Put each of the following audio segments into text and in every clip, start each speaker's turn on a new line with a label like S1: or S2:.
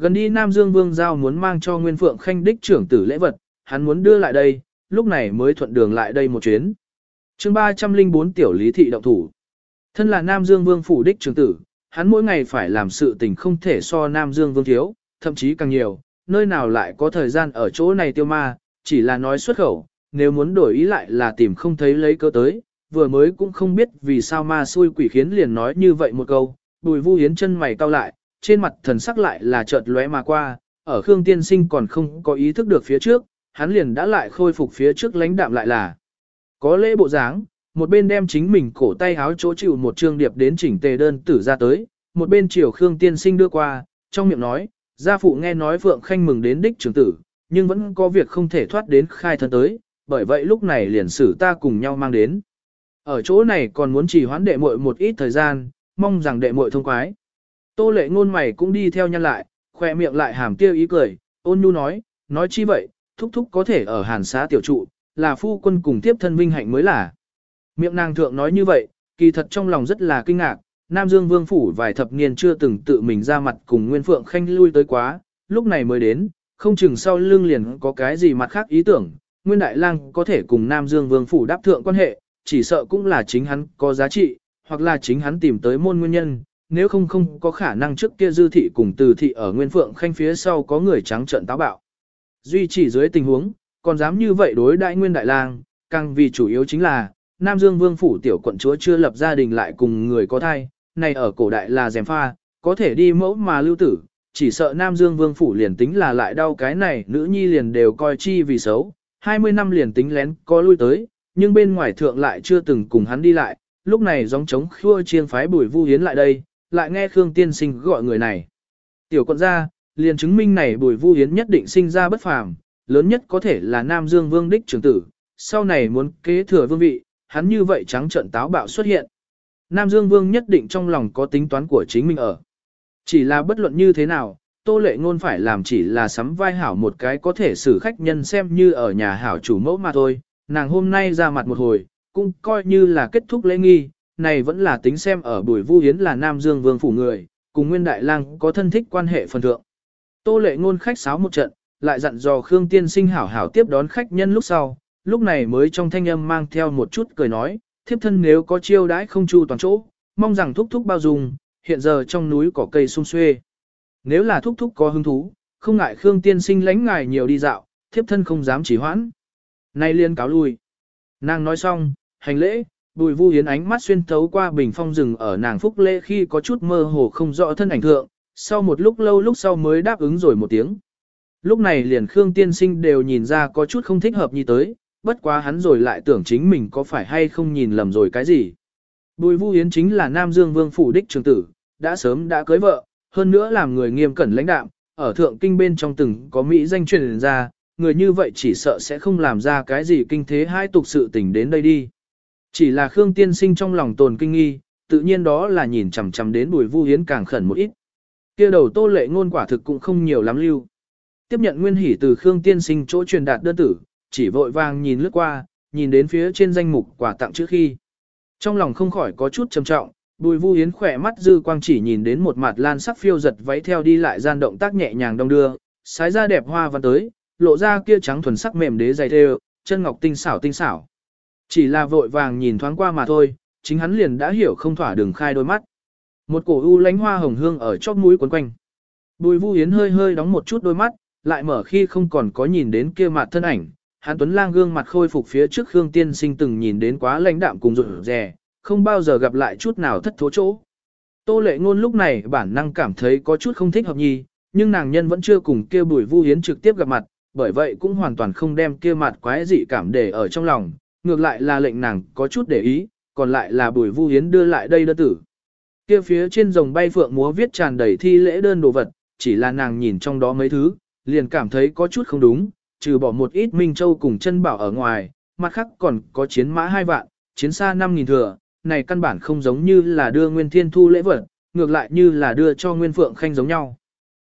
S1: Gần đi Nam Dương Vương Giao muốn mang cho Nguyên Phượng Khanh đích trưởng tử lễ vật, hắn muốn đưa lại đây, lúc này mới thuận đường lại đây một chuyến. chương 304 tiểu lý thị động thủ. Thân là Nam Dương Vương phủ đích trưởng tử, hắn mỗi ngày phải làm sự tình không thể so Nam Dương Vương thiếu, thậm chí càng nhiều, nơi nào lại có thời gian ở chỗ này tiêu ma, chỉ là nói xuất khẩu, nếu muốn đổi ý lại là tìm không thấy lấy cơ tới, vừa mới cũng không biết vì sao ma xui quỷ khiến liền nói như vậy một câu, bùi vu hiến chân mày cau lại, trên mặt thần sắc lại là chợt lóe mà qua, ở Khương Tiên Sinh còn không có ý thức được phía trước, hắn liền đã lại khôi phục phía trước lãnh đạm lại là có lễ bộ dáng, một bên đem chính mình cổ tay háo chỗ chịu một trương điệp đến chỉnh tề đơn tử ra tới, một bên chiều Khương Tiên Sinh đưa qua, trong miệng nói, gia phụ nghe nói Phượng Khanh mừng đến đích trưởng tử, nhưng vẫn có việc không thể thoát đến khai thân tới, bởi vậy lúc này liền xử ta cùng nhau mang đến. Ở chỗ này còn muốn chỉ hoãn đệ muội một ít thời gian, mong rằng đệ muội thông quái. Tô lệ ngôn mày cũng đi theo nhân lại, khoe miệng lại hàm tiêu ý cười, ôn nhu nói, nói chi vậy, thúc thúc có thể ở hàn xá tiểu trụ, là phu quân cùng tiếp thân vinh hạnh mới là. Miệng nàng thượng nói như vậy, kỳ thật trong lòng rất là kinh ngạc, Nam Dương Vương Phủ vài thập niên chưa từng tự mình ra mặt cùng Nguyên Phượng Khanh lui tới quá, lúc này mới đến, không chừng sau lưng liền có cái gì mặt khác ý tưởng, Nguyên Đại Lang có thể cùng Nam Dương Vương Phủ đáp thượng quan hệ, chỉ sợ cũng là chính hắn có giá trị, hoặc là chính hắn tìm tới môn nguyên nhân, nếu không không có khả năng trước kia dư thị cùng từ thị ở Nguyên Phượng Khanh phía sau có người trắng trợn táo bạo. Duy chỉ dưới tình huống, còn dám như vậy đối đại Nguyên Đại Lang, càng vì chủ yếu chính là, Nam Dương Vương Phủ tiểu quận chúa chưa lập gia đình lại cùng người có thai, này ở cổ đại là dèm pha, có thể đi mẫu mà lưu tử, chỉ sợ Nam Dương Vương Phủ liền tính là lại đau cái này nữ nhi liền đều coi chi vì xấu, 20 năm liền tính lén có lui tới, nhưng bên ngoài thượng lại chưa từng cùng hắn đi lại, lúc này gióng trống khua chiên phái bùi vu hiến lại đây, lại nghe Khương Tiên Sinh gọi người này. Tiểu quận gia liền chứng minh này bùi vu hiến nhất định sinh ra bất phàm, lớn nhất có thể là Nam Dương Vương Đích trưởng tử, sau này muốn kế thừa vương vị, hắn như vậy trắng trợn táo bạo xuất hiện. Nam Dương Vương nhất định trong lòng có tính toán của chính mình ở. Chỉ là bất luận như thế nào, Tô Lệ Ngôn phải làm chỉ là sắm vai hảo một cái có thể xử khách nhân xem như ở nhà hảo chủ mẫu mà thôi. Nàng hôm nay ra mặt một hồi, cũng coi như là kết thúc lễ nghi, này vẫn là tính xem ở buổi vu hiến là Nam Dương Vương phủ người, cùng Nguyên Đại Lang có thân thích quan hệ phần thượng. Tô Lệ Ngôn khách sáo một trận, lại dặn dò Khương Tiên Sinh hảo hảo tiếp đón khách nhân lúc sau, lúc này mới trong thanh âm mang theo một chút cười nói, thiếp thân nếu có chiêu đãi không chu toàn chỗ, mong rằng thúc thúc bao dung, hiện giờ trong núi có cây sung xuê. Nếu là thúc thúc có hứng thú, không ngại Khương tiên sinh lánh ngài nhiều đi dạo, thiếp thân không dám chỉ hoãn. Nay liên cáo lui. Nàng nói xong, hành lễ, bùi vu hiến ánh mắt xuyên thấu qua bình phong rừng ở nàng phúc lễ khi có chút mơ hồ không rõ thân ảnh thượng, sau một lúc lâu lúc sau mới đáp ứng rồi một tiếng. Lúc này liền Khương tiên sinh đều nhìn ra có chút không thích hợp như tới, bất quá hắn rồi lại tưởng chính mình có phải hay không nhìn lầm rồi cái gì. Bùi Vu Yến chính là Nam Dương Vương phủ đích trường tử, đã sớm đã cưới vợ, hơn nữa làm người nghiêm cẩn lãnh đạm, ở thượng kinh bên trong từng có mỹ danh truyền ra, người như vậy chỉ sợ sẽ không làm ra cái gì kinh thế hai tục sự tình đến đây đi. Chỉ là Khương Tiên Sinh trong lòng tồn kinh nghi, tự nhiên đó là nhìn chằm chằm đến Bùi Vu hiến càng khẩn một ít. Kia đầu Tô Lệ ngôn quả thực cũng không nhiều lắm lưu. Tiếp nhận nguyên hỉ từ Khương Tiên Sinh chỗ truyền đạt đơn tử, chỉ vội vàng nhìn lướt qua, nhìn đến phía trên danh mục quà tặng trước khi. Trong lòng không khỏi có chút trầm trọng, Bùi Vu hiến khỏe mắt dư quang chỉ nhìn đến một mặt lan sắc phiêu giật váy theo đi lại gian động tác nhẹ nhàng đông đưa, sái ra đẹp hoa văn tới, lộ ra kia trắng thuần sắc mềm đế dày thêu, chân ngọc tinh xảo tinh xảo. Chỉ là vội vàng nhìn thoáng qua mà thôi, chính hắn liền đã hiểu không thỏa đường khai đôi mắt. Một cổ u lánh hoa hồng hương ở chóp mũi quấn quanh. Bùi Vu Yến hơi hơi đóng một chút đôi mắt, lại mở khi không còn có nhìn đến kia mặt thân ảnh, Hàn Tuấn Lang gương mặt khôi phục phía trước Khương Tiên Sinh từng nhìn đến quá lãnh đạm cùng rụt rè, không bao giờ gặp lại chút nào thất thố chỗ. Tô lệ ngôn lúc này bản năng cảm thấy có chút không thích hợp nhì, nhưng nàng nhân vẫn chưa cùng kia bùi vu hiến trực tiếp gặp mặt, bởi vậy cũng hoàn toàn không đem kia mặt quái dị cảm để ở trong lòng, ngược lại là lệnh nàng có chút để ý, còn lại là bùi vu hiến đưa lại đây đơn tử. Kia phía trên rồng bay phượng múa viết tràn đầy thi lễ đơn đồ vật, chỉ là nàng nhìn trong đó mấy thứ, liền cảm thấy có chút không đúng, trừ bỏ một ít Minh Châu cùng chân bảo ở ngoài, mặt khác còn có chiến mã hai vạn, chiến xa 5.000 thừa, này căn bản không giống như là đưa Nguyên Thiên Thu lễ vật, ngược lại như là đưa cho Nguyên Phượng Khanh giống nhau.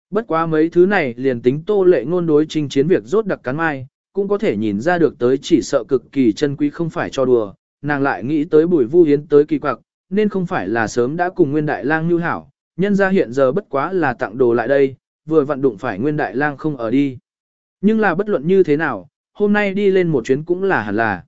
S1: Bất quá mấy thứ này liền tính tô lệ ngôn đối trình chiến việc rốt đặc cắn mai, cũng có thể nhìn ra được tới chỉ sợ cực kỳ chân quý không phải cho đùa, nàng lại nghĩ tới bùi vu hiến tới kỳ quặc, nên không phải là sớm đã cùng Nguyên Đại Lang như hảo, nhân ra hiện giờ bất quá là tặng đồ lại đây, vừa vặn đụng phải nguyên đại lang không ở đi. Nhưng là bất luận như thế nào, hôm nay đi lên một chuyến cũng là hẳn là.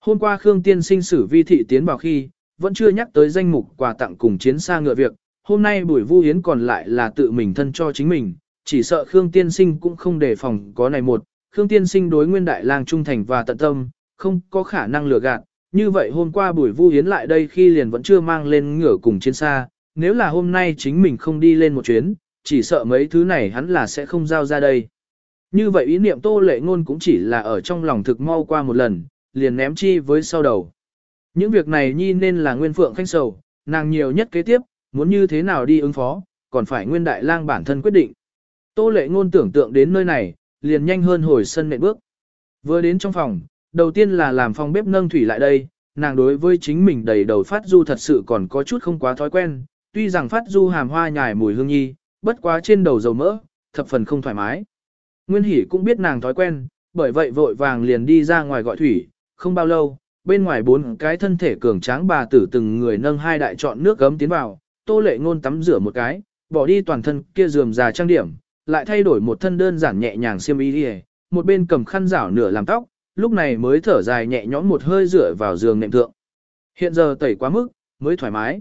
S1: Hôm qua Khương Tiên sinh sử vi thị tiến vào khi, vẫn chưa nhắc tới danh mục quà tặng cùng chiến xa ngựa việc, hôm nay buổi vu hiến còn lại là tự mình thân cho chính mình, chỉ sợ Khương Tiên sinh cũng không đề phòng có này một, Khương Tiên sinh đối nguyên đại lang trung thành và tận tâm, không có khả năng lừa gạt, như vậy hôm qua buổi vu hiến lại đây khi liền vẫn chưa mang lên ngựa cùng chiến xa, nếu là hôm nay chính mình không đi lên một chuyến, chỉ sợ mấy thứ này hắn là sẽ không giao ra đây. Như vậy ý niệm tô lệ ngôn cũng chỉ là ở trong lòng thực mau qua một lần, liền ném chi với sau đầu. Những việc này nhi nên là nguyên phượng khanh sầu, nàng nhiều nhất kế tiếp, muốn như thế nào đi ứng phó, còn phải nguyên đại lang bản thân quyết định. Tô lệ ngôn tưởng tượng đến nơi này, liền nhanh hơn hồi sân mệt bước. Vừa đến trong phòng, đầu tiên là làm phòng bếp nâng thủy lại đây, nàng đối với chính mình đầy đầu phát du thật sự còn có chút không quá thói quen, tuy rằng phát du hàm hoa nhài mùi hương nhi, bất quá trên đầu dầu mỡ, thập phần không thoải mái. Nguyên Hỷ cũng biết nàng thói quen, bởi vậy vội vàng liền đi ra ngoài gọi thủy, không bao lâu, bên ngoài bốn cái thân thể cường tráng bà tử từng người nâng hai đại chọn nước gấm tiến vào, tô lệ ngôn tắm rửa một cái, bỏ đi toàn thân kia rườm già trang điểm, lại thay đổi một thân đơn giản nhẹ nhàng xiêm y đi một bên cầm khăn rảo nửa làm tóc, lúc này mới thở dài nhẹ nhõm một hơi rửa vào giường nệm thượng. Hiện giờ tẩy quá mức, mới thoải mái.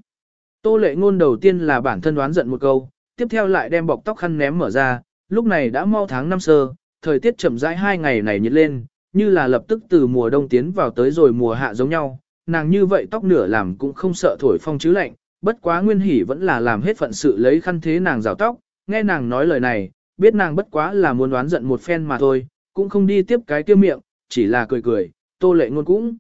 S1: Tô lệ ngôn đầu tiên là bản thân đoán giận một câu, tiếp theo lại đem bọc tóc khăn ném mở ra, lúc này đã mau tháng năm sơ, thời tiết chậm rãi hai ngày này nhiệt lên, như là lập tức từ mùa đông tiến vào tới rồi mùa hạ giống nhau, nàng như vậy tóc nửa làm cũng không sợ thổi phong chứ lạnh, bất quá nguyên hỉ vẫn là làm hết phận sự lấy khăn thế nàng rào tóc, nghe nàng nói lời này, biết nàng bất quá là muốn đoán giận một phen mà thôi, cũng không đi tiếp cái kia miệng, chỉ là cười cười, tô lệ ngôn cũng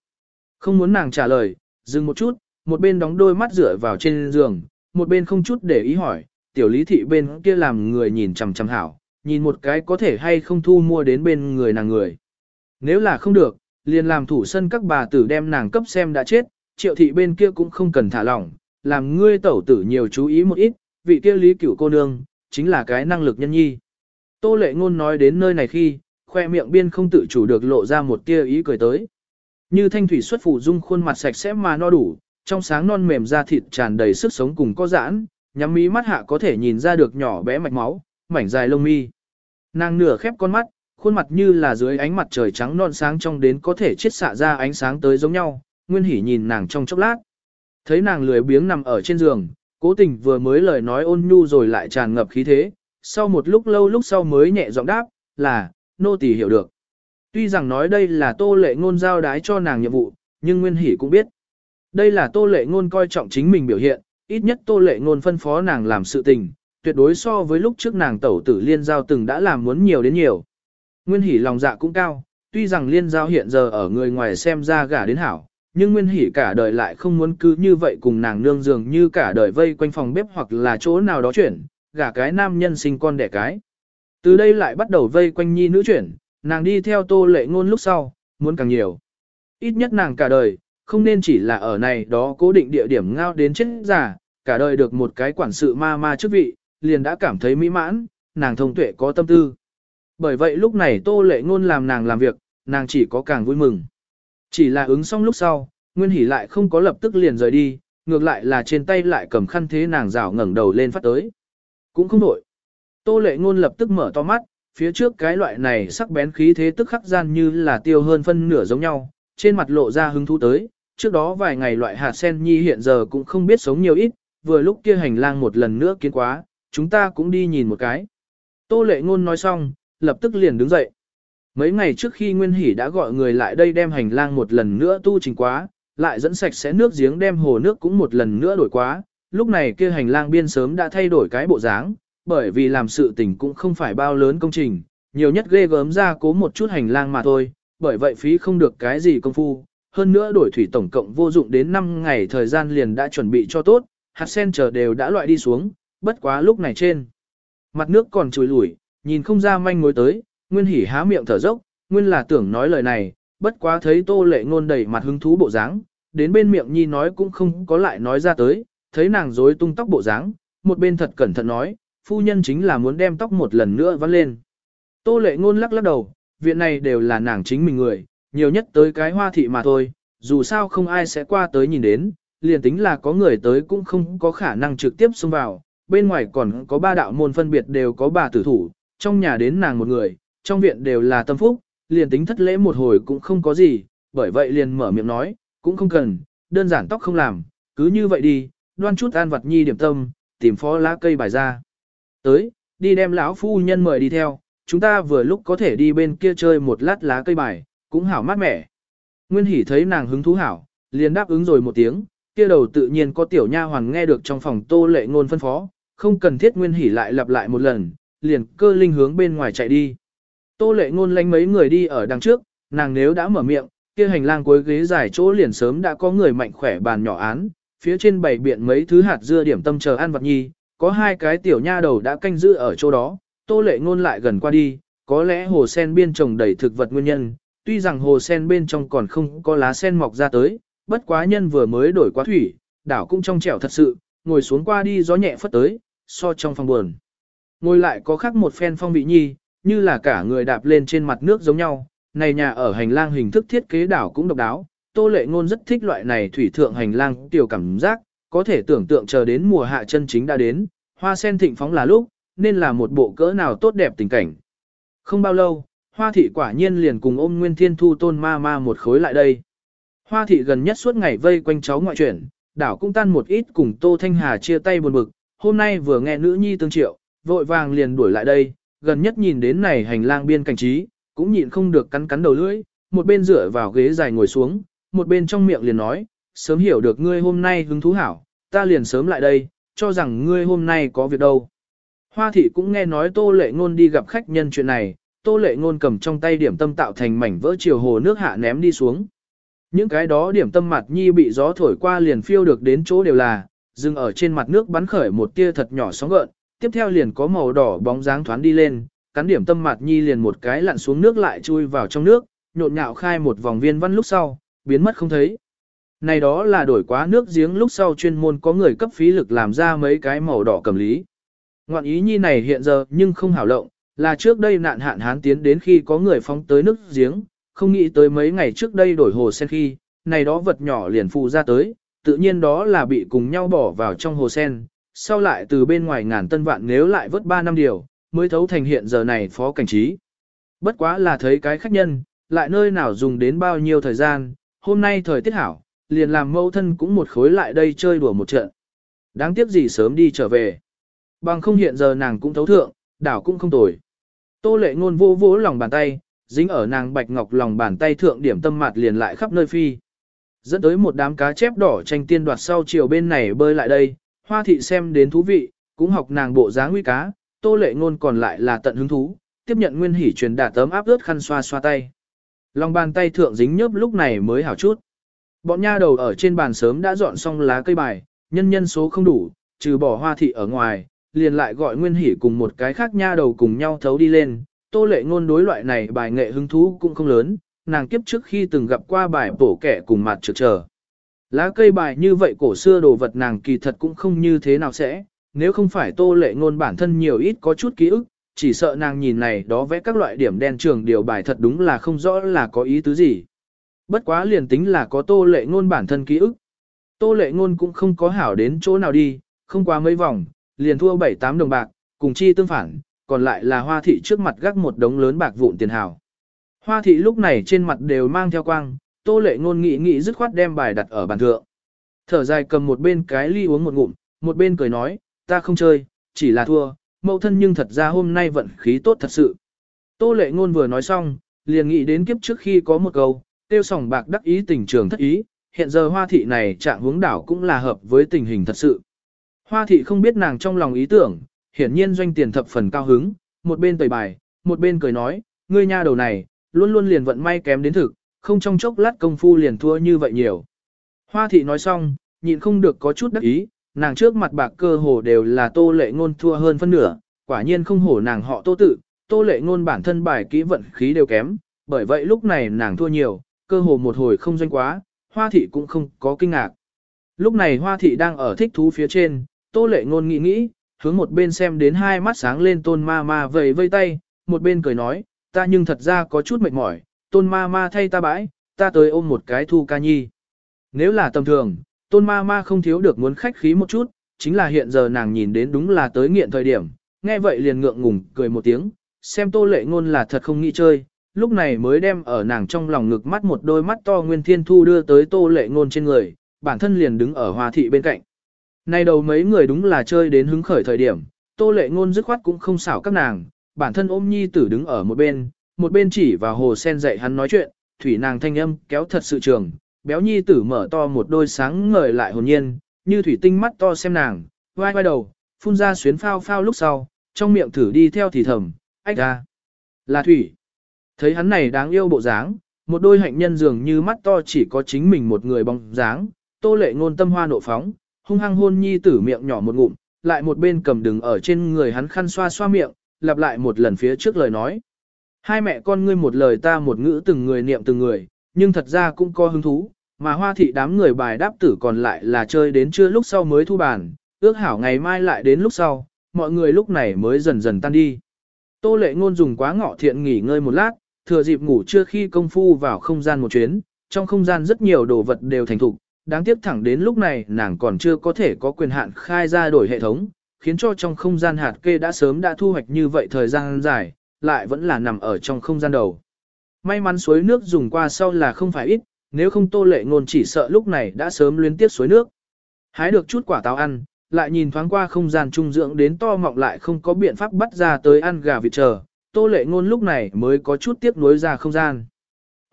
S1: không muốn nàng trả lời, dừng một chút, một bên đóng đôi mắt rửa vào trên giường, một bên không chút để ý hỏi, tiểu lý thị bên kia làm người nhìn chằm chằm hảo, nhìn một cái có thể hay không thu mua đến bên người nàng người. Nếu là không được, liền làm thủ sân các bà tử đem nàng cấp xem đã chết, triệu thị bên kia cũng không cần thả lỏng, làm ngươi tẩu tử nhiều chú ý một ít, vị kia lý cửu cô nương, chính là cái năng lực nhân nhi. Tô lệ ngôn nói đến nơi này khi, khoe miệng biên không tự chủ được lộ ra một tia ý cười tới. Như thanh thủy xuất phủ dung khuôn mặt sạch sẽ mà no đủ, trong sáng non mềm da thịt tràn đầy sức sống cùng có giãn, nhắm mí mắt hạ có thể nhìn ra được nhỏ bé mạch máu, mảnh dài lông mi. Nàng nửa khép con mắt, khuôn mặt như là dưới ánh mặt trời trắng non sáng trong đến có thể chiết xạ ra ánh sáng tới giống nhau, Nguyên hỉ nhìn nàng trong chốc lát. Thấy nàng lười biếng nằm ở trên giường, cố tình vừa mới lời nói ôn nhu rồi lại tràn ngập khí thế, sau một lúc lâu lúc sau mới nhẹ giọng đáp, là, nô tỳ hiểu được. Tuy rằng nói đây là tô lệ ngôn giao đái cho nàng nhiệm vụ, nhưng Nguyên Hỷ cũng biết. Đây là tô lệ ngôn coi trọng chính mình biểu hiện, ít nhất tô lệ ngôn phân phó nàng làm sự tình, tuyệt đối so với lúc trước nàng tẩu tử liên giao từng đã làm muốn nhiều đến nhiều. Nguyên hỷ lòng dạ cũng cao, tuy rằng liên giao hiện giờ ở người ngoài xem ra gả đến hảo, nhưng nguyên hỷ cả đời lại không muốn cứ như vậy cùng nàng nương dường như cả đời vây quanh phòng bếp hoặc là chỗ nào đó chuyển, gả cái nam nhân sinh con đẻ cái. Từ đây lại bắt đầu vây quanh nhi nữ chuyển, nàng đi theo tô lệ ngôn lúc sau, muốn càng nhiều. Ít nhất nàng cả đời, không nên chỉ là ở này đó cố định địa điểm ngao đến chết giả, cả đời được một cái quản sự ma ma chức vị, liền đã cảm thấy mỹ mãn, nàng thông tuệ có tâm tư. Bởi vậy lúc này tô lệ ngôn làm nàng làm việc, nàng chỉ có càng vui mừng. Chỉ là ứng xong lúc sau, Nguyên Hỷ lại không có lập tức liền rời đi, ngược lại là trên tay lại cầm khăn thế nàng rảo ngẩng đầu lên phát tới. Cũng không đổi. Tô lệ ngôn lập tức mở to mắt, phía trước cái loại này sắc bén khí thế tức khắc gian như là tiêu hơn phân nửa giống nhau, trên mặt lộ ra hứng thú tới. Trước đó vài ngày loại hạt sen nhi hiện giờ cũng không biết sống nhiều ít, vừa lúc kia hành lang một lần nữa kiến quá, chúng ta cũng đi nhìn một cái. Tô lệ ngôn nói xong, lập tức liền đứng dậy. Mấy ngày trước khi Nguyên Hỷ đã gọi người lại đây đem hành lang một lần nữa tu trình quá, lại dẫn sạch sẽ nước giếng đem hồ nước cũng một lần nữa đổi quá, lúc này kia hành lang biên sớm đã thay đổi cái bộ dáng, bởi vì làm sự tình cũng không phải bao lớn công trình, nhiều nhất ghê gớm ra cố một chút hành lang mà thôi, bởi vậy phí không được cái gì công phu, hơn nữa đổi thủy tổng cộng vô dụng đến 5 ngày thời gian liền đã chuẩn bị cho tốt, hạt sen chờ đều đã loại đi xuống, bất quá lúc này trên. Mặt nước còn trùi lủi, nhìn không ra manh mối tới, Nguyên hỉ há miệng thở dốc, Nguyên là tưởng nói lời này, bất quá thấy Tô Lệ Ngôn đầy mặt hứng thú bộ dáng, đến bên miệng nhi nói cũng không có lại nói ra tới, thấy nàng rối tung tóc bộ dáng, một bên thật cẩn thận nói, phu nhân chính là muốn đem tóc một lần nữa vắt lên. Tô Lệ Ngôn lắc lắc đầu, viện này đều là nàng chính mình người, nhiều nhất tới cái hoa thị mà thôi, dù sao không ai sẽ qua tới nhìn đến, liền tính là có người tới cũng không có khả năng trực tiếp xông vào, bên ngoài còn có ba đạo môn phân biệt đều có bà tử thủ, trong nhà đến nàng một người, trong viện đều là tâm phúc, liền tính thất lễ một hồi cũng không có gì, bởi vậy liền mở miệng nói, cũng không cần, đơn giản tóc không làm, cứ như vậy đi, đoan chút an vật nhi điểm tâm, tìm phó lá cây bài ra. Tới, đi đem lão phu nhân mời đi theo, chúng ta vừa lúc có thể đi bên kia chơi một lát lá cây bài, cũng hảo mát mẻ. Nguyên Hỷ thấy nàng hứng thú hảo, liền đáp ứng rồi một tiếng, kia đầu tự nhiên có tiểu nha hoàn nghe được trong phòng Tô Lệ ngôn phân phó, không cần thiết Nguyên Hỷ lại lặp lại một lần, liền cơ linh hướng bên ngoài chạy đi. Tô Lệ ngôn lánh mấy người đi ở đằng trước, nàng nếu đã mở miệng, kia hành lang cuối ghế dài chỗ liền sớm đã có người mạnh khỏe bàn nhỏ án, phía trên bày biện mấy thứ hạt dưa điểm tâm chờ ăn vật nhi, có hai cái tiểu nha đầu đã canh giữ ở chỗ đó, Tô Lệ ngôn lại gần qua đi, có lẽ hồ sen biên trồng đầy thực vật nguyên nhân, tuy rằng hồ sen bên trong còn không có lá sen mọc ra tới, bất quá nhân vừa mới đổi qua thủy, đảo cũng trong trẻo thật sự, ngồi xuống qua đi gió nhẹ phất tới, so trong phòng buồn. Ngồi lại có khác một phen phong vị nhi, như là cả người đạp lên trên mặt nước giống nhau, này nhà ở hành lang hình thức thiết kế đảo cũng độc đáo, Tô Lệ Ngôn rất thích loại này thủy thượng hành lang tiểu cảm giác, có thể tưởng tượng chờ đến mùa hạ chân chính đã đến, hoa sen thịnh phóng là lúc, nên là một bộ cỡ nào tốt đẹp tình cảnh. Không bao lâu, Hoa thị quả nhiên liền cùng ôm Nguyên Thiên Thu tôn ma ma một khối lại đây. Hoa thị gần nhất suốt ngày vây quanh cháu ngoại chuyển, đảo cũng tan một ít cùng Tô Thanh Hà chia tay buồn bực, hôm nay vừa nghe nữ nhi tương triệu, vội vàng liền đuổi lại đây, gần nhất nhìn đến này hành lang biên cảnh trí, cũng nhịn không được cắn cắn đầu lưỡi, một bên dựa vào ghế dài ngồi xuống, một bên trong miệng liền nói, sớm hiểu được ngươi hôm nay hứng thú hảo, ta liền sớm lại đây, cho rằng ngươi hôm nay có việc đâu. Hoa thị cũng nghe nói tô lệ ngôn đi gặp khách nhân chuyện này, tô lệ ngôn cầm trong tay điểm tâm tạo thành mảnh vỡ chiều hồ nước hạ ném đi xuống. Những cái đó điểm tâm mặt nhi bị gió thổi qua liền phiêu được đến chỗ đều là, dừng ở trên mặt nước bắn khởi một tia thật nhỏ sóng gợn, tiếp theo liền có màu đỏ bóng dáng thoáng đi lên, cắn điểm tâm mặt nhi liền một cái lặn xuống nước lại chui vào trong nước, nhộn nhạo khai một vòng viên văn lúc sau, biến mất không thấy. Này đó là đổi quá nước giếng lúc sau chuyên môn có người cấp phí lực làm ra mấy cái màu đỏ cầm lý. Ngoạn ý nhi này hiện giờ nhưng không hảo lộng, là trước đây nạn hạn hán tiến đến khi có người phóng tới nước giếng, không nghĩ tới mấy ngày trước đây đổi hồ sen khi, này đó vật nhỏ liền phụ ra tới, tự nhiên đó là bị cùng nhau bỏ vào trong hồ sen, sau lại từ bên ngoài ngàn tân vạn nếu lại vớt 3 năm điều, mới thấu thành hiện giờ này phó cảnh trí. Bất quá là thấy cái khách nhân, lại nơi nào dùng đến bao nhiêu thời gian, hôm nay thời tiết hảo, liền làm mâu thân cũng một khối lại đây chơi đùa một trận. Đáng tiếc gì sớm đi trở về. Bằng không hiện giờ nàng cũng thấu thượng, đảo cũng không tồi. Tô lệ ngôn vô vỗ lòng bàn tay, dính ở nàng bạch ngọc lòng bàn tay thượng điểm tâm mặt liền lại khắp nơi phi. Dẫn tới một đám cá chép đỏ tranh tiên đoạt sau chiều bên này bơi lại đây, hoa thị xem đến thú vị, cũng học nàng bộ dáng nguy cá, tô lệ ngôn còn lại là tận hứng thú, tiếp nhận nguyên hỉ truyền đạt tấm áp ướt khăn xoa xoa tay. Lòng bàn tay thượng dính nhớp lúc này mới hảo chút. Bọn nha đầu ở trên bàn sớm đã dọn xong lá cây bài, nhân nhân số không đủ, trừ bỏ hoa thị ở ngoài, liền lại gọi Nguyên hỉ cùng một cái khác nha đầu cùng nhau thấu đi lên. Tô lệ ngôn đối loại này bài nghệ hứng thú cũng không lớn, nàng kiếp trước khi từng gặp qua bài bổ kẻ cùng mặt trực chờ. Lá cây bài như vậy cổ xưa đồ vật nàng kỳ thật cũng không như thế nào sẽ, nếu không phải tô lệ ngôn bản thân nhiều ít có chút ký ức, chỉ sợ nàng nhìn này đó vẽ các loại điểm đen trường điều bài thật đúng là không rõ là có ý tứ gì. Bất quá liền tính là có tô lệ ngôn bản thân ký ức. Tô lệ ngôn cũng không có hảo đến chỗ nào đi, không qua mấy vòng, liền thua 7-8 đồng bạc, cùng chi tương phản, còn lại là hoa thị trước mặt gác một đống lớn bạc vụn tiền hảo Hoa thị lúc này trên mặt đều mang theo quang, tô lệ ngôn nghị nghị dứt khoát đem bài đặt ở bàn thượng. Thở dài cầm một bên cái ly uống một ngụm, một bên cười nói, ta không chơi, chỉ là thua, mẫu thân nhưng thật ra hôm nay vận khí tốt thật sự. Tô lệ ngôn vừa nói xong, liền nghĩ đến kiếp trước khi có một câu, tiêu sòng bạc đắc ý tình trường thất ý, hiện giờ hoa thị này trạng hướng đảo cũng là hợp với tình hình thật sự. Hoa thị không biết nàng trong lòng ý tưởng, hiển nhiên doanh tiền thập phần cao hứng, một bên tẩy bài, một bên cười nói, ngươi nha đầu này, luôn luôn liền vận may kém đến thực, không trong chốc lát công phu liền thua như vậy nhiều. Hoa thị nói xong, nhịn không được có chút đắc ý, nàng trước mặt bạc cơ hồ đều là tô lệ ngôn thua hơn phân nửa, quả nhiên không hổ nàng họ tô tự, tô lệ ngôn bản thân bài kỹ vận khí đều kém, bởi vậy lúc này nàng thua nhiều, cơ hồ một hồi không doanh quá, hoa thị cũng không có kinh ngạc. Lúc này hoa thị đang ở thích thú phía trên, tô lệ ngôn nghĩ nghĩ, hướng một bên xem đến hai mắt sáng lên tôn ma ma vầy vây tay, một bên cười nói, ta nhưng thật ra có chút mệt mỏi, tôn ma ma thay ta bãi, ta tới ôm một cái thu ca nhi. Nếu là tầm thường, tôn ma ma không thiếu được muốn khách khí một chút, chính là hiện giờ nàng nhìn đến đúng là tới nghiện thời điểm, nghe vậy liền ngượng ngùng cười một tiếng, xem tô lệ ngôn là thật không nghĩ chơi, lúc này mới đem ở nàng trong lòng ngực mắt một đôi mắt to nguyên thiên thu đưa tới tô lệ ngôn trên người, bản thân liền đứng ở hòa thị bên cạnh. Nay đầu mấy người đúng là chơi đến hứng khởi thời điểm, tô lệ ngôn dứt khoát cũng không xảo các nàng, bản thân ôm nhi tử đứng ở một bên, một bên chỉ vào hồ sen dạy hắn nói chuyện, thủy nàng thanh âm kéo thật sự trường, béo nhi tử mở to một đôi sáng ngời lại hồn nhiên, như thủy tinh mắt to xem nàng, vai vai đầu, phun ra xuyến phao phao lúc sau, trong miệng thử đi theo thì thầm, ách ra. Là thủy. Thấy hắn này đáng yêu bộ dáng, một đôi hạnh nhân dường như mắt to chỉ có chính mình một người bóng dáng, tô lệ ngôn tâm hoa nộ phóng, hung hăng hôn nhi tử miệng nhỏ một ngụm, lại một bên cầm đừng ở trên người hắn khăn xoa xoa miệng, lặp lại một lần phía trước lời nói. Hai mẹ con ngươi một lời ta một ngữ từng người niệm từng người, nhưng thật ra cũng có hứng thú, mà hoa thị đám người bài đáp tử còn lại là chơi đến trưa lúc sau mới thu bàn, ước hảo ngày mai lại đến lúc sau, mọi người lúc này mới dần dần tan đi. Tô lệ ngôn dùng quá ngọ thiện nghỉ ngơi một lát, thừa dịp ngủ trưa khi công phu vào không gian một chuyến, trong không gian rất nhiều đồ vật đều thành thục, đáng tiếc thẳng đến lúc này nàng còn chưa có thể có quyền hạn khai ra đổi hệ thống, khiến cho trong không gian hạt kê đã sớm đã thu hoạch như vậy thời gian dài, lại vẫn là nằm ở trong không gian đầu. May mắn suối nước dùng qua sau là không phải ít, nếu không tô lệ ngôn chỉ sợ lúc này đã sớm luyến tiếp suối nước. Hái được chút quả táo ăn, lại nhìn thoáng qua không gian trung dưỡng đến to mọng lại không có biện pháp bắt ra tới ăn gà vịt chờ, tô lệ ngôn lúc này mới có chút tiếc nuối ra không gian.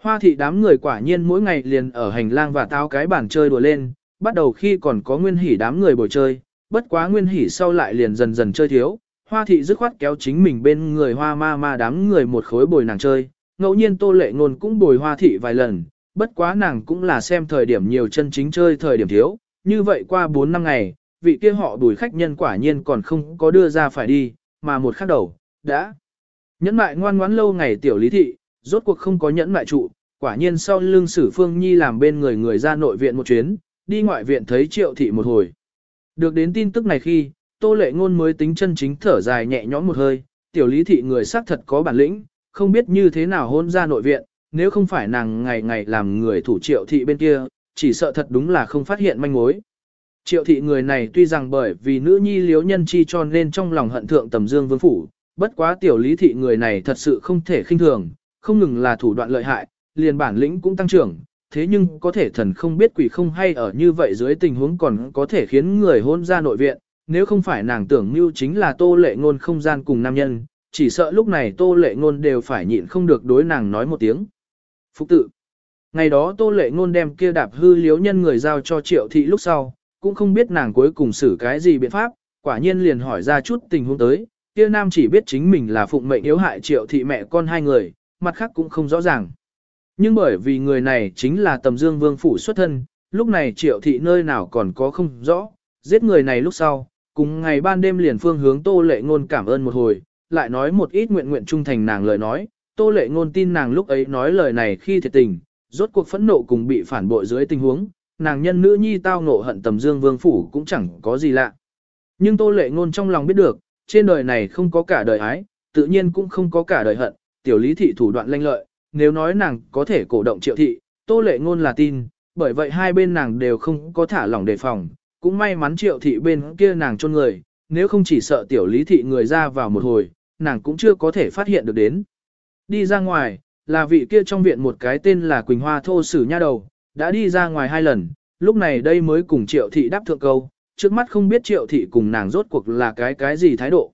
S1: Hoa thị đám người quả nhiên mỗi ngày liền ở hành lang và táo cái bàn chơi đùa lên, bắt đầu khi còn có nguyên hỉ đám người bồi chơi, bất quá nguyên hỉ sau lại liền dần dần chơi thiếu, hoa thị dứt khoát kéo chính mình bên người hoa ma ma đám người một khối bồi nàng chơi, ngẫu nhiên tô lệ ngôn cũng bồi hoa thị vài lần, bất quá nàng cũng là xem thời điểm nhiều chân chính chơi thời điểm thiếu, như vậy qua 4 năm ngày, vị kia họ bùi khách nhân quả nhiên còn không có đưa ra phải đi, mà một khắc đầu, đã nhẫn mại ngoan ngoãn lâu ngày tiểu lý thị, rốt cuộc không có nhẫn mại trụ, quả nhiên sau lưng sử phương nhi làm bên người người ra nội viện một chuyến, đi ngoại viện thấy triệu thị một hồi. Được đến tin tức này khi, tô lệ ngôn mới tính chân chính thở dài nhẹ nhõm một hơi, tiểu lý thị người xác thật có bản lĩnh, không biết như thế nào hôn ra nội viện, nếu không phải nàng ngày ngày làm người thủ triệu thị bên kia, chỉ sợ thật đúng là không phát hiện manh mối. Triệu thị người này tuy rằng bởi vì nữ nhi liếu nhân chi cho nên trong lòng hận thượng tầm dương vương phủ, bất quá tiểu lý thị người này thật sự không thể khinh thường, không ngừng là thủ đoạn lợi hại, liền bản lĩnh cũng tăng trưởng, thế nhưng có thể thần không biết quỷ không hay ở như vậy dưới tình huống còn có thể khiến người hôn ra nội viện, nếu không phải nàng tưởng mưu chính là tô lệ ngôn không gian cùng nam nhân, chỉ sợ lúc này tô lệ ngôn đều phải nhịn không được đối nàng nói một tiếng. Phúc tự. Ngày đó tô lệ ngôn đem kia đạp hư liếu nhân người giao cho triệu thị lúc sau, cũng không biết nàng cuối cùng xử cái gì biện pháp, quả nhiên liền hỏi ra chút tình huống tới, kia nam chỉ biết chính mình là phụng mệnh yếu hại triệu thị mẹ con hai người, mặt khác cũng không rõ ràng. Nhưng bởi vì người này chính là tầm dương vương phủ xuất thân, lúc này triệu thị nơi nào còn có không rõ, giết người này lúc sau, cùng ngày ban đêm liền phương hướng tô lệ ngôn cảm ơn một hồi, lại nói một ít nguyện nguyện trung thành nàng lời nói, tô lệ ngôn tin nàng lúc ấy nói lời này khi thiệt tình, rốt cuộc phẫn nộ cùng bị phản bội dưới tình huống, nàng nhân nữ nhi tao ngộ hận tầm dương vương phủ cũng chẳng có gì lạ. Nhưng tô lệ ngôn trong lòng biết được, trên đời này không có cả đời ái, tự nhiên cũng không có cả đời hận, tiểu lý thị thủ đoạn lanh lợi, nếu nói nàng có thể cổ động triệu thị, tô lệ ngôn là tin, bởi vậy hai bên nàng đều không có thả lỏng đề phòng, cũng may mắn triệu thị bên kia nàng chôn người, nếu không chỉ sợ tiểu lý thị người ra vào một hồi, nàng cũng chưa có thể phát hiện được đến. Đi ra ngoài, là vị kia trong viện một cái tên là Quỳnh Hoa thô sử nha đầu, đã đi ra ngoài hai lần, lúc này đây mới cùng triệu thị đáp thượng câu, trước mắt không biết triệu thị cùng nàng rốt cuộc là cái cái gì thái độ.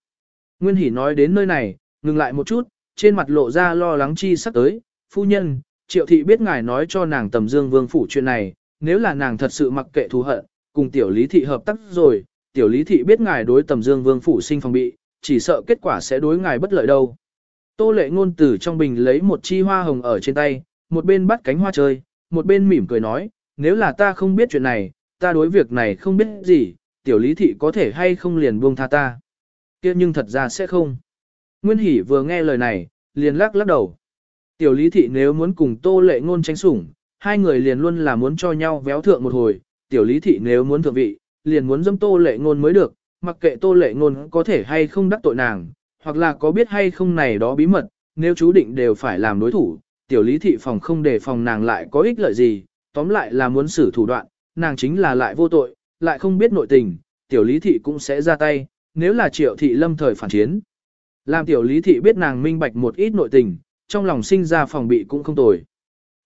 S1: Nguyên Hỷ nói đến nơi này, ngừng lại một chút, trên mặt lộ ra lo lắng chi sắp tới, phu nhân, triệu thị biết ngài nói cho nàng tầm dương vương phủ chuyện này, nếu là nàng thật sự mặc kệ thù hận, cùng tiểu lý thị hợp tác rồi, tiểu lý thị biết ngài đối tầm dương vương phủ sinh phòng bị, chỉ sợ kết quả sẽ đối ngài bất lợi đâu. Tô lệ ngôn từ trong bình lấy một chi hoa hồng ở trên tay, một bên bắt cánh hoa chơi, một bên mỉm cười nói, nếu là ta không biết chuyện này, ta đối việc này không biết gì, tiểu lý thị có thể hay không liền buông tha ta. kia nhưng thật ra sẽ không. Nguyên Hỷ vừa nghe lời này, liền lắc lắc đầu. Tiểu lý thị nếu muốn cùng tô lệ ngôn tránh sủng, hai người liền luôn là muốn cho nhau véo thượng một hồi, tiểu lý thị nếu muốn thượng vị, liền muốn dâm tô lệ ngôn mới được, mặc kệ tô lệ ngôn có thể hay không đắc tội nàng, hoặc là có biết hay không này đó bí mật, nếu chú định đều phải làm đối thủ, tiểu lý thị phòng không để phòng nàng lại có ích lợi gì, tóm lại là muốn xử thủ đoạn, nàng chính là lại vô tội, lại không biết nội tình, tiểu lý thị cũng sẽ ra tay, nếu là triệu thị lâm thời phản chiến. Làm tiểu lý thị biết nàng minh bạch một ít nội tình, trong lòng sinh ra phòng bị cũng không tồi.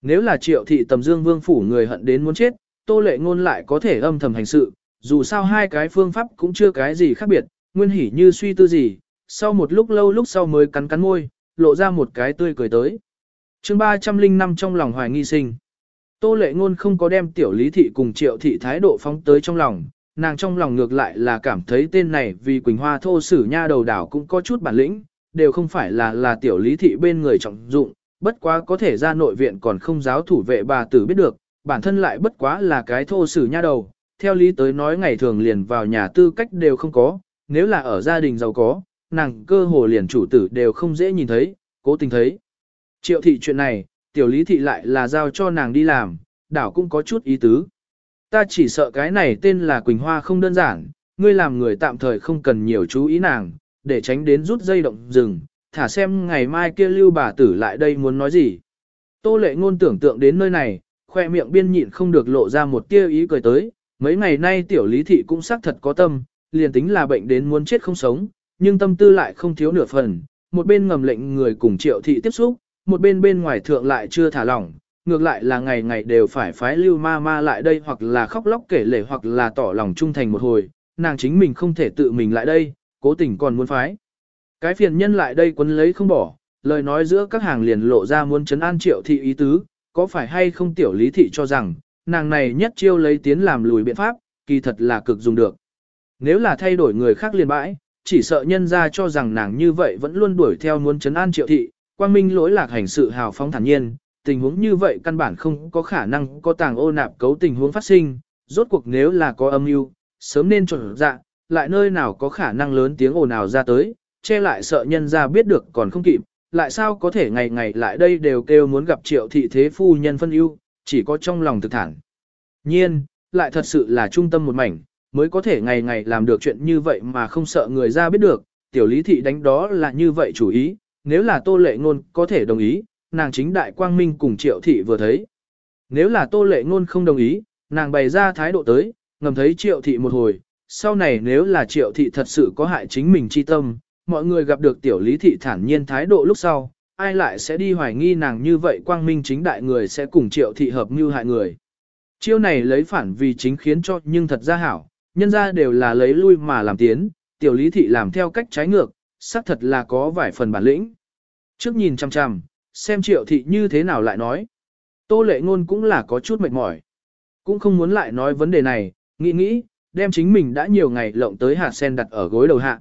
S1: Nếu là triệu thị tầm dương vương phủ người hận đến muốn chết, tô lệ ngôn lại có thể âm thầm hành sự, dù sao hai cái phương pháp cũng chưa cái gì khác biệt, nguyên hỉ như suy tư gì, sau một lúc lâu lúc sau mới cắn cắn môi, lộ ra một cái tươi cười tới. chương 305 trong lòng hoài nghi sinh. Tô lệ ngôn không có đem tiểu lý thị cùng triệu thị thái độ phóng tới trong lòng, nàng trong lòng ngược lại là cảm thấy tên này vì Quỳnh Hoa thô sử nha đầu đảo cũng có chút bản lĩnh, đều không phải là là tiểu lý thị bên người trọng dụng, bất quá có thể ra nội viện còn không giáo thủ vệ bà tử biết được, bản thân lại bất quá là cái thô sử nha đầu, theo lý tới nói ngày thường liền vào nhà tư cách đều không có, nếu là ở gia đình giàu có, nàng cơ hồ liền chủ tử đều không dễ nhìn thấy, cố tình thấy. Triệu thị chuyện này, tiểu lý thị lại là giao cho nàng đi làm, đảo cũng có chút ý tứ. Ta chỉ sợ cái này tên là Quỳnh Hoa không đơn giản, ngươi làm người tạm thời không cần nhiều chú ý nàng, để tránh đến rút dây động rừng, thả xem ngày mai kia lưu bà tử lại đây muốn nói gì. Tô lệ ngôn tưởng tượng đến nơi này, khoe miệng biên nhịn không được lộ ra một tia ý cười tới, mấy ngày nay tiểu lý thị cũng xác thật có tâm, liền tính là bệnh đến muốn chết không sống, nhưng tâm tư lại không thiếu nửa phần, một bên ngầm lệnh người cùng triệu thị tiếp xúc, một bên bên ngoài thượng lại chưa thả lỏng, ngược lại là ngày ngày đều phải phái lưu ma ma lại đây hoặc là khóc lóc kể lể hoặc là tỏ lòng trung thành một hồi, nàng chính mình không thể tự mình lại đây, cố tình còn muốn phái. Cái phiền nhân lại đây quấn lấy không bỏ, lời nói giữa các hàng liền lộ ra muốn chấn an triệu thị ý tứ, có phải hay không tiểu lý thị cho rằng, nàng này nhất chiêu lấy tiến làm lùi biện pháp, kỳ thật là cực dùng được. Nếu là thay đổi người khác liền bãi, chỉ sợ nhân ra cho rằng nàng như vậy vẫn luôn đuổi theo muốn chấn an triệu thị, quang minh lỗi lạc hành sự hào phóng thản nhiên, tình huống như vậy căn bản không có khả năng có tàng ô nạp cấu tình huống phát sinh, rốt cuộc nếu là có âm mưu, sớm nên chuẩn dạ, lại nơi nào có khả năng lớn tiếng ồn ào ra tới, che lại sợ nhân ra biết được còn không kịp, lại sao có thể ngày ngày lại đây đều kêu muốn gặp triệu thị thế phu nhân phân ưu, chỉ có trong lòng thực thản. Nhiên, lại thật sự là trung tâm một mảnh, mới có thể ngày ngày làm được chuyện như vậy mà không sợ người ra biết được, tiểu lý thị đánh đó là như vậy chủ ý, nếu là tô lệ ngôn có thể đồng ý, nàng chính đại quang minh cùng triệu thị vừa thấy. Nếu là tô lệ ngôn không đồng ý, nàng bày ra thái độ tới, ngầm thấy triệu thị một hồi, sau này nếu là triệu thị thật sự có hại chính mình chi tâm, mọi người gặp được tiểu lý thị thản nhiên thái độ lúc sau, ai lại sẽ đi hoài nghi nàng như vậy quang minh chính đại người sẽ cùng triệu thị hợp mưu hại người. Chiêu này lấy phản vì chính khiến cho nhưng thật ra hảo, nhân ra đều là lấy lui mà làm tiến, tiểu lý thị làm theo cách trái ngược, xác thật là có vài phần bản lĩnh. Trước nhìn chăm chăm, xem triệu thị như thế nào lại nói. Tô lệ ngôn cũng là có chút mệt mỏi. Cũng không muốn lại nói vấn đề này, nghĩ nghĩ, đem chính mình đã nhiều ngày lộng tới hạt sen đặt ở gối đầu hạ.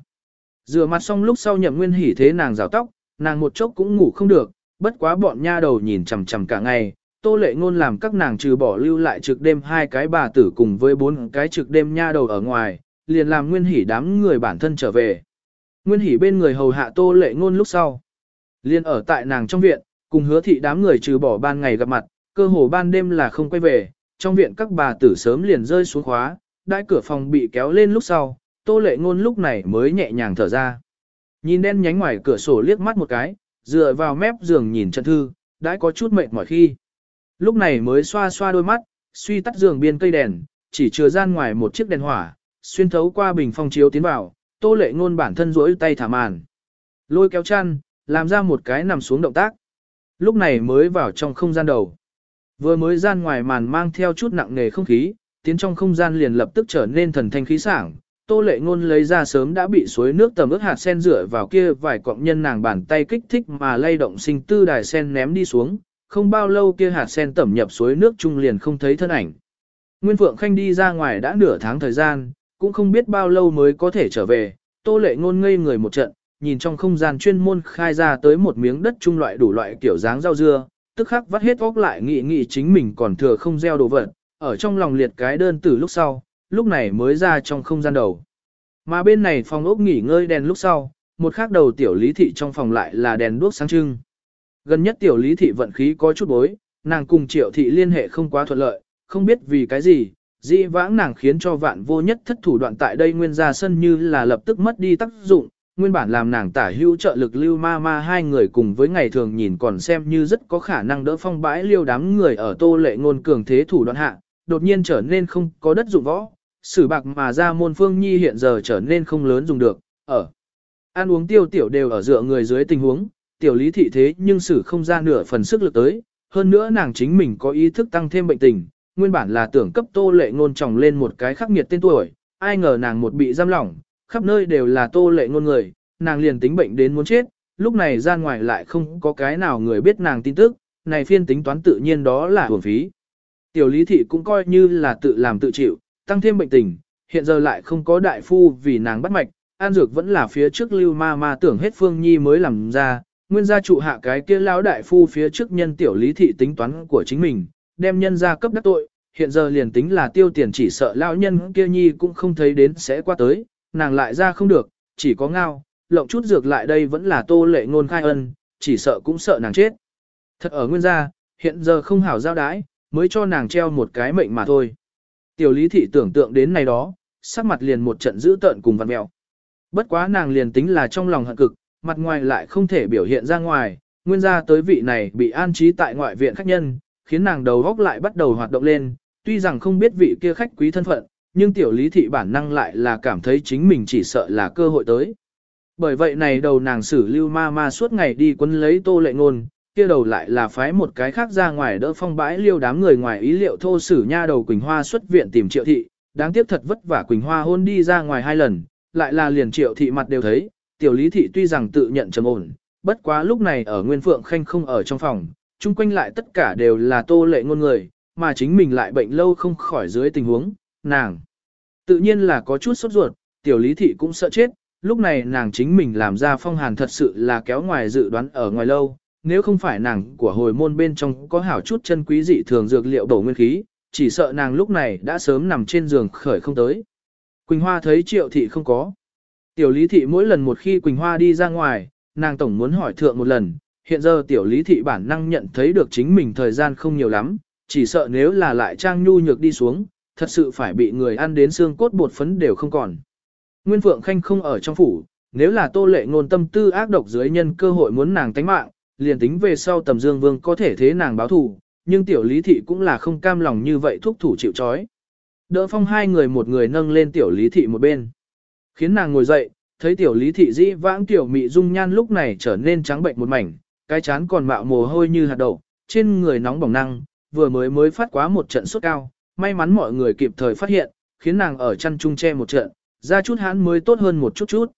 S1: Rửa mặt xong lúc sau nhậm nguyên hỉ thế nàng rào tóc, nàng một chốc cũng ngủ không được, bất quá bọn nha đầu nhìn chằm chằm cả ngày, tô lệ ngôn làm các nàng trừ bỏ lưu lại trực đêm hai cái bà tử cùng với bốn cái trực đêm nha đầu ở ngoài, liền làm nguyên hỉ đám người bản thân trở về. Nguyên hỉ bên người hầu hạ tô lệ ngôn lúc sau. Liên ở tại nàng trong viện, cùng hứa thị đám người trừ bỏ ban ngày gặp mặt, cơ hồ ban đêm là không quay về, trong viện các bà tử sớm liền rơi xuống khóa, đại cửa phòng bị kéo lên lúc sau, tô lệ ngôn lúc này mới nhẹ nhàng thở ra. Nhìn đen nhánh ngoài cửa sổ liếc mắt một cái, dựa vào mép giường nhìn Trần thư, đã có chút mệt mỏi khi. Lúc này mới xoa xoa đôi mắt, suy tắt giường biên cây đèn, chỉ chừa gian ngoài một chiếc đèn hỏa, xuyên thấu qua bình phong chiếu tiến vào, tô lệ ngôn bản thân rỗi tay thả màn. Lôi kéo chăn, làm ra một cái nằm xuống động tác. Lúc này mới vào trong không gian đầu. Vừa mới gian ngoài màn mang theo chút nặng nề không khí, tiến trong không gian liền lập tức trở nên thần thanh khí sảng. Tô lệ ngôn lấy ra sớm đã bị suối nước tầm ướt hạt sen rửa vào kia vài cọng nhân nàng bàn tay kích thích mà lay động sinh tư đài sen ném đi xuống, không bao lâu kia hạt sen tẩm nhập suối nước trung liền không thấy thân ảnh. Nguyên Phượng Khanh đi ra ngoài đã nửa tháng thời gian, cũng không biết bao lâu mới có thể trở về, tô lệ ngôn ngây người một trận, nhìn trong không gian chuyên môn khai ra tới một miếng đất trung loại đủ loại kiểu dáng rau dưa, tức khắc vắt hết óc lại nghĩ nghĩ chính mình còn thừa không gieo đồ vật, ở trong lòng liệt cái đơn từ lúc sau, lúc này mới ra trong không gian đầu. Mà bên này phòng ốc nghỉ ngơi đèn lúc sau, một khác đầu tiểu lý thị trong phòng lại là đèn đuốc sáng trưng. Gần nhất tiểu lý thị vận khí có chút bối, nàng cùng triệu thị liên hệ không quá thuận lợi, không biết vì cái gì, dĩ vãng nàng khiến cho vạn vô nhất thất thủ đoạn tại đây nguyên ra sân như là lập tức mất đi tác dụng, nguyên bản làm nàng tả hữu trợ lực lưu ma ma hai người cùng với ngày thường nhìn còn xem như rất có khả năng đỡ phong bãi liêu đám người ở tô lệ ngôn cường thế thủ đoạn hạ, đột nhiên trở nên không có đất dụng võ, sử bạc mà ra môn phương nhi hiện giờ trở nên không lớn dùng được, ở. Ăn uống tiêu tiểu đều ở dựa người dưới tình huống, tiểu lý thị thế nhưng sử không ra nửa phần sức lực tới, hơn nữa nàng chính mình có ý thức tăng thêm bệnh tình, nguyên bản là tưởng cấp tô lệ ngôn tròng lên một cái khắc nghiệt tên tuổi, ai ngờ nàng một bị giam lỏng, khắp nơi đều là tô lệ ngôn người, nàng liền tính bệnh đến muốn chết, lúc này ra ngoài lại không có cái nào người biết nàng tin tức, này phiên tính toán tự nhiên đó là hưởng phí. Tiểu lý thị cũng coi như là tự làm tự chịu, tăng thêm bệnh tình, hiện giờ lại không có đại phu vì nàng bắt mạch, an dược vẫn là phía trước lưu ma ma tưởng hết phương nhi mới làm ra, nguyên gia trụ hạ cái kia lão đại phu phía trước nhân tiểu lý thị tính toán của chính mình, đem nhân ra cấp đắc tội, hiện giờ liền tính là tiêu tiền chỉ sợ lão nhân kia nhi cũng không thấy đến sẽ qua tới, nàng lại ra không được, chỉ có ngao, lộng chút dược lại đây vẫn là tô lệ ngôn khai ân, chỉ sợ cũng sợ nàng chết. Thật ở nguyên gia, hiện giờ không hảo giao đái, mới cho nàng treo một cái mệnh mà thôi. Tiểu lý thị tưởng tượng đến này đó, sắc mặt liền một trận dữ tợn cùng vặn mẹo. Bất quá nàng liền tính là trong lòng hận cực, mặt ngoài lại không thể biểu hiện ra ngoài, nguyên gia tới vị này bị an trí tại ngoại viện khách nhân, khiến nàng đầu góc lại bắt đầu hoạt động lên, tuy rằng không biết vị kia khách quý thân phận, nhưng tiểu lý thị bản năng lại là cảm thấy chính mình chỉ sợ là cơ hội tới. Bởi vậy này đầu nàng xử lưu ma ma suốt ngày đi quấn lấy tô lệ ngôn, kia đầu lại là phái một cái khác ra ngoài đỡ phong bãi liêu đám người ngoài ý liệu thô sử nha đầu Quỳnh Hoa xuất viện tìm triệu thị, đáng tiếc thật vất vả Quỳnh Hoa hôn đi ra ngoài hai lần, lại là liền triệu thị mặt đều thấy, tiểu lý thị tuy rằng tự nhận trầm ổn, bất quá lúc này ở Nguyên Phượng Khanh không ở trong phòng, chung quanh lại tất cả đều là tô lệ ngôn người, mà chính mình lại bệnh lâu không khỏi dưới tình huống, nàng. Tự nhiên là có chút sốt ruột, tiểu lý thị cũng sợ chết, lúc này nàng chính mình làm ra phong hàn thật sự là kéo ngoài dự đoán ở ngoài lâu, nếu không phải nàng của hồi môn bên trong có hảo chút chân quý dị thường dược liệu bổ nguyên khí, chỉ sợ nàng lúc này đã sớm nằm trên giường khởi không tới. Quỳnh Hoa thấy triệu thị không có. Tiểu lý thị mỗi lần một khi Quỳnh Hoa đi ra ngoài, nàng tổng muốn hỏi thượng một lần, hiện giờ tiểu lý thị bản năng nhận thấy được chính mình thời gian không nhiều lắm, chỉ sợ nếu là lại trang nhu nhược đi xuống, thật sự phải bị người ăn đến xương cốt bột phấn đều không còn. Nguyên Phượng Khanh không ở trong phủ, nếu là tô lệ ngôn tâm tư ác độc dưới nhân cơ hội muốn nàng tánh mạng, liền tính về sau tầm dương vương có thể thế nàng báo thù, nhưng tiểu lý thị cũng là không cam lòng như vậy thúc thủ chịu chói. Đỡ phong hai người một người nâng lên tiểu lý thị một bên. Khiến nàng ngồi dậy, thấy tiểu lý thị dĩ vãng tiểu mị dung nhan lúc này trở nên trắng bệnh một mảnh, cái chán còn mạo mồ hôi như hạt đậu, trên người nóng bỏng năng, vừa mới mới phát quá một trận sốt cao, may mắn mọi người kịp thời phát hiện, khiến nàng ở chăn trung che một trận, ra chút hãn mới tốt hơn một chút chút.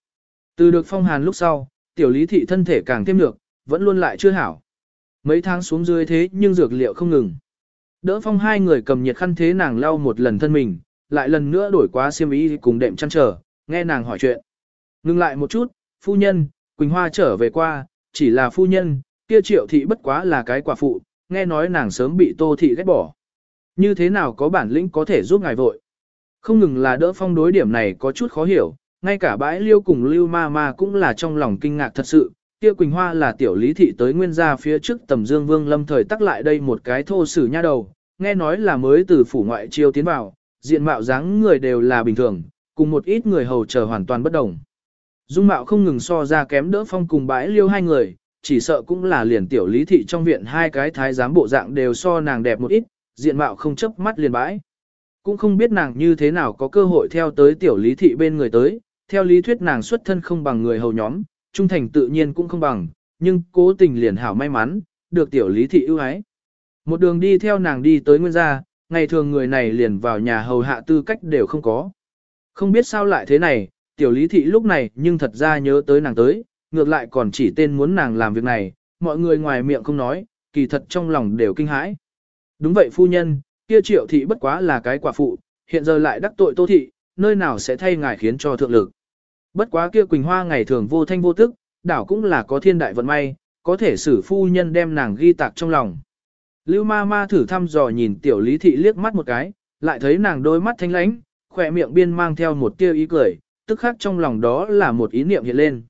S1: Từ được phong hàn lúc sau, tiểu lý thị thân thể càng thêm lược, vẫn luôn lại chưa hảo. Mấy tháng xuống dưới thế nhưng dược liệu không ngừng. Đỡ phong hai người cầm nhiệt khăn thế nàng lau một lần thân mình, lại lần nữa đổi qua xiêm y cùng đệm chăn trở, nghe nàng hỏi chuyện. Ngưng lại một chút, phu nhân, Quỳnh Hoa trở về qua, chỉ là phu nhân, kia triệu thị bất quá là cái quả phụ, nghe nói nàng sớm bị tô thị ghét bỏ. Như thế nào có bản lĩnh có thể giúp ngài vội. Không ngừng là đỡ phong đối điểm này có chút khó hiểu, ngay cả bãi liêu cùng lưu ma ma cũng là trong lòng kinh ngạc thật sự, kia Quỳnh Hoa là tiểu lý thị tới nguyên gia phía trước tầm dương vương lâm thời tắc lại đây một cái thô sử nha đầu, nghe nói là mới từ phủ ngoại chiêu tiến vào, diện mạo dáng người đều là bình thường, cùng một ít người hầu chờ hoàn toàn bất đồng. Dung mạo không ngừng so ra kém đỡ phong cùng bãi liêu hai người, chỉ sợ cũng là liền tiểu lý thị trong viện hai cái thái giám bộ dạng đều so nàng đẹp một ít, diện mạo không chấp mắt liền bãi. Cũng không biết nàng như thế nào có cơ hội theo tới tiểu lý thị bên người tới, theo lý thuyết nàng xuất thân không bằng người hầu nhóm, trung thành tự nhiên cũng không bằng, nhưng cố tình liền hảo may mắn, được tiểu lý thị ưu ái. Một đường đi theo nàng đi tới nguyên gia, ngày thường người này liền vào nhà hầu hạ tư cách đều không có. Không biết sao lại thế này, tiểu lý thị lúc này nhưng thật ra nhớ tới nàng tới, ngược lại còn chỉ tên muốn nàng làm việc này, mọi người ngoài miệng không nói, kỳ thật trong lòng đều kinh hãi. Đúng vậy phu nhân, kia triệu thị bất quá là cái quả phụ, hiện giờ lại đắc tội tô thị, nơi nào sẽ thay ngài khiến cho thượng lực. Bất quá kia Quỳnh Hoa ngày thường vô thanh vô tức, đảo cũng là có thiên đại vận may, có thể xử phu nhân đem nàng ghi tạc trong lòng. Lưu ma ma thử thăm dò nhìn tiểu lý thị liếc mắt một cái, lại thấy nàng đôi mắt thanh lãnh, khỏe miệng biên mang theo một tia ý cười, tức khác trong lòng đó là một ý niệm hiện lên.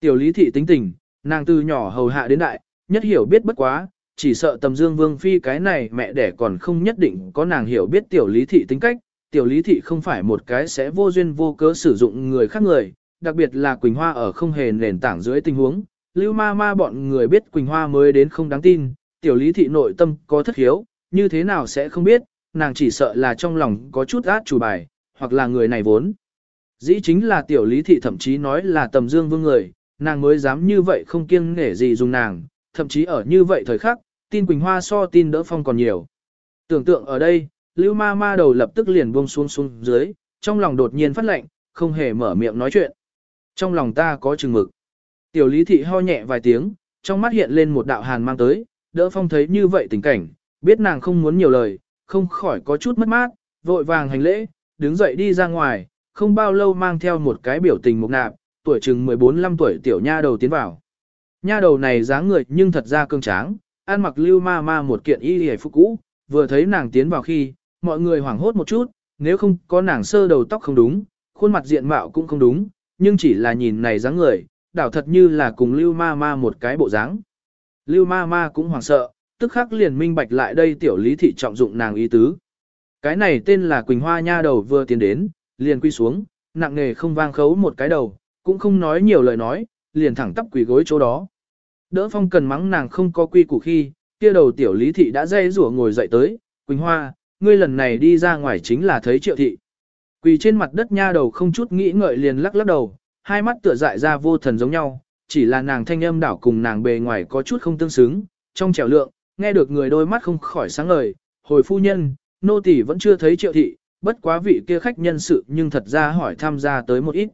S1: Tiểu lý thị tính tình, nàng từ nhỏ hầu hạ đến đại, nhất hiểu biết bất quá, chỉ sợ tầm dương vương phi cái này mẹ đẻ còn không nhất định có nàng hiểu biết tiểu lý thị tính cách, tiểu lý thị không phải một cái sẽ vô duyên vô cớ sử dụng người khác người, đặc biệt là Quỳnh Hoa ở không hề nền tảng dưới tình huống, lưu ma ma bọn người biết Quỳnh Hoa mới đến không đáng tin, tiểu lý thị nội tâm có thất hiếu, như thế nào sẽ không biết, nàng chỉ sợ là trong lòng có chút át chủ bài, hoặc là người này vốn. Dĩ chính là tiểu lý thị thậm chí nói là tầm dương vương người, nàng mới dám như vậy không kiêng nể gì dùng nàng, thậm chí ở như vậy thời khắc, tin Quỳnh Hoa so tin đỡ phong còn nhiều. Tưởng tượng ở đây, Lưu ma ma đầu lập tức liền buông xuống xuống dưới, trong lòng đột nhiên phát lệnh, không hề mở miệng nói chuyện. Trong lòng ta có chừng mực. Tiểu lý thị ho nhẹ vài tiếng, trong mắt hiện lên một đạo hàn mang tới, đỡ phong thấy như vậy tình cảnh, biết nàng không muốn nhiều lời, không khỏi có chút mất mát, vội vàng hành lễ, đứng dậy đi ra ngoài, không bao lâu mang theo một cái biểu tình mục nạp, tuổi chừng 14-15 tuổi tiểu nha đầu tiến vào. Nha đầu này dáng người nhưng thật ra cương tráng, ăn mặc lưu ma ma một kiện y hề phục cũ, vừa thấy nàng tiến vào khi, mọi người hoảng hốt một chút, nếu không có nàng sơ đầu tóc không đúng, khuôn mặt diện mạo cũng không đúng, nhưng chỉ là nhìn này dáng người, đảo thật như là cùng lưu ma ma một cái bộ dáng. Lưu ma ma cũng hoảng sợ, tức khắc liền minh bạch lại đây tiểu lý thị trọng dụng nàng ý tứ. Cái này tên là Quỳnh Hoa nha đầu vừa tiến đến, liền quy xuống, nặng nề không vang khấu một cái đầu, cũng không nói nhiều lời nói, liền thẳng tắp quỳ gối chỗ đó. Đỡ phong cần mắng nàng không có quy củ khi, kia đầu tiểu lý thị đã dây rủa ngồi dậy tới, Quỳnh Hoa, ngươi lần này đi ra ngoài chính là thấy triệu thị. Quỳ trên mặt đất nha đầu không chút nghĩ ngợi liền lắc lắc đầu, hai mắt tựa dại ra vô thần giống nhau, chỉ là nàng thanh âm đảo cùng nàng bề ngoài có chút không tương xứng, trong trẻo lượng, nghe được người đôi mắt không khỏi sáng ngời, hồi phu nhân, nô tỳ vẫn chưa thấy triệu thị, bất quá vị kia khách nhân sự nhưng thật ra hỏi tham gia tới một ít.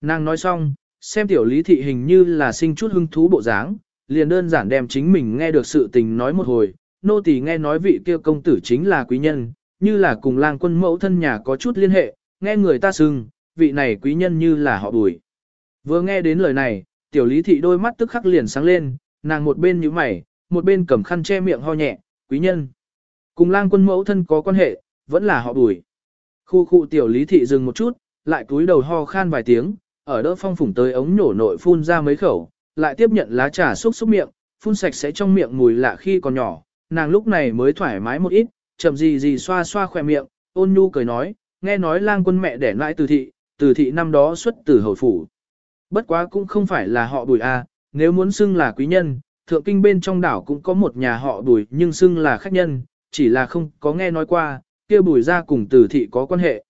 S1: Nàng nói xong, xem tiểu lý thị hình như là sinh chút hứng thú bộ dáng, liền đơn giản đem chính mình nghe được sự tình nói một hồi, nô tỳ nghe nói vị kia công tử chính là quý nhân, như là cùng lang quân mẫu thân nhà có chút liên hệ, nghe người ta xưng, vị này quý nhân như là họ bùi. Vừa nghe đến lời này, tiểu lý thị đôi mắt tức khắc liền sáng lên, nàng một bên nhíu mày, một bên cầm khăn che miệng ho nhẹ, quý nhân. Cùng lang quân mẫu thân có quan hệ, vẫn là họ bùi. Khu khu tiểu lý thị dừng một chút, lại cúi đầu ho khan vài tiếng, ở đỡ phong phủng tới ống nhổ nội phun ra mấy khẩu, lại tiếp nhận lá trà xúc xúc miệng, phun sạch sẽ trong miệng mùi lạ khi còn nhỏ, nàng lúc này mới thoải mái một ít, chậm gì gì xoa xoa khỏe miệng, ôn nhu cười nói, nghe nói lang quân mẹ đẻ lại từ thị, từ thị năm đó xuất từ hầu phủ. Bất quá cũng không phải là họ bùi a, nếu muốn xưng là quý nhân, thượng kinh bên trong đảo cũng có một nhà họ bùi nhưng xưng là khách nhân, chỉ là không có nghe nói qua, kia bùi ra cùng từ thị có quan hệ.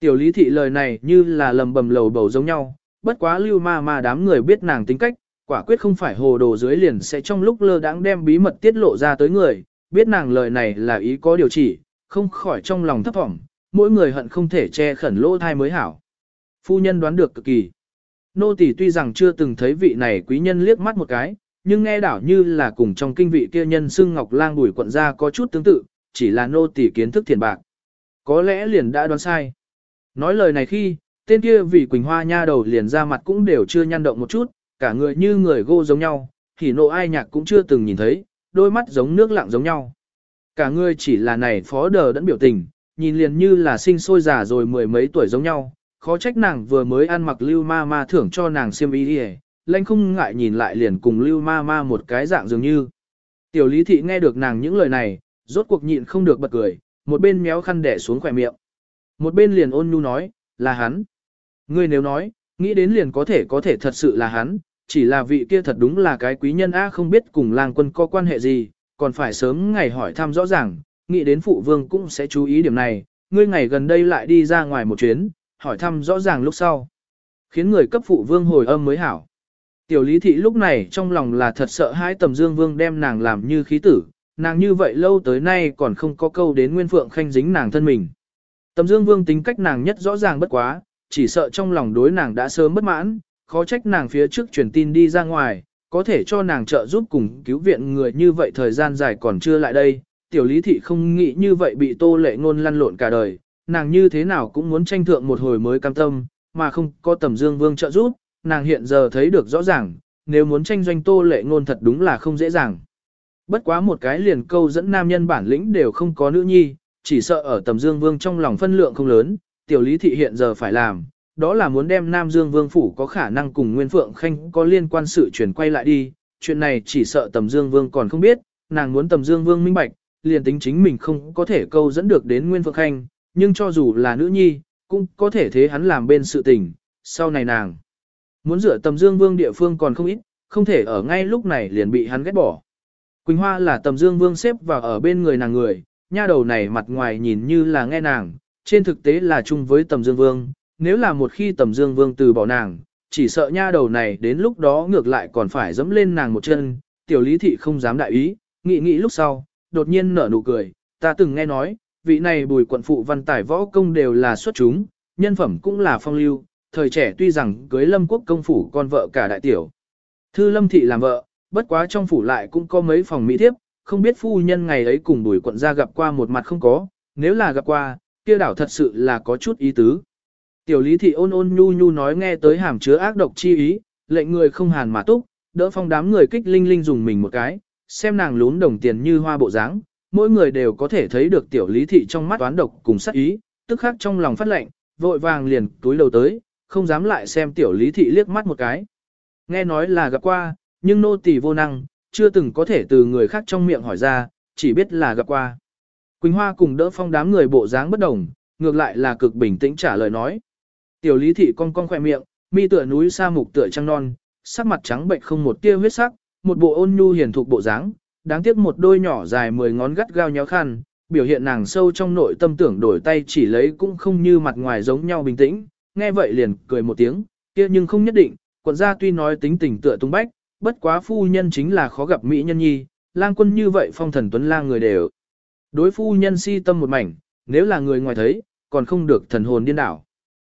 S1: Tiểu lý thị lời này như là lầm bầm lầu bầu giống nhau, bất quá lưu ma ma đám người biết nàng tính cách, quả quyết không phải hồ đồ dưới liền sẽ trong lúc lơ đãng đem bí mật tiết lộ ra tới người, biết nàng lời này là ý có điều chỉ, không khỏi trong lòng thấp thỏm, mỗi người hận không thể che khẩn lỗ thai mới hảo. Phu nhân đoán được cực kỳ. Nô tỳ tuy rằng chưa từng thấy vị này quý nhân liếc mắt một cái, nhưng nghe đảo như là cùng trong kinh vị kia nhân xưng Ngọc Lang đuổi quận ra có chút tương tự, chỉ là nô tỳ kiến thức thiền bạc. Có lẽ liền đã đoán sai. Nói lời này khi, tên kia vị Quỳnh Hoa nha đầu liền ra mặt cũng đều chưa nhăn động một chút, cả người như người gô giống nhau, thì nộ ai nhạc cũng chưa từng nhìn thấy, đôi mắt giống nước lặng giống nhau. Cả người chỉ là này phó đờ đẫn biểu tình, nhìn liền như là sinh sôi già rồi mười mấy tuổi giống nhau, khó trách nàng vừa mới ăn mặc lưu ma ma thưởng cho nàng xiêm y đi lãnh không ngại nhìn lại liền cùng lưu ma ma một cái dạng dường như. Tiểu lý thị nghe được nàng những lời này, rốt cuộc nhịn không được bật cười, một bên méo khăn đẻ xuống khỏe miệng. Một bên liền ôn nhu nói, là hắn. Ngươi nếu nói, nghĩ đến liền có thể có thể thật sự là hắn, chỉ là vị kia thật đúng là cái quý nhân A không biết cùng lang quân có quan hệ gì, còn phải sớm ngày hỏi thăm rõ ràng, nghĩ đến phụ vương cũng sẽ chú ý điểm này, ngươi ngày gần đây lại đi ra ngoài một chuyến, hỏi thăm rõ ràng lúc sau. Khiến người cấp phụ vương hồi âm mới hảo. Tiểu lý thị lúc này trong lòng là thật sợ hãi tầm dương vương đem nàng làm như khí tử, nàng như vậy lâu tới nay còn không có câu đến nguyên phượng khanh dính nàng thân mình. Tầm dương vương tính cách nàng nhất rõ ràng bất quá, chỉ sợ trong lòng đối nàng đã sớm bất mãn, khó trách nàng phía trước truyền tin đi ra ngoài, có thể cho nàng trợ giúp cùng cứu viện người như vậy thời gian dài còn chưa lại đây. Tiểu lý thị không nghĩ như vậy bị tô lệ ngôn lăn lộn cả đời, nàng như thế nào cũng muốn tranh thượng một hồi mới cam tâm, mà không có tầm dương vương trợ giúp, nàng hiện giờ thấy được rõ ràng, nếu muốn tranh doanh tô lệ ngôn thật đúng là không dễ dàng. Bất quá một cái liền câu dẫn nam nhân bản lĩnh đều không có nữ nhi, chỉ sợ ở tầm dương vương trong lòng phân lượng không lớn, tiểu lý thị hiện giờ phải làm, đó là muốn đem Nam Dương Vương Phủ có khả năng cùng Nguyên Phượng Khanh có liên quan sự chuyển quay lại đi, chuyện này chỉ sợ tầm Dương Vương còn không biết, nàng muốn tầm Dương Vương minh bạch, liền tính chính mình không có thể câu dẫn được đến Nguyên Phượng Khanh, nhưng cho dù là nữ nhi, cũng có thể thế hắn làm bên sự tình, sau này nàng muốn rửa tầm Dương Vương địa phương còn không ít, không thể ở ngay lúc này liền bị hắn ghét bỏ. Quỳnh Hoa là tầm Dương Vương xếp vào ở bên người nàng người, nha đầu này mặt ngoài nhìn như là nghe nàng, trên thực tế là chung với tầm dương vương, nếu là một khi tầm dương vương từ bỏ nàng, chỉ sợ nha đầu này đến lúc đó ngược lại còn phải dẫm lên nàng một chân, tiểu lý thị không dám đại ý, nghĩ nghĩ lúc sau, đột nhiên nở nụ cười, ta từng nghe nói, vị này bùi quận phụ văn tài võ công đều là xuất chúng, nhân phẩm cũng là phong lưu, thời trẻ tuy rằng cưới lâm quốc công phủ con vợ cả đại tiểu. Thư lâm thị làm vợ, bất quá trong phủ lại cũng có mấy phòng mỹ thiếp, không biết phu nhân ngày ấy cùng bùi quận ra gặp qua một mặt không có, nếu là gặp qua, kia đảo thật sự là có chút ý tứ. Tiểu lý thị ôn ôn nhu nhu nói nghe tới hàm chứa ác độc chi ý, lệnh người không hàn mà túc, đỡ phong đám người kích linh linh dùng mình một cái, xem nàng lún đồng tiền như hoa bộ dáng, mỗi người đều có thể thấy được tiểu lý thị trong mắt toán độc cùng sắc ý, tức khắc trong lòng phát lệnh, vội vàng liền túi đầu tới, không dám lại xem tiểu lý thị liếc mắt một cái. Nghe nói là gặp qua, nhưng nô tỳ vô năng, chưa từng có thể từ người khác trong miệng hỏi ra, chỉ biết là gặp qua. Quỳnh Hoa cùng đỡ phong đám người bộ dáng bất đồng, ngược lại là cực bình tĩnh trả lời nói. Tiểu lý thị cong cong khỏe miệng, mi tựa núi sa mục tựa trăng non, sắc mặt trắng bệnh không một tia huyết sắc, một bộ ôn nhu hiền thục bộ dáng, đáng tiếc một đôi nhỏ dài mười ngón gắt gao nhéo khăn, biểu hiện nàng sâu trong nội tâm tưởng đổi tay chỉ lấy cũng không như mặt ngoài giống nhau bình tĩnh, nghe vậy liền cười một tiếng, kia nhưng không nhất định, quận gia tuy nói tính tình tựa tung bách, bất quá phu nhân chính là khó gặp mỹ nhân nhi, lang quân như vậy phong thần tuấn lang người đều. Đối phu nhân si tâm một mảnh, nếu là người ngoài thấy, còn không được thần hồn điên đảo.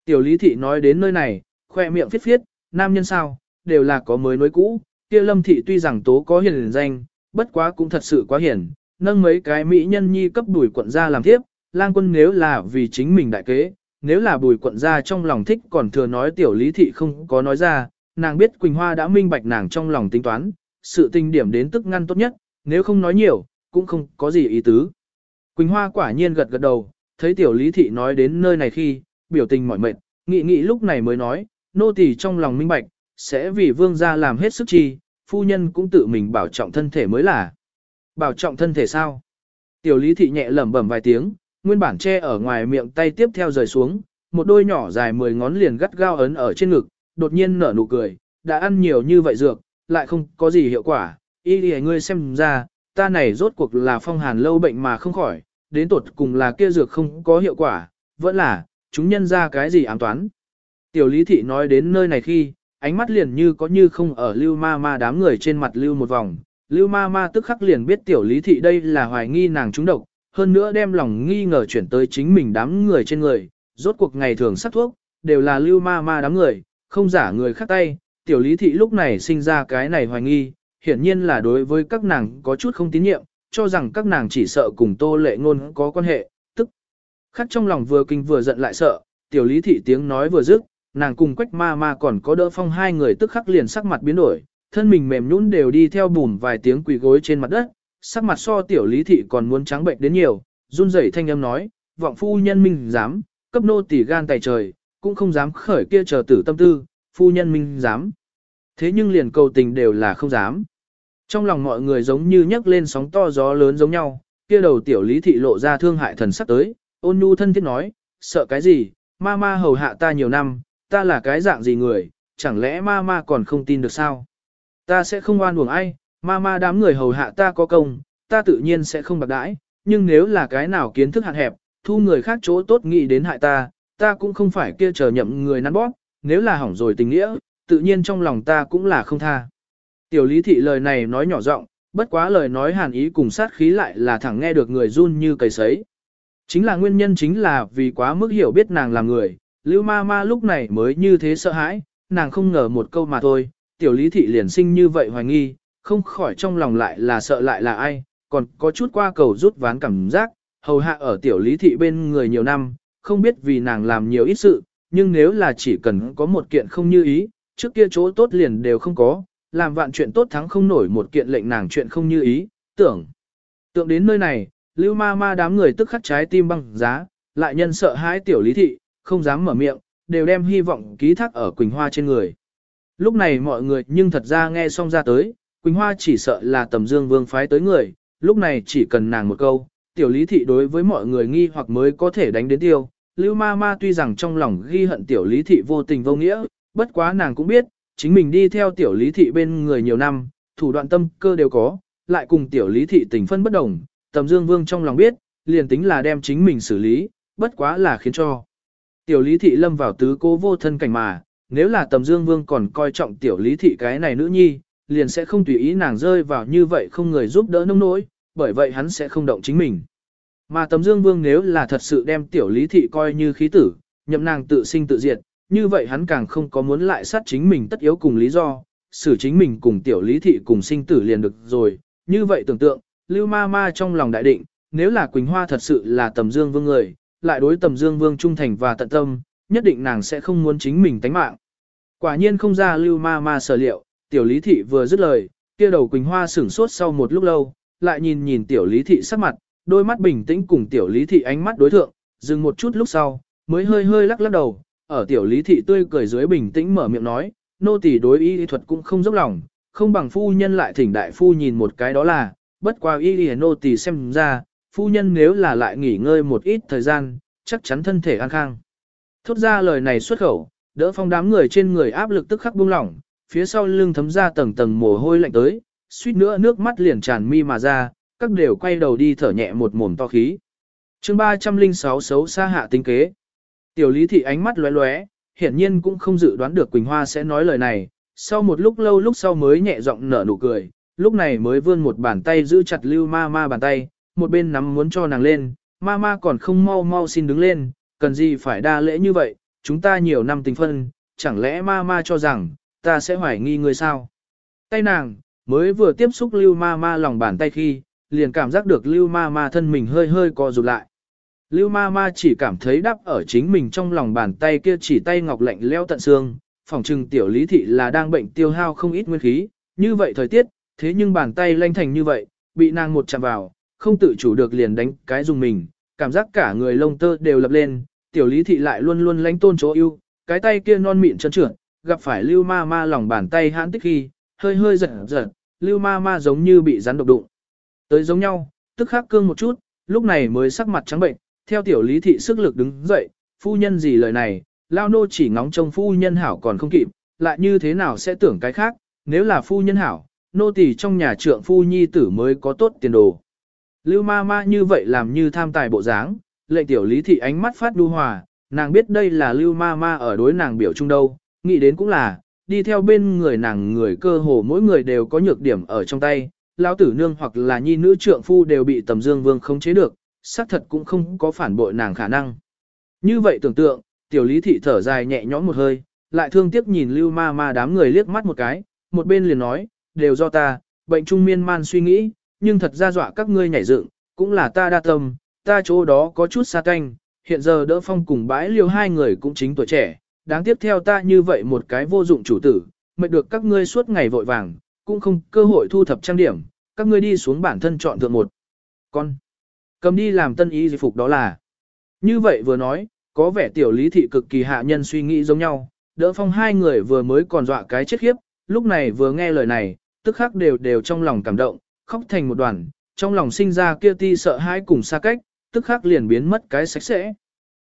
S1: Tiểu lý thị nói đến nơi này, khoe miệng phiết phiết, nam nhân sao, đều là có mới nối cũ, kia lâm thị tuy rằng tố có hiền danh, bất quá cũng thật sự quá hiền, nâng mấy cái mỹ nhân nhi cấp đuổi quận ra làm tiếp, lang quân nếu là vì chính mình đại kế, nếu là bùi quận gia trong lòng thích còn thừa nói tiểu lý thị không có nói ra, nàng biết Quỳnh Hoa đã minh bạch nàng trong lòng tính toán, sự tình điểm đến tức ngăn tốt nhất, nếu không nói nhiều, cũng không có gì ý tứ. Quỳnh Hoa quả nhiên gật gật đầu, thấy tiểu lý thị nói đến nơi này khi, biểu tình mỏi mệt, nghị nghị lúc này mới nói, nô tỳ trong lòng minh bạch, sẽ vì vương gia làm hết sức chi, phu nhân cũng tự mình bảo trọng thân thể mới là. Bảo trọng thân thể sao? Tiểu lý thị nhẹ lẩm bẩm vài tiếng, nguyên bản che ở ngoài miệng tay tiếp theo rời xuống, một đôi nhỏ dài mười ngón liền gắt gao ấn ở trên ngực, đột nhiên nở nụ cười, đã ăn nhiều như vậy dược, lại không có gì hiệu quả, y đi ngươi xem ra, ta này rốt cuộc là phong hàn lâu bệnh mà không khỏi, đến tột cùng là kia dược không có hiệu quả, vẫn là, chúng nhân ra cái gì ám toán. Tiểu lý thị nói đến nơi này khi, ánh mắt liền như có như không ở lưu ma ma đám người trên mặt lưu một vòng, lưu ma ma tức khắc liền biết tiểu lý thị đây là hoài nghi nàng trúng độc, hơn nữa đem lòng nghi ngờ chuyển tới chính mình đám người trên người, rốt cuộc ngày thường sắc thuốc, đều là lưu ma ma đám người, không giả người khác tay, tiểu lý thị lúc này sinh ra cái này hoài nghi, hiển nhiên là đối với các nàng có chút không tín nhiệm, cho rằng các nàng chỉ sợ cùng tô lệ ngôn có quan hệ, khắc trong lòng vừa kinh vừa giận lại sợ, tiểu lý thị tiếng nói vừa dứt, nàng cùng quách ma ma còn có đỡ phong hai người tức khắc liền sắc mặt biến đổi, thân mình mềm nhũn đều đi theo bùn vài tiếng quỳ gối trên mặt đất, sắc mặt so tiểu lý thị còn muốn trắng bệnh đến nhiều, run rẩy thanh âm nói, vọng phu nhân minh dám, cấp nô tỳ gan tài trời, cũng không dám khởi kia chờ tử tâm tư, phu nhân minh dám. Thế nhưng liền cầu tình đều là không dám. Trong lòng mọi người giống như nhấc lên sóng to gió lớn giống nhau, kia đầu tiểu lý thị lộ ra thương hại thần sắc tới, ôn nhu thân thiết nói, sợ cái gì, ma ma hầu hạ ta nhiều năm, ta là cái dạng gì người, chẳng lẽ ma ma còn không tin được sao? Ta sẽ không oan uổng ai, ma ma đám người hầu hạ ta có công, ta tự nhiên sẽ không bạc đãi, nhưng nếu là cái nào kiến thức hạn hẹp, thu người khác chỗ tốt nghĩ đến hại ta, ta cũng không phải kia chờ nhậm người nắn bóp, nếu là hỏng rồi tình nghĩa, tự nhiên trong lòng ta cũng là không tha. Tiểu lý thị lời này nói nhỏ giọng, bất quá lời nói hàn ý cùng sát khí lại là thẳng nghe được người run như cầy sấy. Chính là nguyên nhân chính là vì quá mức hiểu biết nàng là người, lưu ma ma lúc này mới như thế sợ hãi, nàng không ngờ một câu mà thôi, tiểu lý thị liền sinh như vậy hoài nghi, không khỏi trong lòng lại là sợ lại là ai, còn có chút qua cầu rút ván cảm giác, hầu hạ ở tiểu lý thị bên người nhiều năm, không biết vì nàng làm nhiều ít sự, nhưng nếu là chỉ cần có một kiện không như ý, trước kia chỗ tốt liền đều không có, làm vạn chuyện tốt thắng không nổi một kiện lệnh nàng chuyện không như ý, tưởng. Tượng đến nơi này, lưu ma ma đám người tức khắc trái tim băng giá, lại nhân sợ hãi tiểu lý thị, không dám mở miệng, đều đem hy vọng ký thác ở Quỳnh Hoa trên người. Lúc này mọi người nhưng thật ra nghe xong ra tới, Quỳnh Hoa chỉ sợ là tầm dương vương phái tới người, lúc này chỉ cần nàng một câu, tiểu lý thị đối với mọi người nghi hoặc mới có thể đánh đến tiêu. Lưu ma ma tuy rằng trong lòng ghi hận tiểu lý thị vô tình vô nghĩa, bất quá nàng cũng biết, chính mình đi theo tiểu lý thị bên người nhiều năm, thủ đoạn tâm cơ đều có, lại cùng tiểu lý thị tình phân bất đồng, tầm dương vương trong lòng biết, liền tính là đem chính mình xử lý, bất quá là khiến cho. Tiểu lý thị lâm vào tứ cố vô thân cảnh mà, nếu là tầm dương vương còn coi trọng tiểu lý thị cái này nữ nhi, liền sẽ không tùy ý nàng rơi vào như vậy không người giúp đỡ nông nỗi, bởi vậy hắn sẽ không động chính mình. Mà tầm dương vương nếu là thật sự đem tiểu lý thị coi như khí tử, nhậm nàng tự sinh tự diệt, như vậy hắn càng không có muốn lại sát chính mình tất yếu cùng lý do, xử chính mình cùng tiểu lý thị cùng sinh tử liền được rồi. Như vậy tưởng tượng, lưu ma ma trong lòng đại định, nếu là Quỳnh Hoa thật sự là tầm dương vương người, lại đối tầm dương vương trung thành và tận tâm, nhất định nàng sẽ không muốn chính mình tánh mạng. Quả nhiên không ra lưu ma ma sở liệu, tiểu lý thị vừa dứt lời, kia đầu Quỳnh Hoa sửng sốt sau một lúc lâu, lại nhìn nhìn tiểu lý thị sắc mặt, đôi mắt bình tĩnh cùng tiểu lý thị ánh mắt đối thượng, dừng một chút lúc sau, mới hơi hơi lắc lắc đầu, ở tiểu lý thị tươi cười dưới bình tĩnh mở miệng nói, nô tỳ đối y thuật cũng không dốc lòng, không bằng phu nhân lại thỉnh đại phu nhìn một cái đó là, bất qua y y nô tỳ xem ra, phu nhân nếu là lại nghỉ ngơi một ít thời gian, chắc chắn thân thể an khang. Thốt ra lời này xuất khẩu, đỡ phong đám người trên người áp lực tức khắc buông lỏng, phía sau lưng thấm ra tầng tầng mồ hôi lạnh tới, suýt nữa nước mắt liền tràn mi mà ra, các đều quay đầu đi thở nhẹ một mồm to khí. chương 306 xấu xa hạ tính kế. Tiểu lý thị ánh mắt lóe lóe, hiển nhiên cũng không dự đoán được Quỳnh Hoa sẽ nói lời này, sau một lúc lâu lúc sau mới nhẹ giọng nở nụ cười, lúc này mới vươn một bàn tay giữ chặt lưu ma ma bàn tay, một bên nắm muốn cho nàng lên, ma ma còn không mau mau xin đứng lên, cần gì phải đa lễ như vậy, chúng ta nhiều năm tình phân, chẳng lẽ ma ma cho rằng, ta sẽ hoài nghi người sao. Tay nàng, mới vừa tiếp xúc lưu ma ma lòng bàn tay khi, liền cảm giác được lưu ma ma thân mình hơi hơi co rụt lại. Lưu ma ma chỉ cảm thấy đắp ở chính mình trong lòng bàn tay kia chỉ tay ngọc lạnh leo tận xương, phòng trừng tiểu lý thị là đang bệnh tiêu hao không ít nguyên khí, như vậy thời tiết, thế nhưng bàn tay lanh thành như vậy, bị nàng một chạm vào, không tự chủ được liền đánh cái dùng mình, cảm giác cả người lông tơ đều lập lên, tiểu lý thị lại luôn luôn lánh tôn chỗ ưu, cái tay kia non mịn chân trượt, gặp phải lưu ma ma lòng bàn tay hãn tích khi, hơi hơi giật giật, lưu ma ma giống như bị rắn độc đụng. Tới giống nhau, tức khắc cương một chút, lúc này mới sắc mặt trắng bệnh, theo tiểu lý thị sức lực đứng dậy, phu nhân gì lời này, lao nô chỉ ngóng trông phu nhân hảo còn không kịp, lại như thế nào sẽ tưởng cái khác, nếu là phu nhân hảo, nô tỳ trong nhà trượng phu nhi tử mới có tốt tiền đồ. Lưu ma ma như vậy làm như tham tài bộ dáng, lệnh tiểu lý thị ánh mắt phát đu hòa, nàng biết đây là lưu ma ma ở đối nàng biểu trung đâu, nghĩ đến cũng là, đi theo bên người nàng người cơ hồ mỗi người đều có nhược điểm ở trong tay, lão tử nương hoặc là nhi nữ trượng phu đều bị tầm dương vương không chế được, xác thật cũng không có phản bội nàng khả năng. Như vậy tưởng tượng, tiểu lý thị thở dài nhẹ nhõm một hơi, lại thương tiếc nhìn lưu ma ma đám người liếc mắt một cái, một bên liền nói, đều do ta, bệnh trung miên man suy nghĩ, nhưng thật ra dọa các ngươi nhảy dựng, cũng là ta đa tâm, ta chỗ đó có chút xa canh, hiện giờ đỡ phong cùng bãi liêu hai người cũng chính tuổi trẻ, đáng tiếp theo ta như vậy một cái vô dụng chủ tử, mệt được các ngươi suốt ngày vội vàng, cũng không cơ hội thu thập trang điểm, các ngươi đi xuống bản thân chọn thượng một. Con, cầm đi làm tân ý gì phục đó là. Như vậy vừa nói, có vẻ tiểu lý thị cực kỳ hạ nhân suy nghĩ giống nhau, đỡ phong hai người vừa mới còn dọa cái chết khiếp, lúc này vừa nghe lời này, tức khắc đều đều trong lòng cảm động, khóc thành một đoàn, trong lòng sinh ra kia ti sợ hãi cùng xa cách, tức khắc liền biến mất cái sạch sẽ.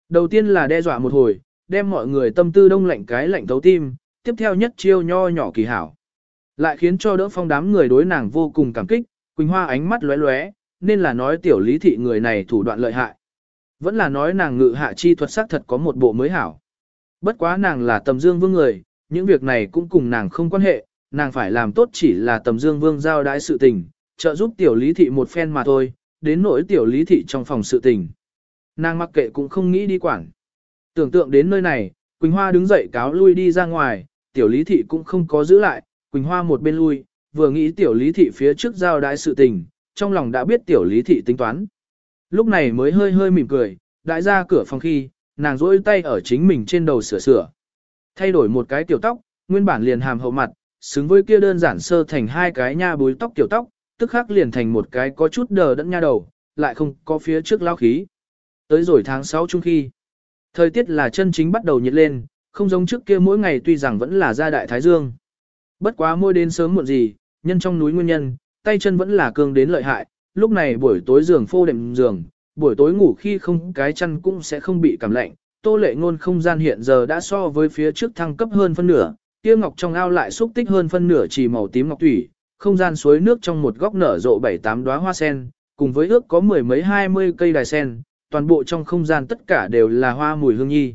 S1: Đầu tiên là đe dọa một hồi, đem mọi người tâm tư đông lạnh cái lạnh thấu tim, tiếp theo nhất chiêu nho nhỏ kỳ hảo. Lại khiến cho đỡ phong đám người đối nàng vô cùng cảm kích, Quỳnh Hoa ánh mắt lóe lóe, nên là nói tiểu lý thị người này thủ đoạn lợi hại. Vẫn là nói nàng ngự hạ chi thuật sắc thật có một bộ mới hảo. Bất quá nàng là tầm dương vương người, những việc này cũng cùng nàng không quan hệ, nàng phải làm tốt chỉ là tầm dương vương giao đãi sự tình, trợ giúp tiểu lý thị một phen mà thôi, đến nỗi tiểu lý thị trong phòng sự tình. Nàng mặc kệ cũng không nghĩ đi quản. Tưởng tượng đến nơi này, Quỳnh Hoa đứng dậy cáo lui đi ra ngoài, tiểu lý thị cũng không có giữ lại, Quỳnh Hoa một bên lui, vừa nghĩ tiểu lý thị phía trước giao đái sự tình, trong lòng đã biết tiểu lý thị tính toán. Lúc này mới hơi hơi mỉm cười, đại ra cửa phòng khi, nàng rỗi tay ở chính mình trên đầu sửa sửa. Thay đổi một cái tiểu tóc, nguyên bản liền hàm hậu mặt, xứng với kia đơn giản sơ thành hai cái nha búi tóc tiểu tóc, tức khắc liền thành một cái có chút đờ đẫn nha đầu, lại không có phía trước lao khí. Tới rồi tháng 6 chung khi, thời tiết là chân chính bắt đầu nhiệt lên, không giống trước kia mỗi ngày tuy rằng vẫn là gia đại thái dương. Bất quá môi đến sớm muộn gì, nhân trong núi nguyên nhân, tay chân vẫn là cường đến lợi hại, lúc này buổi tối giường phô đệm giường, buổi tối ngủ khi không cái chăn cũng sẽ không bị cảm lạnh. Tô lệ ngôn không gian hiện giờ đã so với phía trước thăng cấp hơn phân nửa, kia ngọc trong ao lại xúc tích hơn phân nửa chỉ màu tím ngọc thủy, không gian suối nước trong một góc nở rộ bảy tám đóa hoa sen, cùng với ước có mười mấy hai mươi cây đài sen, toàn bộ trong không gian tất cả đều là hoa mùi hương nhi.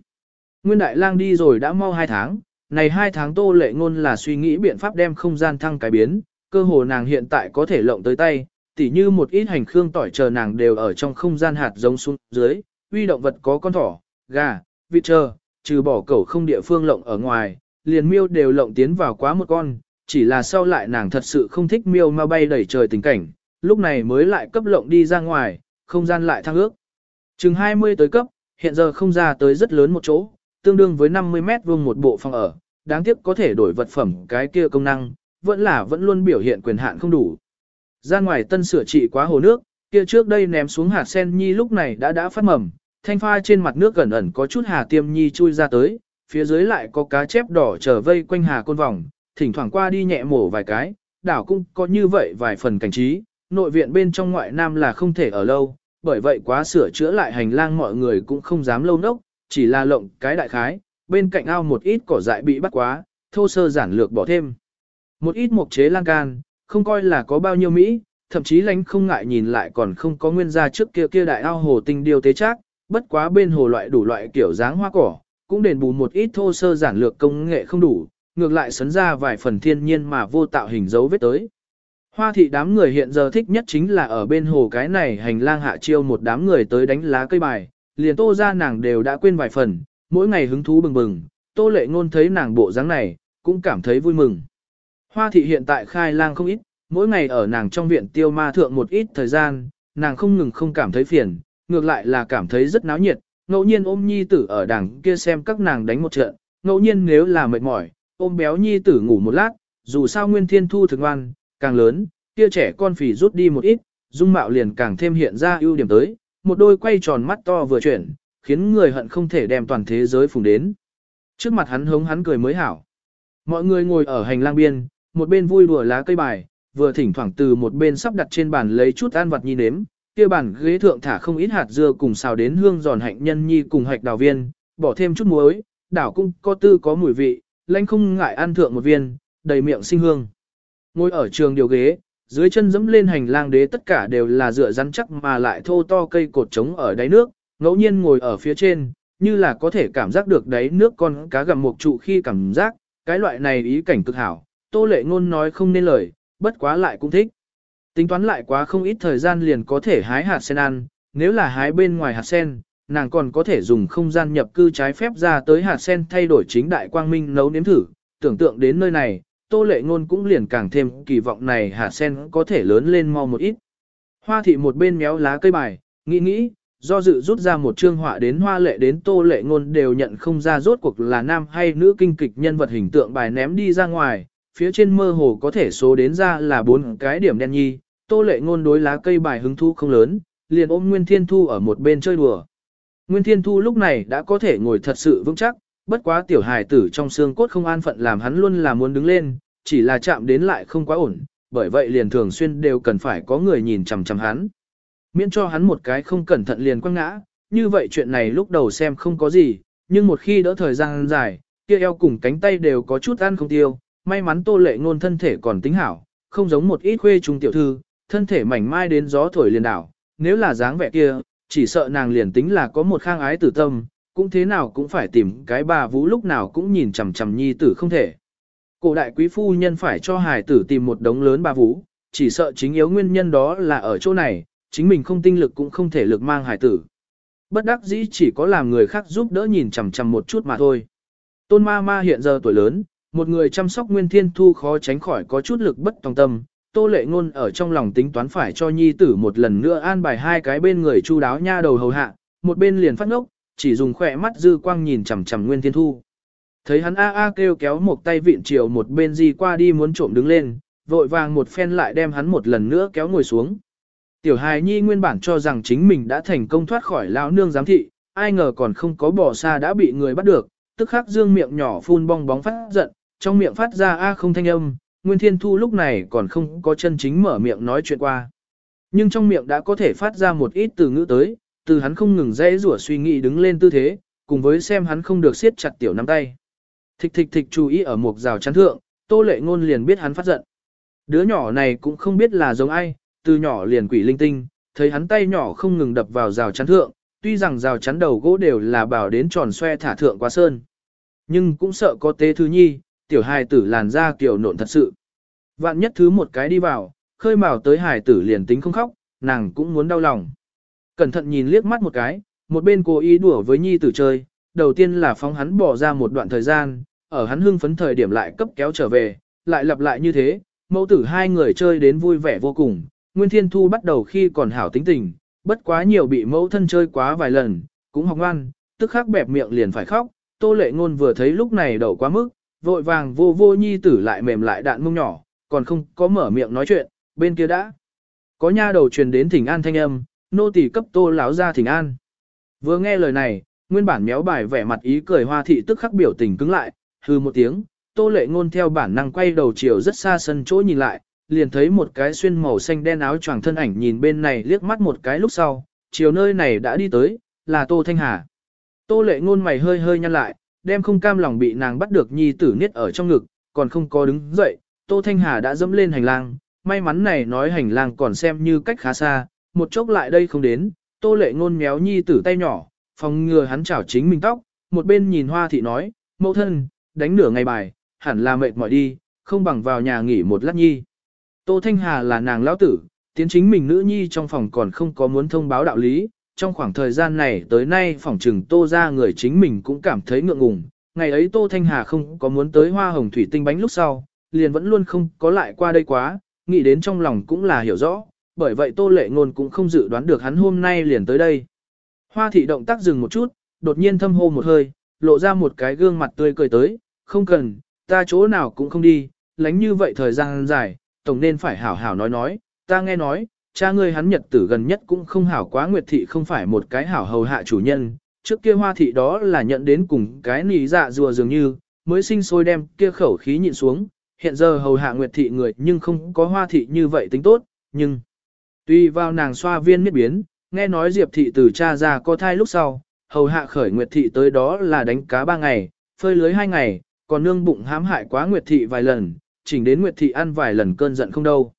S1: Nguyên Đại Lang đi rồi đã mau hai tháng, này hai tháng Tô Lệ Ngôn là suy nghĩ biện pháp đem không gian thăng cái biến, cơ hồ nàng hiện tại có thể lộng tới tay, tỉ như một ít hành khương tỏi chờ nàng đều ở trong không gian hạt giống xuống dưới, uy động vật có con thỏ, gà, vịt chờ, trừ bỏ cẩu không địa phương lộng ở ngoài, liền miêu đều lộng tiến vào quá một con, chỉ là sau lại nàng thật sự không thích miêu mà bay đẩy trời tình cảnh, lúc này mới lại cấp lộng đi ra ngoài, không gian lại thăng ước. Chừng 20 tới cấp, hiện giờ không ra tới rất lớn một chỗ, tương đương với 50 mét vuông một bộ phòng ở, đáng tiếc có thể đổi vật phẩm cái kia công năng, vẫn là vẫn luôn biểu hiện quyền hạn không đủ. Ra ngoài tân sửa trị quá hồ nước, kia trước đây ném xuống hạt sen nhi lúc này đã đã phát mầm, thanh pha trên mặt nước gần ẩn có chút hà tiêm nhi chui ra tới, phía dưới lại có cá chép đỏ trở vây quanh hà côn vòng, thỉnh thoảng qua đi nhẹ mổ vài cái, đảo cũng có như vậy vài phần cảnh trí, nội viện bên trong ngoại nam là không thể ở lâu, bởi vậy quá sửa chữa lại hành lang mọi người cũng không dám lâu nốc, chỉ là lộng cái đại khái, bên cạnh ao một ít cỏ dại bị bắt quá, thô sơ giản lược bỏ thêm. Một ít mộc chế lan can, không coi là có bao nhiêu Mỹ, thậm chí lánh không ngại nhìn lại còn không có nguyên gia trước kia kia đại ao hồ tinh điều tế chắc, bất quá bên hồ loại đủ loại kiểu dáng hoa cỏ, cũng đền bù một ít thô sơ giản lược công nghệ không đủ, ngược lại sấn ra vài phần thiên nhiên mà vô tạo hình dấu vết tới. Hoa thị đám người hiện giờ thích nhất chính là ở bên hồ cái này hành lang hạ chiêu một đám người tới đánh lá cây bài, liền tô ra nàng đều đã quên vài phần, mỗi ngày hứng thú bừng bừng, tô lệ ngôn thấy nàng bộ dáng này, cũng cảm thấy vui mừng. Hoa thị hiện tại khai lang không ít, mỗi ngày ở nàng trong viện tiêu ma thượng một ít thời gian, nàng không ngừng không cảm thấy phiền, ngược lại là cảm thấy rất náo nhiệt, ngẫu nhiên ôm nhi tử ở đằng kia xem các nàng đánh một trận, ngẫu nhiên nếu là mệt mỏi, ôm béo nhi tử ngủ một lát, dù sao nguyên thiên thu thực ngoan, càng lớn, kia trẻ con phì rút đi một ít, dung mạo liền càng thêm hiện ra ưu điểm tới, một đôi quay tròn mắt to vừa chuyển, khiến người hận không thể đem toàn thế giới phùng đến. Trước mặt hắn hống hắn cười mới hảo. Mọi người ngồi ở hành lang biên, một bên vui đùa lá cây bài, vừa thỉnh thoảng từ một bên sắp đặt trên bàn lấy chút ăn vặt nhìn nếm, kia bàn ghế thượng thả không ít hạt dưa cùng xào đến hương giòn hạnh nhân nhi cùng hạch đào viên, bỏ thêm chút muối, đảo cũng có tư có mùi vị, lãnh không ngại ăn thượng một viên, đầy miệng sinh hương. Ngồi ở trường điều ghế, dưới chân dẫm lên hành lang đế tất cả đều là dựa rắn chắc mà lại thô to cây cột trống ở đáy nước, ngẫu nhiên ngồi ở phía trên, như là có thể cảm giác được đáy nước con cá gầm một trụ khi cảm giác, cái loại này ý cảnh cực hảo, tô lệ ngôn nói không nên lời, bất quá lại cũng thích. Tính toán lại quá không ít thời gian liền có thể hái hạt sen ăn, nếu là hái bên ngoài hạt sen, nàng còn có thể dùng không gian nhập cư trái phép ra tới hạt sen thay đổi chính đại quang minh nấu nếm thử, tưởng tượng đến nơi này, tô lệ ngôn cũng liền càng thêm kỳ vọng này hạt sen có thể lớn lên mau một ít. Hoa thị một bên méo lá cây bài, nghĩ nghĩ, do dự rút ra một chương họa đến hoa lệ đến tô lệ ngôn đều nhận không ra rốt cuộc là nam hay nữ kinh kịch nhân vật hình tượng bài ném đi ra ngoài, phía trên mơ hồ có thể số đến ra là bốn cái điểm đen nhi, tô lệ ngôn đối lá cây bài hứng thú không lớn, liền ôm Nguyên Thiên Thu ở một bên chơi đùa. Nguyên Thiên Thu lúc này đã có thể ngồi thật sự vững chắc, bất quá tiểu hài tử trong xương cốt không an phận làm hắn luôn là muốn đứng lên, chỉ là chạm đến lại không quá ổn, bởi vậy liền thường xuyên đều cần phải có người nhìn chằm chằm hắn. Miễn cho hắn một cái không cẩn thận liền quăng ngã, như vậy chuyện này lúc đầu xem không có gì, nhưng một khi đỡ thời gian dài, kia eo cùng cánh tay đều có chút ăn không tiêu, may mắn tô lệ ngôn thân thể còn tính hảo, không giống một ít khuê trung tiểu thư, thân thể mảnh mai đến gió thổi liền đảo, nếu là dáng vẻ kia, chỉ sợ nàng liền tính là có một khang ái tử tâm, cũng thế nào cũng phải tìm cái bà vũ lúc nào cũng nhìn chằm chằm nhi tử không thể. Cổ đại quý phu nhân phải cho hài tử tìm một đống lớn bà vũ, chỉ sợ chính yếu nguyên nhân đó là ở chỗ này, chính mình không tinh lực cũng không thể lực mang hài tử. Bất đắc dĩ chỉ có làm người khác giúp đỡ nhìn chằm chằm một chút mà thôi. Tôn ma ma hiện giờ tuổi lớn, một người chăm sóc nguyên thiên thu khó tránh khỏi có chút lực bất tòng tâm. Tô lệ ngôn ở trong lòng tính toán phải cho nhi tử một lần nữa an bài hai cái bên người chu đáo nha đầu hầu hạ, một bên liền phát ngốc, chỉ dùng khỏe mắt dư quang nhìn chằm chằm nguyên thiên thu. Thấy hắn a a kêu kéo một tay vịn chiều một bên gì qua đi muốn trộm đứng lên, vội vàng một phen lại đem hắn một lần nữa kéo ngồi xuống. Tiểu hài nhi nguyên bản cho rằng chính mình đã thành công thoát khỏi lão nương giám thị, ai ngờ còn không có bỏ xa đã bị người bắt được, tức khắc dương miệng nhỏ phun bong bóng phát giận, trong miệng phát ra a không thanh âm, Nguyên Thiên Thu lúc này còn không có chân chính mở miệng nói chuyện qua. Nhưng trong miệng đã có thể phát ra một ít từ ngữ tới, từ hắn không ngừng dãy rủa suy nghĩ đứng lên tư thế, cùng với xem hắn không được siết chặt tiểu nắm tay. Thịch thịch thịch chú ý ở một rào chắn thượng, tô lệ ngôn liền biết hắn phát giận. Đứa nhỏ này cũng không biết là giống ai, từ nhỏ liền quỷ linh tinh, thấy hắn tay nhỏ không ngừng đập vào rào chắn thượng, tuy rằng rào chắn đầu gỗ đều là bảo đến tròn xoe thả thượng qua sơn. Nhưng cũng sợ có tế thứ nhi, tiểu hài tử làn da kiểu nộn thật sự. Vạn nhất thứ một cái đi vào, khơi mào tới hài tử liền tính không khóc, nàng cũng muốn đau lòng. Cẩn thận nhìn liếc mắt một cái, một bên cố ý đùa với nhi tử chơi, đầu tiên là phóng hắn bỏ ra một đoạn thời gian, ở hắn hưng phấn thời điểm lại cấp kéo trở về, lại lặp lại như thế, mẫu tử hai người chơi đến vui vẻ vô cùng. Nguyên Thiên Thu bắt đầu khi còn hảo tính tình, bất quá nhiều bị mẫu thân chơi quá vài lần, cũng học ngoan, tức khắc bẹp miệng liền phải khóc. Tô lệ ngôn vừa thấy lúc này đậu quá mức, vội vàng vô vô nhi tử lại mềm lại đạn mông nhỏ, còn không có mở miệng nói chuyện, bên kia đã. Có nha đầu truyền đến thỉnh an thanh âm, nô tỳ cấp tô láo ra thỉnh an. Vừa nghe lời này, nguyên bản méo bài vẻ mặt ý cười hoa thị tức khắc biểu tình cứng lại, hư một tiếng, tô lệ ngôn theo bản năng quay đầu chiều rất xa sân chỗ nhìn lại, liền thấy một cái xuyên màu xanh đen áo choàng thân ảnh nhìn bên này liếc mắt một cái lúc sau, chiều nơi này đã đi tới, là tô thanh hà. Tô lệ ngôn mày hơi hơi nhăn lại, đem không cam lòng bị nàng bắt được nhi tử niết ở trong ngực, còn không có đứng dậy, tô thanh hà đã dẫm lên hành lang, may mắn này nói hành lang còn xem như cách khá xa, một chốc lại đây không đến, tô lệ ngôn méo nhi tử tay nhỏ, phòng ngừa hắn chảo chính mình tóc, một bên nhìn hoa thị nói, mẫu thân, đánh nửa ngày bài, hẳn là mệt mỏi đi, không bằng vào nhà nghỉ một lát nhi. Tô Thanh Hà là nàng lão tử, tiến chính mình nữ nhi trong phòng còn không có muốn thông báo đạo lý, trong khoảng thời gian này tới nay phỏng trừng Tô ra người chính mình cũng cảm thấy ngượng ngùng. Ngày ấy Tô Thanh Hà không có muốn tới hoa hồng thủy tinh bánh lúc sau, liền vẫn luôn không có lại qua đây quá, nghĩ đến trong lòng cũng là hiểu rõ, bởi vậy Tô Lệ Ngôn cũng không dự đoán được hắn hôm nay liền tới đây. Hoa thị động tác dừng một chút, đột nhiên thâm hô một hơi, lộ ra một cái gương mặt tươi cười tới, không cần, ta chỗ nào cũng không đi, lánh như vậy thời gian dài, tổng nên phải hảo hảo nói nói, ta nghe nói, cha ngươi hắn nhật tử gần nhất cũng không hảo quá nguyệt thị không phải một cái hảo hầu hạ chủ nhân, trước kia hoa thị đó là nhận đến cùng cái nỉ dạ rùa dường như, mới sinh sôi đem kia khẩu khí nhịn xuống, hiện giờ hầu hạ nguyệt thị người nhưng không có hoa thị như vậy tính tốt, nhưng tuy vào nàng xoa viên miết biến, nghe nói diệp thị từ cha ra có thai lúc sau, hầu hạ khởi nguyệt thị tới đó là đánh cá ba ngày, phơi lưới hai ngày, còn nương bụng hãm hại quá nguyệt thị vài lần, chỉnh đến nguyệt thị ăn vài lần cơn giận không đâu.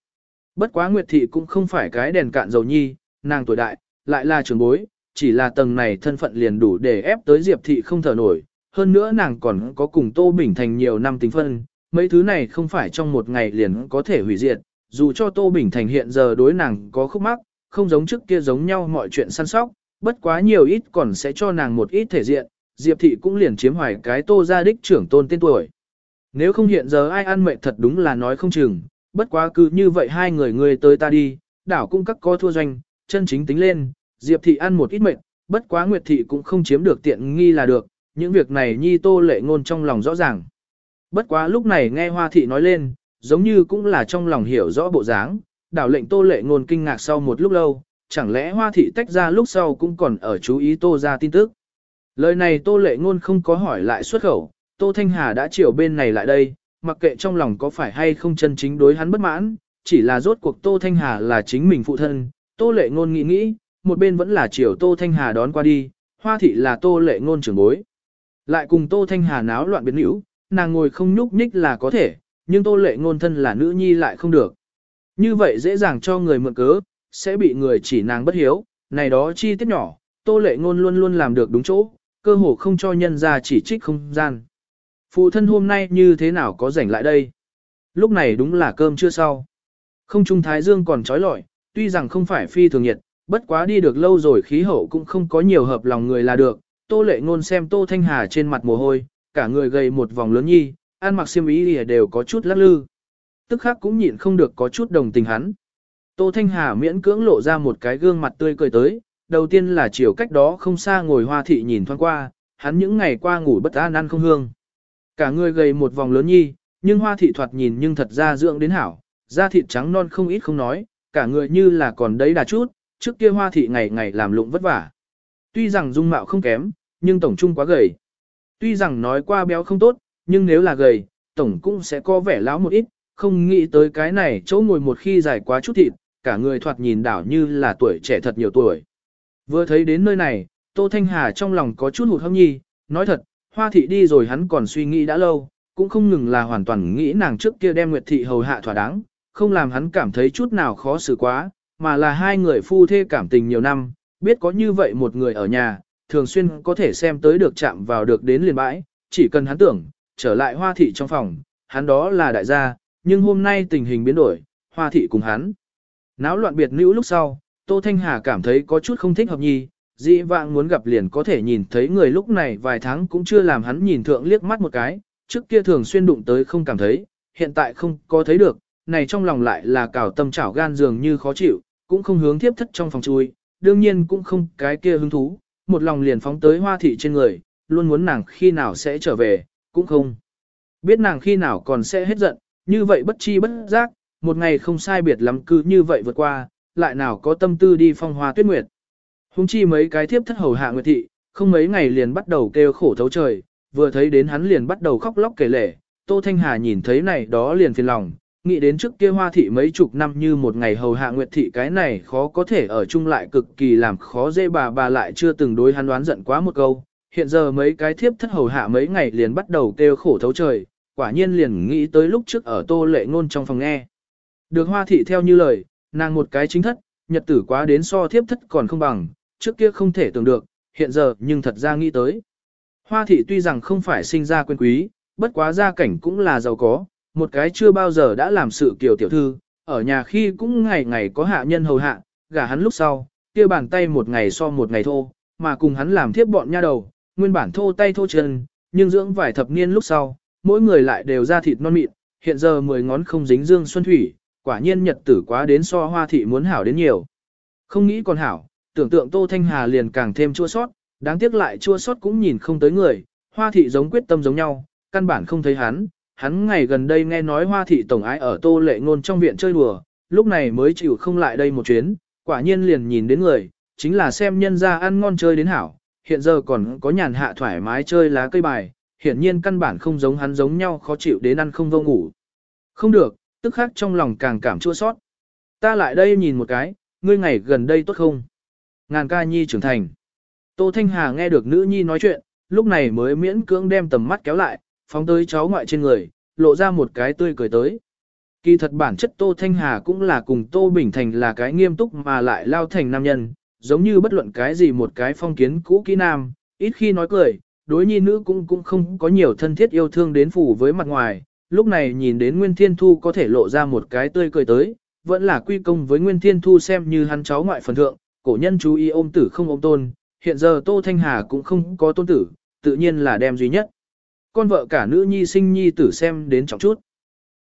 S1: Bất quá nguyệt thị cũng không phải cái đèn cạn dầu nhi, nàng tuổi đại, lại là trưởng bối, chỉ là tầng này thân phận liền đủ để ép tới diệp thị không thở nổi, hơn nữa nàng còn có cùng Tô Bình Thành nhiều năm tính phân, mấy thứ này không phải trong một ngày liền có thể hủy diệt, dù cho Tô Bình Thành hiện giờ đối nàng có khúc mắc, không giống trước kia giống nhau mọi chuyện săn sóc, bất quá nhiều ít còn sẽ cho nàng một ít thể diện, Diệp Thị cũng liền chiếm hoài cái Tô gia đích trưởng tôn tên tuổi. Nếu không hiện giờ ai ăn mệt thật đúng là nói không chừng, bất quá cứ như vậy hai người người tới ta đi, đảo cũng các có thua doanh, chân chính tính lên, Diệp Thị ăn một ít mệt, bất quá Nguyệt Thị cũng không chiếm được tiện nghi là được, những việc này nhi tô lệ ngôn trong lòng rõ ràng. Bất quá lúc này nghe Hoa Thị nói lên, giống như cũng là trong lòng hiểu rõ bộ dáng, đảo lệnh tô lệ ngôn kinh ngạc sau một lúc lâu, chẳng lẽ Hoa Thị tách ra lúc sau cũng còn ở chú ý tô ra tin tức. Lời này tô lệ ngôn không có hỏi lại xuất khẩu, tô Thanh Hà đã chiều bên này lại đây, mặc kệ trong lòng có phải hay không chân chính đối hắn bất mãn, chỉ là rốt cuộc tô Thanh Hà là chính mình phụ thân, tô lệ ngôn nghĩ nghĩ, một bên vẫn là chiều tô Thanh Hà đón qua đi, Hoa Thị là tô lệ ngôn trưởng bối. Lại cùng tô Thanh Hà náo loạn biến hữu, nàng ngồi không nhúc nhích là có thể, nhưng tô lệ ngôn thân là nữ nhi lại không được. Như vậy dễ dàng cho người mượn cớ, sẽ bị người chỉ nàng bất hiếu, này đó chi tiết nhỏ, tô lệ ngôn luôn luôn làm được đúng chỗ, cơ hồ không cho nhân ra chỉ trích không gian. Phụ thân hôm nay như thế nào có rảnh lại đây? Lúc này đúng là cơm chưa sau. Không trung thái dương còn trói lọi, tuy rằng không phải phi thường nhiệt, bất quá đi được lâu rồi khí hậu cũng không có nhiều hợp lòng người là được. Tô lệ ngôn xem Tô Thanh Hà trên mặt mồ hôi, cả người gầy một vòng lớn nhi, ăn mặc xiêm y đều có chút lắc lư. Tức khắc cũng nhịn không được có chút đồng tình hắn. Tô Thanh Hà miễn cưỡng lộ ra một cái gương mặt tươi cười tới, đầu tiên là chiều cách đó không xa ngồi hoa thị nhìn thoáng qua, hắn những ngày qua ngủ bất an ăn không hương. Cả người gầy một vòng lớn nhi, nhưng hoa thị thoạt nhìn nhưng thật ra dưỡng đến hảo, da thịt trắng non không ít không nói, cả người như là còn đấy đà chút, trước kia hoa thị ngày ngày làm lụng vất vả. Tuy rằng dung mạo không kém, nhưng tổng trung quá gầy. Tuy rằng nói qua béo không tốt, nhưng nếu là gầy, tổng cũng sẽ có vẻ láo một ít, không nghĩ tới cái này chỗ ngồi một khi dài quá chút thịt, cả người thoạt nhìn đảo như là tuổi trẻ thật nhiều tuổi. Vừa thấy đến nơi này, Tô Thanh Hà trong lòng có chút hụt hâm nhi, nói thật, hoa thị đi rồi hắn còn suy nghĩ đã lâu, cũng không ngừng là hoàn toàn nghĩ nàng trước kia đem Nguyệt thị hầu hạ thỏa đáng, không làm hắn cảm thấy chút nào khó xử quá, mà là hai người phu thê cảm tình nhiều năm, biết có như vậy một người ở nhà, thường xuyên có thể xem tới được chạm vào được đến liền bãi, chỉ cần hắn tưởng, trở lại hoa thị trong phòng, hắn đó là đại gia, nhưng hôm nay tình hình biến đổi, hoa thị cùng hắn. Náo loạn biệt nữ lúc sau, Tô Thanh Hà cảm thấy có chút không thích hợp nhi, dị vãng muốn gặp liền có thể nhìn thấy người lúc này vài tháng cũng chưa làm hắn nhìn thượng liếc mắt một cái, trước kia thường xuyên đụng tới không cảm thấy, hiện tại không có thấy được, này trong lòng lại là cào tâm chảo gan dường như khó chịu, cũng không hướng tiếp thất trong phòng chui, đương nhiên cũng không cái kia hứng thú, một lòng liền phóng tới hoa thị trên người, luôn muốn nàng khi nào sẽ trở về, cũng không. Biết nàng khi nào còn sẽ hết giận, như vậy bất chi bất giác, một ngày không sai biệt lắm cứ như vậy vượt qua, lại nào có tâm tư đi phong hoa tuyết nguyệt. Hùng chi mấy cái thiếp thất hầu hạ nguyệt thị, không mấy ngày liền bắt đầu kêu khổ thấu trời, vừa thấy đến hắn liền bắt đầu khóc lóc kể lể, Tô Thanh Hà nhìn thấy này đó liền phiền lòng, nghĩ đến trước kia hoa thị mấy chục năm như một ngày hầu hạ nguyệt thị cái này khó có thể ở chung lại cực kỳ làm khó dễ bà bà lại chưa từng đối hắn đoán giận quá một câu. Hiện giờ mấy cái thiếp thất hầu hạ mấy ngày liền bắt đầu kêu khổ thấu trời, quả nhiên liền nghĩ tới lúc trước ở tô lệ ngôn trong phòng nghe. Được hoa thị theo như lời, nàng một cái chính thất, nhật tử quá đến so thiếp thất còn không bằng, trước kia không thể tưởng được, hiện giờ nhưng thật ra nghĩ tới. Hoa thị tuy rằng không phải sinh ra quyền quý, bất quá gia cảnh cũng là giàu có, một cái chưa bao giờ đã làm sự kiều tiểu thư, ở nhà khi cũng ngày ngày có hạ nhân hầu hạ, gả hắn lúc sau, kia bàn tay một ngày so một ngày thô, mà cùng hắn làm thiếp bọn nha đầu, nguyên bản thô tay thô chân, nhưng dưỡng vài thập niên lúc sau, mỗi người lại đều ra thịt non mịn, hiện giờ mười ngón không dính dương xuân thủy, quả nhiên nhật tử quá đến so hoa thị muốn hảo đến nhiều. Không nghĩ còn hảo, tưởng tượng Tô Thanh Hà liền càng thêm chua sót, đáng tiếc lại chua sót cũng nhìn không tới người, hoa thị giống quyết tâm giống nhau, căn bản không thấy hắn, hắn ngày gần đây nghe nói hoa thị tổng ái ở tô lệ ngôn trong viện chơi đùa, lúc này mới chịu không lại đây một chuyến, quả nhiên liền nhìn đến người, chính là xem nhân gia ăn ngon chơi đến hảo, hiện giờ còn có nhàn hạ thoải mái chơi lá cây bài, hiển nhiên căn bản không giống hắn giống nhau khó chịu đến ăn không vô ngủ. Không được, tức khắc trong lòng càng cảm chua sót. Ta lại đây nhìn một cái, ngươi ngày gần đây tốt không? Ngàn ca nhi trưởng thành. Tô Thanh Hà nghe được nữ nhi nói chuyện, lúc này mới miễn cưỡng đem tầm mắt kéo lại, phóng tới cháu ngoại trên người, lộ ra một cái tươi cười tới. Kỳ thật bản chất Tô Thanh Hà cũng là cùng Tô Bình Thành là cái nghiêm túc mà lại lao thành nam nhân, giống như bất luận cái gì một cái phong kiến cũ kỹ nam, ít khi nói cười, đối nhi nữ cũng cũng không có nhiều thân thiết yêu thương đến phủ với mặt ngoài, lúc này nhìn đến Nguyên Thiên Thu có thể lộ ra một cái tươi cười tới, vẫn là quy công với Nguyên Thiên Thu xem như hắn cháu ngoại phần thượng, cổ nhân chú ý ôm tử không ôm tôn, hiện giờ Tô Thanh Hà cũng không có tôn tử, tự nhiên là đem duy nhất con vợ cả nữ nhi sinh nhi tử xem đến trọng chút.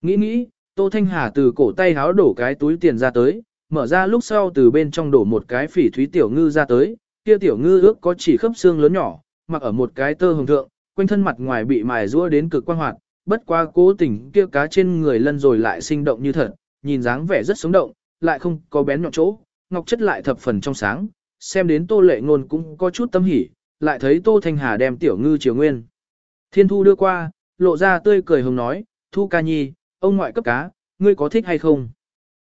S1: Nghĩ nghĩ, Tô Thanh Hà từ cổ tay háo đổ cái túi tiền ra tới, mở ra lúc sau từ bên trong đổ một cái phỉ thúy tiểu ngư ra tới, kia tiểu ngư ước có chỉ khớp xương lớn nhỏ, mặc ở một cái tơ hồng thượng, quanh thân mặt ngoài bị mài rũa đến cực quang hoạt, bất qua cố tình kia cá trên người lân rồi lại sinh động như thật, nhìn dáng vẻ rất sống động, lại không có bén nhọn chỗ, ngọc chất lại thập phần trong sáng, xem đến Tô Lệ Ngôn cũng có chút tâm hỉ, lại thấy Tô Thanh Hà đem tiểu ngư chiều nguyên. Thiên Thu đưa qua, lộ ra tươi cười hồng nói, Thu ca nhi, ông ngoại cấp cá, ngươi có thích hay không?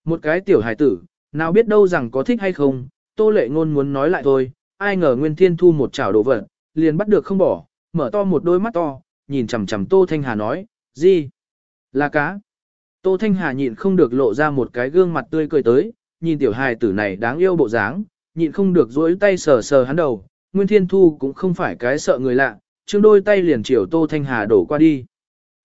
S1: Một cái tiểu hải tử, nào biết đâu rằng có thích hay không, tô lệ ngôn muốn nói lại thôi, ai ngờ Nguyên Thiên Thu một chảo đồ vật, liền bắt được không bỏ, mở to một đôi mắt to, nhìn chằm chằm Tô Thanh Hà nói, gì? Là cá. Tô Thanh Hà nhịn không được lộ ra một cái gương mặt tươi cười tới, nhìn tiểu hài tử này đáng yêu bộ dáng, nhịn không được duỗi tay sờ sờ hắn đầu, Nguyên Thiên Thu cũng không phải cái sợ người lạ, chương đôi tay liền chiều Tô Thanh Hà đổ qua đi.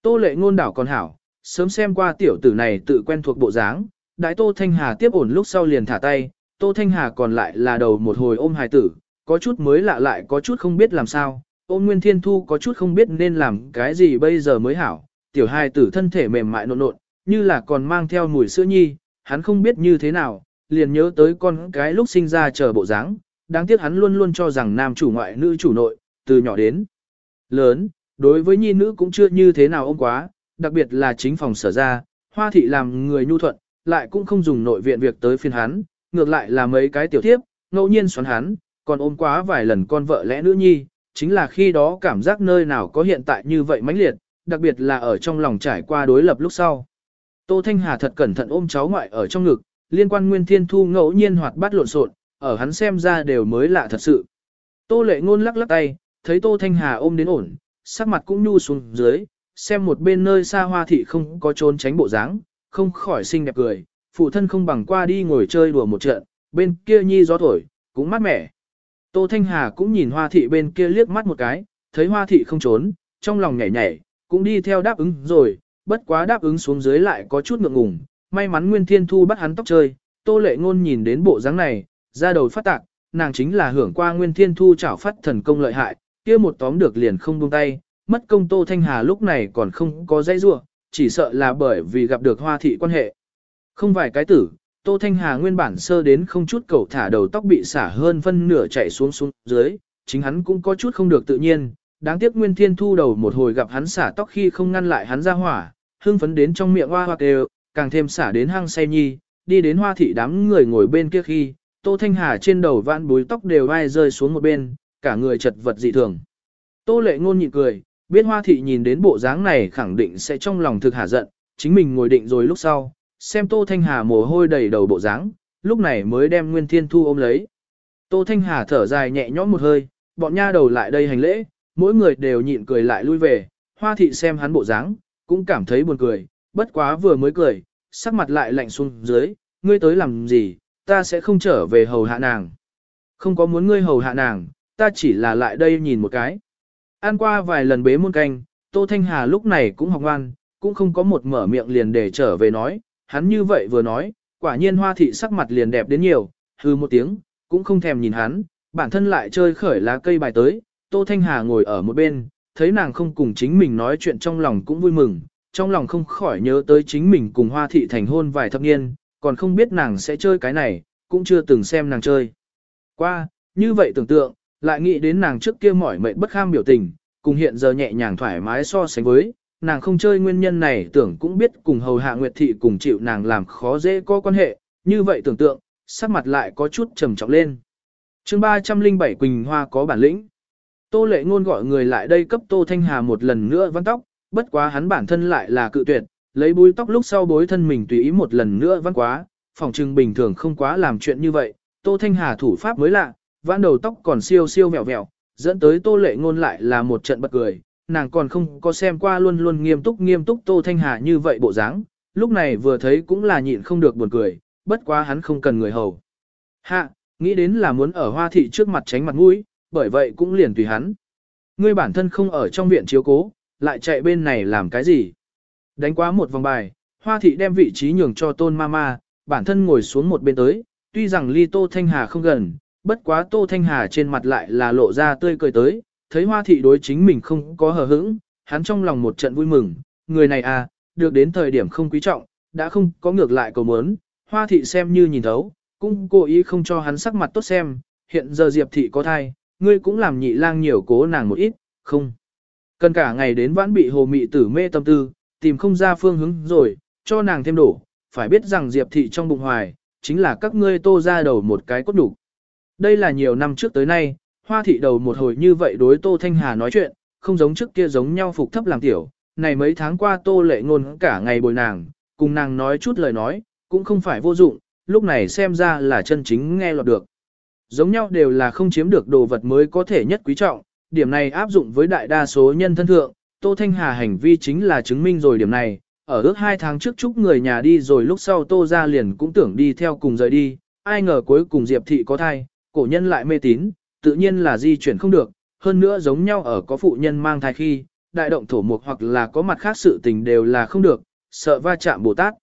S1: Tô lệ ngôn đảo còn hảo, sớm xem qua tiểu tử này tự quen thuộc bộ dáng, đại Tô Thanh Hà tiếp ổn lúc sau liền thả tay, Tô Thanh Hà còn lại là đầu một hồi ôm hài tử, có chút mới lạ lại có chút không biết làm sao, ôm Nguyên Thiên Thu có chút không biết nên làm cái gì bây giờ mới hảo, tiểu hài tử thân thể mềm mại nộn nộn, như là còn mang theo mùi sữa nhi, hắn không biết như thế nào, liền nhớ tới con cái lúc sinh ra chờ bộ dáng, đáng tiếc hắn luôn luôn cho rằng nam chủ ngoại nữ chủ nội, từ nhỏ đến lớn, đối với nhi nữ cũng chưa như thế nào ôm quá, đặc biệt là chính phòng sở ra, hoa thị làm người nhu thuận, lại cũng không dùng nội viện việc tới phiên hắn, ngược lại là mấy cái tiểu thiếp, ngẫu nhiên xoắn hắn, còn ôm quá vài lần con vợ lẽ nữ nhi, chính là khi đó cảm giác nơi nào có hiện tại như vậy mãnh liệt, đặc biệt là ở trong lòng trải qua đối lập lúc sau. Tô Thanh Hà thật cẩn thận ôm cháu ngoại ở trong ngực, liên quan Nguyên Thiên Thu ngẫu nhiên hoạt bát lộn xộn, ở hắn xem ra đều mới lạ thật sự. Tô Lệ Ngôn lắc lắc tay, thấy Tô Thanh Hà ôm đến ổn, sắc mặt cũng nhu xuống dưới, xem một bên nơi xa hoa thị không có trốn tránh bộ dáng, không khỏi xinh đẹp cười, phụ thân không bằng qua đi ngồi chơi đùa một trận, bên kia nhi gió thổi, cũng mát mẻ. Tô Thanh Hà cũng nhìn hoa thị bên kia liếc mắt một cái, thấy hoa thị không trốn, trong lòng nhảy nhảy, cũng đi theo đáp ứng rồi, bất quá đáp ứng xuống dưới lại có chút ngượng ngùng. May mắn Nguyên Thiên Thu bắt hắn tóc chơi, Tô Lệ Ngôn nhìn đến bộ dáng này, ra đầu phát tạc, nàng chính là hưởng qua Nguyên Thiên Thu chảo phát thần công lợi hại, kia một tóm được liền không buông tay, mất công Tô Thanh Hà lúc này còn không có dây rua, chỉ sợ là bởi vì gặp được hoa thị quan hệ. Không vài cái tử, Tô Thanh Hà nguyên bản sơ đến không chút cầu thả đầu tóc bị xả hơn phân nửa chạy xuống xuống dưới, chính hắn cũng có chút không được tự nhiên, đáng tiếc Nguyên Thiên Thu đầu một hồi gặp hắn xả tóc khi không ngăn lại hắn ra hỏa, hưng phấn đến trong miệng hoa hoa đều, càng thêm xả đến hang say nhi, đi đến hoa thị đám người ngồi bên kia khi, Tô Thanh Hà trên đầu vạn búi tóc đều vai rơi xuống một bên, cả người chật vật dị thường. Tô lệ ngôn nhịn cười, biết hoa thị nhìn đến bộ dáng này khẳng định sẽ trong lòng thực hả giận, chính mình ngồi định rồi lúc sau, xem Tô Thanh Hà mồ hôi đầy đầu bộ dáng, lúc này mới đem Nguyên Thiên Thu ôm lấy. Tô Thanh Hà thở dài nhẹ nhõm một hơi, bọn nha đầu lại đây hành lễ, mỗi người đều nhịn cười lại lui về, hoa thị xem hắn bộ dáng, cũng cảm thấy buồn cười, bất quá vừa mới cười, sắc mặt lại lạnh xuống dưới, ngươi tới làm gì, ta sẽ không trở về hầu hạ nàng. Không có muốn ngươi hầu hạ nàng, ta chỉ là lại đây nhìn một cái. Ăn qua vài lần bế môn canh, Tô Thanh Hà lúc này cũng học ngoan, cũng không có một mở miệng liền để trở về nói, hắn như vậy vừa nói, quả nhiên hoa thị sắc mặt liền đẹp đến nhiều, hư một tiếng, cũng không thèm nhìn hắn, bản thân lại chơi khởi lá cây bài tới, Tô Thanh Hà ngồi ở một bên, thấy nàng không cùng chính mình nói chuyện trong lòng cũng vui mừng, trong lòng không khỏi nhớ tới chính mình cùng hoa thị thành hôn vài thập niên, còn không biết nàng sẽ chơi cái này, cũng chưa từng xem nàng chơi. Qua, như vậy tưởng tượng, lại nghĩ đến nàng trước kia mỏi mệt bất kham biểu tình, cùng hiện giờ nhẹ nhàng thoải mái so sánh với, nàng không chơi nguyên nhân này tưởng cũng biết cùng hầu hạ Nguyệt Thị cùng chịu nàng làm khó dễ có quan hệ, như vậy tưởng tượng, sắc mặt lại có chút trầm trọng lên. chương 307 Quỳnh Hoa có bản lĩnh. Tô lệ ngôn gọi người lại đây cấp Tô Thanh Hà một lần nữa văn tóc, bất quá hắn bản thân lại là cự tuyệt, lấy búi tóc lúc sau bối thân mình tùy ý một lần nữa văn quá, phòng trưng bình thường không quá làm chuyện như vậy, Tô Thanh Hà thủ pháp mới lạ, vãn đầu tóc còn siêu siêu vẹo vẹo, dẫn tới Tô Lệ Ngôn lại là một trận bật cười, nàng còn không có xem qua luôn luôn nghiêm túc nghiêm túc Tô Thanh Hà như vậy bộ dáng, lúc này vừa thấy cũng là nhịn không được buồn cười, bất quá hắn không cần người hầu. Hạ, nghĩ đến là muốn ở hoa thị trước mặt tránh mặt mũi, bởi vậy cũng liền tùy hắn. Ngươi bản thân không ở trong viện chiếu cố, lại chạy bên này làm cái gì? Đánh quá một vòng bài, hoa thị đem vị trí nhường cho tôn mama, bản thân ngồi xuống một bên tới, tuy rằng ly Tô Thanh Hà không gần, bất quá Tô Thanh Hà trên mặt lại là lộ ra tươi cười tới, thấy hoa thị đối chính mình không có hờ hững, hắn trong lòng một trận vui mừng, người này à, được đến thời điểm không quý trọng, đã không có ngược lại cầu muốn, hoa thị xem như nhìn thấu, cũng cố ý không cho hắn sắc mặt tốt xem, hiện giờ Diệp thị có thai, ngươi cũng làm nhị lang nhiều cố nàng một ít, không. Cần cả ngày đến vãn bị hồ mị tử mê tâm tư, tìm không ra phương hướng rồi, cho nàng thêm đổ, phải biết rằng Diệp thị trong bụng hoài, chính là các ngươi tô ra đầu một cái cốt đủ. Đây là nhiều năm trước tới nay, hoa thị đầu một hồi như vậy đối Tô Thanh Hà nói chuyện, không giống trước kia giống nhau phục thấp làm tiểu. Này mấy tháng qua Tô lệ ngôn cả ngày bồi nàng, cùng nàng nói chút lời nói, cũng không phải vô dụng, lúc này xem ra là chân chính nghe lọt được. Giống nhau đều là không chiếm được đồ vật mới có thể nhất quý trọng, điểm này áp dụng với đại đa số nhân thân thượng, Tô Thanh Hà hành vi chính là chứng minh rồi điểm này, ở ước hai tháng trước chúc người nhà đi rồi lúc sau Tô ra liền cũng tưởng đi theo cùng rời đi, ai ngờ cuối cùng Diệp Thị có thai, cổ nhân lại mê tín, tự nhiên là di chuyển không được, hơn nữa giống nhau ở có phụ nhân mang thai khi, đại động thổ mục hoặc là có mặt khác sự tình đều là không được, sợ va chạm Bồ Tát.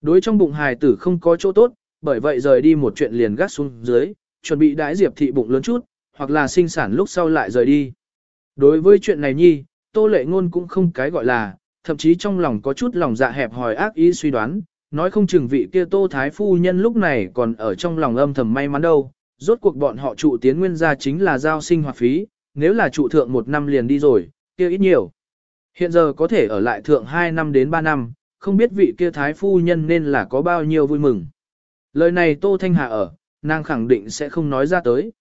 S1: Đối trong bụng hài tử không có chỗ tốt, bởi vậy rời đi một chuyện liền gắt xuống dưới, chuẩn bị đãi Diệp Thị bụng lớn chút, hoặc là sinh sản lúc sau lại rời đi. Đối với chuyện này nhi, Tô Lệ Ngôn cũng không cái gọi là, thậm chí trong lòng có chút lòng dạ hẹp hòi ác ý suy đoán, nói không chừng vị kia Tô Thái Phu Nhân lúc này còn ở trong lòng âm thầm may mắn đâu, rốt cuộc bọn họ trụ tiến nguyên gia chính là giao sinh hoạt phí, nếu là trụ thượng một năm liền đi rồi, kia ít nhiều. Hiện giờ có thể ở lại thượng 2 năm đến 3 năm, không biết vị kia Thái Phu Nhân nên là có bao nhiêu vui mừng. Lời này Tô Thanh Hà ở, nàng khẳng định sẽ không nói ra tới.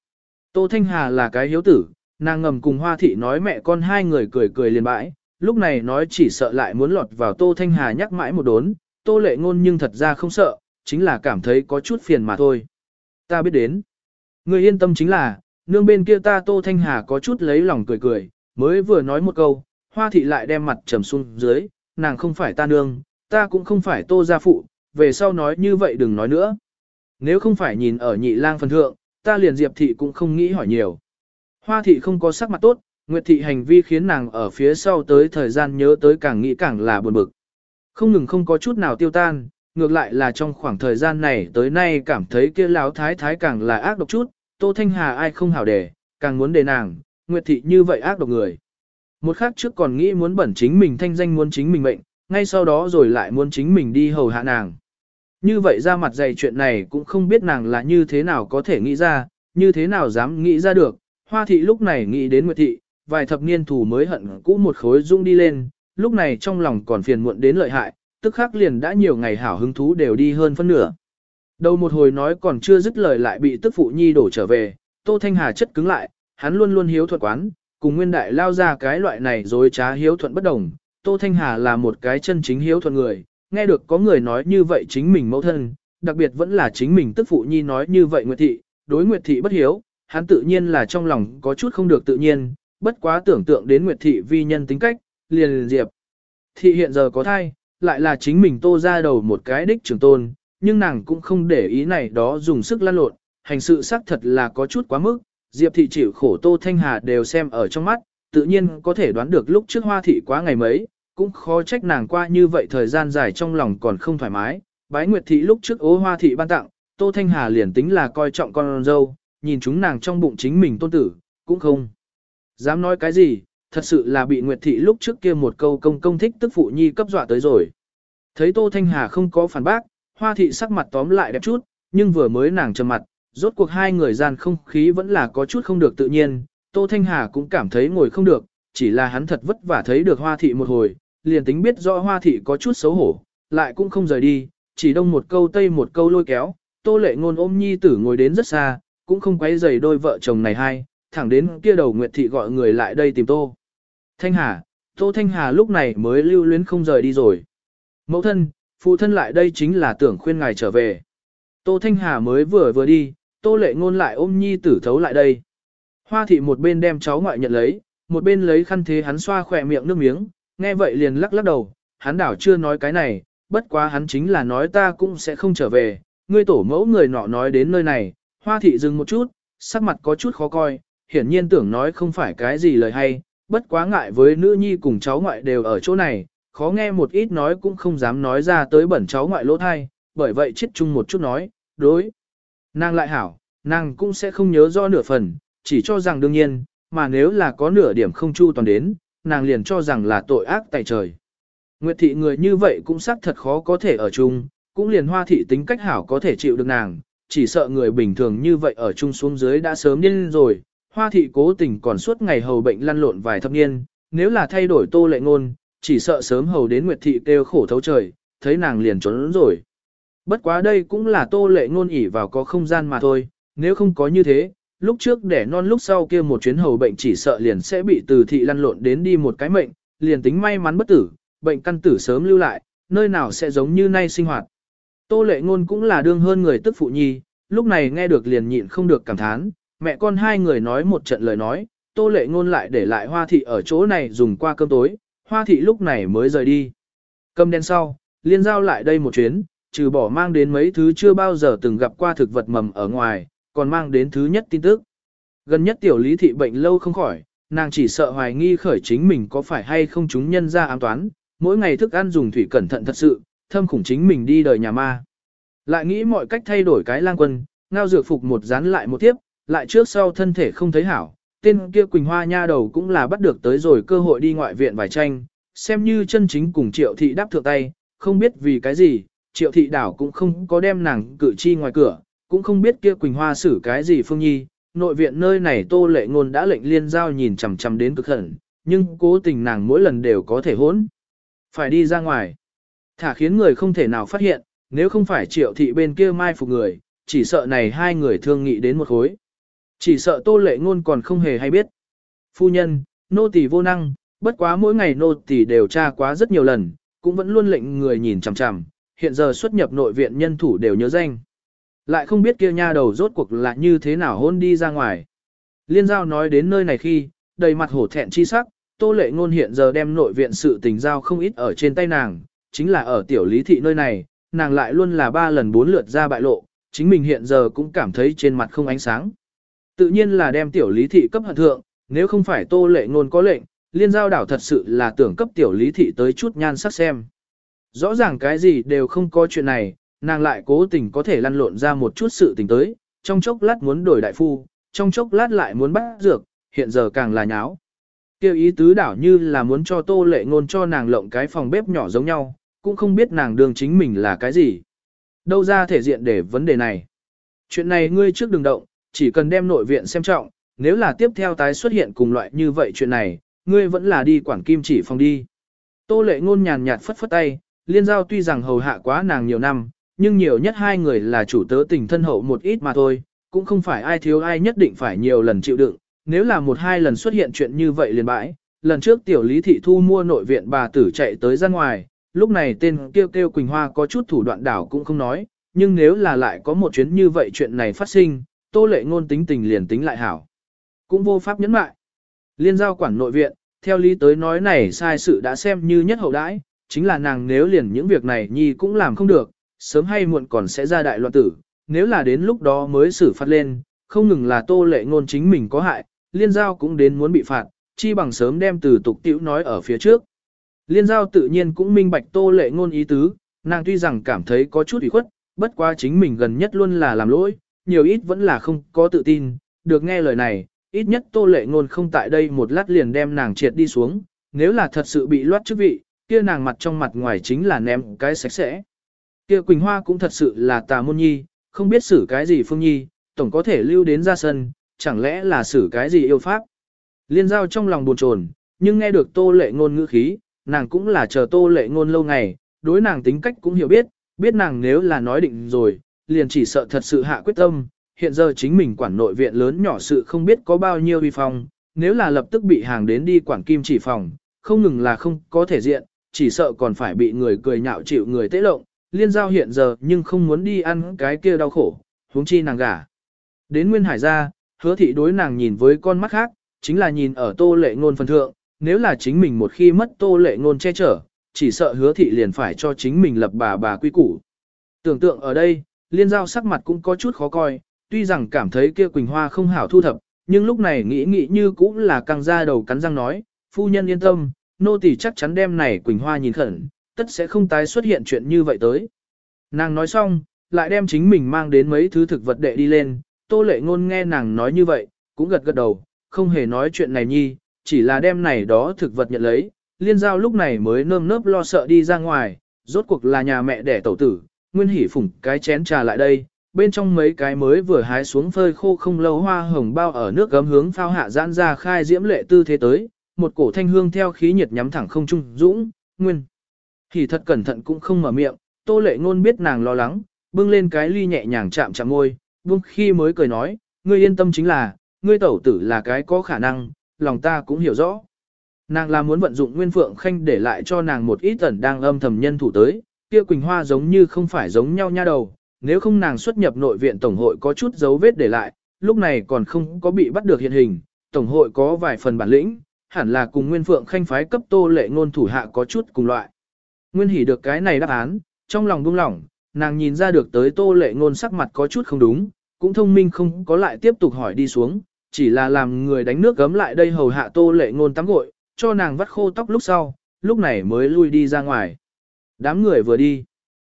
S1: Tô Thanh Hà là cái hiếu tử, nàng ngầm cùng Hoa Thị nói mẹ con hai người cười cười liền bãi, lúc này nói chỉ sợ lại muốn lọt vào Tô Thanh Hà nhắc mãi một đốn, Tô Lệ Ngôn nhưng thật ra không sợ, chính là cảm thấy có chút phiền mà thôi. Ta biết đến. Người yên tâm chính là, nương bên kia ta Tô Thanh Hà có chút lấy lòng cười cười, mới vừa nói một câu, Hoa Thị lại đem mặt trầm xuống dưới, nàng không phải ta nương, ta cũng không phải Tô gia phụ, về sau nói như vậy đừng nói nữa. Nếu không phải nhìn ở nhị lang phần thượng, ta liền Diệp thị cũng không nghĩ hỏi nhiều. Hoa thị không có sắc mặt tốt, Nguyệt thị hành vi khiến nàng ở phía sau tới thời gian nhớ tới càng nghĩ càng là buồn bực. Không ngừng không có chút nào tiêu tan, ngược lại là trong khoảng thời gian này tới nay cảm thấy kia lão thái thái càng là ác độc chút, Tô Thanh Hà ai không hảo đề, càng muốn đề nàng, Nguyệt thị như vậy ác độc người. Một khắc trước còn nghĩ muốn bẩn chính mình thanh danh muốn chính mình mệnh, ngay sau đó rồi lại muốn chính mình đi hầu hạ nàng. Như vậy ra mặt dày chuyện này cũng không biết nàng là như thế nào có thể nghĩ ra, như thế nào dám nghĩ ra được. Hoa thị lúc này nghĩ đến Nguyệt thị, vài thập niên thù mới hận cũ một khối dung đi lên, lúc này trong lòng còn phiền muộn đến lợi hại, tức khắc liền đã nhiều ngày hảo hứng thú đều đi hơn phân nửa. Đầu một hồi nói còn chưa dứt lời lại bị tức phụ nhi đổ trở về, Tô Thanh Hà chất cứng lại, hắn luôn luôn hiếu thuận quán, cùng nguyên đại lao ra cái loại này dối trá hiếu thuận bất đồng. Tô Thanh Hà là một cái chân chính hiếu thuận người, nghe được có người nói như vậy chính mình mẫu thân, đặc biệt vẫn là chính mình tức phụ nhi nói như vậy Nguyệt Thị, đối Nguyệt Thị bất hiếu, hắn tự nhiên là trong lòng có chút không được tự nhiên, bất quá tưởng tượng đến Nguyệt Thị vi nhân tính cách, liền diệp. Thị hiện giờ có thai, lại là chính mình tô ra đầu một cái đích trưởng tôn, nhưng nàng cũng không để ý này đó dùng sức lan lộn, hành sự xác thật là có chút quá mức, Diệp thị chịu khổ Tô Thanh Hà đều xem ở trong mắt, tự nhiên có thể đoán được lúc trước hoa thị quá ngày mấy, cũng khó trách nàng qua như vậy thời gian dài trong lòng còn không thoải mái. Bái Nguyệt thị lúc trước ố hoa thị ban tặng, Tô Thanh Hà liền tính là coi trọng con dâu, nhìn chúng nàng trong bụng chính mình tôn tử, cũng không. Dám nói cái gì, thật sự là bị Nguyệt thị lúc trước kia một câu công công thích tức phụ nhi cấp dọa tới rồi. Thấy Tô Thanh Hà không có phản bác, hoa thị sắc mặt tóm lại đẹp chút, nhưng vừa mới nàng trầm mặt, rốt cuộc hai người gian không khí vẫn là có chút không được tự nhiên, Tô Thanh Hà cũng cảm thấy ngồi không được, chỉ là hắn thật vất vả thấy được hoa thị một hồi, liền tính biết rõ hoa thị có chút xấu hổ, lại cũng không rời đi, chỉ đông một câu tây một câu lôi kéo, Tô Lệ Ngôn ôm nhi tử ngồi đến rất xa, cũng không quấy rầy đôi vợ chồng này hai, thẳng đến kia đầu Nguyệt thị gọi người lại đây tìm Tô. Thanh Hà, Tô Thanh Hà lúc này mới lưu luyến không rời đi rồi. Mẫu thân, phụ thân lại đây chính là tưởng khuyên ngài trở về. Tô Thanh Hà mới vừa vừa đi, Tô Lệ Ngôn lại ôm nhi tử thấu lại đây. Hoa thị một bên đem cháu ngoại nhận lấy, một bên lấy khăn thế hắn xoa khỏe miệng nước miếng, nghe vậy liền lắc lắc đầu, hắn đảo chưa nói cái này, bất quá hắn chính là nói ta cũng sẽ không trở về, ngươi tổ mẫu người nọ nói đến nơi này, hoa thị dừng một chút, sắc mặt có chút khó coi, hiển nhiên tưởng nói không phải cái gì lời hay, bất quá ngại với nữ nhi cùng cháu ngoại đều ở chỗ này, khó nghe một ít nói cũng không dám nói ra tới bẩn cháu ngoại lỗ thai, bởi vậy chết chung một chút nói, đối. Nàng lại hảo, nàng cũng sẽ không nhớ do nửa phần, chỉ cho rằng đương nhiên, mà nếu là có nửa điểm không chu toàn đến, nàng liền cho rằng là tội ác tại trời. Nguyệt thị người như vậy cũng xác thật khó có thể ở chung, cũng liền hoa thị tính cách hảo có thể chịu được nàng, chỉ sợ người bình thường như vậy ở chung xuống dưới đã sớm điên rồi. Hoa thị cố tình còn suốt ngày hầu bệnh lăn lộn vài thập niên, nếu là thay đổi tô lệ ngôn, chỉ sợ sớm hầu đến Nguyệt thị kêu khổ thấu trời, thấy nàng liền trốn rồi. Bất quá đây cũng là tô lệ ngôn ỉ vào có không gian mà thôi, nếu không có như thế, lúc trước để non lúc sau kia một chuyến hầu bệnh chỉ sợ liền sẽ bị từ thị lăn lộn đến đi một cái mệnh, liền tính may mắn bất tử, bệnh căn tử sớm lưu lại, nơi nào sẽ giống như nay sinh hoạt. Tô lệ ngôn cũng là đương hơn người tức phụ nhi, lúc này nghe được liền nhịn không được cảm thán, mẹ con hai người nói một trận lời nói, tô lệ ngôn lại để lại hoa thị ở chỗ này dùng qua cơm tối, hoa thị lúc này mới rời đi. cơm đen sau, liên giao lại đây một chuyến, trừ bỏ mang đến mấy thứ chưa bao giờ từng gặp qua thực vật mầm ở ngoài, còn mang đến thứ nhất tin tức. Gần nhất tiểu lý thị bệnh lâu không khỏi, nàng chỉ sợ hoài nghi khởi chính mình có phải hay không chúng nhân ra ám toán, mỗi ngày thức ăn dùng thủy cẩn thận thật sự, thâm khủng chính mình đi đời nhà ma. Lại nghĩ mọi cách thay đổi cái lang quân, ngao dược phục một dán lại một tiếp, lại trước sau thân thể không thấy hảo, tên kia Quỳnh Hoa nha đầu cũng là bắt được tới rồi cơ hội đi ngoại viện vài tranh, xem như chân chính cùng triệu thị đáp thượng tay, không biết vì cái gì, triệu thị đảo cũng không có đem nàng cử chi ngoài cửa, cũng không biết kia Quỳnh Hoa xử cái gì phương nhi, nội viện nơi này tô lệ ngôn đã lệnh liên giao nhìn chằm chằm đến cực hận, nhưng cố tình nàng mỗi lần đều có thể hỗn. Phải đi ra ngoài. Thả khiến người không thể nào phát hiện, nếu không phải triệu thị bên kia mai phục người, chỉ sợ này hai người thương nghị đến một khối. Chỉ sợ tô lệ ngôn còn không hề hay biết. Phu nhân, nô tỳ vô năng, bất quá mỗi ngày nô tỳ đều tra quá rất nhiều lần, cũng vẫn luôn lệnh người nhìn chằm chằm, hiện giờ xuất nhập nội viện nhân thủ đều nhớ danh. Lại không biết kia nha đầu rốt cuộc là như thế nào hôn đi ra ngoài. Liên giao nói đến nơi này khi, đầy mặt hổ thẹn chi sắc, tô lệ ngôn hiện giờ đem nội viện sự tình giao không ít ở trên tay nàng, chính là ở tiểu lý thị nơi này, nàng lại luôn là ba lần bốn lượt ra bại lộ, chính mình hiện giờ cũng cảm thấy trên mặt không ánh sáng. Tự nhiên là đem tiểu lý thị cấp hận thượng, nếu không phải tô lệ ngôn có lệnh, liên giao đảo thật sự là tưởng cấp tiểu lý thị tới chút nhan sắc xem. Rõ ràng cái gì đều không có chuyện này, nàng lại cố tình có thể lăn lộn ra một chút sự tình tới, trong chốc lát muốn đổi đại phu, trong chốc lát lại muốn bắt dược, hiện giờ càng là nháo. Kêu ý tứ đảo như là muốn cho tô lệ ngôn cho nàng lộng cái phòng bếp nhỏ giống nhau, cũng không biết nàng đường chính mình là cái gì. Đâu ra thể diện để vấn đề này. Chuyện này ngươi trước đừng động, chỉ cần đem nội viện xem trọng, nếu là tiếp theo tái xuất hiện cùng loại như vậy chuyện này, ngươi vẫn là đi quản kim chỉ phòng đi. Tô lệ ngôn nhàn nhạt phất phất tay, liên giao tuy rằng hầu hạ quá nàng nhiều năm, nhưng nhiều nhất hai người là chủ tớ tình thân hậu một ít mà thôi, cũng không phải ai thiếu ai nhất định phải nhiều lần chịu đựng, nếu là một hai lần xuất hiện chuyện như vậy liền bãi, lần trước tiểu lý thị thu mua nội viện bà tử chạy tới ra ngoài, lúc này tên kêu kêu Quỳnh Hoa có chút thủ đoạn đảo cũng không nói, nhưng nếu là lại có một chuyến như vậy chuyện này phát sinh, tô lệ ngôn tính tình liền tính lại hảo. Cũng vô pháp nhẫn mại. Liên giao quản nội viện, theo lý tới nói này sai sự đã xem như nhất hậu đãi, chính là nàng nếu liền những việc này nhi cũng làm không được, sớm hay muộn còn sẽ ra đại loạn tử, nếu là đến lúc đó mới xử phạt lên, không ngừng là tô lệ ngôn chính mình có hại, liên giao cũng đến muốn bị phạt, chi bằng sớm đem từ tục tiểu nói ở phía trước. Liên giao tự nhiên cũng minh bạch tô lệ ngôn ý tứ, nàng tuy rằng cảm thấy có chút ủy khuất, bất quá chính mình gần nhất luôn là làm lỗi, nhiều ít vẫn là không có tự tin, được nghe lời này, ít nhất tô lệ ngôn không tại đây một lát liền đem nàng triệt đi xuống, nếu là thật sự bị loát chức vị, kia nàng mặt trong mặt ngoài chính là ném cái sạch sẽ. Kia Quỳnh Hoa cũng thật sự là tà môn nhi, không biết xử cái gì phương nhi, tổng có thể lưu đến ra sân, chẳng lẽ là xử cái gì yêu pháp. Liên giao trong lòng buồn chồn, nhưng nghe được tô lệ ngôn ngữ khí, nàng cũng là chờ tô lệ ngôn lâu ngày, đối nàng tính cách cũng hiểu biết, biết nàng nếu là nói định rồi, liền chỉ sợ thật sự hạ quyết tâm, hiện giờ chính mình quản nội viện lớn nhỏ sự không biết có bao nhiêu vi phong, nếu là lập tức bị hàng đến đi quản kim chỉ phòng, không ngừng là không có thể diện, chỉ sợ còn phải bị người cười nhạo chịu người tế lộng, liên giao hiện giờ nhưng không muốn đi ăn cái kia đau khổ, huống chi nàng gả. Đến Nguyên Hải ra, hứa thị đối nàng nhìn với con mắt khác, chính là nhìn ở tô lệ ngôn phần thượng, nếu là chính mình một khi mất tô lệ ngôn che chở, chỉ sợ hứa thị liền phải cho chính mình lập bà bà quy củ. Tưởng tượng ở đây, liên giao sắc mặt cũng có chút khó coi, tuy rằng cảm thấy kia Quỳnh Hoa không hảo thu thập, nhưng lúc này nghĩ nghĩ như cũng là căng ra đầu cắn răng nói, phu nhân yên tâm, nô tỳ chắc chắn đem này Quỳnh Hoa nhìn khẩn, tất sẽ không tái xuất hiện chuyện như vậy tới. Nàng nói xong, lại đem chính mình mang đến mấy thứ thực vật đệ đi lên, tô lệ ngôn nghe nàng nói như vậy, cũng gật gật đầu, không hề nói chuyện này nhi, chỉ là đem này đó thực vật nhận lấy, liên giao lúc này mới nơm nớp lo sợ đi ra ngoài, rốt cuộc là nhà mẹ đẻ tẩu tử, nguyên hỉ phủng cái chén trà lại đây, bên trong mấy cái mới vừa hái xuống phơi khô không lâu hoa hồng bao ở nước gấm hướng phao hạ giãn ra khai diễm lệ tư thế tới, một cổ thanh hương theo khí nhiệt nhắm thẳng không trung dũng, nguyên. Hỉ thật cẩn thận cũng không mở miệng, tô lệ ngôn biết nàng lo lắng, bưng lên cái ly nhẹ nhàng chạm chạm môi, buông khi mới cười nói, ngươi yên tâm chính là, ngươi tẩu tử là cái có khả năng, lòng ta cũng hiểu rõ. Nàng là muốn vận dụng Nguyên Phượng Khanh để lại cho nàng một ít ẩn đang âm thầm nhân thủ tới, kia Quỳnh Hoa giống như không phải giống nhau nha đầu, nếu không nàng xuất nhập nội viện Tổng hội có chút dấu vết để lại, lúc này còn không có bị bắt được hiện hình, Tổng hội có vài phần bản lĩnh, hẳn là cùng Nguyên Phượng Khanh phái cấp tô lệ ngôn thủ hạ có chút cùng loại. Nguyên hỉ được cái này đáp án, trong lòng buông lỏng, nàng nhìn ra được tới tô lệ ngôn sắc mặt có chút không đúng, cũng thông minh không có lại tiếp tục hỏi đi xuống, chỉ là làm người đánh nước gấm lại đây hầu hạ tô lệ ngôn tắm gội, cho nàng vắt khô tóc lúc sau, lúc này mới lui đi ra ngoài. Đám người vừa đi.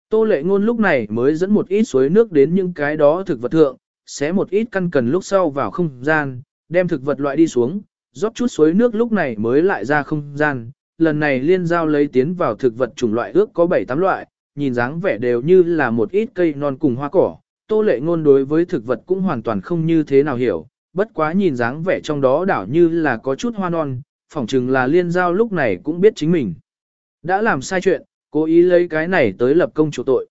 S1: Tô lệ ngôn lúc này mới dẫn một ít suối nước đến những cái đó thực vật thượng, xé một ít căn cần lúc sau vào không gian, đem thực vật loại đi xuống, rót chút suối nước lúc này mới lại ra không gian. Lần này liên giao lấy tiến vào thực vật chủng loại ước có 7-8 loại, nhìn dáng vẻ đều như là một ít cây non cùng hoa cỏ. Tô lệ ngôn đối với thực vật cũng hoàn toàn không như thế nào hiểu, bất quá nhìn dáng vẻ trong đó đảo như là có chút hoa non, phỏng chừng là liên giao lúc này cũng biết chính mình. Đã làm sai chuyện, cố ý lấy cái này tới lập công chủ tội.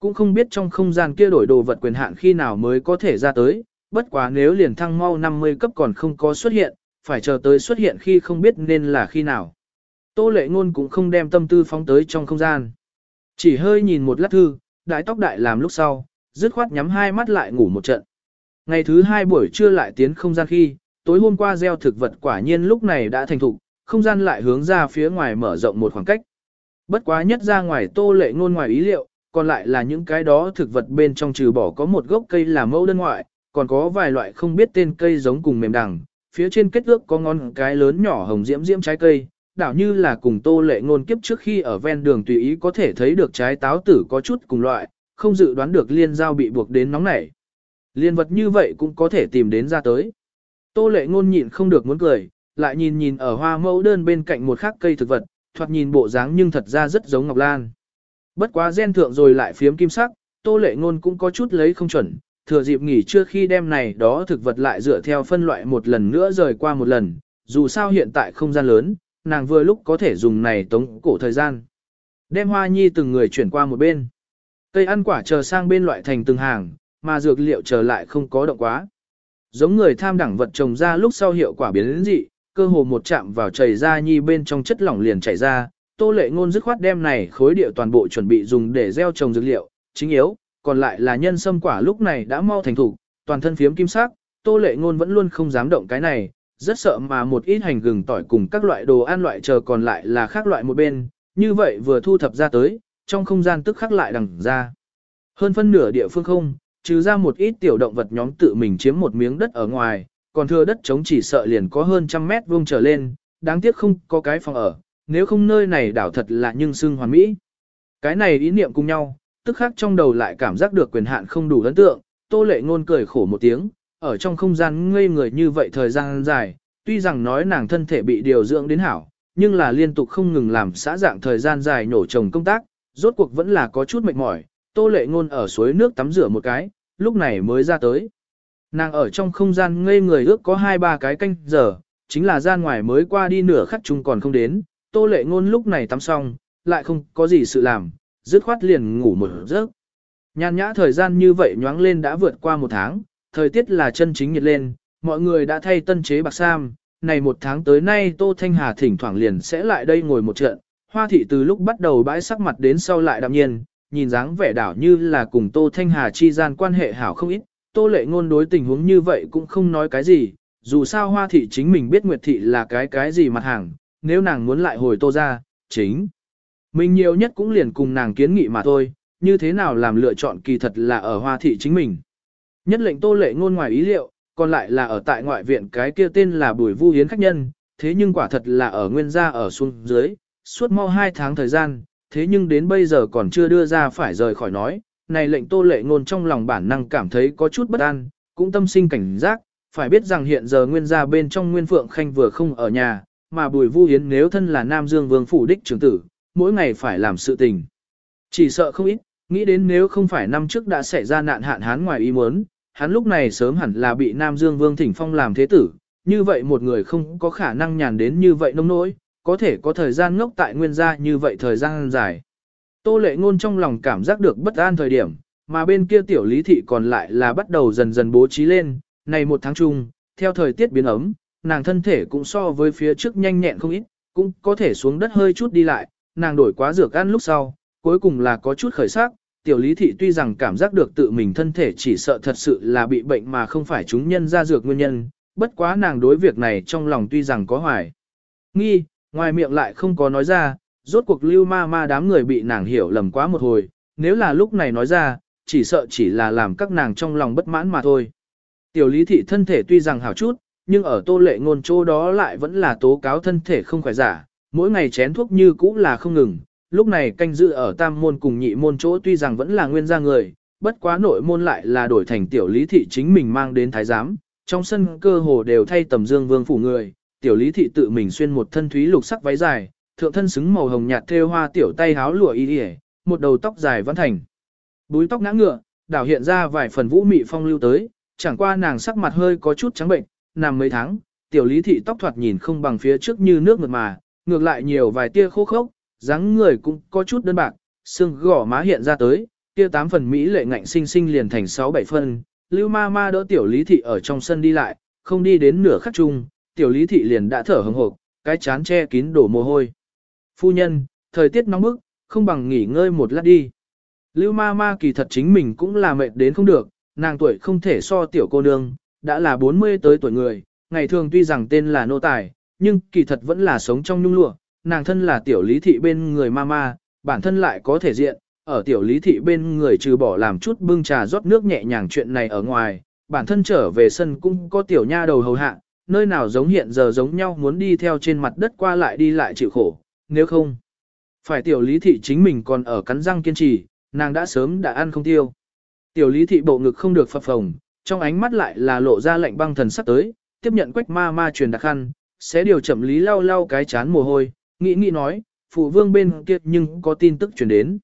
S1: Cũng không biết trong không gian kia đổi đồ vật quyền hạn khi nào mới có thể ra tới, bất quá nếu liền thăng mau 50 cấp còn không có xuất hiện, phải chờ tới xuất hiện khi không biết nên là khi nào. Tô lệ ngôn cũng không đem tâm tư phóng tới trong không gian. Chỉ hơi nhìn một lát thư, đại tóc đại làm lúc sau, dứt khoát nhắm hai mắt lại ngủ một trận. Ngày thứ hai buổi trưa lại tiến không gian khi, tối hôm qua gieo thực vật quả nhiên lúc này đã thành thục, không gian lại hướng ra phía ngoài mở rộng một khoảng cách. Bất quá nhất ra ngoài tô lệ ngôn ngoài ý liệu, còn lại là những cái đó thực vật bên trong trừ bỏ có một gốc cây là mẫu đơn ngoại, còn có vài loại không biết tên cây giống cùng mềm đằng, phía trên kết ước có ngón cái lớn nhỏ hồng diễm diễm trái cây, đảo như là cùng tô lệ ngôn kiếp trước khi ở ven đường tùy ý có thể thấy được trái táo tử có chút cùng loại, không dự đoán được liên giao bị buộc đến nóng nảy. Liên vật như vậy cũng có thể tìm đến ra tới. Tô lệ ngôn nhịn không được muốn cười, lại nhìn nhìn ở hoa mẫu đơn bên cạnh một khắc cây thực vật, thoạt nhìn bộ dáng nhưng thật ra rất giống ngọc lan. Bất quá gen thượng rồi lại phiếm kim sắc, tô lệ ngôn cũng có chút lấy không chuẩn, thừa dịp nghỉ trưa khi đem này đó thực vật lại dựa theo phân loại một lần nữa rời qua một lần, dù sao hiện tại không gian lớn, nàng vừa lúc có thể dùng này tống cổ thời gian. Đem hoa nhi từng người chuyển qua một bên. Cây ăn quả chờ sang bên loại thành từng hàng, mà dược liệu chờ lại không có động quá. Giống người tham đẳng vật trồng ra lúc sau hiệu quả biến đến dị, cơ hồ một chạm vào chảy ra nhi bên trong chất lỏng liền chảy ra, tô lệ ngôn dứt khoát đem này khối địa toàn bộ chuẩn bị dùng để gieo trồng dược liệu, chính yếu, còn lại là nhân sâm quả lúc này đã mau thành thủ, toàn thân phiếm kim sắc, tô lệ ngôn vẫn luôn không dám động cái này, rất sợ mà một ít hành gừng tỏi cùng các loại đồ ăn loại chờ còn lại là khác loại một bên, như vậy vừa thu thập ra tới, trong không gian tức khắc lại đằng ra. Hơn phân nửa địa phương không, trừ ra một ít tiểu động vật nhóm tự mình chiếm một miếng đất ở ngoài, còn thừa đất trống chỉ sợ liền có hơn trăm mét vuông trở lên, đáng tiếc không có cái phòng ở, nếu không nơi này đảo thật là nhưng xưng hoàn mỹ. Cái này ý niệm cùng nhau, tức khắc trong đầu lại cảm giác được quyền hạn không đủ ấn tượng, tô lệ ngôn cười khổ một tiếng, ở trong không gian ngây người như vậy thời gian dài, tuy rằng nói nàng thân thể bị điều dưỡng đến hảo, nhưng là liên tục không ngừng làm xã dạng thời gian dài nổ trồng công tác, rốt cuộc vẫn là có chút mệt mỏi, tô lệ ngôn ở suối nước tắm rửa một cái, lúc này mới ra tới. Nàng ở trong không gian ngây người ước có hai ba cái canh giờ, chính là gian ngoài mới qua đi nửa khắc chung còn không đến, tô lệ ngôn lúc này tắm xong, lại không có gì sự làm, dứt khoát liền ngủ một giấc. Nhàn nhã thời gian như vậy nhoáng lên đã vượt qua một tháng, thời tiết là chân chính nhiệt lên, mọi người đã thay tân chế bạc sam, này một tháng tới nay Tô Thanh Hà thỉnh thoảng liền sẽ lại đây ngồi một trận, hoa thị từ lúc bắt đầu bãi sắc mặt đến sau lại đạm nhiên, nhìn dáng vẻ đảo như là cùng Tô Thanh Hà chi gian quan hệ hảo không ít, Tô Lệ ngôn đối tình huống như vậy cũng không nói cái gì, dù sao hoa thị chính mình biết Nguyệt thị là cái cái gì mặt hàng, nếu nàng muốn lại hồi Tô ra, chính. Mình nhiều nhất cũng liền cùng nàng kiến nghị mà thôi, như thế nào làm lựa chọn kỳ thật là ở hoa thị chính mình. Nhất lệnh Tô Lệ ngôn ngoài ý liệu, còn lại là ở tại ngoại viện cái kia tên là Bùi Vu Hiến khách nhân, thế nhưng quả thật là ở nguyên gia ở xuống dưới, suốt mau hai tháng thời gian, thế nhưng đến bây giờ còn chưa đưa ra phải rời khỏi nói, này lệnh tô lệ ngôn trong lòng bản năng cảm thấy có chút bất an, cũng tâm sinh cảnh giác, phải biết rằng hiện giờ nguyên gia bên trong nguyên phượng khanh vừa không ở nhà, mà bùi vu hiến nếu thân là Nam Dương Vương phủ đích trưởng tử, mỗi ngày phải làm sự tình. Chỉ sợ không ít, nghĩ đến nếu không phải năm trước đã xảy ra nạn hạn hán ngoài ý muốn, hắn lúc này sớm hẳn là bị Nam Dương Vương thỉnh phong làm thế tử, như vậy một người không có khả năng nhàn đến như vậy nông nỗi, có thể có thời gian ngốc tại nguyên gia như vậy thời gian dài. Tô lệ ngôn trong lòng cảm giác được bất an thời điểm, mà bên kia tiểu lý thị còn lại là bắt đầu dần dần bố trí lên, này một tháng chung, theo thời tiết biến ấm, nàng thân thể cũng so với phía trước nhanh nhẹn không ít, cũng có thể xuống đất hơi chút đi lại, nàng đổi quá dược ăn lúc sau, cuối cùng là có chút khởi sắc. Tiểu lý thị tuy rằng cảm giác được tự mình thân thể chỉ sợ thật sự là bị bệnh mà không phải chúng nhân ra dược nguyên nhân, bất quá nàng đối việc này trong lòng tuy rằng có hoài. Nghi, ngoài miệng lại không có nói ra, rốt cuộc lưu ma ma đám người bị nàng hiểu lầm quá một hồi, nếu là lúc này nói ra, chỉ sợ chỉ là làm các nàng trong lòng bất mãn mà thôi. Tiểu lý thị thân thể tuy rằng hảo chút, nhưng ở tô lệ ngôn chỗ đó lại vẫn là tố cáo thân thể không khỏe giả, mỗi ngày chén thuốc như cũ là không ngừng, lúc này canh dự ở tam môn cùng nhị môn chỗ tuy rằng vẫn là nguyên gia người, bất quá nội môn lại là đổi thành tiểu lý thị chính mình mang đến thái giám, trong sân cơ hồ đều thay tầm dương vương phủ người, tiểu lý thị tự mình xuyên một thân thúy lục sắc váy dài, thượng thân xứng màu hồng nhạt thêu hoa tiểu tay háo lụa y yề, một đầu tóc dài vẫn thành. Búi tóc ngã ngựa, đảo hiện ra vài phần vũ mị phong lưu tới, chẳng qua nàng sắc mặt hơi có chút trắng bệnh, nằm mấy tháng, tiểu lý thị tóc thoạt nhìn không bằng phía trước như nước mượt mà, ngược lại nhiều vài tia khô khốc, dáng người cũng có chút đơn bạc, xương gỏ má hiện ra tới, kia tám phần mỹ lệ ngạnh sinh sinh liền thành sáu bảy phân, lưu ma ma đỡ tiểu lý thị ở trong sân đi lại, không đi đến nửa khắc chung, tiểu lý thị liền đã thở hừng hộc, cái chán che kín đổ mồ hôi. Phu nhân, thời tiết nóng bức, không bằng nghỉ ngơi một lát đi. Lưu ma ma kỳ thật chính mình cũng là mệt đến không được, nàng tuổi không thể so tiểu cô nương, đã là 40 tới tuổi người, ngày thường tuy rằng tên là nô tài, nhưng kỳ thật vẫn là sống trong nhung lụa, nàng thân là tiểu lý thị bên người ma ma, bản thân lại có thể diện, ở tiểu lý thị bên người trừ bỏ làm chút bưng trà rót nước nhẹ nhàng chuyện này ở ngoài, bản thân trở về sân cũng có tiểu nha đầu hầu hạ, nơi nào giống hiện giờ giống nhau muốn đi theo trên mặt đất qua lại đi lại chịu khổ, nếu không. Phải tiểu lý thị chính mình còn ở cắn răng kiên trì, nàng đã sớm đã ăn không tiêu. Tiểu lý thị bộ ngực không được phập phồng, trong ánh mắt lại là lộ ra lạnh băng thần sắp tới, tiếp nhận quách ma ma truyền đặc khăn, sẽ điều chậm lý lau lau cái chán mồ hôi, nghĩ nghĩ nói, phụ vương bên kia nhưng có tin tức truyền đến.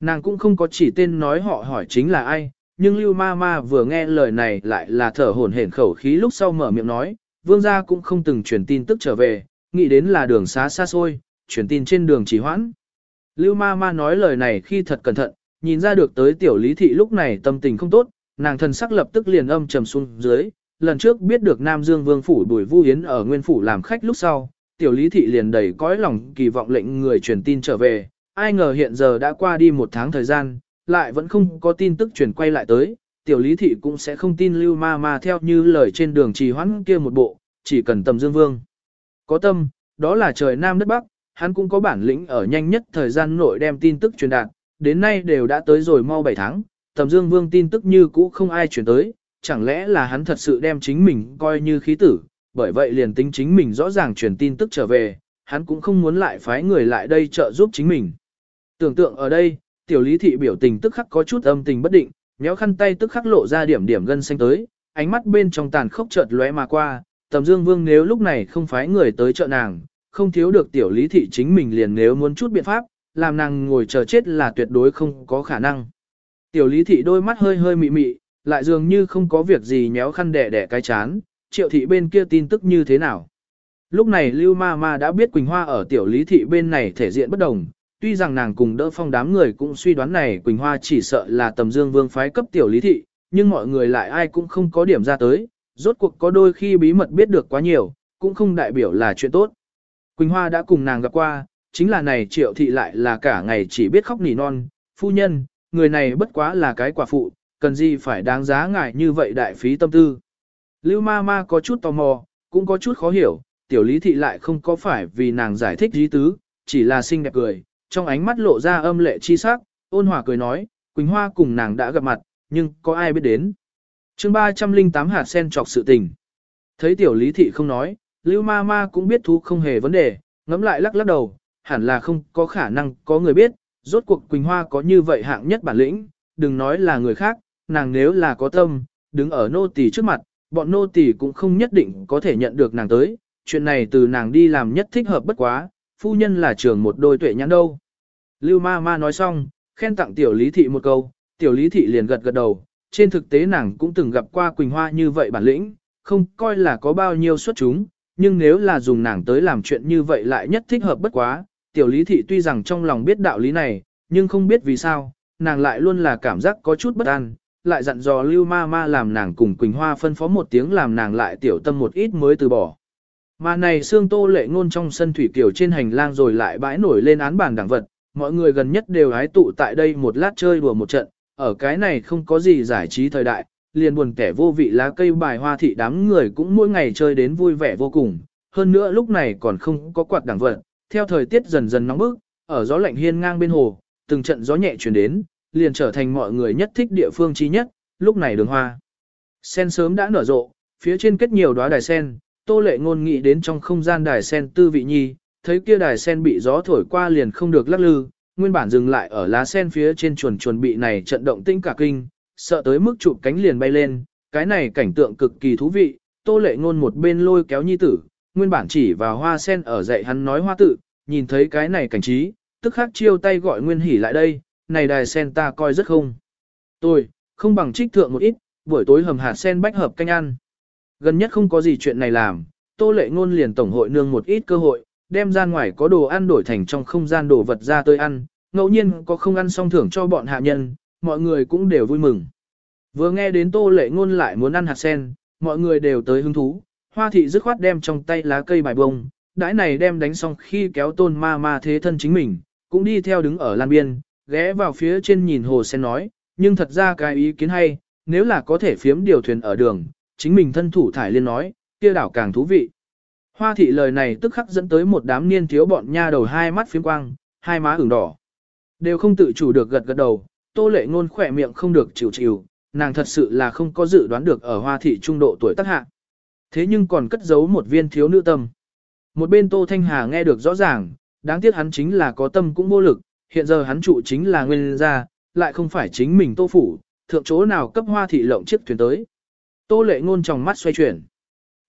S1: Nàng cũng không có chỉ tên nói họ hỏi chính là ai, nhưng lưu ma ma vừa nghe lời này lại là thở hổn hển khẩu khí lúc sau mở miệng nói, vương gia cũng không từng truyền tin tức trở về, nghĩ đến là đường xá xa xôi, truyền tin trên đường chỉ hoãn. Lưu ma ma nói lời này khi thật cẩn thận, nhìn ra được tới tiểu lý thị lúc này tâm tình không tốt, nàng thần sắc lập tức liền âm trầm xuống dưới. Lần trước biết được Nam Dương Vương Phủ Bùi Vu Hiến ở Nguyên Phủ làm khách lúc sau, tiểu lý thị liền đầy cõi lòng kỳ vọng lệnh người truyền tin trở về, ai ngờ hiện giờ đã qua đi một tháng thời gian, lại vẫn không có tin tức truyền quay lại tới, tiểu lý thị cũng sẽ không tin lưu ma ma theo như lời trên đường trì hoãn kia một bộ, chỉ cần tầm dương vương. Có tâm, đó là trời Nam đất Bắc, hắn cũng có bản lĩnh ở nhanh nhất thời gian nội đem tin tức truyền đạt, đến nay đều đã tới rồi mau 7 tháng, tầm dương vương tin tức như cũ không ai truyền tới, chẳng lẽ là hắn thật sự đem chính mình coi như khí tử, bởi vậy liền tính chính mình rõ ràng truyền tin tức trở về, hắn cũng không muốn lại phái người lại đây trợ giúp chính mình. Tưởng tượng ở đây, tiểu lý thị biểu tình tức khắc có chút âm tình bất định, méo khăn tay tức khắc lộ ra điểm điểm gân xanh tới, ánh mắt bên trong tàn khốc chợt lóe mà qua, tầm dương vương nếu lúc này không phái người tới trợ nàng, không thiếu được tiểu lý thị chính mình liền nếu muốn chút biện pháp, làm nàng ngồi chờ chết là tuyệt đối không có khả năng. Tiểu lý thị đôi mắt hơi hơi mị mị, lại dường như không có việc gì nhéo khăn đẻ đẻ cái chán, triệu thị bên kia tin tức như thế nào. Lúc này Lưu Ma Ma đã biết Quỳnh Hoa ở tiểu lý thị bên này thể diện bất đồng, tuy rằng nàng cùng đỡ phong đám người cũng suy đoán này Quỳnh Hoa chỉ sợ là tầm dương vương phái cấp tiểu lý thị, nhưng mọi người lại ai cũng không có điểm ra tới, rốt cuộc có đôi khi bí mật biết được quá nhiều, cũng không đại biểu là chuyện tốt. Quỳnh Hoa đã cùng nàng gặp qua, chính là này triệu thị lại là cả ngày chỉ biết khóc nỉ non, phu nhân, người này bất quá là cái quả phụ, cần gì phải đáng giá ngại như vậy đại phí tâm tư. Lưu ma ma có chút tò mò, cũng có chút khó hiểu, tiểu lý thị lại không có phải vì nàng giải thích dí tứ, chỉ là xinh đẹp cười, trong ánh mắt lộ ra âm lệ chi sắc, ôn hòa cười nói, Quỳnh Hoa cùng nàng đã gặp mặt, nhưng có ai biết đến. chương 308 hạt sen trọc sự tình. Thấy tiểu lý thị không nói, Lưu ma ma cũng biết thú không hề vấn đề, ngẫm lại lắc lắc đầu, hẳn là không có khả năng có người biết, rốt cuộc Quỳnh Hoa có như vậy hạng nhất bản lĩnh, đừng nói là người khác, nàng nếu là có tâm, đứng ở nô tỳ trước mặt, bọn nô tỳ cũng không nhất định có thể nhận được nàng tới, chuyện này từ nàng đi làm nhất thích hợp bất quá, phu nhân là trưởng một đôi tuệ nhãn đâu. Lưu ma ma nói xong, khen tặng tiểu lý thị một câu, tiểu lý thị liền gật gật đầu, trên thực tế nàng cũng từng gặp qua Quỳnh Hoa như vậy bản lĩnh, không coi là có bao nhiêu xuất chúng, nhưng nếu là dùng nàng tới làm chuyện như vậy lại nhất thích hợp bất quá, tiểu lý thị tuy rằng trong lòng biết đạo lý này, nhưng không biết vì sao, nàng lại luôn là cảm giác có chút bất an, lại dặn dò lưu ma ma làm nàng cùng Quỳnh Hoa phân phó một tiếng làm nàng lại tiểu tâm một ít mới từ bỏ. Mà này xương tô lệ ngôn trong sân thủy kiều trên hành lang rồi lại bãi nổi lên án bàn đảng vật, mọi người gần nhất đều hái tụ tại đây một lát chơi đùa một trận, ở cái này không có gì giải trí thời đại, liền buồn kẻ vô vị lá cây bài hoa thị đám người cũng mỗi ngày chơi đến vui vẻ vô cùng, hơn nữa lúc này còn không có quạt đảng vật, theo thời tiết dần dần nóng bức, ở gió lạnh hiên ngang bên hồ, từng trận gió nhẹ truyền đến, liền trở thành mọi người nhất thích địa phương trí nhất, lúc này đường hoa. Sen sớm đã nở rộ, phía trên kết nhiều đóa đài sen, tô lệ ngôn nghĩ đến trong không gian đài sen tư vị nhi, thấy kia đài sen bị gió thổi qua liền không được lắc lư, nguyên bản dừng lại ở lá sen phía trên chuồn chuồn bị này trận động tinh cả kinh, sợ tới mức chụp cánh liền bay lên, cái này cảnh tượng cực kỳ thú vị, tô lệ ngôn một bên lôi kéo nhi tử, nguyên bản chỉ vào hoa sen ở dạy hắn nói hoa tự, nhìn thấy cái này cảnh trí, tức khắc chiêu tay gọi nguyên hỉ lại đây, này đài sen ta coi rất không. Tôi, không bằng trích thượng một ít, buổi tối hầm hạt sen bách hợp canh ăn. Gần nhất không có gì chuyện này làm, tô lệ ngôn liền tổng hội nương một ít cơ hội, đem ra ngoài có đồ ăn đổi thành trong không gian đồ vật ra tới ăn, ngẫu nhiên có không ăn xong thưởng cho bọn hạ nhân, mọi người cũng đều vui mừng. Vừa nghe đến tô lệ ngôn lại muốn ăn hạt sen, mọi người đều tới hứng thú, hoa thị dứt khoát đem trong tay lá cây bài bông, đãi này đem đánh xong khi kéo tôn ma ma thế thân chính mình, cũng đi theo đứng ở lan biên, ghé vào phía trên nhìn hồ sen nói, nhưng thật ra cái ý kiến hay, nếu là có thể phiếm điều thuyền ở đường, chính mình thân thủ thải liên nói, kia đảo càng thú vị. Hoa thị lời này tức khắc dẫn tới một đám niên thiếu bọn nha đầu hai mắt phiếm quang, hai má ửng đỏ. Đều không tự chủ được gật gật đầu, tô lệ ngôn khỏe miệng không được chịu chịu, nàng thật sự là không có dự đoán được ở hoa thị trung độ tuổi tác hạ. Thế nhưng còn cất giấu một viên thiếu nữ tâm. Một bên Tô Thanh Hà nghe được rõ ràng, đáng tiếc hắn chính là có tâm cũng vô lực, hiện giờ hắn trụ chính là nguyên gia, lại không phải chính mình Tô Phủ, thượng chỗ nào cấp hoa thị lộng chiếc thuyền tới. Tô lệ ngôn trong mắt xoay chuyển.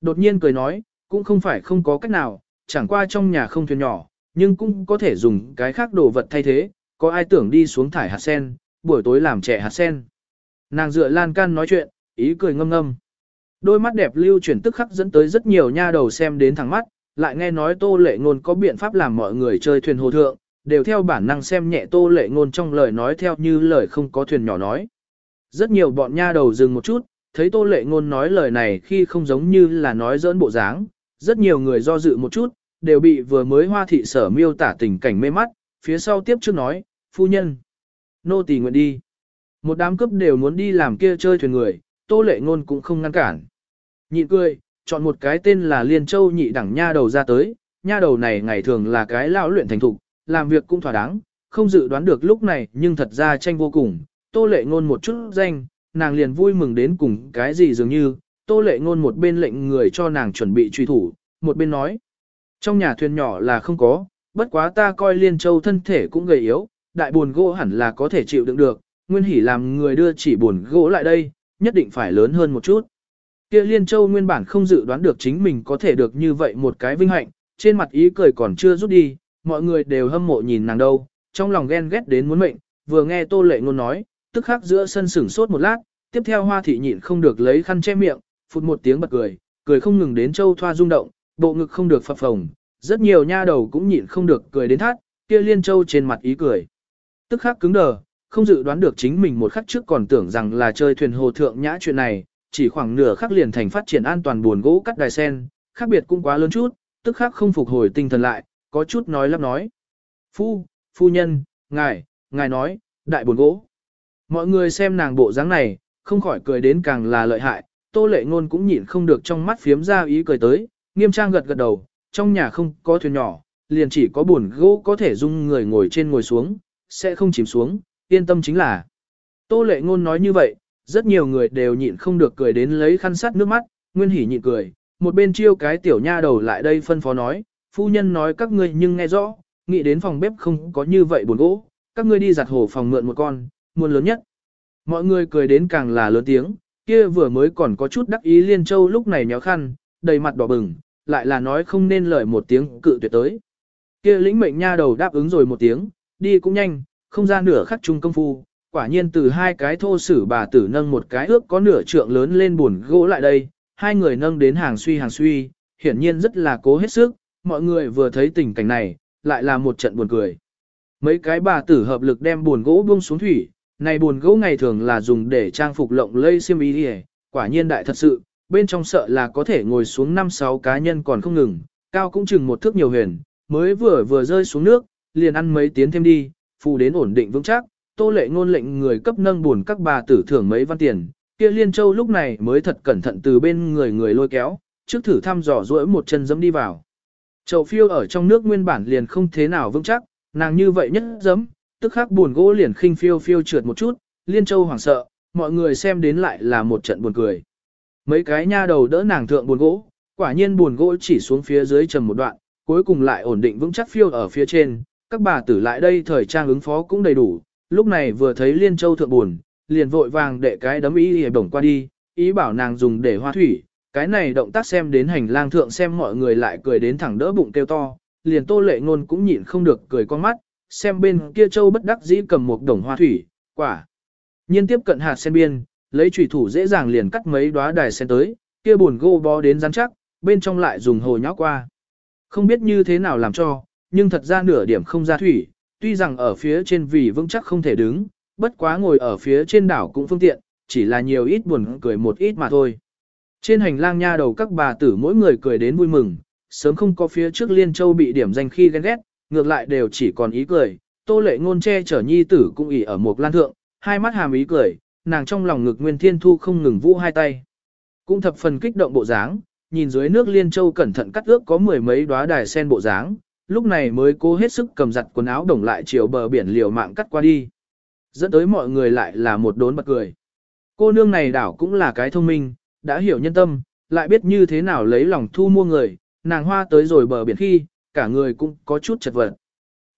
S1: Đột nhiên cười nói, cũng không phải không có cách nào, chẳng qua trong nhà không thuyền nhỏ, nhưng cũng có thể dùng cái khác đồ vật thay thế, có ai tưởng đi xuống thải hạt sen, buổi tối làm trẻ hạt sen. Nàng dựa lan can nói chuyện, ý cười ngâm ngâm. Đôi mắt đẹp lưu chuyển tức khắc dẫn tới rất nhiều nha đầu xem đến thẳng mắt, lại nghe nói tô lệ ngôn có biện pháp làm mọi người chơi thuyền hồ thượng, đều theo bản năng xem nhẹ tô lệ ngôn trong lời nói theo như lời không có thuyền nhỏ nói. Rất nhiều bọn nha đầu dừng một chút, thấy tô lệ ngôn nói lời này khi không giống như là nói giỡn bộ dáng, rất nhiều người do dự một chút, đều bị vừa mới hoa thị sở miêu tả tình cảnh mê mắt, phía sau tiếp trước nói, phu nhân, nô tỳ nguyện đi. Một đám cướp đều muốn đi làm kia chơi thuyền người, tô lệ ngôn cũng không ngăn cản. Nhịn cười, chọn một cái tên là Liên Châu nhị đẳng nha đầu ra tới, nha đầu này ngày thường là cái lão luyện thành thục, làm việc cũng thỏa đáng, không dự đoán được lúc này nhưng thật ra tranh vô cùng, tô lệ ngôn một chút danh, nàng liền vui mừng đến cùng cái gì dường như, tô lệ ngôn một bên lệnh người cho nàng chuẩn bị truy thủ, một bên nói. Trong nhà thuyền nhỏ là không có, bất quá ta coi liên châu thân thể cũng gầy yếu, đại buồn gỗ hẳn là có thể chịu đựng được, nguyên hỉ làm người đưa chỉ buồn gỗ lại đây, nhất định phải lớn hơn một chút. Kia liên châu nguyên bản không dự đoán được chính mình có thể được như vậy một cái vinh hạnh, trên mặt ý cười còn chưa rút đi, mọi người đều hâm mộ nhìn nàng đâu, trong lòng ghen ghét đến muốn mệnh, vừa nghe tô lệ ngôn nói, tức khắc giữa sân sửng sốt một lát, tiếp theo hoa thị nhịn không được lấy khăn che miệng, phụt một tiếng bật cười, cười không ngừng đến châu thoa rung động, bộ ngực không được phập phồng, rất nhiều nha đầu cũng nhịn không được cười đến thắt, kia liên châu trên mặt ý cười. Tức khắc cứng đờ, không dự đoán được chính mình một khắc trước còn tưởng rằng là chơi thuyền hồ thượng nhã chuyện này, chỉ khoảng nửa khắc liền thành phát triển an toàn buồn gỗ cắt đài sen, khác biệt cũng quá lớn chút, tức khắc không phục hồi tinh thần lại, có chút nói lắp nói. Phu, phu nhân, ngài, ngài nói, đại buồn gỗ. Mọi người xem nàng bộ dáng này, không khỏi cười đến càng là lợi hại, tô lệ ngôn cũng nhịn không được trong mắt phiếm ra ý cười tới, nghiêm trang gật gật đầu, trong nhà không có thuyền nhỏ, liền chỉ có buồn gỗ có thể dung người ngồi trên ngồi xuống, sẽ không chìm xuống, yên tâm chính là. Tô lệ ngôn nói như vậy, rất nhiều người đều nhịn không được cười đến lấy khăn sát nước mắt, nguyên hỉ nhịn cười, một bên chiêu cái tiểu nha đầu lại đây phân phó nói, phu nhân nói các ngươi nhưng nghe rõ, nghĩ đến phòng bếp không có như vậy buồn gỗ, các ngươi đi giặt hồ phòng mượn một con, muôn lớn nhất. Mọi người cười đến càng là lớn tiếng, kia vừa mới còn có chút đắc ý liên châu lúc này nhéo khăn, đầy mặt đỏ bừng, lại là nói không nên lời một tiếng cự tuyệt tới. Kia lĩnh mệnh nha đầu đáp ứng rồi một tiếng, đi cũng nhanh, không ra nửa khắc chung công phu, quả nhiên từ hai cái thô sử bà tử nâng một cái ước có nửa trượng lớn lên buồn gỗ lại đây, hai người nâng đến hàng suy hàng suy, hiển nhiên rất là cố hết sức, mọi người vừa thấy tình cảnh này, lại là một trận buồn cười. Mấy cái bà tử hợp lực đem buồn gỗ buông xuống thủy, này buồn gỗ ngày thường là dùng để trang phục lộng lây xiêm y đi quả nhiên đại thật sự, bên trong sợ là có thể ngồi xuống 5-6 cá nhân còn không ngừng, cao cũng chừng một thước nhiều huyền, mới vừa vừa rơi xuống nước, liền ăn mấy tiếng thêm đi, phù đến ổn định vững chắc, tô lệ ngôn lệnh người cấp nâng buồn các bà tử thưởng mấy văn tiền, kia liên châu lúc này mới thật cẩn thận từ bên người người lôi kéo, trước thử thăm dò duỗi một chân dẫm đi vào. Chậu phiêu ở trong nước nguyên bản liền không thế nào vững chắc, nàng như vậy nhất dấm, tức khắc buồn gỗ liền khinh phiêu phiêu trượt một chút, liên châu hoảng sợ, mọi người xem đến lại là một trận buồn cười. Mấy cái nha đầu đỡ nàng thượng buồn gỗ, quả nhiên buồn gỗ chỉ xuống phía dưới trầm một đoạn, cuối cùng lại ổn định vững chắc phiêu ở phía trên, các bà tử lại đây thời trang ứng phó cũng đầy đủ, lúc này vừa thấy liên châu thượng buồn, liền vội vàng để cái đấm ý hề bổng qua đi, ý bảo nàng dùng để hoa thủy, cái này động tác xem đến hành lang thượng xem mọi người lại cười đến thẳng đỡ bụng kêu to, liền tô lệ ngôn cũng nhịn không được cười con mắt, xem bên kia châu bất đắc dĩ cầm một đồng hoa thủy, quả. Nhiên tiếp cận hạt sen biên, lấy chủy thủ dễ dàng liền cắt mấy đóa đài sen tới, kia buồn gô bó đến rắn chắc, bên trong lại dùng hồ nháo qua. Không biết như thế nào làm cho, nhưng thật ra nửa điểm không ra thủy, tuy rằng ở phía trên vì vững chắc không thể đứng, bất quá ngồi ở phía trên đảo cũng phương tiện, chỉ là nhiều ít buồn cười một ít mà thôi. Trên hành lang nha đầu các bà tử mỗi người cười đến vui mừng, sớm không có phía trước Liên Châu bị điểm danh khi ghen ghét, ngược lại đều chỉ còn ý cười, tô lệ ngôn che chở nhi tử cũng ỉ ở một lan thượng, hai mắt hàm ý cười, nàng trong lòng ngực Nguyên Thiên Thu không ngừng vũ hai tay. Cũng thập phần kích động bộ dáng, nhìn dưới nước Liên Châu cẩn thận cắt ước có mười mấy đóa đài sen bộ dáng, lúc này mới cố hết sức cầm giặt quần áo đồng lại chiều bờ biển liều mạng cắt qua đi. Dẫn tới mọi người lại là một đốn bật cười. Cô nương này đảo cũng là cái thông minh, đã hiểu nhân tâm, lại biết như thế nào lấy lòng thu mua người, nàng hoa tới rồi bờ biển khi, cả người cũng có chút chật vật.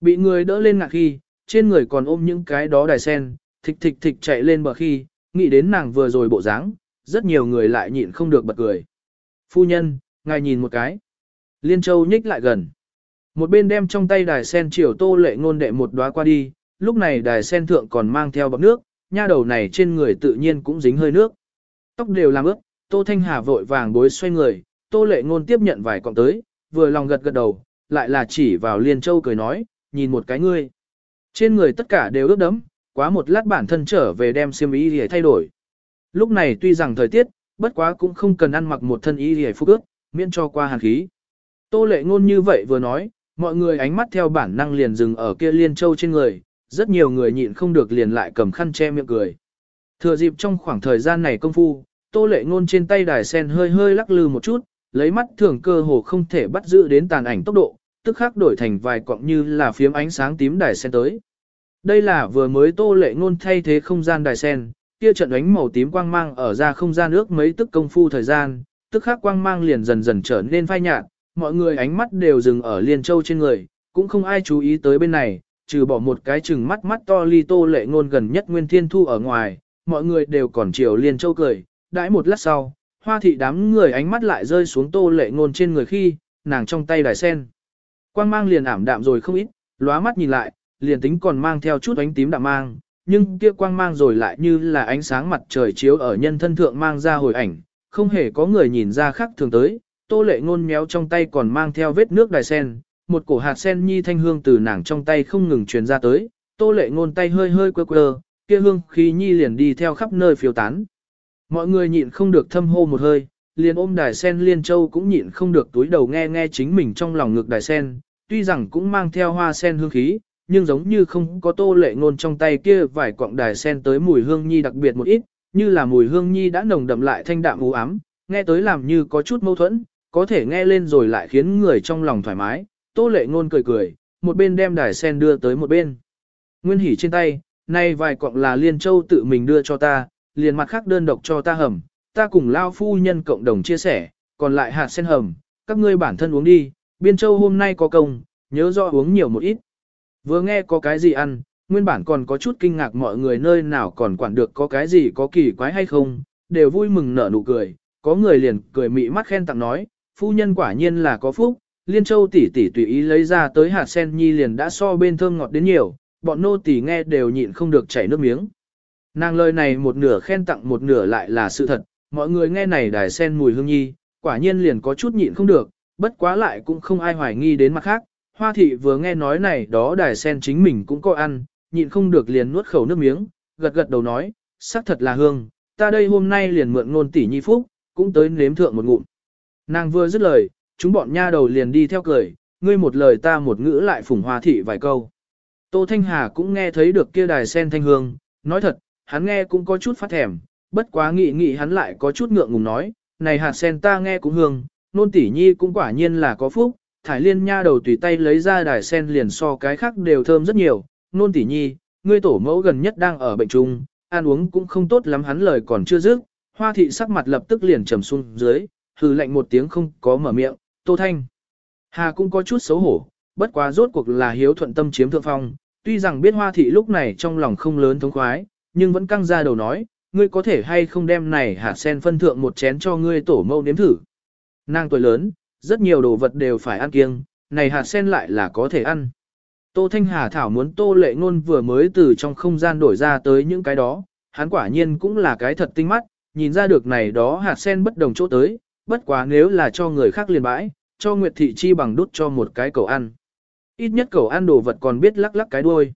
S1: Bị người đỡ lên ngạc khi, trên người còn ôm những cái đó đài sen, thịch thịch thịch chạy lên bờ khi, nghĩ đến nàng vừa rồi bộ dáng, rất nhiều người lại nhịn không được bật cười. Phu nhân, ngài nhìn một cái. Liên Châu nhích lại gần. Một bên đem trong tay đài sen chiều tô lệ ngôn đệ một đóa qua đi, lúc này đài sen thượng còn mang theo bọc nước, nha đầu này trên người tự nhiên cũng dính hơi nước. Tóc đều làm ướt, tô thanh hà vội vàng bối xoay người, tô lệ ngôn tiếp nhận vài cọng tới, vừa lòng gật gật đầu, lại là chỉ vào Liên Châu cười nói, nhìn một cái ngươi. Trên người tất cả đều ướt đẫm, quá một lát bản thân trở về đem xiêm y để thay đổi. Lúc này tuy rằng thời tiết, bất quá cũng không cần ăn mặc một thân y để phục ướt, miễn cho qua hàn khí. Tô lệ ngôn như vậy vừa nói, mọi người ánh mắt theo bản năng liền dừng ở kia liên châu trên người, rất nhiều người nhịn không được liền lại cầm khăn che miệng cười. Thừa dịp trong khoảng thời gian này công phu, tô lệ ngôn trên tay đài sen hơi hơi lắc lư một chút, lấy mắt thường cơ hồ không thể bắt giữ đến tàn ảnh tốc độ, tức khắc đổi thành vài quặng như là phiếm ánh sáng tím đài sen tới. Đây là vừa mới tô lệ ngôn thay thế không gian đài sen, kia trận ánh màu tím quang mang ở ra không gian ước mấy tức công phu thời gian, tức khắc quang mang liền dần dần trở nên phai nhạt, mọi người ánh mắt đều dừng ở Liên Châu trên người, cũng không ai chú ý tới bên này, trừ bỏ một cái chừng mắt mắt to ly tô lệ ngôn gần nhất Nguyên Thiên Thu ở ngoài, mọi người đều còn chiều Liên Châu cười, đãi một lát sau, hoa thị đám người ánh mắt lại rơi xuống tô lệ ngôn trên người khi, nàng trong tay đài sen. Quang mang liền ảm đạm rồi không ít, lóa mắt nhìn lại, liền tính còn mang theo chút ánh tím đạm mang, nhưng kia quang mang rồi lại như là ánh sáng mặt trời chiếu ở nhân thân thượng mang ra hồi ảnh, không hề có người nhìn ra khác thường tới, tô lệ ngôn méo trong tay còn mang theo vết nước đài sen, một cổ hạt sen nhi thanh hương từ nàng trong tay không ngừng truyền ra tới, tô lệ ngôn tay hơi hơi quơ quơ, kia hương khí nhi liền đi theo khắp nơi phiêu tán. Mọi người nhịn không được thâm hô một hơi, liền ôm đài sen liên châu cũng nhịn không được túi đầu nghe nghe chính mình trong lòng ngực đài sen, tuy rằng cũng mang theo hoa sen hương khí, nhưng giống như không có tô lệ ngôn trong tay kia vài quặng đài sen tới mùi hương nhi đặc biệt một ít, như là mùi hương nhi đã nồng đậm lại thanh đạm u ám, nghe tới làm như có chút mâu thuẫn, có thể nghe lên rồi lại khiến người trong lòng thoải mái, tô lệ ngôn cười cười, một bên đem đài sen đưa tới một bên. Nguyên hỉ trên tay, nay vài quặng là liên châu tự mình đưa cho ta, liền mặt khác đơn độc cho ta hầm, ta cùng lao phu nhân cộng đồng chia sẻ, còn lại hạt sen hầm, các ngươi bản thân uống đi, biên châu hôm nay có công, nhớ rõ uống nhiều một ít. Vừa nghe có cái gì ăn, nguyên bản còn có chút kinh ngạc mọi người nơi nào còn quản được có cái gì có kỳ quái hay không, đều vui mừng nở nụ cười, có người liền cười mị mắt khen tặng nói, phu nhân quả nhiên là có phúc, liên châu tỷ tỷ tùy ý lấy ra tới hạt sen nhi liền đã so bên thơm ngọt đến nhiều, bọn nô tỷ nghe đều nhịn không được chảy nước miếng. Nàng lời này một nửa khen tặng một nửa lại là sự thật, mọi người nghe này đài sen mùi hương nhi, quả nhiên liền có chút nhịn không được, bất quá lại cũng không ai hoài nghi đến mặt khác. Hoa thị vừa nghe nói này đó đài sen chính mình cũng có ăn, nhịn không được liền nuốt khẩu nước miếng, gật gật đầu nói, xác thật là hương, ta đây hôm nay liền mượn ngôn tỷ nhi phúc, cũng tới nếm thượng một ngụm. Nàng vừa dứt lời, chúng bọn nha đầu liền đi theo cười, ngươi một lời ta một ngữ lại phủng hoa thị vài câu. Tô Thanh Hà cũng nghe thấy được kia đài sen thanh hương, nói thật, hắn nghe cũng có chút phát thèm, bất quá nghĩ nghĩ hắn lại có chút ngượng ngùng nói, này hạt sen ta nghe cũng hương, nôn tỷ nhi cũng quả nhiên là có phúc, thải liên nha đầu tùy tay lấy ra đài sen liền so cái khác đều thơm rất nhiều, nôn tỷ nhi, ngươi tổ mẫu gần nhất đang ở bệnh trung, ăn uống cũng không tốt lắm hắn lời còn chưa dứt, hoa thị sắc mặt lập tức liền trầm xuống dưới, hừ lạnh một tiếng không có mở miệng, tô thanh. Hà cũng có chút xấu hổ, bất quá rốt cuộc là hiếu thuận tâm chiếm thượng phong, tuy rằng biết hoa thị lúc này trong lòng không lớn thống khoái, nhưng vẫn căng ra đầu nói, ngươi có thể hay không đem này hạt sen phân thượng một chén cho ngươi tổ mẫu nếm thử. Nàng tuổi lớn, rất nhiều đồ vật đều phải ăn kiêng, này hạt sen lại là có thể ăn. Tô Thanh Hà Thảo muốn Tô Lệ Ngôn vừa mới từ trong không gian đổi ra tới những cái đó, hắn quả nhiên cũng là cái thật tinh mắt, nhìn ra được này đó hạt sen bất đồng chỗ tới, bất quá nếu là cho người khác liền bãi, cho Nguyệt Thị Chi bằng đút cho một cái cầu ăn. Ít nhất cầu ăn đồ vật còn biết lắc lắc cái đuôi.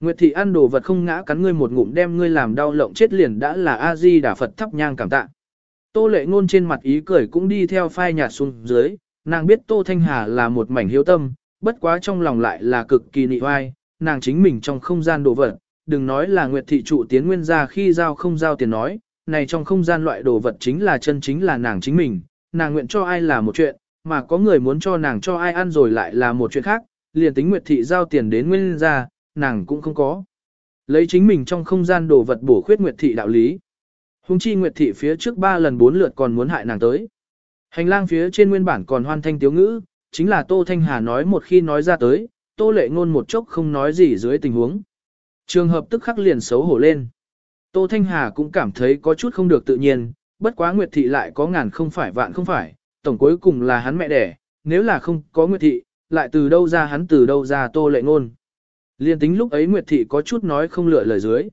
S1: Nguyệt Thị ăn đồ vật không ngã cắn ngươi một ngụm đem ngươi làm đau lộng chết liền đã là A-di đà Phật thắp nhang cảm tạ. Tô lệ ngôn trên mặt ý cười cũng đi theo phai nhạt xuống dưới, nàng biết Tô Thanh Hà là một mảnh hiếu tâm, bất quá trong lòng lại là cực kỳ nị oai, nàng chính mình trong không gian đồ vật, đừng nói là Nguyệt Thị trụ tiến nguyên gia khi giao không giao tiền nói, này trong không gian loại đồ vật chính là chân chính là nàng chính mình, nàng nguyện cho ai là một chuyện, mà có người muốn cho nàng cho ai ăn rồi lại là một chuyện khác, liền tính Nguyệt Thị giao tiền đến nguyên gia nàng cũng không có. Lấy chính mình trong không gian đồ vật bổ khuyết Nguyệt Thị đạo lý. Hùng chi Nguyệt Thị phía trước ba lần bốn lượt còn muốn hại nàng tới. Hành lang phía trên nguyên bản còn hoan thanh tiếu ngữ, chính là Tô Thanh Hà nói một khi nói ra tới, Tô Lệ Ngôn một chốc không nói gì dưới tình huống. Trường hợp tức khắc liền xấu hổ lên. Tô Thanh Hà cũng cảm thấy có chút không được tự nhiên, bất quá Nguyệt Thị lại có ngàn không phải vạn không phải, tổng cuối cùng là hắn mẹ đẻ, nếu là không có Nguyệt Thị, lại từ đâu ra hắn từ đâu ra Tô Lệ Ngôn. Liên tính lúc ấy Nguyệt Thị có chút nói không lựa lời dưới.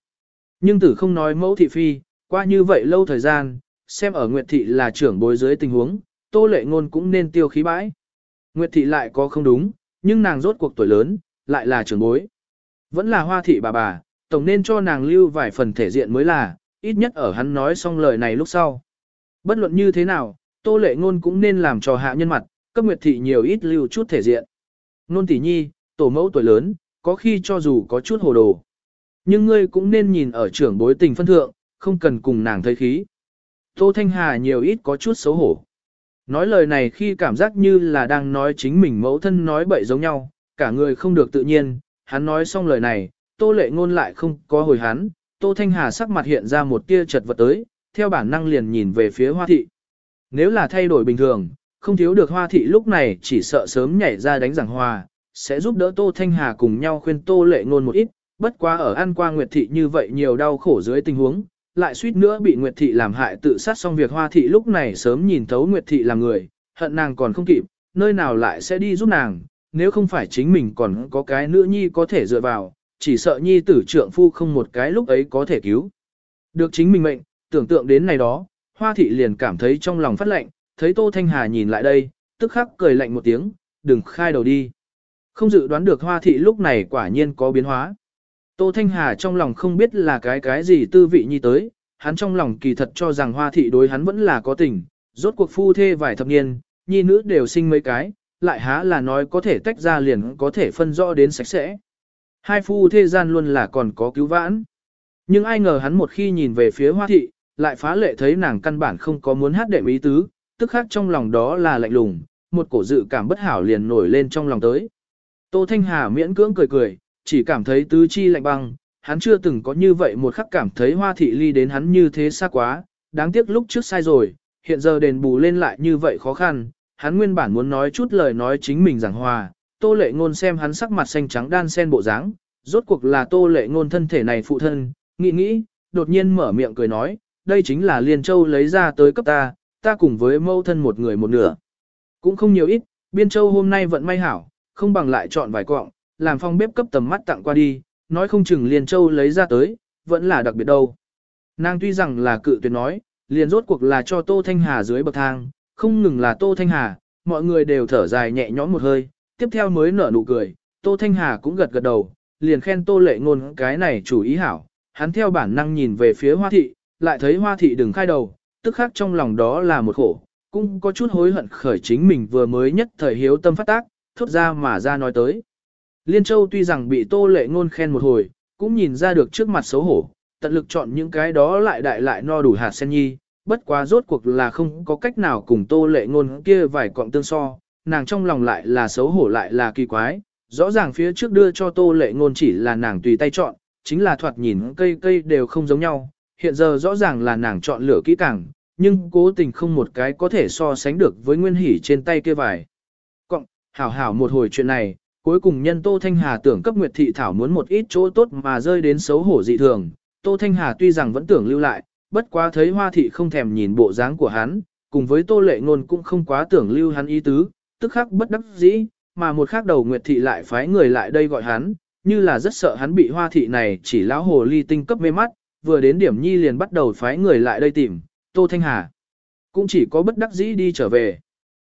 S1: Nhưng tử không nói mẫu thị phi, qua như vậy lâu thời gian, xem ở Nguyệt Thị là trưởng bối dưới tình huống, Tô Lệ Ngôn cũng nên tiêu khí bãi. Nguyệt Thị lại có không đúng, nhưng nàng rốt cuộc tuổi lớn, lại là trưởng bối. Vẫn là hoa thị bà bà, tổng nên cho nàng lưu vài phần thể diện mới là, ít nhất ở hắn nói xong lời này lúc sau. Bất luận như thế nào, Tô Lệ Ngôn cũng nên làm cho hạ nhân mặt, cấp Nguyệt Thị nhiều ít lưu chút thể diện. Nôn tỷ nhi, tổ mẫu tuổi lớn, có khi cho dù có chút hồ đồ. Nhưng ngươi cũng nên nhìn ở trưởng bối tình phân thượng, không cần cùng nàng thấy khí. Tô Thanh Hà nhiều ít có chút xấu hổ. Nói lời này khi cảm giác như là đang nói chính mình mẫu thân nói bậy giống nhau, cả người không được tự nhiên, hắn nói xong lời này, Tô Lệ Ngôn lại không có hồi hắn, Tô Thanh Hà sắc mặt hiện ra một tia chật vật tới, theo bản năng liền nhìn về phía Hoa Thị. Nếu là thay đổi bình thường, không thiếu được Hoa Thị lúc này chỉ sợ sớm nhảy ra đánh giảng hòa, sẽ giúp đỡ Tô Thanh Hà cùng nhau khuyên Tô Lệ Ngôn một ít, bất quá ở ăn qua Nguyệt Thị như vậy nhiều đau khổ dưới tình huống, lại suýt nữa bị Nguyệt Thị làm hại tự sát xong việc Hoa Thị lúc này sớm nhìn thấu Nguyệt Thị là người, hận nàng còn không kịp, nơi nào lại sẽ đi giúp nàng, nếu không phải chính mình còn có cái nữ nhi có thể dựa vào, chỉ sợ nhi tử trượng phu không một cái lúc ấy có thể cứu. Được chính mình mệnh, tưởng tượng đến này đó, Hoa Thị liền cảm thấy trong lòng phát lạnh, thấy Tô Thanh Hà nhìn lại đây, tức khắc cười lạnh một tiếng, đừng khai đầu đi. Không dự đoán được Hoa Thị lúc này quả nhiên có biến hóa. Tô Thanh Hà trong lòng không biết là cái cái gì tư vị nhi tới, hắn trong lòng kỳ thật cho rằng Hoa Thị đối hắn vẫn là có tình, rốt cuộc phu thê vài thập niên, nhi nữ đều sinh mấy cái, lại há là nói có thể tách ra liền có thể phân rõ đến sạch sẽ. Hai phu thê gian luôn là còn có cứu vãn. Nhưng ai ngờ hắn một khi nhìn về phía Hoa Thị, lại phá lệ thấy nàng căn bản không có muốn hát đệm ý tứ, tức khác trong lòng đó là lạnh lùng, một cổ dự cảm bất hảo liền nổi lên trong lòng tới. Tô Thanh Hà miễn cưỡng cười cười, chỉ cảm thấy tứ chi lạnh băng, hắn chưa từng có như vậy một khắc cảm thấy hoa thị ly đến hắn như thế xa quá, đáng tiếc lúc trước sai rồi, hiện giờ đền bù lên lại như vậy khó khăn, hắn nguyên bản muốn nói chút lời nói chính mình giảng hòa, tô lệ ngôn xem hắn sắc mặt xanh trắng đan sen bộ dáng, rốt cuộc là tô lệ ngôn thân thể này phụ thân, nghĩ nghĩ, đột nhiên mở miệng cười nói, đây chính là Liên Châu lấy ra tới cấp ta, ta cùng với mâu thân một người một nửa. Cũng không nhiều ít, Biên Châu hôm nay vận may hảo, không bằng lại chọn vài cọng, làm phong bếp cấp tầm mắt tặng qua đi, nói không chừng liền Châu lấy ra tới, vẫn là đặc biệt đâu. Nàng tuy rằng là cự tuyệt nói, liền rốt cuộc là cho Tô Thanh Hà dưới bậc thang, không ngừng là Tô Thanh Hà, mọi người đều thở dài nhẹ nhõm một hơi, tiếp theo mới nở nụ cười, Tô Thanh Hà cũng gật gật đầu, liền khen Tô Lệ Ngôn cái này chủ ý hảo, hắn theo bản năng nhìn về phía Hoa Thị, lại thấy Hoa Thị đừng khai đầu, tức khắc trong lòng đó là một khổ, cũng có chút hối hận khởi chính mình vừa mới nhất thời hiếu tâm phát tác, thốt ra mà ra nói tới. Liên Châu tuy rằng bị Tô Lệ Ngôn khen một hồi, cũng nhìn ra được trước mặt xấu hổ, tận lực chọn những cái đó lại đại lại no đủ hạt sen nhi, bất quá rốt cuộc là không có cách nào cùng Tô Lệ Ngôn kia vài cọng tương so, nàng trong lòng lại là xấu hổ lại là kỳ quái, rõ ràng phía trước đưa cho Tô Lệ Ngôn chỉ là nàng tùy tay chọn, chính là thoạt nhìn cây cây đều không giống nhau, hiện giờ rõ ràng là nàng chọn lựa kỹ càng, nhưng cố tình không một cái có thể so sánh được với nguyên hỉ trên tay kia vài. Hảo hảo một hồi chuyện này, cuối cùng nhân Tô Thanh Hà tưởng cấp Nguyệt Thị Thảo muốn một ít chỗ tốt mà rơi đến xấu hổ dị thường. Tô Thanh Hà tuy rằng vẫn tưởng lưu lại, bất quá thấy Hoa Thị không thèm nhìn bộ dáng của hắn, cùng với Tô Lệ Ngôn cũng không quá tưởng lưu hắn ý tứ, tức khắc bất đắc dĩ, mà một khắc đầu Nguyệt Thị lại phái người lại đây gọi hắn, như là rất sợ hắn bị Hoa Thị này chỉ lão hồ ly tinh cấp mê mắt, vừa đến điểm nhi liền bắt đầu phái người lại đây tìm, Tô Thanh Hà. Cũng chỉ có bất đắc dĩ đi trở về.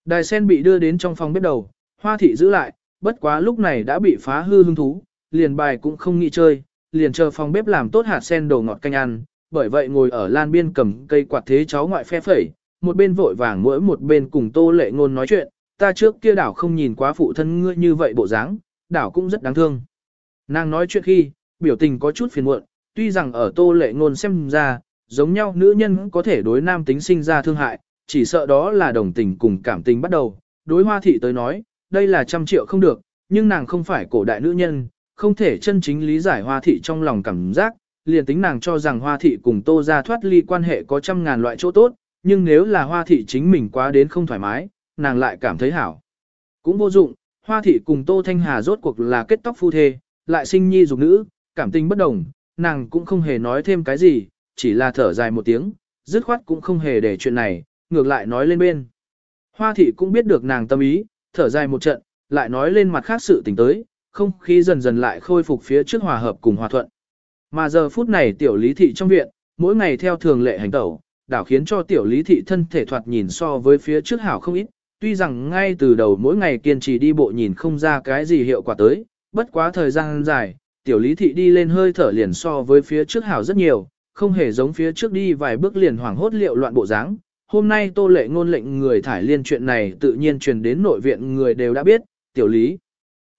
S1: Đài sen bị đưa đến trong phòng bếp đầu, Hoa Thị giữ lại, bất quá lúc này đã bị phá hư hứng thú, liền bài cũng không nghĩ chơi, liền chờ phòng bếp làm tốt hạt sen đồ ngọt canh ăn, bởi vậy ngồi ở lan biên cầm cây quạt thế cháu ngoại phe phẩy, một bên vội vàng mỗi một bên cùng tô lệ ngôn nói chuyện, ta trước kia đảo không nhìn quá phụ thân ngươi như vậy bộ dáng, đảo cũng rất đáng thương. Nàng nói chuyện khi, biểu tình có chút phiền muộn, tuy rằng ở tô lệ ngôn xem ra, giống nhau nữ nhân có thể đối nam tính sinh ra thương hại, chỉ sợ đó là đồng tình cùng cảm tình bắt đầu, đối hoa thị tới nói, đây là trăm triệu không được, nhưng nàng không phải cổ đại nữ nhân, không thể chân chính lý giải hoa thị trong lòng cảm giác, liền tính nàng cho rằng hoa thị cùng tô ra thoát ly quan hệ có trăm ngàn loại chỗ tốt, nhưng nếu là hoa thị chính mình quá đến không thoải mái, nàng lại cảm thấy hảo. Cũng vô dụng, hoa thị cùng tô thanh hà rốt cuộc là kết tóc phu thê, lại sinh nhi dục nữ, cảm tình bất đồng, nàng cũng không hề nói thêm cái gì, chỉ là thở dài một tiếng, dứt khoát cũng không hề để chuyện này, ngược lại nói lên bên. Hoa thị cũng biết được nàng tâm ý, thở dài một trận, lại nói lên mặt khác sự tình tới, không khí dần dần lại khôi phục phía trước hòa hợp cùng hòa thuận. Mà giờ phút này tiểu lý thị trong viện, mỗi ngày theo thường lệ hành tẩu, đảo khiến cho tiểu lý thị thân thể thoạt nhìn so với phía trước hảo không ít, tuy rằng ngay từ đầu mỗi ngày kiên trì đi bộ nhìn không ra cái gì hiệu quả tới, bất quá thời gian dài, tiểu lý thị đi lên hơi thở liền so với phía trước hảo rất nhiều, không hề giống phía trước đi vài bước liền hoảng hốt liệu loạn bộ dáng. Hôm nay tô lệ ngôn lệnh người thải liên chuyện này tự nhiên truyền đến nội viện người đều đã biết, tiểu lý.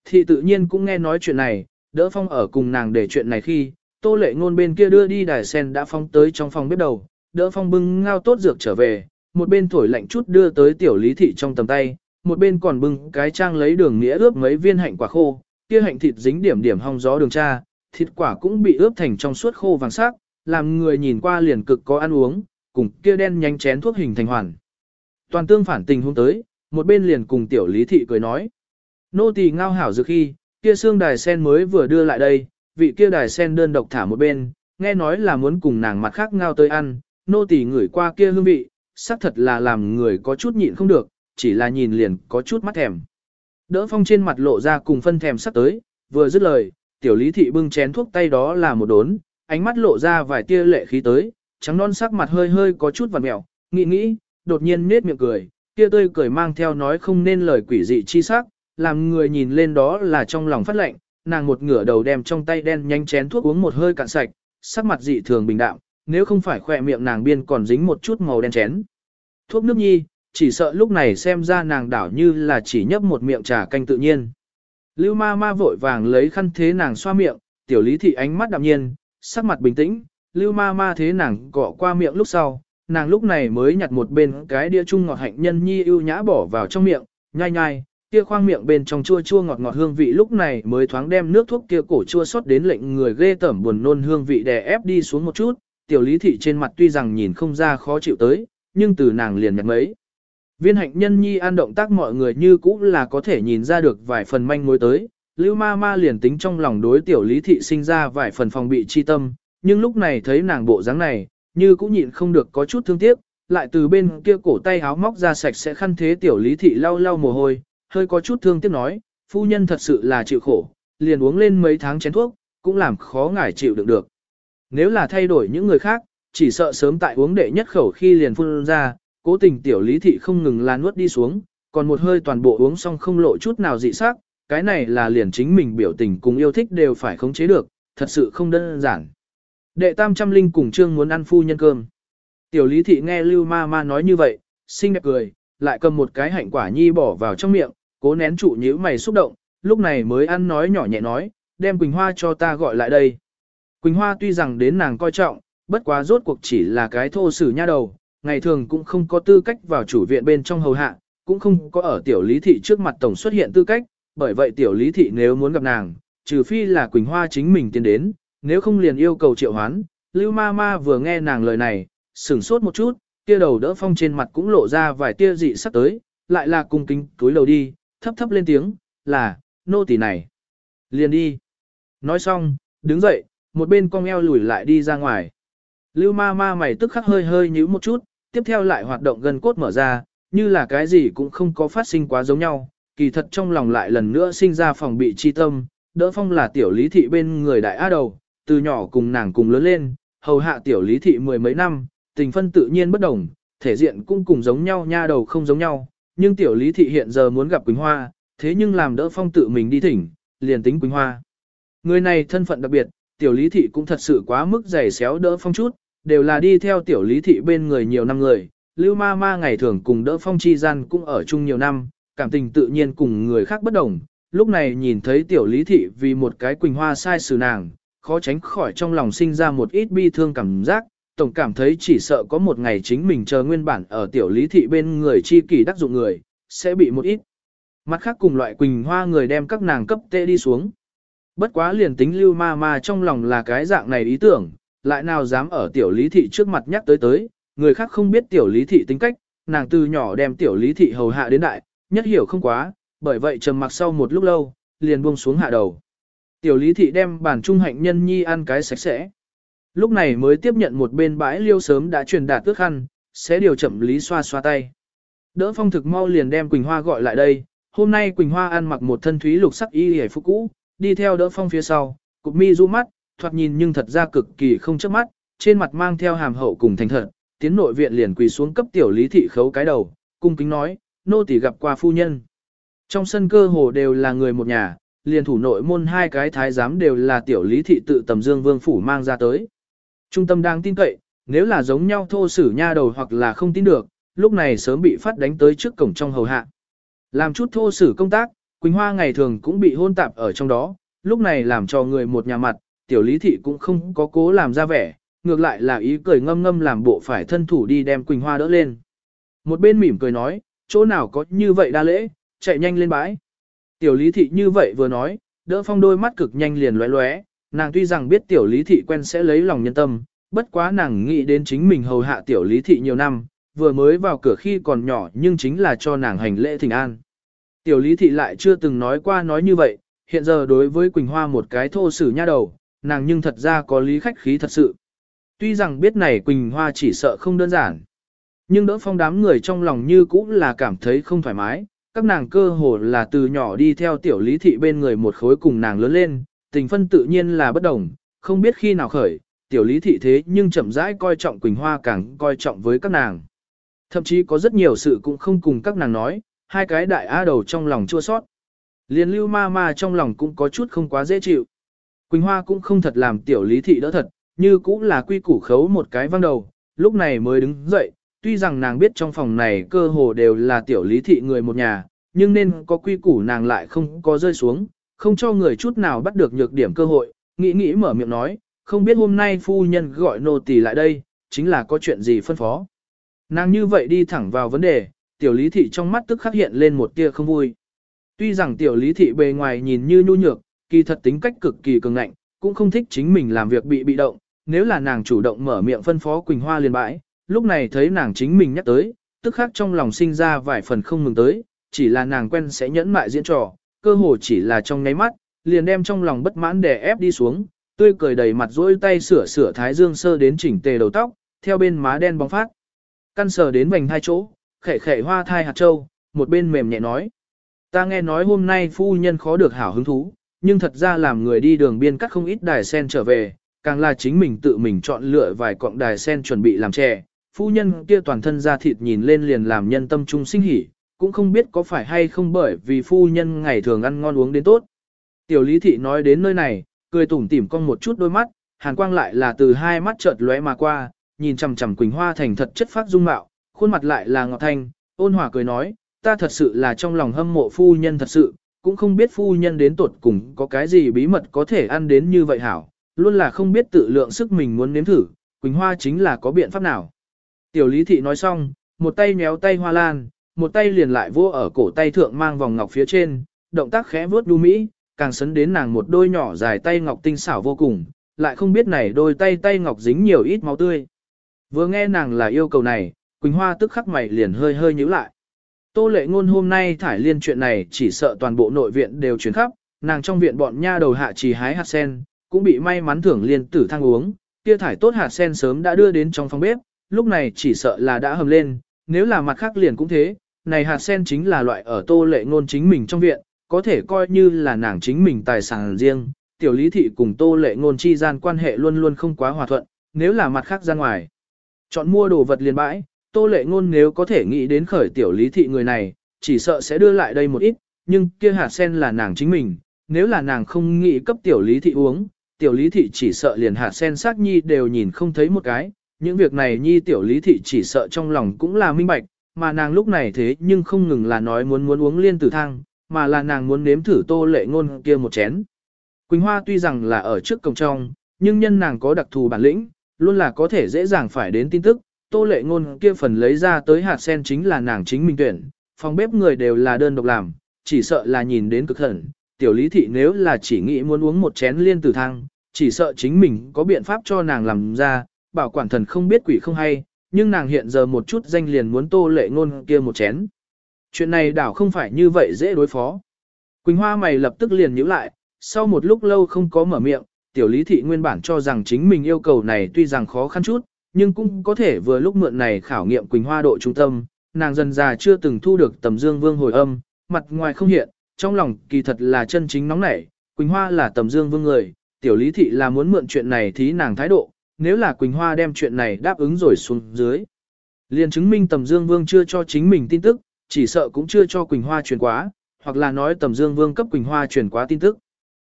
S1: Thị tự nhiên cũng nghe nói chuyện này, đỡ phong ở cùng nàng để chuyện này khi, tô lệ ngôn bên kia đưa đi đài sen đã phong tới trong phòng bếp đầu, đỡ phong bưng ngao tốt dược trở về, một bên thổi lạnh chút đưa tới tiểu lý thị trong tầm tay, một bên còn bưng cái trang lấy đường nghĩa ướp mấy viên hạnh quả khô, kia hạnh thịt dính điểm điểm hong gió đường cha, thịt quả cũng bị ướp thành trong suốt khô vàng sắc, làm người nhìn qua liền cực có ăn uống, cùng kia đen nhánh chén thuốc hình thành hoàn. Toàn tương phản tình hôm tới, một bên liền cùng tiểu lý thị cười nói. Nô tỳ ngao hảo dược khi, kia xương đài sen mới vừa đưa lại đây, vị kia đài sen đơn độc thả một bên, nghe nói là muốn cùng nàng mặt khác ngao tới ăn, nô tỳ ngửi qua kia hương vị, xác thật là làm người có chút nhịn không được, chỉ là nhìn liền có chút mắt thèm. Đỡ phong trên mặt lộ ra cùng phân thèm sắp tới, vừa dứt lời, tiểu lý thị bưng chén thuốc tay đó là một đốn, ánh mắt lộ ra vài tia lệ khí tới, trắng non sắc mặt hơi hơi có chút vằn mẹo, nghĩ nghĩ, đột nhiên nết miệng cười, kia tươi cười mang theo nói không nên lời quỷ dị chi sắc, làm người nhìn lên đó là trong lòng phát lệnh, nàng một ngửa đầu đem trong tay đen nhanh chén thuốc uống một hơi cạn sạch, sắc mặt dị thường bình đạm, nếu không phải khỏe miệng nàng biên còn dính một chút màu đen chén. Thuốc nước nhi, chỉ sợ lúc này xem ra nàng đảo như là chỉ nhấp một miệng trà canh tự nhiên. Lưu ma ma vội vàng lấy khăn thế nàng xoa miệng, tiểu lý thị ánh mắt đạm nhiên, sắc mặt bình tĩnh, lưu ma ma thế nàng cọ qua miệng lúc sau, nàng lúc này mới nhặt một bên cái đĩa chung ngọt hạnh nhân nhi ưu nhã bỏ vào trong miệng, nhai nhai, kia khoang miệng bên trong chua chua ngọt ngọt hương vị lúc này mới thoáng đem nước thuốc kia cổ chua xót đến lệnh người ghê tởm buồn nôn hương vị đè ép đi xuống một chút, tiểu lý thị trên mặt tuy rằng nhìn không ra khó chịu tới, nhưng từ nàng liền nhặt mấy. Viên hạnh nhân nhi an động tác mọi người như cũ là có thể nhìn ra được vài phần manh mối tới, Lưu ma ma liền tính trong lòng đối tiểu lý thị sinh ra vài phần phòng bị chi tâm, nhưng lúc này thấy nàng bộ dáng này, như cũng nhịn không được có chút thương tiếc, lại từ bên kia cổ tay háo móc ra sạch sẽ khăn thế tiểu lý thị lau lau mồ hôi, hơi có chút thương tiếc nói, phu nhân thật sự là chịu khổ, liền uống lên mấy tháng chén thuốc, cũng làm khó ngài chịu đựng được. Nếu là thay đổi những người khác, chỉ sợ sớm tại uống đệ nhất khẩu khi liền phun ra, cố tình tiểu lý thị không ngừng là nuốt đi xuống, còn một hơi toàn bộ uống xong không lộ chút nào dị sắc, cái này là liền chính mình biểu tình cùng yêu thích đều phải khống chế được, thật sự không đơn giản. Đệ tam trăm linh cùng trương muốn ăn phu nhân cơm. Tiểu lý thị nghe lưu ma ma nói như vậy, xinh đẹp cười, lại cầm một cái hạnh quả nhi bỏ vào trong miệng, cố nén trụ nhíu mày xúc động, lúc này mới ăn nói nhỏ nhẹ nói, đem Quỳnh Hoa cho ta gọi lại đây. Quỳnh Hoa tuy rằng đến nàng coi trọng, bất quá rốt cuộc chỉ là cái thô sử nha đầu, ngày thường cũng không có tư cách vào chủ viện bên trong hầu hạ, cũng không có ở tiểu lý thị trước mặt tổng xuất hiện tư cách, bởi vậy tiểu lý thị nếu muốn gặp nàng, trừ phi là Quỳnh Hoa chính mình tiến đến, nếu không liền yêu cầu triệu hoán. Lưu ma ma vừa nghe nàng lời này, sửng sốt một chút, kia đầu đỡ phong trên mặt cũng lộ ra vài tia dị sắc tới, lại là cung kính túi lầu đi, thấp thấp lên tiếng, là, nô tỳ này. Liền đi. Nói xong, đứng dậy, một bên cong eo lùi lại đi ra ngoài. Lưu ma ma mày tức khắc hơi hơi nhíu một chút, tiếp theo lại hoạt động gần cốt mở ra, như là cái gì cũng không có phát sinh quá giống nhau, kỳ thật trong lòng lại lần nữa sinh ra phòng bị chi tâm, đỡ phong là tiểu lý thị bên người đại á đầu, từ nhỏ cùng nàng cùng lớn lên, hầu hạ tiểu lý thị mười mấy năm, tình phân tự nhiên bất đồng, thể diện cũng cùng giống nhau nha đầu không giống nhau, nhưng tiểu lý thị hiện giờ muốn gặp Quỳnh Hoa, thế nhưng làm đỡ phong tự mình đi thỉnh, liền tính Quỳnh Hoa. Người này thân phận đặc biệt, tiểu lý thị cũng thật sự quá mức dày xéo đỡ phong chút, đều là đi theo tiểu lý thị bên người nhiều năm người, lưu ma ma ngày thường cùng đỡ phong chi gian cũng ở chung nhiều năm, cảm tình tự nhiên cùng người khác bất đồng. Lúc này nhìn thấy tiểu lý thị vì một cái quỳnh hoa sai xử nàng, khó tránh khỏi trong lòng sinh ra một ít bi thương cảm giác, tổng cảm thấy chỉ sợ có một ngày chính mình chờ nguyên bản ở tiểu lý thị bên người chi kỷ đắc dụng người, sẽ bị một ít. Mặt khác cùng loại quỳnh hoa người đem các nàng cấp tệ đi xuống. Bất quá liền tính lưu ma ma trong lòng là cái dạng này ý tưởng, lại nào dám ở tiểu lý thị trước mặt nhắc tới tới, người khác không biết tiểu lý thị tính cách, nàng từ nhỏ đem tiểu lý thị hầu hạ đến đại, nhất hiểu không quá, bởi vậy trầm mặc sau một lúc lâu, liền buông xuống hạ đầu. Tiểu lý thị đem bàn trung hạnh nhân nhi ăn cái sạch sẽ. Lúc này mới tiếp nhận một bên bãi liêu sớm đã truyền đạt tước khăn, sẽ điều chậm lý xoa xoa tay. Đỡ phong thực mau liền đem Quỳnh Hoa gọi lại đây, hôm nay Quỳnh Hoa ăn mặc một thân thúy lục sắc y hề phục cũ, đi theo đỡ phong phía sau, cục mi du mắt, thoạt nhìn nhưng thật ra cực kỳ không chớp mắt, trên mặt mang theo hàm hậu cùng thành thật, tiến nội viện liền quỳ xuống cấp tiểu lý thị khấu cái đầu, cung kính nói, nô tỳ gặp qua phu nhân. Trong sân cơ hồ đều là người một nhà, liền thủ nội môn hai cái thái giám đều là tiểu lý thị tự tầm dương vương phủ mang ra tới. Trung tâm đang tin cậy, nếu là giống nhau thô sử nha đầu hoặc là không tin được, lúc này sớm bị phát đánh tới trước cổng trong hầu hạ. Làm chút thô sử công tác, Quỳnh Hoa ngày thường cũng bị hôn tạp ở trong đó, lúc này làm cho người một nhà mặt, tiểu lý thị cũng không có cố làm ra vẻ, ngược lại là ý cười ngâm ngâm làm bộ phải thân thủ đi đem Quỳnh Hoa đỡ lên. Một bên mỉm cười nói, chỗ nào có như vậy đa lễ, chạy nhanh lên bãi. Tiểu lý thị như vậy vừa nói, đỡ phong đôi mắt cực nhanh liền lóe lóe, nàng tuy rằng biết tiểu lý thị quen sẽ lấy lòng nhân tâm, bất quá nàng nghĩ đến chính mình hầu hạ tiểu lý thị nhiều năm, vừa mới vào cửa khi còn nhỏ nhưng chính là cho nàng hành lễ thỉnh an. Tiểu lý thị lại chưa từng nói qua nói như vậy, hiện giờ đối với Quỳnh Hoa một cái thô sử nha đầu, nàng nhưng thật ra có lý khách khí thật sự. Tuy rằng biết này Quỳnh Hoa chỉ sợ không đơn giản, nhưng đỡ phong đám người trong lòng như cũng là cảm thấy không thoải mái, các nàng cơ hồ là từ nhỏ đi theo tiểu lý thị bên người một khối cùng nàng lớn lên, tình phân tự nhiên là bất đồng, không biết khi nào khởi, tiểu lý thị thế nhưng chậm rãi coi trọng Quỳnh Hoa càng coi trọng với các nàng. Thậm chí có rất nhiều sự cũng không cùng các nàng nói, hai cái đại á đầu trong lòng chua sót. Liên lưu ma ma trong lòng cũng có chút không quá dễ chịu. Quỳnh Hoa cũng không thật làm tiểu lý thị đỡ thật, như cũng là quy củ khấu một cái văng đầu, lúc này mới đứng dậy, tuy rằng nàng biết trong phòng này cơ hồ đều là tiểu lý thị người một nhà, nhưng nên có quy củ nàng lại không có rơi xuống, không cho người chút nào bắt được nhược điểm cơ hội, nghĩ nghĩ mở miệng nói, không biết hôm nay phu nhân gọi nô tỳ lại đây, chính là có chuyện gì phân phó. Nàng như vậy đi thẳng vào vấn đề, tiểu lý thị trong mắt tức khắc hiện lên một tia không vui. Tuy rằng tiểu lý thị bề ngoài nhìn như nhu nhược, kỳ thật tính cách cực kỳ cường ngạnh, cũng không thích chính mình làm việc bị bị động, nếu là nàng chủ động mở miệng phân phó Quỳnh Hoa liền bãi, lúc này thấy nàng chính mình nhắc tới, tức khắc trong lòng sinh ra vài phần không mừng tới, chỉ là nàng quen sẽ nhẫn mại diễn trò, cơ hồ chỉ là trong nháy mắt, liền đem trong lòng bất mãn đè ép đi xuống, tươi cười đầy mặt rỗi tay sửa sửa thái dương sơ đến chỉnh tề đầu tóc, theo bên má đen bóng phát. Căn sờ đến vành hai chỗ, khẽ khẽ hoa thai hạt châu, một bên mềm nhẹ nói. Ta nghe nói hôm nay phu nhân khó được hảo hứng thú, nhưng thật ra làm người đi đường biên cắt không ít đài sen trở về, càng là chính mình tự mình chọn lựa vài cọng đài sen chuẩn bị làm chè. Phu nhân kia toàn thân da thịt nhìn lên liền làm nhân tâm trung sinh hỉ, cũng không biết có phải hay không bởi vì phu nhân ngày thường ăn ngon uống đến tốt. Tiểu lý thị nói đến nơi này, cười tủm tỉm con một chút đôi mắt, hàn quang lại là từ hai mắt chợt lóe mà qua, nhìn chằm chằm Quỳnh Hoa thành thật chất phát dung mạo, khuôn mặt lại là ngọt thanh, ôn hòa cười nói, ta thật sự là trong lòng hâm mộ phu nhân thật sự, cũng không biết phu nhân đến tuột cùng có cái gì bí mật có thể ăn đến như vậy hảo, luôn là không biết tự lượng sức mình muốn nếm thử, Quỳnh Hoa chính là có biện pháp nào. Tiểu lý thị nói xong, một tay méo tay hoa lan, một tay liền lại vô ở cổ tay thượng mang vòng ngọc phía trên, động tác khẽ vuốt đu mỹ, càng sấn đến nàng một đôi nhỏ dài tay ngọc tinh xảo vô cùng, lại không biết này đôi tay tay ngọc dính nhiều ít máu tươi. Vừa nghe nàng là yêu cầu này, Quỳnh Hoa tức khắc mày liền hơi hơi nhíu lại. Tô lệ ngôn hôm nay thải liên chuyện này chỉ sợ toàn bộ nội viện đều chuyển khắp, nàng trong viện bọn nha đầu hạ trì hái hạt sen, cũng bị may mắn thưởng liên tử thăng uống, kia thải tốt hạt sen sớm đã đưa đến trong phòng bếp, lúc này chỉ sợ là đã hầm lên, nếu là mặt khác liền cũng thế, này hạt sen chính là loại ở tô lệ ngôn chính mình trong viện, có thể coi như là nàng chính mình tài sản riêng, tiểu lý thị cùng tô lệ ngôn chi gian quan hệ luôn luôn không quá hòa thuận, nếu là mặt khác ra ngoài. Chọn mua đồ vật liền bãi, tô lệ ngôn nếu có thể nghĩ đến khởi tiểu lý thị người này, chỉ sợ sẽ đưa lại đây một ít, nhưng kia hạt sen là nàng chính mình, nếu là nàng không nghĩ cấp tiểu lý thị uống, tiểu lý thị chỉ sợ liền hạt sen sắc nhi đều nhìn không thấy một cái, những việc này nhi tiểu lý thị chỉ sợ trong lòng cũng là minh bạch, mà nàng lúc này thế nhưng không ngừng là nói muốn muốn uống liên tử thang, mà là nàng muốn nếm thử tô lệ ngôn kia một chén. Quỳnh Hoa tuy rằng là ở trước cổng trong, nhưng nhân nàng có đặc thù bản lĩnh, luôn là có thể dễ dàng phải đến tin tức, tô lệ ngôn kia phần lấy ra tới hạt sen chính là nàng chính mình tuyển, phòng bếp người đều là đơn độc làm, chỉ sợ là nhìn đến cực thần. tiểu lý thị nếu là chỉ nghĩ muốn uống một chén liên tử thang, chỉ sợ chính mình có biện pháp cho nàng làm ra, bảo quản thần không biết quỷ không hay, nhưng nàng hiện giờ một chút danh liền muốn tô lệ ngôn kia một chén. Chuyện này đảo không phải như vậy dễ đối phó. Quỳnh Hoa mày lập tức liền nhíu lại, sau một lúc lâu không có mở miệng, tiểu lý thị nguyên bản cho rằng chính mình yêu cầu này tuy rằng khó khăn chút, nhưng cũng có thể vừa lúc mượn này khảo nghiệm Quỳnh Hoa độ trung tâm, nàng dần già chưa từng thu được tầm dương vương hồi âm, mặt ngoài không hiện, trong lòng kỳ thật là chân chính nóng nảy, Quỳnh Hoa là tầm dương vương người, tiểu lý thị là muốn mượn chuyện này thí nàng thái độ, nếu là Quỳnh Hoa đem chuyện này đáp ứng rồi xuống dưới. Liền chứng minh tầm dương vương chưa cho chính mình tin tức, chỉ sợ cũng chưa cho Quỳnh Hoa truyền quá, hoặc là nói tầm dương vương cấp Quỳnh Hoa truyền quá tin tức.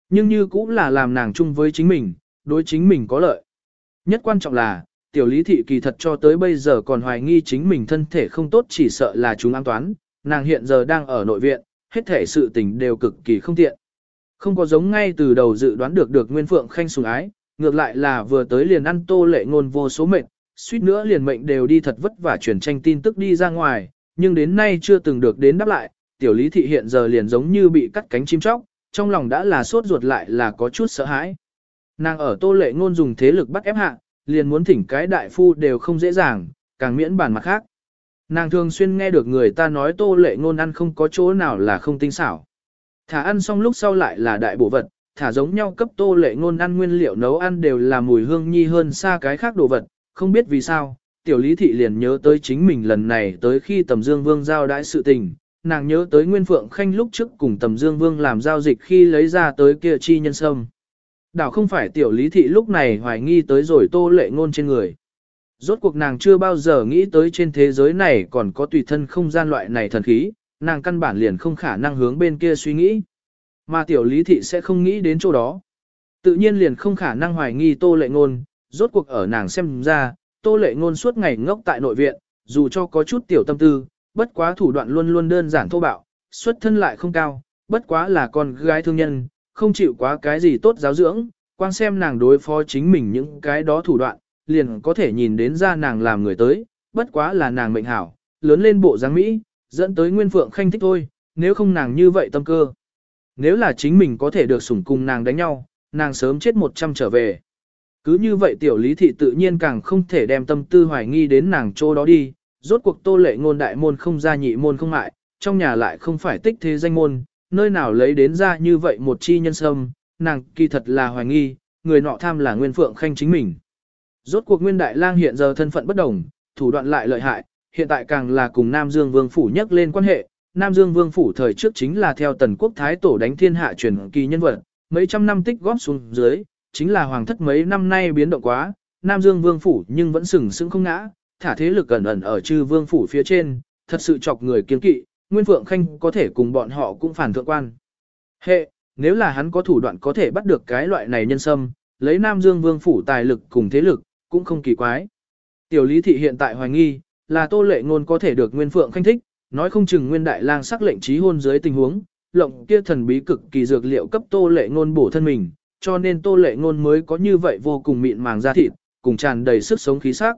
S1: Nhưng như cũng là làm nàng chung với chính mình, đối chính mình có lợi. Nhất quan trọng là, tiểu lý thị kỳ thật cho tới bây giờ còn hoài nghi chính mình thân thể không tốt chỉ sợ là chúng an toán, nàng hiện giờ đang ở nội viện, hết thể sự tình đều cực kỳ không tiện. Không có giống ngay từ đầu dự đoán được được Nguyên Phượng Khanh sùng ái, ngược lại là vừa tới liền ăn tô lệ ngôn vô số mệnh, suýt nữa liền mệnh đều đi thật vất vả chuyển tranh tin tức đi ra ngoài, nhưng đến nay chưa từng được đến đáp lại, tiểu lý thị hiện giờ liền giống như bị cắt cánh chim chóc, trong lòng đã là sốt ruột lại là có chút sợ hãi. Nàng ở tô lệ ngôn dùng thế lực bắt ép hạ, liền muốn thỉnh cái đại phu đều không dễ dàng, càng miễn bản mặt khác. Nàng thường xuyên nghe được người ta nói tô lệ ngôn ăn không có chỗ nào là không tinh xảo. Thả ăn xong lúc sau lại là đại bổ vật, thả giống nhau cấp tô lệ ngôn ăn nguyên liệu nấu ăn đều là mùi hương nhi hơn xa cái khác đồ vật, không biết vì sao, tiểu lý thị liền nhớ tới chính mình lần này tới khi tầm dương vương giao đãi sự tình, nàng nhớ tới Nguyên Phượng Khanh lúc trước cùng tầm dương vương làm giao dịch khi lấy ra tới kia chi nhân sâm. Đảo không phải tiểu lý thị lúc này hoài nghi tới rồi tô lệ ngôn trên người. Rốt cuộc nàng chưa bao giờ nghĩ tới trên thế giới này còn có tùy thân không gian loại này thần khí, nàng căn bản liền không khả năng hướng bên kia suy nghĩ. Mà tiểu lý thị sẽ không nghĩ đến chỗ đó. Tự nhiên liền không khả năng hoài nghi tô lệ ngôn, rốt cuộc ở nàng xem ra, tô lệ ngôn suốt ngày ngốc tại nội viện, dù cho có chút tiểu tâm tư, bất quá thủ đoạn luôn luôn đơn giản thô bạo, xuất thân lại không cao, bất quá là con gái thương nhân, không chịu quá cái gì tốt giáo dưỡng, quan xem nàng đối phó chính mình những cái đó thủ đoạn, liền có thể nhìn đến ra nàng làm người tới, bất quá là nàng mệnh hảo, lớn lên bộ dáng Mỹ, dẫn tới Nguyên Phượng Khanh thích thôi, nếu không nàng như vậy tâm cơ. Nếu là chính mình có thể được sủng cùng nàng đánh nhau, nàng sớm chết một trăm trở về. Cứ như vậy tiểu lý thị tự nhiên càng không thể đem tâm tư hoài nghi đến nàng chỗ đó đi, rốt cuộc tô lệ ngôn đại môn không ra nhị môn không mại, trong nhà lại không phải tích thế danh môn, nơi nào lấy đến ra như vậy một chi nhân sâm, nàng kỳ thật là hoài nghi, người nọ tham là Nguyên Phượng Khanh chính mình. Rốt cuộc Nguyên Đại Lang hiện giờ thân phận bất đồng, thủ đoạn lại lợi hại, hiện tại càng là cùng Nam Dương Vương Phủ nhắc lên quan hệ. Nam Dương Vương Phủ thời trước chính là theo tần quốc thái tổ đánh thiên hạ truyền kỳ nhân vật, mấy trăm năm tích góp xuống dưới, chính là hoàng thất mấy năm nay biến động quá, Nam Dương Vương Phủ nhưng vẫn sừng sững không ngã, thả thế lực ẩn ẩn ở chư Vương Phủ phía trên, thật sự chọc người kiêng kỵ, Nguyên Phượng Khanh có thể cùng bọn họ cũng phản thượng quan. Hệ, nếu là hắn có thủ đoạn có thể bắt được cái loại này nhân sâm, lấy Nam Dương Vương Phủ tài lực cùng thế lực, cũng không kỳ quái. Tiểu Lý Thị hiện tại hoài nghi, là Tô Lệ Ngôn có thể được Nguyên Phượng Khanh thích, nói không chừng Nguyên Đại Lang sắc lệnh trí hôn dưới tình huống, lộng kia thần bí cực kỳ dược liệu cấp Tô Lệ Ngôn bổ thân mình, cho nên Tô Lệ Ngôn mới có như vậy vô cùng mịn màng da thịt, cùng tràn đầy sức sống khí sắc.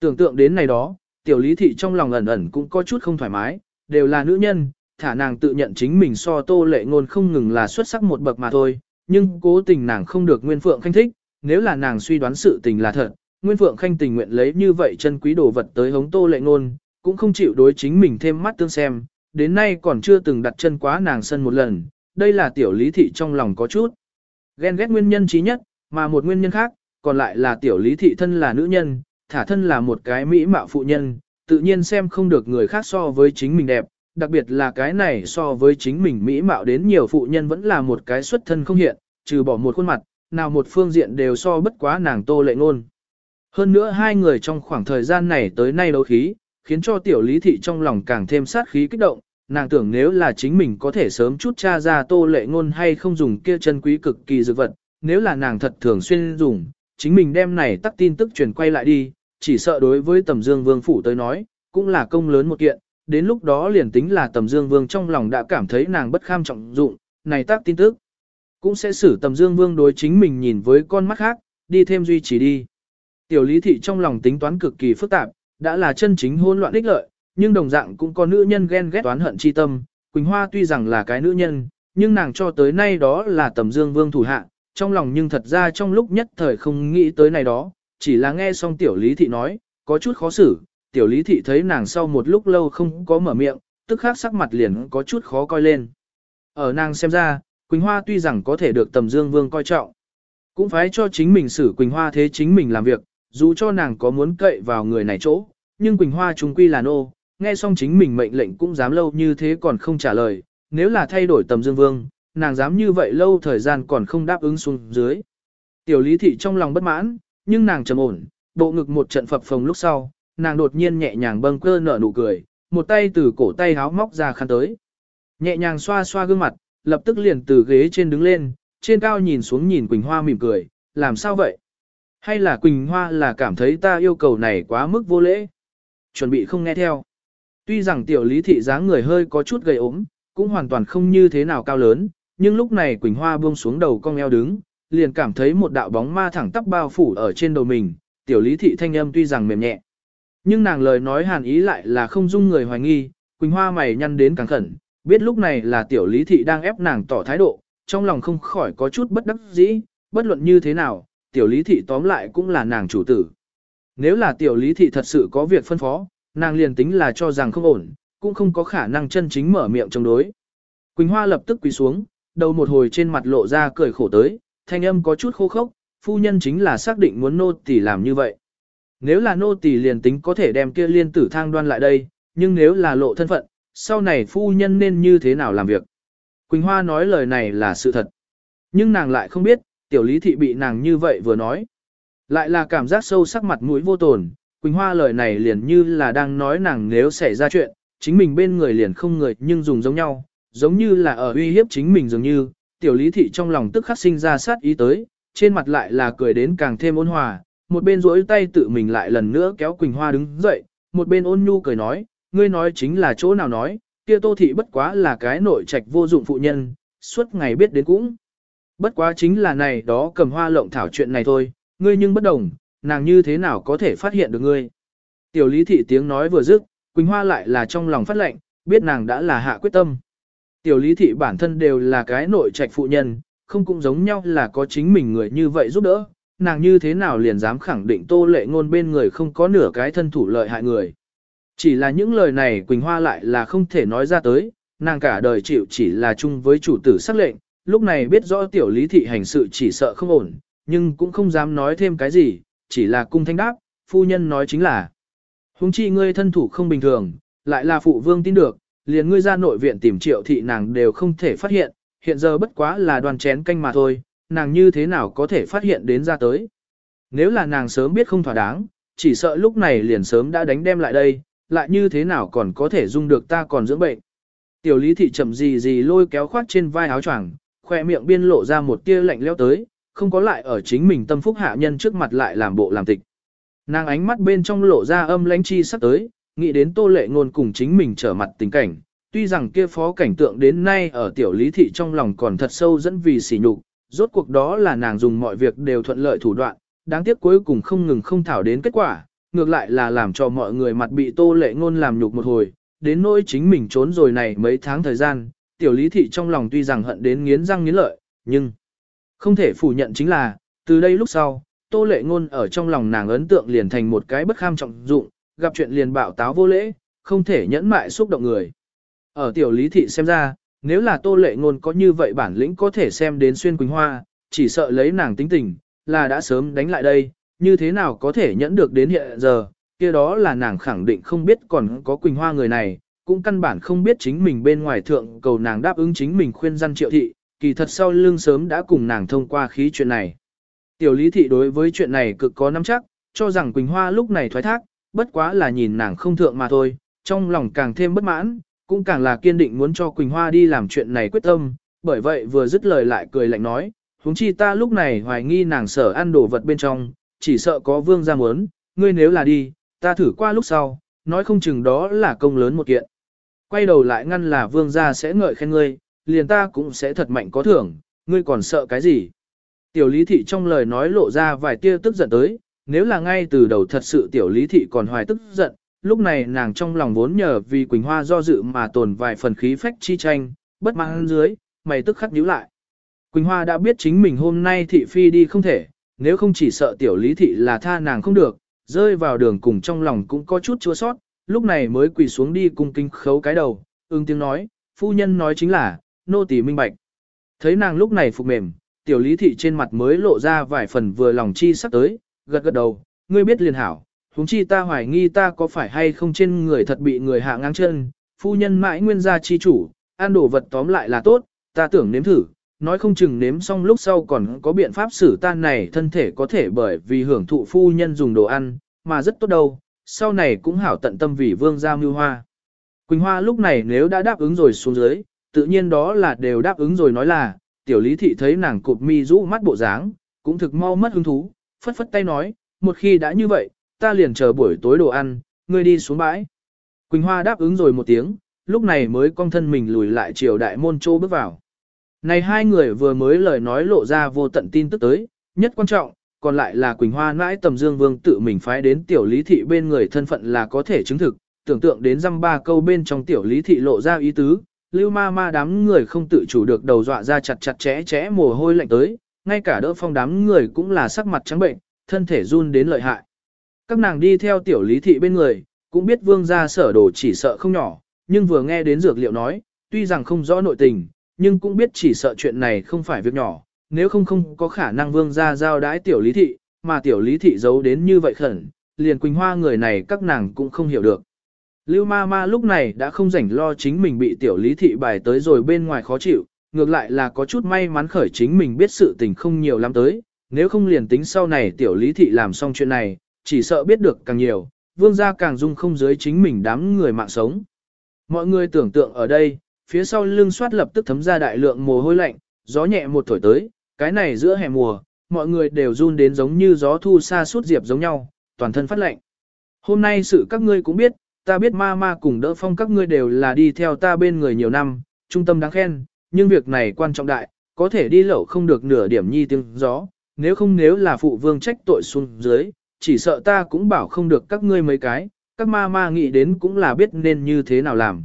S1: Tưởng tượng đến này đó, Tiểu Lý Thị trong lòng ẩn ẩn cũng có chút không thoải mái, đều là nữ nhân, thả nàng tự nhận chính mình so Tô Lệ Ngôn không ngừng là xuất sắc một bậc mà thôi, nhưng cố tình nàng không được Nguyên Phượng Khanh thích, nếu là nàng suy đoán sự tình là thật, Nguyên Phượng Khanh tình nguyện lấy như vậy chân quý đồ vật tới hống tô lệ ngôn, cũng không chịu đối chính mình thêm mắt tương xem, đến nay còn chưa từng đặt chân quá nàng sân một lần, đây là tiểu lý thị trong lòng có chút. Ghen ghét nguyên nhân trí nhất, mà một nguyên nhân khác, còn lại là tiểu lý thị thân là nữ nhân, thả thân là một cái mỹ mạo phụ nhân, tự nhiên xem không được người khác so với chính mình đẹp, đặc biệt là cái này so với chính mình mỹ mạo đến nhiều phụ nhân vẫn là một cái xuất thân không hiện, trừ bỏ một khuôn mặt, nào một phương diện đều so bất quá nàng tô lệ ngôn. Hơn nữa hai người trong khoảng thời gian này tới nay đấu khí, khiến cho tiểu lý thị trong lòng càng thêm sát khí kích động, nàng tưởng nếu là chính mình có thể sớm chút tra ra tô lệ ngôn hay không dùng kia chân quý cực kỳ dược vật, nếu là nàng thật thường xuyên dùng, chính mình đem này tắt tin tức truyền quay lại đi, chỉ sợ đối với tầm dương vương phủ tới nói, cũng là công lớn một kiện, đến lúc đó liền tính là tầm dương vương trong lòng đã cảm thấy nàng bất kham trọng dụng, này tác tin tức, cũng sẽ xử tầm dương vương đối chính mình nhìn với con mắt khác, đi thêm duy trì đi. Tiểu lý thị trong lòng tính toán cực kỳ phức tạp, đã là chân chính hỗn loạn ích lợi, nhưng đồng dạng cũng có nữ nhân ghen ghét toán hận chi tâm. Quỳnh Hoa tuy rằng là cái nữ nhân, nhưng nàng cho tới nay đó là tầm dương vương thủ hạ, trong lòng nhưng thật ra trong lúc nhất thời không nghĩ tới này đó, chỉ là nghe xong tiểu lý thị nói, có chút khó xử, tiểu lý thị thấy nàng sau một lúc lâu không có mở miệng, tức khắc sắc mặt liền có chút khó coi lên. Ở nàng xem ra, Quỳnh Hoa tuy rằng có thể được tầm dương vương coi trọng, cũng phải cho chính mình xử Quỳnh Hoa thế chính mình làm việc, dù cho nàng có muốn cậy vào người này chỗ, nhưng Quỳnh Hoa trung quy là nô, nghe xong chính mình mệnh lệnh cũng dám lâu như thế còn không trả lời, nếu là thay đổi tầm dương vương, nàng dám như vậy lâu thời gian còn không đáp ứng xuống dưới. Tiểu lý thị trong lòng bất mãn, nhưng nàng trầm ổn, bộ ngực một trận phập phồng lúc sau, nàng đột nhiên nhẹ nhàng bâng cơ nở nụ cười, một tay từ cổ tay háo móc ra khăn tới. Nhẹ nhàng xoa xoa gương mặt, lập tức liền từ ghế trên đứng lên, trên cao nhìn xuống nhìn Quỳnh Hoa mỉm cười, làm sao vậy? Hay là Quỳnh Hoa là cảm thấy ta yêu cầu này quá mức vô lễ? Chuẩn bị không nghe theo. Tuy rằng tiểu lý thị dáng người hơi có chút gầy ốm, cũng hoàn toàn không như thế nào cao lớn, nhưng lúc này Quỳnh Hoa buông xuống đầu cong eo đứng, liền cảm thấy một đạo bóng ma thẳng tắp bao phủ ở trên đầu mình, tiểu lý thị thanh âm tuy rằng mềm nhẹ. Nhưng nàng lời nói hàn ý lại là không dung người hoài nghi, Quỳnh Hoa mày nhăn đến càng khẩn, biết lúc này là tiểu lý thị đang ép nàng tỏ thái độ, trong lòng không khỏi có chút bất đắc dĩ, bất luận như thế nào, tiểu lý thị tóm lại cũng là nàng chủ tử. Nếu là tiểu lý thị thật sự có việc phân phó, nàng liền tính là cho rằng không ổn, cũng không có khả năng chân chính mở miệng chống đối. Quỳnh Hoa lập tức quỳ xuống, đầu một hồi trên mặt lộ ra cười khổ tới, thanh âm có chút khô khốc, phu nhân chính là xác định muốn nô tỳ làm như vậy. Nếu là nô tỳ liền tính có thể đem kia liên tử thang đoan lại đây, nhưng nếu là lộ thân phận, sau này phu nhân nên như thế nào làm việc. Quỳnh Hoa nói lời này là sự thật. Nhưng nàng lại không biết, tiểu lý thị bị nàng như vậy vừa nói. Lại là cảm giác sâu sắc mặt mũi vô tồn, Quỳnh Hoa lời này liền như là đang nói nàng nếu xảy ra chuyện, chính mình bên người liền không người nhưng dùng giống nhau, giống như là ở uy hiếp chính mình dường như, tiểu lý thị trong lòng tức khắc sinh ra sát ý tới, trên mặt lại là cười đến càng thêm ôn hòa, một bên rỗi tay tự mình lại lần nữa kéo Quỳnh Hoa đứng dậy, một bên ôn nhu cười nói, ngươi nói chính là chỗ nào nói, kia tô thị bất quá là cái nội trạch vô dụng phụ nhân, suốt ngày biết đến cũng. Bất quá chính là này đó cầm hoa lộng thảo chuyện này thôi, ngươi nhưng bất đồng, nàng như thế nào có thể phát hiện được ngươi. Tiểu lý thị tiếng nói vừa dứt, Quỳnh Hoa lại là trong lòng phát lệnh, biết nàng đã là hạ quyết tâm. Tiểu lý thị bản thân đều là cái nội trạch phụ nhân, không cũng giống nhau là có chính mình người như vậy giúp đỡ, nàng như thế nào liền dám khẳng định tô lệ ngôn bên người không có nửa cái thân thủ lợi hại người. Chỉ là những lời này Quỳnh Hoa lại là không thể nói ra tới, nàng cả đời chịu chỉ là chung với chủ tử sắc lệnh, lúc này biết rõ tiểu lý thị hành sự chỉ sợ không ổn, nhưng cũng không dám nói thêm cái gì, chỉ là cung thanh đáp, phu nhân nói chính là. Hùng chi ngươi thân thủ không bình thường, lại là phụ vương tin được, liền ngươi ra nội viện tìm triệu thị nàng đều không thể phát hiện, hiện giờ bất quá là đoàn chén canh mà thôi, nàng như thế nào có thể phát hiện đến ra tới. Nếu là nàng sớm biết không thỏa đáng, chỉ sợ lúc này liền sớm đã đánh đem lại đây, lại như thế nào còn có thể dung được ta còn dưỡng bệnh. Tiểu lý thị chậm gì gì lôi kéo khoát trên vai áo choàng, khoe miệng biên lộ ra một tia lạnh leo tới, không có lại ở chính mình tâm phúc hạ nhân trước mặt lại làm bộ làm tịch. Nàng ánh mắt bên trong lộ ra âm lãnh chi sắp tới, nghĩ đến tô lệ ngôn cùng chính mình trở mặt tình cảnh, tuy rằng kia phó cảnh tượng đến nay ở tiểu lý thị trong lòng còn thật sâu dẫn vì sỉ nhục, rốt cuộc đó là nàng dùng mọi việc đều thuận lợi thủ đoạn, đáng tiếc cuối cùng không ngừng không thảo đến kết quả, ngược lại là làm cho mọi người mặt bị tô lệ ngôn làm nhục một hồi, đến nỗi chính mình trốn rồi này mấy tháng thời gian, tiểu lý thị trong lòng tuy rằng hận đến nghiến răng nghiến lợi, nhưng không thể phủ nhận chính là, từ đây lúc sau, tô lệ ngôn ở trong lòng nàng ấn tượng liền thành một cái bất kham trọng dụng, gặp chuyện liền bạo táo vô lễ, không thể nhẫn mại xúc động người. Ở tiểu lý thị xem ra, nếu là tô lệ ngôn có như vậy bản lĩnh có thể xem đến xuyên quỳnh hoa, chỉ sợ lấy nàng tính tình, là đã sớm đánh lại đây, như thế nào có thể nhẫn được đến hiện giờ, kia đó là nàng khẳng định không biết còn có quỳnh hoa người này, cũng căn bản không biết chính mình bên ngoài thượng cầu nàng đáp ứng chính mình khuyên dân triệu thị, kỳ thật sau lưng sớm đã cùng nàng thông qua khí chuyện này. Tiểu lý thị đối với chuyện này cực có nắm chắc, cho rằng Quỳnh Hoa lúc này thoái thác, bất quá là nhìn nàng không thượng mà thôi, trong lòng càng thêm bất mãn, cũng càng là kiên định muốn cho Quỳnh Hoa đi làm chuyện này quyết tâm, bởi vậy vừa dứt lời lại cười lạnh nói, huống chi ta lúc này hoài nghi nàng sở ăn đồ vật bên trong, chỉ sợ có vương ra muốn, ngươi nếu là đi, ta thử qua lúc sau, nói không chừng đó là công lớn một kiện. Quay đầu lại ngăn là vương gia sẽ ngợi khen ngươi, liền ta cũng sẽ thật mạnh có thưởng, ngươi còn sợ cái gì? Tiểu lý thị trong lời nói lộ ra vài tia tức giận tới, nếu là ngay từ đầu thật sự tiểu lý thị còn hoài tức giận, lúc này nàng trong lòng vốn nhờ vì Quỳnh Hoa do dự mà tồn vài phần khí phách chi tranh, bất mãn dưới, mày tức khắc nhíu lại. Quỳnh Hoa đã biết chính mình hôm nay thị phi đi không thể, nếu không chỉ sợ tiểu lý thị là tha nàng không được, rơi vào đường cùng trong lòng cũng có chút chua sót, lúc này mới quỳ xuống đi cung kinh khấu cái đầu, ưng tiếng nói, phu nhân nói chính là, nô tỳ minh bạch. Thấy nàng lúc này phục mềm, tiểu lý thị trên mặt mới lộ ra vài phần vừa lòng chi sắp tới, gật gật đầu, ngươi biết liền hảo, huống chi ta hoài nghi ta có phải hay không trên người thật bị người hạ ngang chân, phu nhân mãi nguyên gia chi chủ, ăn đồ vật tóm lại là tốt, ta tưởng nếm thử, nói không chừng nếm xong lúc sau còn có biện pháp xử tan này thân thể có thể bởi vì hưởng thụ phu nhân dùng đồ ăn, mà rất tốt đâu, sau này cũng hảo tận tâm vì vương gia mưu hoa. Quỳnh Hoa lúc này nếu đã đáp ứng rồi xuống dưới, tự nhiên đó là đều đáp ứng rồi nói là, tiểu lý thị thấy nàng cụp mi rũ mắt bộ dáng, cũng thực mau mất hứng thú, phất phất tay nói, một khi đã như vậy, ta liền chờ buổi tối đồ ăn, ngươi đi xuống bãi. Quỳnh Hoa đáp ứng rồi một tiếng, lúc này mới cong thân mình lùi lại chiều đại môn châu bước vào. Này hai người vừa mới lời nói lộ ra vô tận tin tức tới, nhất quan trọng, còn lại là Quỳnh Hoa nãi tầm dương vương tự mình phái đến tiểu lý thị bên người thân phận là có thể chứng thực, tưởng tượng đến dăm ba câu bên trong tiểu lý thị lộ ra ý tứ, lưu ma ma đám người không tự chủ được đầu dọa ra chặt chặt chẽ chẽ mồ hôi lạnh tới, ngay cả đỡ phong đám người cũng là sắc mặt trắng bệnh, thân thể run đến lợi hại. Các nàng đi theo tiểu lý thị bên người, cũng biết vương gia sở đồ chỉ sợ không nhỏ, nhưng vừa nghe đến dược liệu nói, tuy rằng không rõ nội tình, nhưng cũng biết chỉ sợ chuyện này không phải việc nhỏ, nếu không không có khả năng vương gia giao đãi tiểu lý thị, mà tiểu lý thị giấu đến như vậy khẩn, liền Quỳnh Hoa người này các nàng cũng không hiểu được. Lưu ma ma lúc này đã không rảnh lo chính mình bị tiểu lý thị bài tới rồi bên ngoài khó chịu, ngược lại là có chút may mắn khởi chính mình biết sự tình không nhiều lắm tới, nếu không liền tính sau này tiểu lý thị làm xong chuyện này, chỉ sợ biết được càng nhiều, vương gia càng dung không dưới chính mình đám người mạng sống. Mọi người tưởng tượng ở đây, phía sau lưng soát lập tức thấm ra đại lượng mồ hôi lạnh, gió nhẹ một thổi tới, cái này giữa hè mùa, mọi người đều run đến giống như gió thu xa suốt diệp giống nhau, toàn thân phát lạnh. Hôm nay sự các ngươi cũng biết, ta biết ma ma cùng đỡ phong các ngươi đều là đi theo ta bên người nhiều năm, trung tâm đáng khen, nhưng việc này quan trọng đại, có thể đi lẩu không được nửa điểm nhi tiếng gió, nếu không nếu là phụ vương trách tội xuống dưới, chỉ sợ ta cũng bảo không được các ngươi mấy cái, các ma ma nghĩ đến cũng là biết nên như thế nào làm.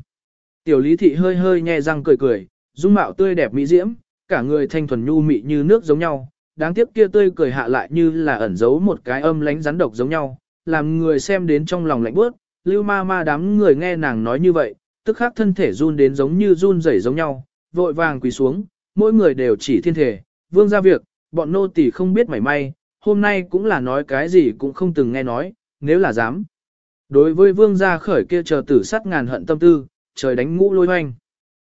S1: Tiểu lý thị hơi hơi nhe răng cười cười, dung mạo tươi đẹp mỹ diễm, cả người thanh thuần nhu mị như nước giống nhau, đáng tiếc kia tươi cười hạ lại như là ẩn giấu một cái âm lánh rắn độc giống nhau, làm người xem đến trong lòng lạnh bước, lưu ma ma đám người nghe nàng nói như vậy, tức khắc thân thể run đến giống như run rẩy giống nhau, vội vàng quỳ xuống, mỗi người đều chỉ thiên thể, vương ra việc, bọn nô tỳ không biết mảy may, hôm nay cũng là nói cái gì cũng không từng nghe nói, nếu là dám. Đối với vương gia khởi kia chờ tử sát ngàn hận tâm tư, trời đánh ngũ lôi hoanh.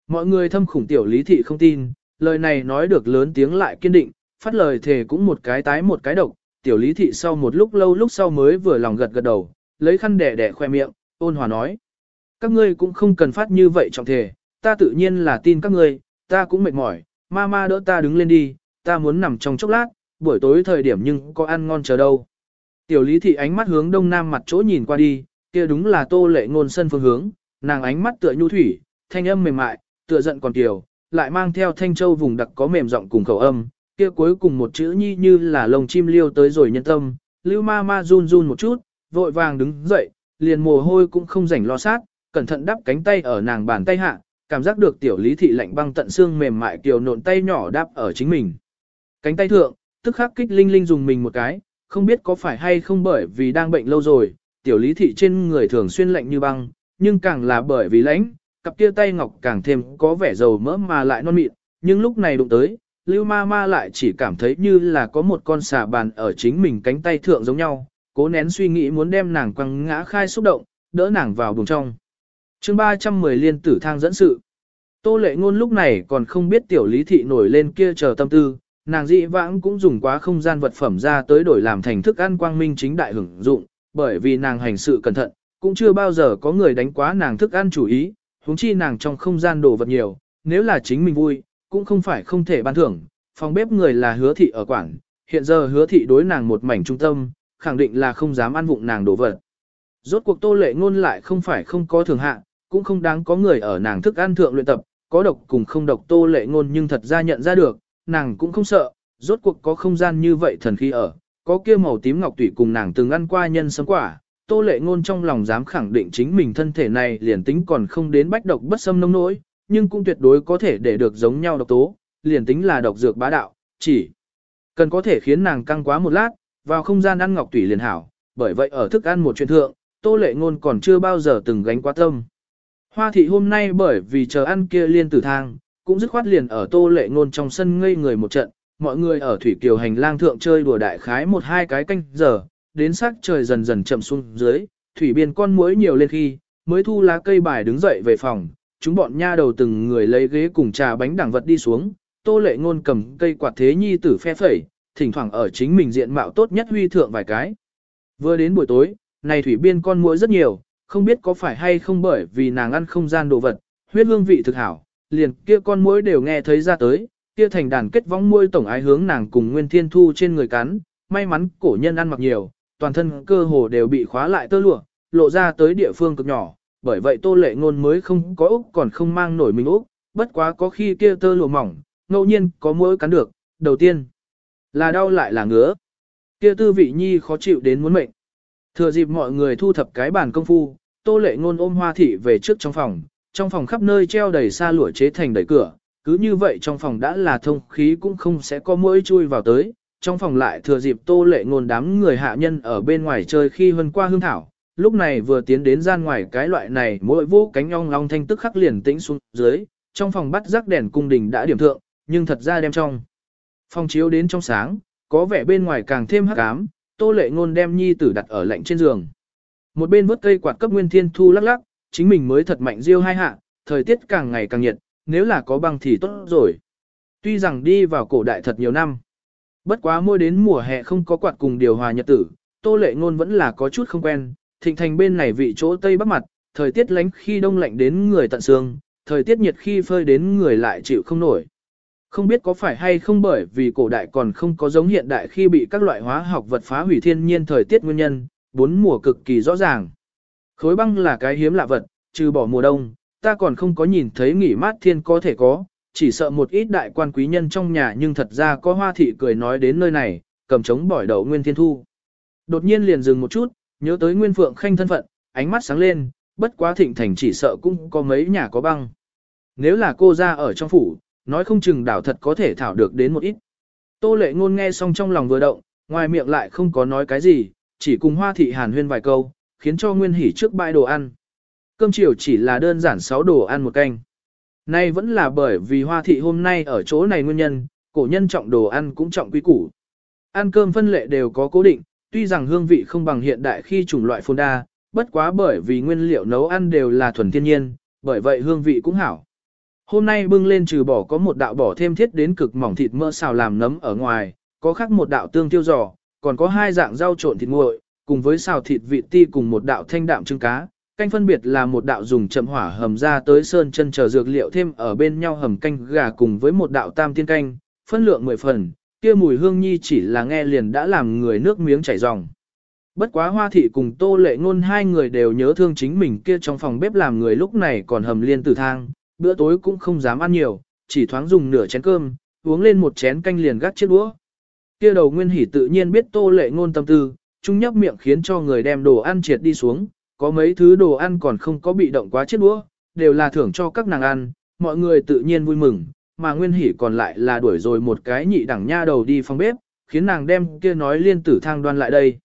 S1: Mọi người thâm khủng tiểu lý thị không tin, lời này nói được lớn tiếng lại kiên định, phát lời thề cũng một cái tái một cái độc, tiểu lý thị sau một lúc lâu lúc sau mới vừa lòng gật gật đầu, lấy khăn đẻ đẻ khoe miệng, ôn hòa nói. Các ngươi cũng không cần phát như vậy trọng thể, ta tự nhiên là tin các ngươi, ta cũng mệt mỏi, ma ma đỡ ta đứng lên đi, ta muốn nằm trong chốc lát, buổi tối thời điểm nhưng có ăn ngon chờ đâu. Tiểu lý thị ánh mắt hướng đông nam mặt chỗ nhìn qua đi, kia đúng là tô lệ ngôn sân phương hướng, nàng ánh mắt tựa nhu thủy, thanh âm mềm mại, tựa giận còn tiểu lại mang theo thanh châu vùng đặc có mềm giọng cùng khẩu âm, kia cuối cùng một chữ nhi như là lồng chim liêu tới rồi nhân tâm, lưu ma ma run run một chút, vội vàng đứng dậy, liền mồ hôi cũng không rảnh lo sát, cẩn thận đắp cánh tay ở nàng bàn tay hạ, cảm giác được tiểu lý thị lạnh băng tận xương mềm mại kiều nộn tay nhỏ đáp ở chính mình. Cánh tay thượng, tức khắc kích linh linh dùng mình một cái, không biết có phải hay không bởi vì đang bệnh lâu rồi, tiểu lý thị trên người thường xuyên lạnh như băng, nhưng càng là bởi vì lãnh, cặp kia tay ngọc càng thêm có vẻ dầu mỡ mà lại non mịn, nhưng lúc này đụng tới, Lưu Ma Ma lại chỉ cảm thấy như là có một con xà bàn ở chính mình cánh tay thượng giống nhau, cố nén suy nghĩ muốn đem nàng quăng ngã khai xúc động, đỡ nàng vào buồng trong. chương 310 liên tử thang dẫn sự. Tô lệ ngôn lúc này còn không biết tiểu lý thị nổi lên kia chờ tâm tư, nàng dị vãng cũng dùng quá không gian vật phẩm ra tới đổi làm thành thức ăn quang minh chính đại hưởng dụng, bởi vì nàng hành sự cẩn thận, cũng chưa bao giờ có người đánh quá nàng thức ăn chủ ý, huống chi nàng trong không gian đồ vật nhiều, nếu là chính mình vui, cũng không phải không thể ban thưởng, phòng bếp người là hứa thị ở quảng, hiện giờ hứa thị đối nàng một mảnh trung tâm, khẳng định là không dám ăn vụng nàng đồ vật. Rốt cuộc tô lệ ngôn lại không phải không có thường hạ, cũng không đáng có người ở nàng thức ăn thượng luyện tập, có độc cùng không độc tô lệ ngôn nhưng thật ra nhận ra được, nàng cũng không sợ, rốt cuộc có không gian như vậy thần khí ở, có kia màu tím ngọc tủy cùng nàng từng ăn qua nhân sấm quả, tô lệ ngôn trong lòng dám khẳng định chính mình thân thể này liền tính còn không đến bách độc bất xâm nông nỗi, nhưng cũng tuyệt đối có thể để được giống nhau độc tố, liền tính là độc dược bá đạo, chỉ cần có thể khiến nàng căng quá một lát, vào không gian ăn ngọc tủy liền hảo, bởi vậy ở thức ăn một chuyện thượng, tô lệ ngôn còn chưa bao giờ từng gánh quá tâm. Hoa thị hôm nay bởi vì chờ ăn kia liên tử thang, cũng dứt khoát liền ở tô lệ ngôn trong sân ngây người một trận, mọi người ở thủy kiều hành lang thượng chơi đùa đại khái một hai cái canh giờ, đến sắc trời dần dần chậm xuống dưới, thủy biên con muỗi nhiều lên khi, mới thu lá cây bài đứng dậy về phòng, chúng bọn nha đầu từng người lấy ghế cùng trà bánh đẳng vật đi xuống, tô lệ ngôn cầm cây quạt thế nhi tử phe phẩy, thỉnh thoảng ở chính mình diện mạo tốt nhất huy thượng vài cái. Vừa đến buổi tối, này thủy biên con muỗi rất nhiều, không biết có phải hay không bởi vì nàng ăn không gian đồ vật, huyết hương vị thực hảo, liền kia con muỗi đều nghe thấy ra tới, kia thành đàn kết vong muỗi tổng ái hướng nàng cùng Nguyên Thiên Thu trên người cắn, may mắn cổ nhân ăn mặc nhiều, toàn thân cơ hồ đều bị khóa lại tơ lụa, lộ ra tới địa phương cực nhỏ, bởi vậy Tô Lệ Ngôn mới không có úc còn không mang nổi mình úc, bất quá có khi kia tơ lụa mỏng, ngẫu nhiên có muỗi cắn được, đầu tiên là đau lại là ngứa. Kia tư vị nhi khó chịu đến muốn mệnh. Thừa dịp mọi người thu thập cái bàn công phu, Tô Lệ Ngôn ôm Hoa thị về trước trong phòng, trong phòng khắp nơi treo đầy sa lụa chế thành đầy cửa, cứ như vậy trong phòng đã là thông khí cũng không sẽ có muỗi chui vào tới. Trong phòng lại thừa dịp Tô Lệ Ngôn đám người hạ nhân ở bên ngoài chơi khi vân qua hương thảo, lúc này vừa tiến đến gian ngoài cái loại này mỗi vô cánh ong long thanh tức khắc liền tĩnh xuống dưới, trong phòng bắt rắc đèn cung đình đã điểm thượng, nhưng thật ra đem trong. Phòng chiếu đến trong sáng, có vẻ bên ngoài càng thêm hắc ám, tô lệ ngôn đem nhi tử đặt ở lạnh trên giường. Một bên vớt cây quạt cấp nguyên thiên thu lắc lắc, chính mình mới thật mạnh riêu hai hạ, thời tiết càng ngày càng nhiệt, nếu là có băng thì tốt rồi. Tuy rằng đi vào cổ đại thật nhiều năm, bất quá môi đến mùa hè không có quạt cùng điều hòa nhật tử, tô lệ ngôn vẫn là có chút không quen, thịnh thành bên này vị chỗ tây bắc mặt, thời tiết lánh khi đông lạnh đến người tận xương, thời tiết nhiệt khi phơi đến người lại chịu không nổi. Không biết có phải hay không bởi vì cổ đại còn không có giống hiện đại khi bị các loại hóa học vật phá hủy thiên nhiên thời tiết nguyên nhân, bốn mùa cực kỳ rõ ràng. Khối băng là cái hiếm lạ vật, trừ bỏ mùa đông, ta còn không có nhìn thấy nghỉ mát thiên có thể có, chỉ sợ một ít đại quan quý nhân trong nhà nhưng thật ra có hoa thị cười nói đến nơi này, cầm trống bỏi đầu nguyên thiên thu. Đột nhiên liền dừng một chút, nhớ tới nguyên phượng khanh thân phận, ánh mắt sáng lên, bất quá thịnh thành chỉ sợ cũng có mấy nhà có băng. Nếu là cô ra ở trong phủ, nói không chừng đảo thật có thể thảo được đến một ít. Tô lệ ngôn nghe xong trong lòng vừa động, ngoài miệng lại không có nói cái gì, chỉ cùng hoa thị hàn huyên vài câu, khiến cho nguyên hỉ trước bãi đồ ăn. Cơm chiều chỉ là đơn giản 6 đồ ăn một canh. Nay vẫn là bởi vì hoa thị hôm nay ở chỗ này nguyên nhân, cổ nhân trọng đồ ăn cũng trọng quý củ. Ăn cơm phân lệ đều có cố định, tuy rằng hương vị không bằng hiện đại khi chủng loại phôn đa, bất quá bởi vì nguyên liệu nấu ăn đều là thuần thiên nhiên, bởi vậy hương vị cũng hảo. Hôm nay bưng lên trừ bỏ có một đạo bỏ thêm thiết đến cực mỏng thịt mỡ xào làm nấm ở ngoài, có khác một đạo tương tiêu giò, còn có hai dạng rau trộn thịt nguội, cùng với xào thịt vị ti cùng một đạo thanh đạm trứng cá. Canh phân biệt là một đạo dùng chậm hỏa hầm ra tới sơn chân chờ dược liệu thêm ở bên nhau hầm canh gà cùng với một đạo tam tiên canh, phân lượng 10 phần, kia mùi hương nhi chỉ là nghe liền đã làm người nước miếng chảy ròng. Bất quá hoa thị cùng tô lệ ngôn hai người đều nhớ thương chính mình kia trong phòng bếp làm người lúc này còn hầm liên tử thang, bữa tối cũng không dám ăn nhiều, chỉ thoáng dùng nửa chén cơm, uống lên một chén canh liền gắt chiếc đũa. Kia đầu nguyên hỉ tự nhiên biết tô lệ ngôn tâm tư, trung nhấp miệng khiến cho người đem đồ ăn triệt đi xuống, có mấy thứ đồ ăn còn không có bị động quá chết đũa, đều là thưởng cho các nàng ăn, mọi người tự nhiên vui mừng, mà nguyên hỉ còn lại là đuổi rồi một cái nhị đẳng nha đầu đi phòng bếp, khiến nàng đem kia nói liên tử thang đoan lại đây.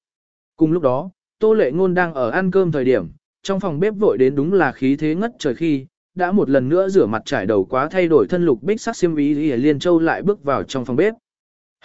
S1: Cùng lúc đó, tô lệ ngôn đang ở ăn cơm thời điểm, trong phòng bếp vội đến đúng là khí thế ngất trời khi, đã một lần nữa rửa mặt trải đầu quá thay đổi thân lục bích sắc xiêm y thì liên châu lại bước vào trong phòng bếp.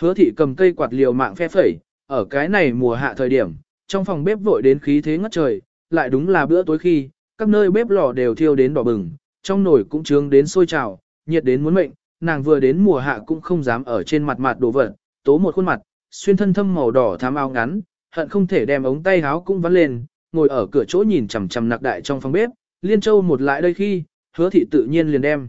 S1: Hứa thị cầm cây quạt liều mạng phe phẩy, ở cái này mùa hạ thời điểm, trong phòng bếp vội đến khí thế ngất trời, lại đúng là bữa tối khi, các nơi bếp lò đều thiêu đến đỏ bừng, trong nồi cũng trướng đến sôi trào, nhiệt đến muốn mệnh, nàng vừa đến mùa hạ cũng không dám ở trên mặt mặt đồ vật, tố một khuôn mặt, xuyên thân thâm màu đỏ thám áo ngắn, hận không thể đem ống tay áo cũng vắn lên, ngồi ở cửa chỗ nhìn chằm chằm nặc đại trong phòng bếp, Liên Châu một lại đây khi, hứa thị tự nhiên liền đem.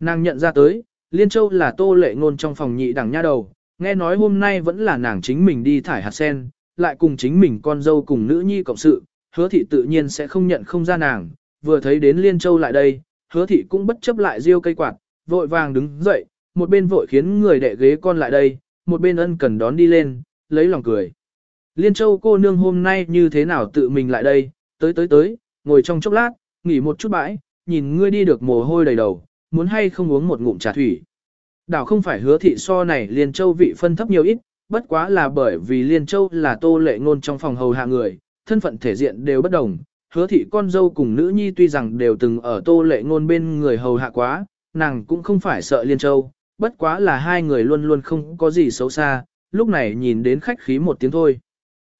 S1: Nàng nhận ra tới, Liên Châu là tô lệ ngôn trong phòng nhị đẳng nha đầu, nghe nói hôm nay vẫn là nàng chính mình đi thải hạt sen, lại cùng chính mình con dâu cùng nữ nhi cộng sự, hứa thị tự nhiên sẽ không nhận không ra nàng, vừa thấy đến Liên Châu lại đây, hứa thị cũng bất chấp lại riêu cây quạt, vội vàng đứng dậy, một bên vội khiến người đệ ghế con lại đây, một bên ân cần đón đi lên, lấy lòng cười. Liên Châu cô nương hôm nay như thế nào tự mình lại đây, tới tới tới, ngồi trong chốc lát, nghỉ một chút bãi, nhìn ngươi đi được mồ hôi đầy đầu, muốn hay không uống một ngụm trà thủy. Đảo không phải hứa thị so này Liên Châu vị phân thấp nhiều ít, bất quá là bởi vì Liên Châu là tô lệ ngôn trong phòng hầu hạ người, thân phận thể diện đều bất đồng. Hứa thị con dâu cùng nữ nhi tuy rằng đều từng ở tô lệ ngôn bên người hầu hạ quá, nàng cũng không phải sợ Liên Châu, bất quá là hai người luôn luôn không có gì xấu xa, lúc này nhìn đến khách khí một tiếng thôi.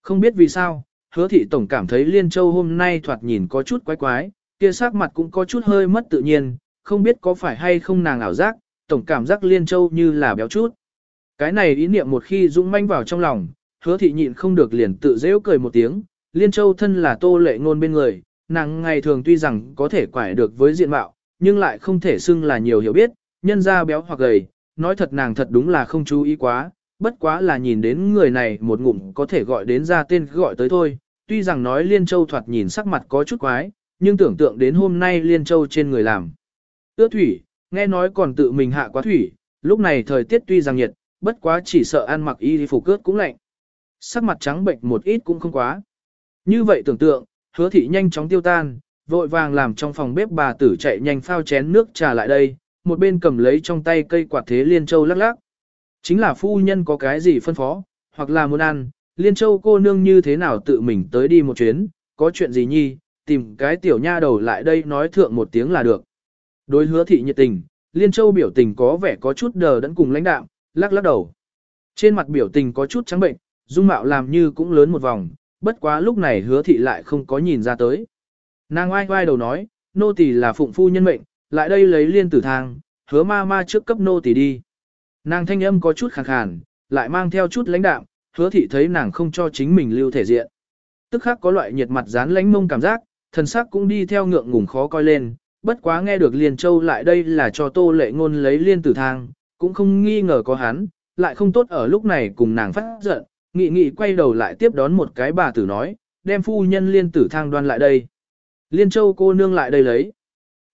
S1: Không biết vì sao, hứa thị tổng cảm thấy Liên Châu hôm nay thoạt nhìn có chút quái quái, kia sắc mặt cũng có chút hơi mất tự nhiên, không biết có phải hay không nàng ảo giác, tổng cảm giác Liên Châu như là béo chút. Cái này ý niệm một khi dũng manh vào trong lòng, hứa thị nhịn không được liền tự dễ cười một tiếng, Liên Châu thân là tô lệ ngôn bên người, nàng ngày thường tuy rằng có thể quải được với diện mạo, nhưng lại không thể xưng là nhiều hiểu biết, nhân da béo hoặc gầy, nói thật nàng thật đúng là không chú ý quá, bất quá là nhìn đến người này một ngụm có thể gọi đến ra tên gọi tới thôi, tuy rằng nói Liên Châu thoạt nhìn sắc mặt có chút quái, nhưng tưởng tượng đến hôm nay Liên Châu trên người làm. Ưa thủy, nghe nói còn tự mình hạ quá thủy, lúc này thời tiết tuy rằng nhiệt, bất quá chỉ sợ ăn mặc y phục cướp cũng lạnh. Sắc mặt trắng bệnh một ít cũng không quá. Như vậy tưởng tượng, hứa thị nhanh chóng tiêu tan, vội vàng làm trong phòng bếp bà tử chạy nhanh phao chén nước trà lại đây, một bên cầm lấy trong tay cây quạt thế liên châu lắc lắc. Chính là phu nhân có cái gì phân phó, hoặc là muốn ăn, liên châu cô nương như thế nào tự mình tới đi một chuyến, có chuyện gì nhi, tìm cái tiểu nha đầu lại đây nói thượng một tiếng là được. Đối hứa thị nhiệt tình, liên châu biểu tình có vẻ có chút đờ đẫn cùng lãnh đạm, lắc lắc đầu. Trên mặt biểu tình có chút trắng bệnh, dung mạo làm như cũng lớn một vòng, bất quá lúc này hứa thị lại không có nhìn ra tới. Nàng oai oai đầu nói, nô tỳ là phụng phu nhân mệnh, lại đây lấy liên tử thang, hứa ma ma trước cấp nô tỳ đi. Nàng thanh âm có chút khàn khàn, lại mang theo chút lãnh đạm, hứa thị thấy nàng không cho chính mình lưu thể diện. Tức khắc có loại nhiệt mặt dán lánh mông cảm giác, thần sắc cũng đi theo ngượng ngùng khó coi lên, bất quá nghe được liên châu lại đây là cho tô lệ ngôn lấy liên tử thang, cũng không nghi ngờ có hắn, lại không tốt ở lúc này cùng nàng phát giận, nghị nghị quay đầu lại tiếp đón một cái bà tử nói, đem phu nhân liên tử thang đoan lại đây. Liên châu cô nương lại đây lấy.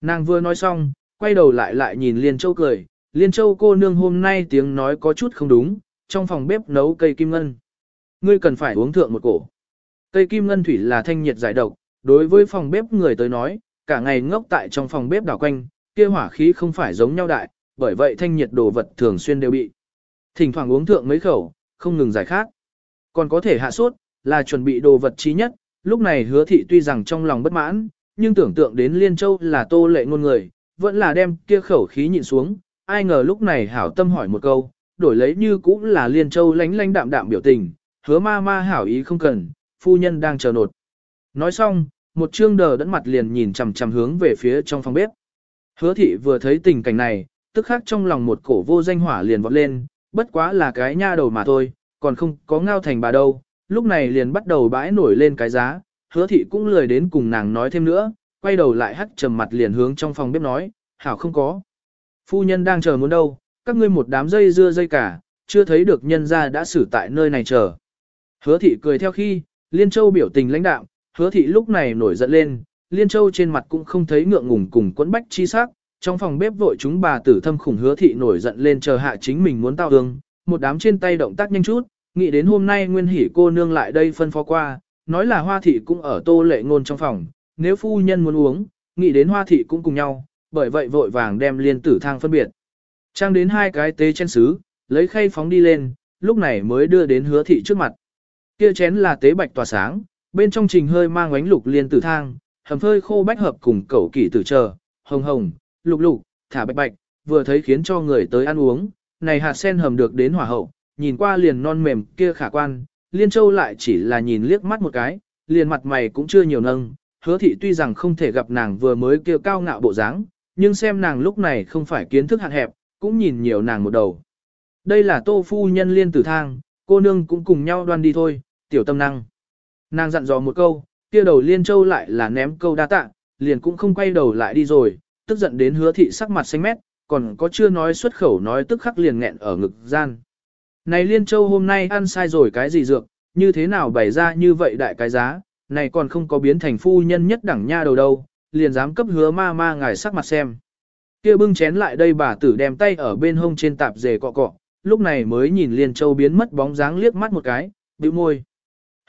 S1: Nàng vừa nói xong, quay đầu lại lại nhìn Liên châu cười, Liên châu cô nương hôm nay tiếng nói có chút không đúng, trong phòng bếp nấu cây kim ngân. Ngươi cần phải uống thượng một cổ. Cây kim ngân thủy là thanh nhiệt giải độc, đối với phòng bếp người tới nói, cả ngày ngốc tại trong phòng bếp đảo quanh, kia hỏa khí không phải giống nhau đại, bởi vậy thanh nhiệt đồ vật thường xuyên đều bị. Thỉnh thoảng uống thượng mấy khẩu, không ngừng giải khát. Còn có thể hạ sốt, là chuẩn bị đồ vật trí nhất, lúc này hứa thị tuy rằng trong lòng bất mãn, nhưng tưởng tượng đến Liên Châu là tô lệ ngôn người, vẫn là đem kia khẩu khí nhịn xuống, ai ngờ lúc này hảo tâm hỏi một câu, đổi lấy như cũng là Liên Châu lánh lánh đạm đạm biểu tình, hứa ma ma hảo ý không cần, phu nhân đang chờ nột. Nói xong, một trương đờ đẫn mặt liền nhìn chằm chằm hướng về phía trong phòng bếp. Hứa thị vừa thấy tình cảnh này, tức khắc trong lòng một cổ vô danh hỏa liền vọt lên, bất quá là cái nha đầu mà thôi, còn không có ngao thành bà đâu, lúc này liền bắt đầu bãi nổi lên cái giá, hứa thị cũng lười đến cùng nàng nói thêm nữa, quay đầu lại hắt trầm mặt liền hướng trong phòng bếp nói, hảo không có. Phu nhân đang chờ muốn đâu, các ngươi một đám dây dưa dây cả, chưa thấy được nhân ra đã xử tại nơi này chờ. Hứa thị cười theo khi, Liên Châu biểu tình lãnh đạo, hứa thị lúc này nổi giận lên, Liên Châu trên mặt cũng không thấy ngượng ngùng cùng quẫn bách chi sắc, trong phòng bếp vội chúng bà tử thâm khủng hứa thị nổi giận lên chờ hạ chính mình muốn tao hương, một đám trên tay động tác nhanh chút, nghĩ đến hôm nay nguyên hỷ cô nương lại đây phân phó qua, nói là hoa thị cũng ở tô lệ ngôn trong phòng, nếu phu nhân muốn uống, nghĩ đến hoa thị cũng cùng nhau, bởi vậy vội vàng đem liên tử thang phân biệt. Trang đến hai cái tế chén sứ, lấy khay phóng đi lên, lúc này mới đưa đến hứa thị trước mặt. Kia chén là tế bạch tỏa sáng, bên trong trình hơi mang ánh lục liên tử thang, hầm phơi khô bách hợp cùng cẩu kỷ tử chờ, hồng hồng, lục lục, thả bạch bạch, vừa thấy khiến cho người tới ăn uống, này hạt sen hầm được đến hỏa hậu, nhìn qua liền non mềm kia khả quan, Liên Châu lại chỉ là nhìn liếc mắt một cái, liền mặt mày cũng chưa nhiều nâng, hứa thị tuy rằng không thể gặp nàng vừa mới kêu cao ngạo bộ dáng, nhưng xem nàng lúc này không phải kiến thức hạn hẹp, cũng nhìn nhiều nàng một đầu. Đây là tô phu nhân liên tử thang, cô nương cũng cùng nhau đoan đi thôi, tiểu tâm năng. Nàng dặn dò một câu, kia đầu liên châu lại là ném câu đa tạ, liền cũng không quay đầu lại đi rồi, tức giận đến hứa thị sắc mặt xanh mét, còn có chưa nói xuất khẩu nói tức khắc liền nghẹn ở ngực gian. Này Liên Châu hôm nay ăn sai rồi cái gì dược, như thế nào bày ra như vậy đại cái giá, này còn không có biến thành phu nhân nhất đẳng nha đầu đâu, liền dám cấp hứa ma ma ngài sắc mặt xem. kia bưng chén lại đây bà tử đem tay ở bên hông trên tạp dề cọ cọ, lúc này mới nhìn Liên Châu biến mất bóng dáng liếc mắt một cái, bĩu môi.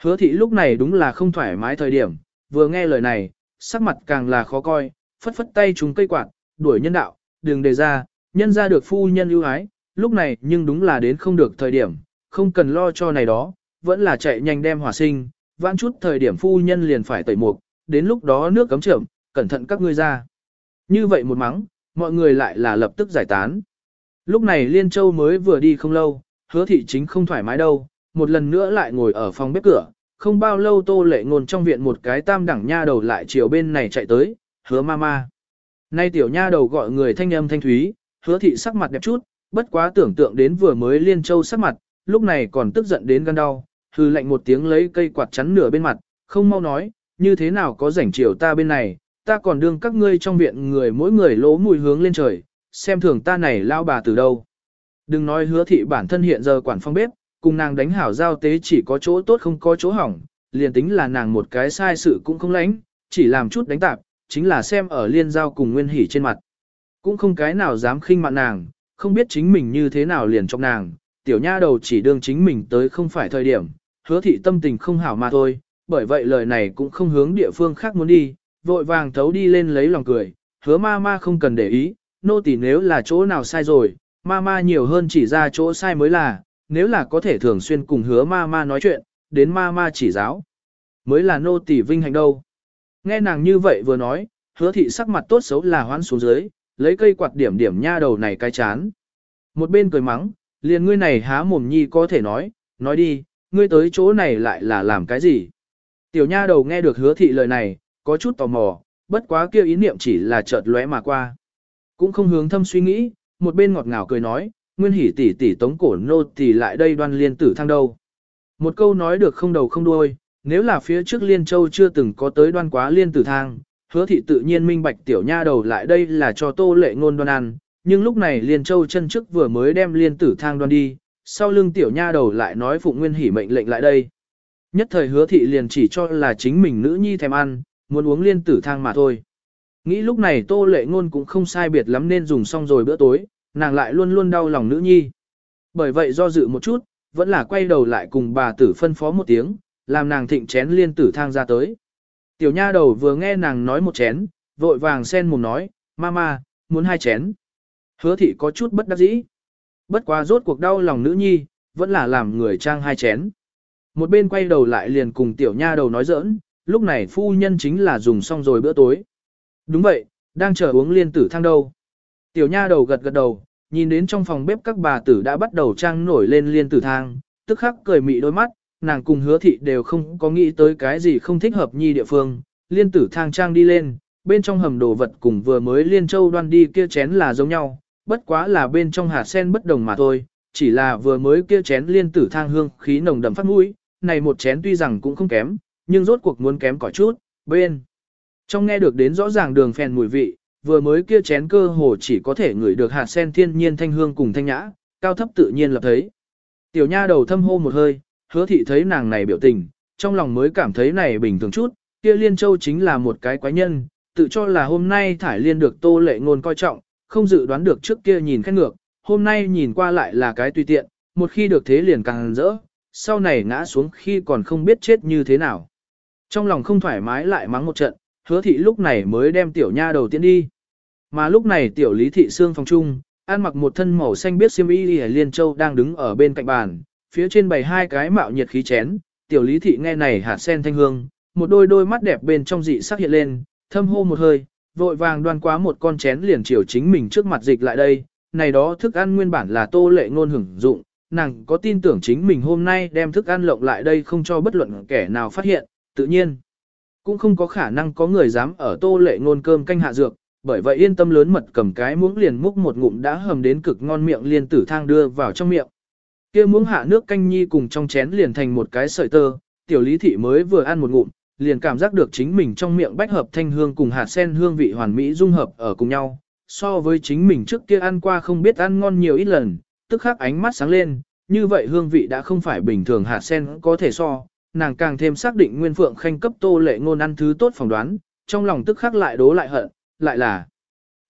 S1: Hứa thị lúc này đúng là không thoải mái thời điểm, vừa nghe lời này, sắc mặt càng là khó coi, phất phất tay trúng cây quạt, đuổi nhân đạo, đừng đề ra, nhân ra được phu nhân ưu ái, lúc này nhưng đúng là đến không được thời điểm, không cần lo cho này đó, vẫn là chạy nhanh đem hỏa sinh, vãn chút thời điểm phu nhân liền phải tẩy mục, đến lúc đó nước cấm trưởng, cẩn thận các ngươi ra. Như vậy một mắng, mọi người lại là lập tức giải tán. Lúc này Liên Châu mới vừa đi không lâu, hứa thị chính không thoải mái đâu, một lần nữa lại ngồi ở phòng bếp cửa, không bao lâu tô lệ ngôn trong viện một cái tam đẳng nha đầu lại chiều bên này chạy tới, hứa ma ma. Nay tiểu nha đầu gọi người thanh âm thanh thúy, hứa thị sắc mặt đẹp chút, bất quá tưởng tượng đến vừa mới liên châu sắc mặt, lúc này còn tức giận đến gan đau, hư lạnh một tiếng lấy cây quạt chắn nửa bên mặt, không mau nói, như thế nào có rảnh chiều ta bên này, ta còn đương các ngươi trong viện người mỗi người lỗ mùi hướng lên trời, xem thường ta này lao bà từ đâu. Đừng nói hứa thị bản thân hiện giờ quản phong bếp, cùng nàng đánh hảo giao tế chỉ có chỗ tốt không có chỗ hỏng, liền tính là nàng một cái sai sự cũng không lãnh, chỉ làm chút đánh tạp, chính là xem ở liên giao cùng nguyên hỉ trên mặt. Cũng không cái nào dám khinh mạn nàng, không biết chính mình như thế nào liền trong nàng, tiểu nha đầu chỉ đương chính mình tới không phải thời điểm, hứa thị tâm tình không hảo mà thôi, bởi vậy lời này cũng không hướng địa phương khác muốn đi, vội vàng thấu đi lên lấy lòng cười, hứa ma ma không cần để ý, nô tỳ nếu là chỗ nào sai rồi, ma ma nhiều hơn chỉ ra chỗ sai mới là, nếu là có thể thường xuyên cùng hứa ma ma nói chuyện, đến ma ma chỉ giáo, mới là nô tỳ vinh hạnh đâu. Nghe nàng như vậy vừa nói, hứa thị sắc mặt tốt xấu là hoãn xuống dưới, lấy cây quạt điểm điểm nha đầu này cái chán. Một bên cười mắng, liền ngươi này há mồm nhi có thể nói, nói đi, ngươi tới chỗ này lại là làm cái gì? Tiểu nha đầu nghe được hứa thị lời này, có chút tò mò, bất quá kia ý niệm chỉ là chợt lóe mà qua. Cũng không hướng thâm suy nghĩ, một bên ngọt ngào cười nói, nguyên hỉ tỷ tỷ tống cổ nô tỷ lại đây đoan liên tử thăng đâu. Một câu nói được không đầu không đuôi, nếu là phía trước liên châu chưa từng có tới đoan quá liên tử thang, hứa thị tự nhiên minh bạch tiểu nha đầu lại đây là cho tô lệ ngôn đoan ăn, nhưng lúc này liên châu chân trước vừa mới đem liên tử thang đoan đi, sau lưng tiểu nha đầu lại nói phụng nguyên hỉ mệnh lệnh lại đây. Nhất thời hứa thị liền chỉ cho là chính mình nữ nhi thèm ăn, muốn uống liên tử thang mà thôi. Nghĩ lúc này tô lệ ngôn cũng không sai biệt lắm nên dùng xong rồi bữa tối, nàng lại luôn luôn đau lòng nữ nhi. Bởi vậy do dự một chút, vẫn là quay đầu lại cùng bà tử phân phó một tiếng, làm nàng thịnh chén liên tử thang ra tới. Tiểu nha đầu vừa nghe nàng nói một chén, vội vàng sen mồm nói, mama, muốn hai chén. Hứa thị có chút bất đắc dĩ. Bất quá rốt cuộc đau lòng nữ nhi, vẫn là làm người trang hai chén. Một bên quay đầu lại liền cùng tiểu nha đầu nói giỡn, lúc này phu nhân chính là dùng xong rồi bữa tối. Đúng vậy, đang chờ uống liên tử thang đâu. Tiểu nha đầu gật gật đầu, nhìn đến trong phòng bếp các bà tử đã bắt đầu trang nổi lên liên tử thang, tức khắc cười mị đôi mắt, nàng cùng hứa thị đều không có nghĩ tới cái gì không thích hợp nhi địa phương, liên tử thang trang đi lên, bên trong hầm đồ vật cùng vừa mới liên châu đoan đi kia chén là giống nhau, bất quá là bên trong hạt sen bất đồng mà thôi, chỉ là vừa mới kia chén liên tử thang hương khí nồng đậm phát mũi, này một chén tuy rằng cũng không kém, nhưng rốt cuộc muốn kém cỏi chút, bên. Trong nghe được đến rõ ràng đường phèn mùi vị, vừa mới kia chén cơ hồ chỉ có thể ngửi được hạt sen thiên nhiên thanh hương cùng thanh nhã, cao thấp tự nhiên lập thấy. Tiểu nha đầu thâm hô một hơi, hứa thị thấy nàng này biểu tình, trong lòng mới cảm thấy này bình thường chút, kia liên châu chính là một cái quái nhân, tự cho là hôm nay thải liên được tô lệ ngôn coi trọng, không dự đoán được trước kia nhìn khét ngược, hôm nay nhìn qua lại là cái tùy tiện, một khi được thế liền càng rỡ, sau này ngã xuống khi còn không biết chết như thế nào. Trong lòng không thoải mái lại mắng một trận, hứa thị lúc này mới đem tiểu nha đầu tiên đi. Mà lúc này tiểu lý thị xương phòng trung, ăn mặc một thân màu xanh biết xiêm y liên châu đang đứng ở bên cạnh bàn, phía trên bày hai cái mạo nhiệt khí chén, tiểu lý thị nghe này hạt sen thanh hương, một đôi đôi mắt đẹp bên trong dị sắc hiện lên, thâm hô một hơi, vội vàng đoan quá một con chén liền chiều chính mình trước mặt dịch lại đây, này đó thức ăn nguyên bản là tô lệ ngôn hưởng dụng, nàng có tin tưởng chính mình hôm nay đem thức ăn lộng lại đây không cho bất luận kẻ nào phát hiện, tự nhiên. Cũng không có khả năng có người dám ở tô lệ ngôn cơm canh hạ dược, bởi vậy yên tâm lớn mật cầm cái muỗng liền múc một ngụm đã hầm đến cực ngon miệng liền tử thang đưa vào trong miệng. Kia muỗng hạ nước canh nhi cùng trong chén liền thành một cái sợi tơ, tiểu lý thị mới vừa ăn một ngụm, liền cảm giác được chính mình trong miệng bách hợp thanh hương cùng hạt sen hương vị hoàn mỹ dung hợp ở cùng nhau. So với chính mình trước kia ăn qua không biết ăn ngon nhiều ít lần, tức khắc ánh mắt sáng lên, như vậy hương vị đã không phải bình thường hạt sen có thể so, nàng càng thêm xác định Nguyên Phượng Khanh cấp Tô Lệ Ngôn ăn thứ tốt phỏng đoán, trong lòng tức khắc lại đố lại hận, lại là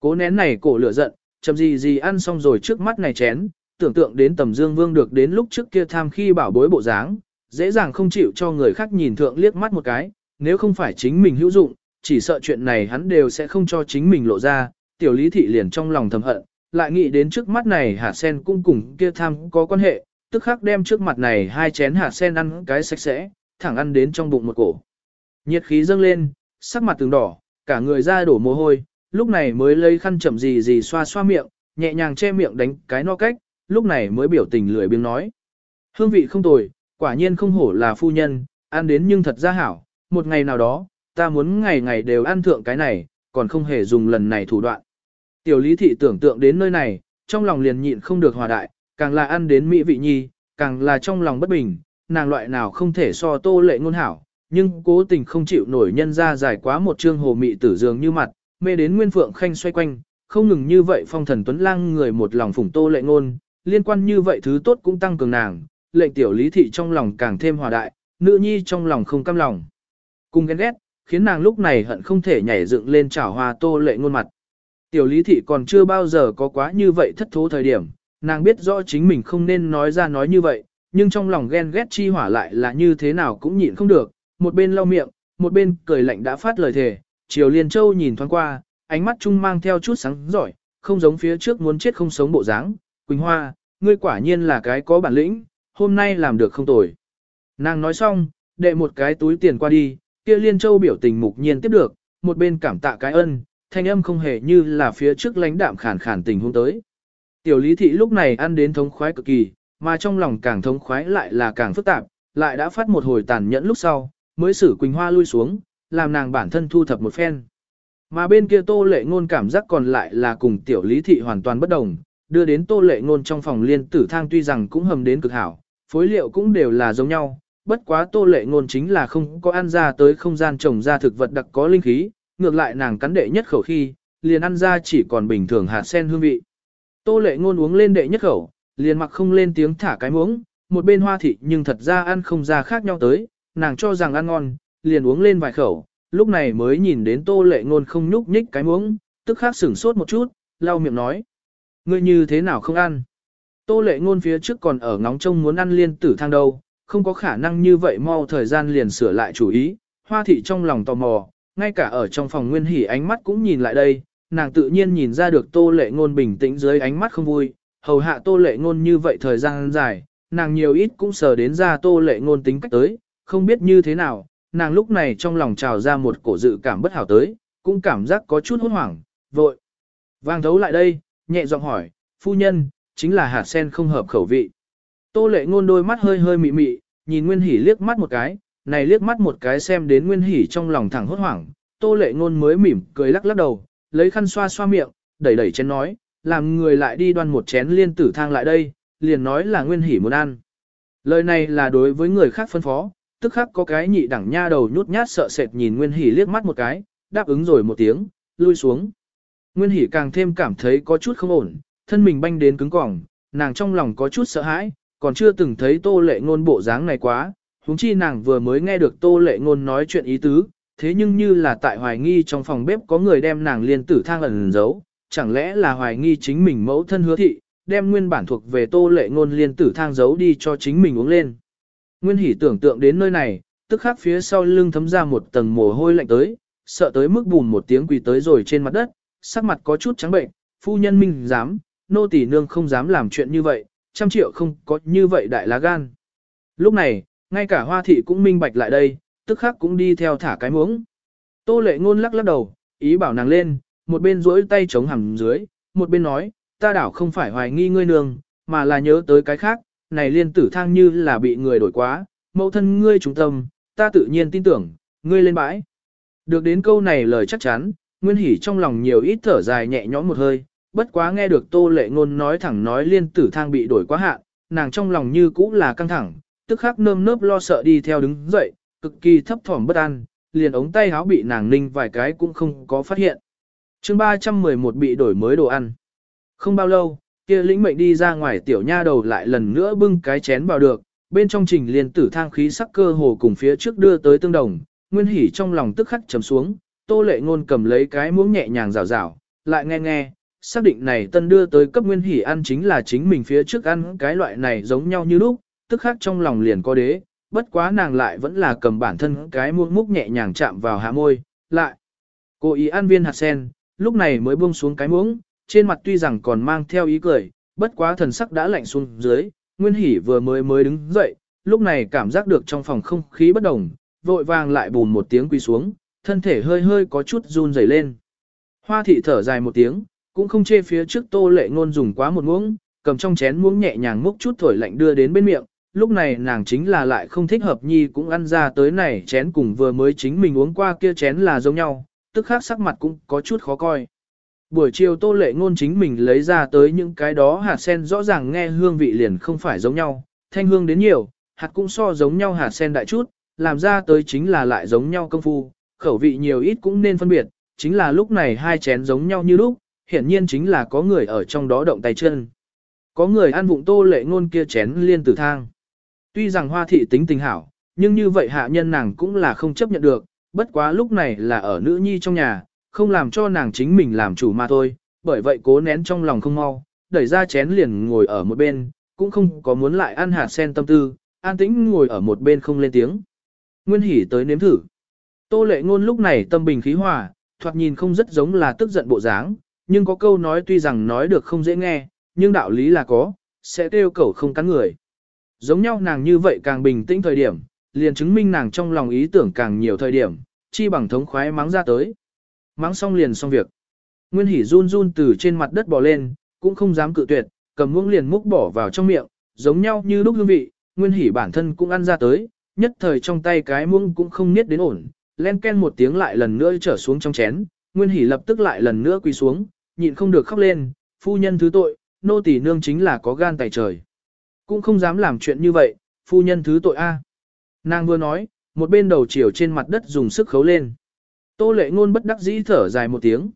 S1: cố nén này cổ lửa giận, chậm gì gì ăn xong rồi trước mắt này chén, tưởng tượng đến tầm Dương Vương được đến lúc trước kia tham khi bảo bối bộ dáng, dễ dàng không chịu cho người khác nhìn thượng liếc mắt một cái, nếu không phải chính mình hữu dụng, chỉ sợ chuyện này hắn đều sẽ không cho chính mình lộ ra, tiểu lý thị liền trong lòng thầm hận, lại nghĩ đến trước mắt này hạt sen cũng cùng kia tham có quan hệ, tức khắc đem trước mặt này hai chén hạt sen ăn cái sạch sẽ, thẳng ăn đến trong bụng một cổ. Nhiệt khí dâng lên, sắc mặt từng đỏ, cả người ra đổ mồ hôi, lúc này mới lấy khăn chậm gì gì xoa xoa miệng, nhẹ nhàng che miệng đánh cái no cách, lúc này mới biểu tình lười biếng nói. Hương vị không tồi, quả nhiên không hổ là phu nhân, ăn đến nhưng thật ra hảo, một ngày nào đó, ta muốn ngày ngày đều ăn thượng cái này, còn không hề dùng lần này thủ đoạn. Tiểu lý thị tưởng tượng đến nơi này, trong lòng liền nhịn không được hòa đại, càng là ăn đến mỹ vị nhi, càng là trong lòng bất bình, nàng loại nào không thể so tô lệ ngôn hảo, nhưng cố tình không chịu nổi nhân ra dài quá một trương hồ mị tử dường như mặt, mê đến nguyên phượng khanh xoay quanh, không ngừng như vậy phong thần tuấn lang người một lòng phủng tô lệ ngôn, liên quan như vậy thứ tốt cũng tăng cường nàng, lệnh tiểu lý thị trong lòng càng thêm hòa đại, nữ nhi trong lòng không cam lòng. Cùng ghen ghét, khiến nàng lúc này hận không thể nhảy dựng lên chảo hoa tô lệ ngôn mặt. Tiểu lý thị còn chưa bao giờ có quá như vậy thất thố thời điểm, nàng biết rõ chính mình không nên nói ra nói như vậy, nhưng trong lòng ghen ghét chi hỏa lại là như thế nào cũng nhịn không được, một bên lau miệng, một bên cười lạnh đã phát lời thề, Triều Liên Châu nhìn thoáng qua, ánh mắt trung mang theo chút sáng giỏi, không giống phía trước muốn chết không sống bộ dáng. Quỳnh Hoa, ngươi quả nhiên là cái có bản lĩnh, hôm nay làm được không tồi. Nàng nói xong, đệ một cái túi tiền qua đi, kia Liên Châu biểu tình mục nhiên tiếp được, một bên cảm tạ cái ân, thanh âm không hề như là phía trước lãnh đạm khản khản tình huống tới. Tiểu lý thị lúc này ăn đến thống khoái cực kỳ, mà trong lòng càng thống khoái lại là càng phức tạp, lại đã phát một hồi tàn nhẫn lúc sau, mới xử Quỳnh Hoa lui xuống, làm nàng bản thân thu thập một phen. Mà bên kia tô lệ ngôn cảm giác còn lại là cùng tiểu lý thị hoàn toàn bất đồng, đưa đến tô lệ ngôn trong phòng liên tử thang tuy rằng cũng hầm đến cực hảo, phối liệu cũng đều là giống nhau, bất quá tô lệ ngôn chính là không có ăn ra tới không gian trồng ra thực vật đặc có linh khí, ngược lại nàng cắn đệ nhất khẩu khi, liền ăn ra chỉ còn bình thường hạt sen hương vị. Tô lệ ngôn uống lên đệ nhất khẩu, liền mặc không lên tiếng thả cái muỗng, một bên hoa thị nhưng thật ra ăn không ra khác nhau tới, nàng cho rằng ăn ngon, liền uống lên vài khẩu, lúc này mới nhìn đến tô lệ ngôn không nhúc nhích cái muỗng, tức khắc sửng sốt một chút, lau miệng nói. Ngươi như thế nào không ăn? Tô lệ ngôn phía trước còn ở ngóng trông muốn ăn liên tử thang đâu, không có khả năng như vậy mau thời gian liền sửa lại chủ ý, hoa thị trong lòng tò mò, ngay cả ở trong phòng nguyên hỉ ánh mắt cũng nhìn lại đây, nàng tự nhiên nhìn ra được tô lệ ngôn bình tĩnh dưới ánh mắt không vui, hầu hạ tô lệ ngôn như vậy thời gian dài, nàng nhiều ít cũng sờ đến ra tô lệ ngôn tính cách tới, không biết như thế nào, nàng lúc này trong lòng trào ra một cổ dự cảm bất hảo tới, cũng cảm giác có chút hốt hoảng, vội. Vang thấu lại đây, nhẹ giọng hỏi, phu nhân, chính là hạt sen không hợp khẩu vị. Tô lệ ngôn đôi mắt hơi hơi mị mị, nhìn Nguyên Hỷ liếc mắt một cái, này liếc mắt một cái xem đến Nguyên Hỷ trong lòng thẳng hốt hoảng, Tô lệ ngôn mới mỉm cười lắc lắc đầu, lấy khăn xoa xoa miệng, đẩy đẩy chén nói, làm người lại đi đoan một chén liên tử thang lại đây, liền nói là Nguyên Hỷ muốn ăn. Lời này là đối với người khác phân phó, tức khắc có cái nhị đẳng nha đầu nhút nhát sợ sệt nhìn Nguyên Hỷ liếc mắt một cái, đáp ứng rồi một tiếng, lui xuống. Nguyên Hỷ càng thêm cảm thấy có chút không ổn, thân mình banh đến cứng cỏng, nàng trong lòng có chút sợ hãi, còn chưa từng thấy tô lệ ngôn bộ dáng này quá, huống chi nàng vừa mới nghe được tô lệ ngôn nói chuyện ý tứ, thế nhưng như là tại hoài nghi trong phòng bếp có người đem nàng liên tử thang ẩn giấu, chẳng lẽ là hoài nghi chính mình mẫu thân hứa thị, đem nguyên bản thuộc về tô lệ ngôn liên tử thang giấu đi cho chính mình uống lên. Nguyên hỉ tưởng tượng đến nơi này, tức khắc phía sau lưng thấm ra một tầng mồ hôi lạnh tới, sợ tới mức bùn một tiếng quỳ tới rồi trên mặt đất, sắc mặt có chút trắng bệnh, phu nhân minh dám, nô tỳ nương không dám làm chuyện như vậy, trăm triệu không có như vậy đại lá gan. Lúc này, ngay cả hoa thị cũng minh bạch lại đây, tức khắc cũng đi theo thả cái muống. Tô lệ ngôn lắc lắc đầu, ý bảo nàng lên, một bên duỗi tay chống hẳn dưới, một bên nói, ta đảo không phải hoài nghi ngươi nương, mà là nhớ tới cái khác, này liên tử thang như là bị người đổi quá, mẫu thân ngươi trung tâm, ta tự nhiên tin tưởng, ngươi lên bãi. Được đến câu này lời chắc chắn, Nguyên Hỷ trong lòng nhiều ít thở dài nhẹ nhõm một hơi, bất quá nghe được Tô Lệ Ngôn nói thẳng nói liên tử thang bị đổi quá hạn, nàng trong lòng như cũ là căng thẳng, tức khắc nơm nớp lo sợ đi theo đứng dậy, cực kỳ thấp thỏm bất an, liền ống tay áo bị nàng ninh vài cái cũng không có phát hiện. Chương 311 bị đổi mới đồ ăn. Không bao lâu, kia lĩnh mệnh đi ra ngoài tiểu nha đầu lại lần nữa bưng cái chén vào được, bên trong trình liền tử thang khí sắc cơ hồ cùng phía trước đưa tới tương đồng, nguyên hỉ trong lòng tức khắc trầm xuống, tô lệ ngôn cầm lấy cái muỗng nhẹ nhàng rào rào, lại nghe nghe, xác định này tân đưa tới cấp nguyên hỉ ăn chính là chính mình phía trước ăn cái loại này giống nhau như lúc, tức khắc trong lòng liền có đế, bất quá nàng lại vẫn là cầm bản thân cái muỗng múc nhẹ nhàng chạm vào hạ môi, lại. Cô ý ăn viên hạt sen, lúc này mới buông xuống cái muỗng, trên mặt tuy rằng còn mang theo ý cười, bất quá thần sắc đã lạnh xuống dưới, Nguyên hỉ vừa mới mới đứng dậy, lúc này cảm giác được trong phòng không khí bất đồng, vội vàng lại bùn một tiếng quỳ xuống, thân thể hơi hơi có chút run rẩy lên. Hoa thị thở dài một tiếng, cũng không chê phía trước tô lệ ngôn dùng quá một muỗng, cầm trong chén muỗng nhẹ nhàng múc chút thổi lạnh đưa đến bên miệng, lúc này nàng chính là lại không thích hợp nhi cũng ăn ra tới này chén cùng vừa mới chính mình uống qua kia chén là giống nhau, tức khác sắc mặt cũng có chút khó coi. Buổi chiều tô lệ ngôn chính mình lấy ra tới những cái đó hạt sen rõ ràng nghe hương vị liền không phải giống nhau, thanh hương đến nhiều, hạt cũng so giống nhau hạt sen đại chút, làm ra tới chính là lại giống nhau công phu, khẩu vị nhiều ít cũng nên phân biệt, chính là lúc này hai chén giống nhau như lúc, hiển nhiên chính là có người ở trong đó động tay chân. Có người ăn vụng tô lệ ngôn kia chén liên tử thang. Tuy rằng hoa thị tính tình hảo, nhưng như vậy hạ nhân nàng cũng là không chấp nhận được, bất quá lúc này là ở nữ nhi trong nhà, không làm cho nàng chính mình làm chủ mà thôi, bởi vậy cố nén trong lòng không mau, đẩy ra chén liền ngồi ở một bên, cũng không có muốn lại ăn hạt sen tâm tư, an tĩnh ngồi ở một bên không lên tiếng. Nguyên hỉ tới nếm thử. Tô lệ ngôn lúc này tâm bình khí hòa, thoạt nhìn không rất giống là tức giận bộ dáng, nhưng có câu nói tuy rằng nói được không dễ nghe, nhưng đạo lý là có, sẽ kêu cầu không cắn người. Giống nhau nàng như vậy càng bình tĩnh thời điểm, liền chứng minh nàng trong lòng ý tưởng càng nhiều thời điểm, chi bằng thống khoái mắng ra tới. Mắng xong liền xong việc. Nguyên Hỷ run run từ trên mặt đất bò lên, cũng không dám cự tuyệt, cầm muỗng liền múc bỏ vào trong miệng, giống nhau như lúc hương vị, Nguyên Hỷ bản thân cũng ăn ra tới, nhất thời trong tay cái muỗng cũng không niết đến ổn, len ken một tiếng lại lần nữa trở xuống trong chén, Nguyên Hỷ lập tức lại lần nữa quỳ xuống, nhịn không được khóc lên, phu nhân thứ tội, nô tỳ nương chính là có gan tài trời. Cũng không dám làm chuyện như vậy, phu nhân thứ tội a. Nàng vừa nói, một bên đầu chiều trên mặt đất dùng sức khấu lên. Tô lệ ngôn bất đắc dĩ thở dài một tiếng.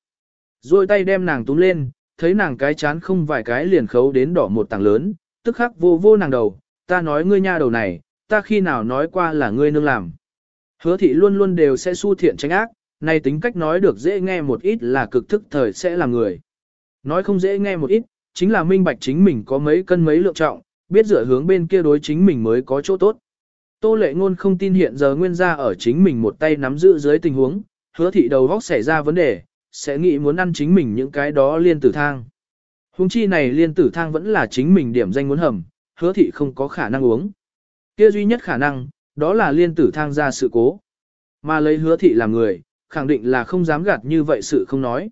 S1: Rồi tay đem nàng túm lên, thấy nàng cái chán không vài cái liền khấu đến đỏ một tảng lớn, tức khắc vô vô nàng đầu, ta nói ngươi nha đầu này, ta khi nào nói qua là ngươi nương làm. Hứa thị luôn luôn đều sẽ su thiện tránh ác, nay tính cách nói được dễ nghe một ít là cực thức thời sẽ là người. Nói không dễ nghe một ít, chính là minh bạch chính mình có mấy cân mấy lượng trọng, biết dựa hướng bên kia đối chính mình mới có chỗ tốt. Tô lệ ngôn không tin hiện giờ nguyên gia ở chính mình một tay nắm giữ dưới tình huống, hứa thị đầu góc xảy ra vấn đề, sẽ nghĩ muốn ăn chính mình những cái đó liên tử thang. Hùng chi này liên tử thang vẫn là chính mình điểm danh muốn hầm, hứa thị không có khả năng uống. Kia duy nhất khả năng, đó là liên tử thang ra sự cố. Mà lấy hứa thị làm người, khẳng định là không dám gạt như vậy sự không nói.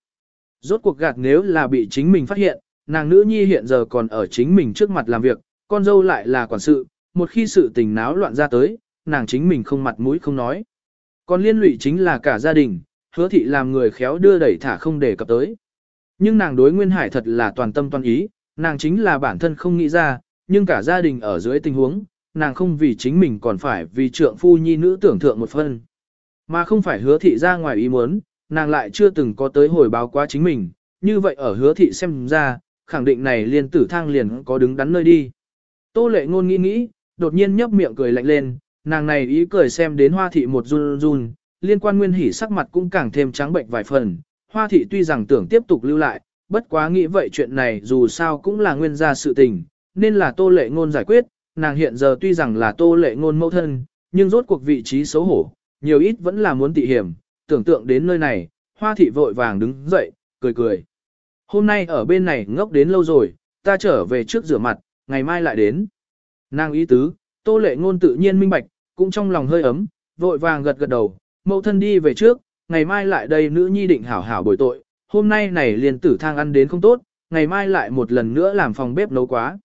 S1: Rốt cuộc gạt nếu là bị chính mình phát hiện, nàng nữ nhi hiện giờ còn ở chính mình trước mặt làm việc, con dâu lại là quản sự, một khi sự tình náo loạn ra tới, nàng chính mình không mặt mũi không nói. Còn liên lụy chính là cả gia đình, hứa thị làm người khéo đưa đẩy thả không để cập tới. Nhưng nàng đối Nguyên Hải thật là toàn tâm toàn ý, nàng chính là bản thân không nghĩ ra, nhưng cả gia đình ở dưới tình huống, nàng không vì chính mình còn phải vì trượng phu nhi nữ tưởng thượng một phân. Mà không phải hứa thị ra ngoài ý muốn, nàng lại chưa từng có tới hồi báo quá chính mình, như vậy ở hứa thị xem ra, khẳng định này liên tử thang liền có đứng đắn nơi đi. Tô lệ ngôn nghĩ nghĩ, đột nhiên nhấp miệng cười lạnh lên, nàng này ý cười xem đến hoa thị một run run, liên quan nguyên hỉ sắc mặt cũng càng thêm trắng bệnh vài phần. Hoa thị tuy rằng tưởng tiếp tục lưu lại, bất quá nghĩ vậy chuyện này dù sao cũng là nguyên gia sự tình, nên là tô lệ ngôn giải quyết, nàng hiện giờ tuy rằng là tô lệ ngôn mẫu thân, nhưng rốt cuộc vị trí xấu hổ, nhiều ít vẫn là muốn tị hiểm, tưởng tượng đến nơi này, hoa thị vội vàng đứng dậy, cười cười. Hôm nay ở bên này ngốc đến lâu rồi, ta trở về trước rửa mặt, ngày mai lại đến. Nàng ý tứ, tô lệ ngôn tự nhiên minh bạch, cũng trong lòng hơi ấm, vội vàng gật gật đầu, mẫu thân đi về trước, ngày mai lại đây nữ nhi định hảo hảo bồi tội, hôm nay này liền tử thang ăn đến không tốt, ngày mai lại một lần nữa làm phòng bếp nấu quá.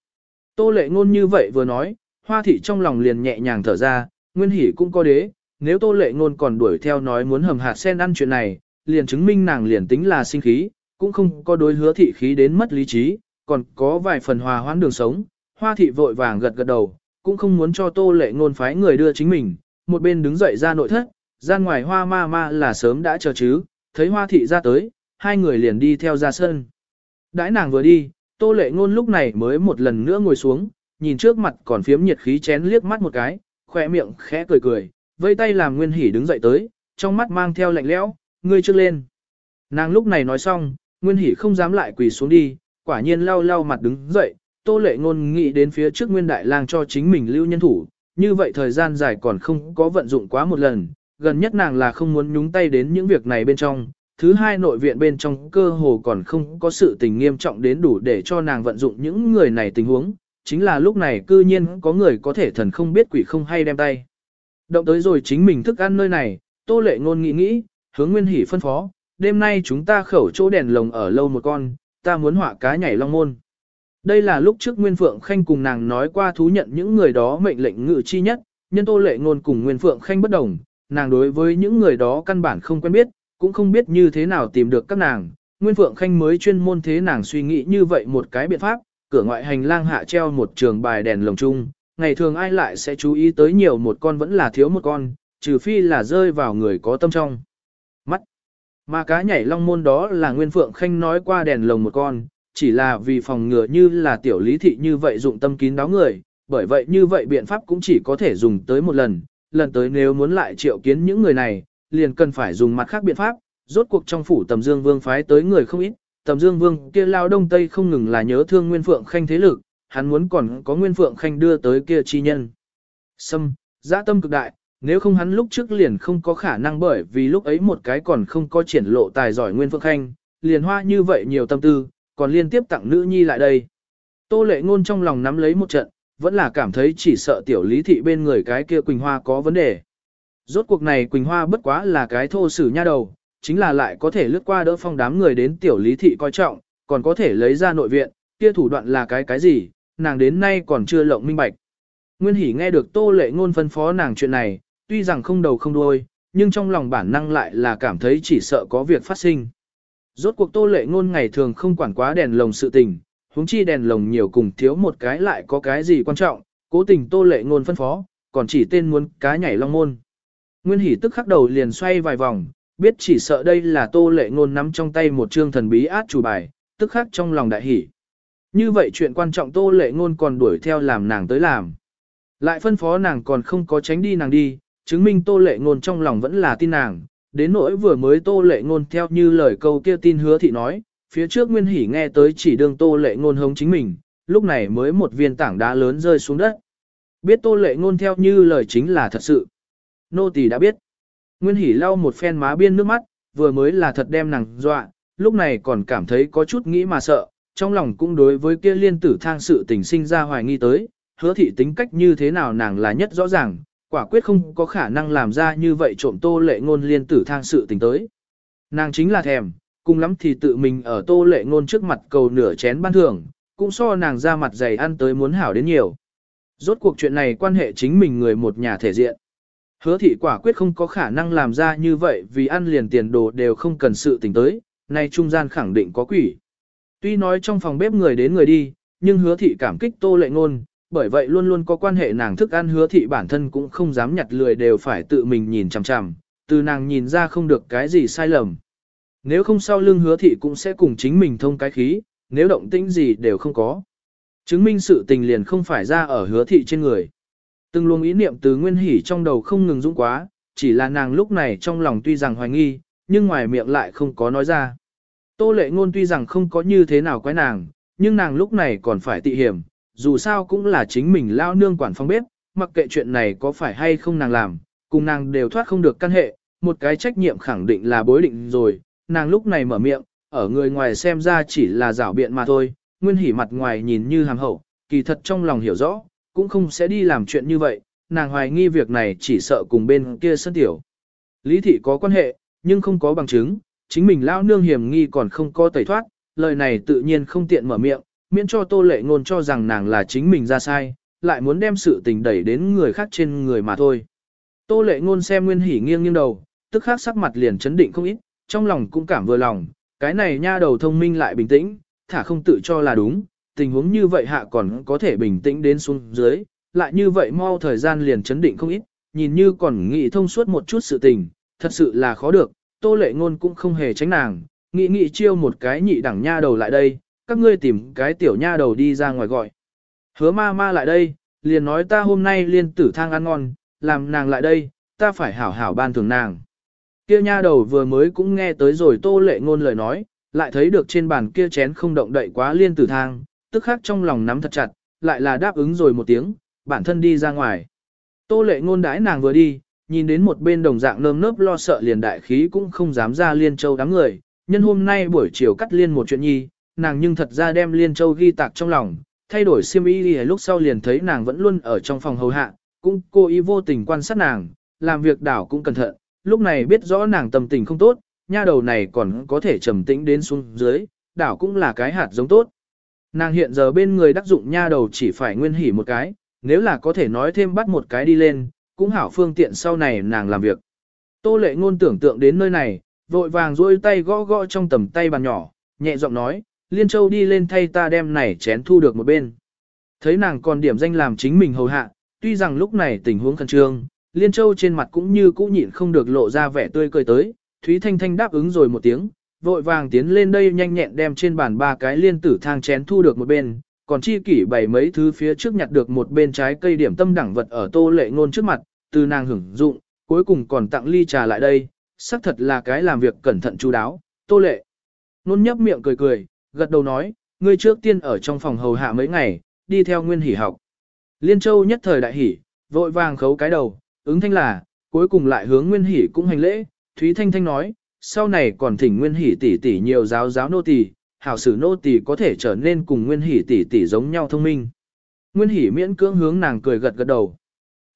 S1: Tô lệ ngôn như vậy vừa nói, hoa thị trong lòng liền nhẹ nhàng thở ra, nguyên hỉ cũng có đế, nếu tô lệ ngôn còn đuổi theo nói muốn hầm hạt sen ăn chuyện này, liền chứng minh nàng liền tính là sinh khí, cũng không có đối hứa thị khí đến mất lý trí, còn có vài phần hòa hoãn đường sống, hoa thị vội vàng gật gật đầu, cũng không muốn cho tô lệ ngôn phái người đưa chính mình, một bên đứng dậy ra nội thất, ra ngoài hoa ma ma là sớm đã chờ chứ, thấy hoa thị ra tới, hai người liền đi theo ra sân. Đãi nàng vừa đi, tô lệ ngôn lúc này mới một lần nữa ngồi xuống, nhìn trước mặt còn phiếm nhiệt khí chén liếc mắt một cái, khóe miệng khẽ cười cười, vây tay làm nguyên hỉ đứng dậy tới, trong mắt mang theo lạnh lẽo, ngươi trước lên. Nàng lúc này nói xong, nguyên hỉ không dám lại quỳ xuống đi, quả nhiên lau lau mặt đứng dậy, tô lệ ngôn nghĩ đến phía trước nguyên đại lang cho chính mình lưu nhân thủ, như vậy thời gian dài còn không có vận dụng quá một lần, gần nhất nàng là không muốn nhúng tay đến những việc này bên trong, thứ hai nội viện bên trong cơ hồ còn không có sự tình nghiêm trọng đến đủ để cho nàng vận dụng những người này tình huống, chính là lúc này cư nhiên có người có thể thần không biết quỷ không hay đem tay. Động tới rồi chính mình thức ăn nơi này, tô lệ ngôn nghĩ nghĩ, hướng nguyên hỉ phân phó, đêm nay chúng ta khẩu chỗ đèn lồng ở lâu một con, ta muốn họa cá nhảy long môn. Đây là lúc trước Nguyên Phượng Khanh cùng nàng nói qua thú nhận những người đó mệnh lệnh ngự chi nhất, nhân tô lệ ngôn cùng Nguyên Phượng Khanh bất đồng, nàng đối với những người đó căn bản không quen biết, cũng không biết như thế nào tìm được các nàng. Nguyên Phượng Khanh mới chuyên môn thế nàng suy nghĩ như vậy một cái biện pháp, cửa ngoại hành lang hạ treo một trường bài đèn lồng chung, ngày thường ai lại sẽ chú ý tới nhiều một con vẫn là thiếu một con, trừ phi là rơi vào người có tâm trong. Mắt. Mà cá nhảy long môn đó là Nguyên Phượng Khanh nói qua đèn lồng một con, chỉ là vì phòng ngừa như là tiểu lý thị như vậy dụng tâm kín đáo người, bởi vậy như vậy biện pháp cũng chỉ có thể dùng tới một lần, lần tới nếu muốn lại triệu kiến những người này, liền cần phải dùng mặt khác biện pháp, rốt cuộc trong phủ tầm dương vương phái tới người không ít, tầm dương vương kia lao đông tây không ngừng là nhớ thương nguyên phượng khanh thế lực, hắn muốn còn có nguyên phượng khanh đưa tới kia chi nhân. Sâm, dã tâm cực đại, nếu không hắn lúc trước liền không có khả năng bởi vì lúc ấy một cái còn không có triển lộ tài giỏi nguyên phượng khanh, liền hoa như vậy nhiều tâm tư, còn liên tiếp tặng nữ nhi lại đây. Tô lệ ngôn trong lòng nắm lấy một trận, vẫn là cảm thấy chỉ sợ tiểu lý thị bên người cái kia Quỳnh Hoa có vấn đề. Rốt cuộc này Quỳnh Hoa bất quá là cái thô sử nha đầu, chính là lại có thể lướt qua đỡ phong đám người đến tiểu lý thị coi trọng, còn có thể lấy ra nội viện, kia thủ đoạn là cái cái gì, nàng đến nay còn chưa lộng minh bạch. Nguyên Hỷ nghe được tô lệ ngôn phân phó nàng chuyện này, tuy rằng không đầu không đuôi, nhưng trong lòng bản năng lại là cảm thấy chỉ sợ có việc phát sinh. Rốt cuộc tô lệ ngôn ngày thường không quản quá đèn lồng sự tình, huống chi đèn lồng nhiều cùng thiếu một cái lại có cái gì quan trọng, cố tình tô lệ ngôn phân phó, còn chỉ tên muốn cá nhảy long môn. Nguyên hỷ tức khắc đầu liền xoay vài vòng, biết chỉ sợ đây là tô lệ ngôn nắm trong tay một chương thần bí át chủ bài, tức khắc trong lòng đại hỉ. Như vậy chuyện quan trọng tô lệ ngôn còn đuổi theo làm nàng tới làm. Lại phân phó nàng còn không có tránh đi nàng đi, chứng minh tô lệ ngôn trong lòng vẫn là tin nàng, đến nỗi vừa mới tô lệ ngôn theo như lời câu kia tin hứa thị nói, phía trước nguyên Hỷ nghe tới chỉ đường tô lệ ngôn hống chính mình, lúc này mới một viên tảng đá lớn rơi xuống đất. Biết tô lệ ngôn theo như lời chính là thật sự. Nô tỳ đã biết. Nguyên hỉ lau một phen má biên nước mắt, vừa mới là thật đem nàng dọa, lúc này còn cảm thấy có chút nghĩ mà sợ, trong lòng cũng đối với kia liên tử thang sự tình sinh ra hoài nghi tới, hứa thị tính cách như thế nào nàng là nhất rõ ràng, quả quyết không có khả năng làm ra như vậy trộm tô lệ ngôn liên tử thang sự tình tới. Nàng chính là thèm, cùng lắm thì tự mình ở tô lệ ngôn trước mặt cầu nửa chén ban thưởng, cũng so nàng ra mặt dày ăn tới muốn hảo đến nhiều. Rốt cuộc chuyện này quan hệ chính mình người một nhà thể diện. Hứa thị quả quyết không có khả năng làm ra như vậy vì ăn liền tiền đồ đều không cần sự tỉnh tới, nay trung gian khẳng định có quỷ. Tuy nói trong phòng bếp người đến người đi, nhưng hứa thị cảm kích tô lệ ngôn, bởi vậy luôn luôn có quan hệ nàng thức ăn hứa thị bản thân cũng không dám nhặt lười đều phải tự mình nhìn chằm chằm, từ nàng nhìn ra không được cái gì sai lầm. Nếu không sau lưng hứa thị cũng sẽ cùng chính mình thông cái khí, nếu động tĩnh gì đều không có. Chứng minh sự tình liền không phải ra ở hứa thị trên người. Từng luồng ý niệm từ nguyên hỉ trong đầu không ngừng dũng quá, chỉ là nàng lúc này trong lòng tuy rằng hoài nghi, nhưng ngoài miệng lại không có nói ra. Tô lệ ngôn tuy rằng không có như thế nào quái nàng, nhưng nàng lúc này còn phải tị hiểm, dù sao cũng là chính mình lao nương quản phong bếp, mặc kệ chuyện này có phải hay không nàng làm, cùng nàng đều thoát không được căn hệ, một cái trách nhiệm khẳng định là bối định rồi, nàng lúc này mở miệng, ở người ngoài xem ra chỉ là rảo biện mà thôi, nguyên hỉ mặt ngoài nhìn như hàm hậu, kỳ thật trong lòng hiểu rõ, cũng không sẽ đi làm chuyện như vậy, nàng hoài nghi việc này chỉ sợ cùng bên kia sân tiểu. Lý thị có quan hệ, nhưng không có bằng chứng, chính mình lão nương hiểm nghi còn không có tẩy thoát, lời này tự nhiên không tiện mở miệng, miễn cho tô lệ ngôn cho rằng nàng là chính mình ra sai, lại muốn đem sự tình đẩy đến người khác trên người mà thôi. Tô lệ ngôn xem nguyên hỉ nghiêng nghiêng đầu, tức khắc sắc mặt liền chấn định không ít, trong lòng cũng cảm vừa lòng, cái này nha đầu thông minh lại bình tĩnh, thả không tự cho là đúng, tình huống như vậy hạ còn có thể bình tĩnh đến xuống dưới, lại như vậy mau thời gian liền chấn định không ít, nhìn như còn nghĩ thông suốt một chút sự tình, thật sự là khó được, tô lệ ngôn cũng không hề tránh nàng, nghĩ nghĩ chiêu một cái nhị đẳng nha đầu lại đây, các ngươi tìm cái tiểu nha đầu đi ra ngoài gọi. Hứa ma ma lại đây, liền nói ta hôm nay liên tử thang ăn ngon, làm nàng lại đây, ta phải hảo hảo ban thưởng nàng. Kia nha đầu vừa mới cũng nghe tới rồi tô lệ ngôn lời nói, lại thấy được trên bàn kia chén không động đậy quá liên tử thang, tức khắc trong lòng nắm thật chặt, lại là đáp ứng rồi một tiếng, bản thân đi ra ngoài. Tô lệ ngôn đãi nàng vừa đi, nhìn đến một bên đồng dạng nơm nớp lo sợ liền đại khí cũng không dám ra Liên Châu đám người, nhân hôm nay buổi chiều cắt liên một chuyện nhi, nàng nhưng thật ra đem Liên Châu ghi tạc trong lòng, thay đổi xiêm y đi lúc sau liền thấy nàng vẫn luôn ở trong phòng hầu hạ, cũng cô ý vô tình quan sát nàng, làm việc đảo cũng cẩn thận, lúc này biết rõ nàng tâm tình không tốt, nha đầu này còn có thể trầm tĩnh đến xuống dưới, đảo cũng là cái hạt giống tốt. Nàng hiện giờ bên người đắc dụng nha đầu chỉ phải nguyên hỉ một cái, nếu là có thể nói thêm bắt một cái đi lên, cũng hảo phương tiện sau này nàng làm việc. Tô lệ ngôn tưởng tượng đến nơi này, vội vàng duỗi tay gõ gõ trong tầm tay bàn nhỏ, nhẹ giọng nói, Liên Châu đi lên thay ta đem này chén thu được một bên. Thấy nàng còn điểm danh làm chính mình hầu hạ, tuy rằng lúc này tình huống khẩn trương, Liên Châu trên mặt cũng như cũ nhịn không được lộ ra vẻ tươi cười tới, Thúy Thanh Thanh đáp ứng rồi một tiếng, vội vàng tiến lên đây nhanh nhẹn đem trên bàn ba cái liên tử thang chén thu được một bên, còn chi kỷ bày mấy thứ phía trước nhặt được một bên trái cây điểm tâm đẳng vật ở tô lệ ngôn trước mặt, từ nàng hưởng dụng, cuối cùng còn tặng ly trà lại đây, xác thật là cái làm việc cẩn thận chú đáo, tô lệ. Nôn nhấp miệng cười cười, gật đầu nói, ngươi trước tiên ở trong phòng hầu hạ mấy ngày, đi theo nguyên hỉ học. Liên Châu nhất thời đại hỉ, vội vàng khấu cái đầu, ứng thanh là, cuối cùng lại hướng nguyên hỉ cũng hành lễ, Thúy Thanh Thanh nói, sau này còn thỉnh nguyên hỷ tỷ tỷ nhiều giáo giáo nô tỳ, hảo sử nô tỳ có thể trở nên cùng nguyên hỷ tỷ tỷ giống nhau thông minh. Nguyên hỷ miễn cưỡng hướng nàng cười gật gật đầu.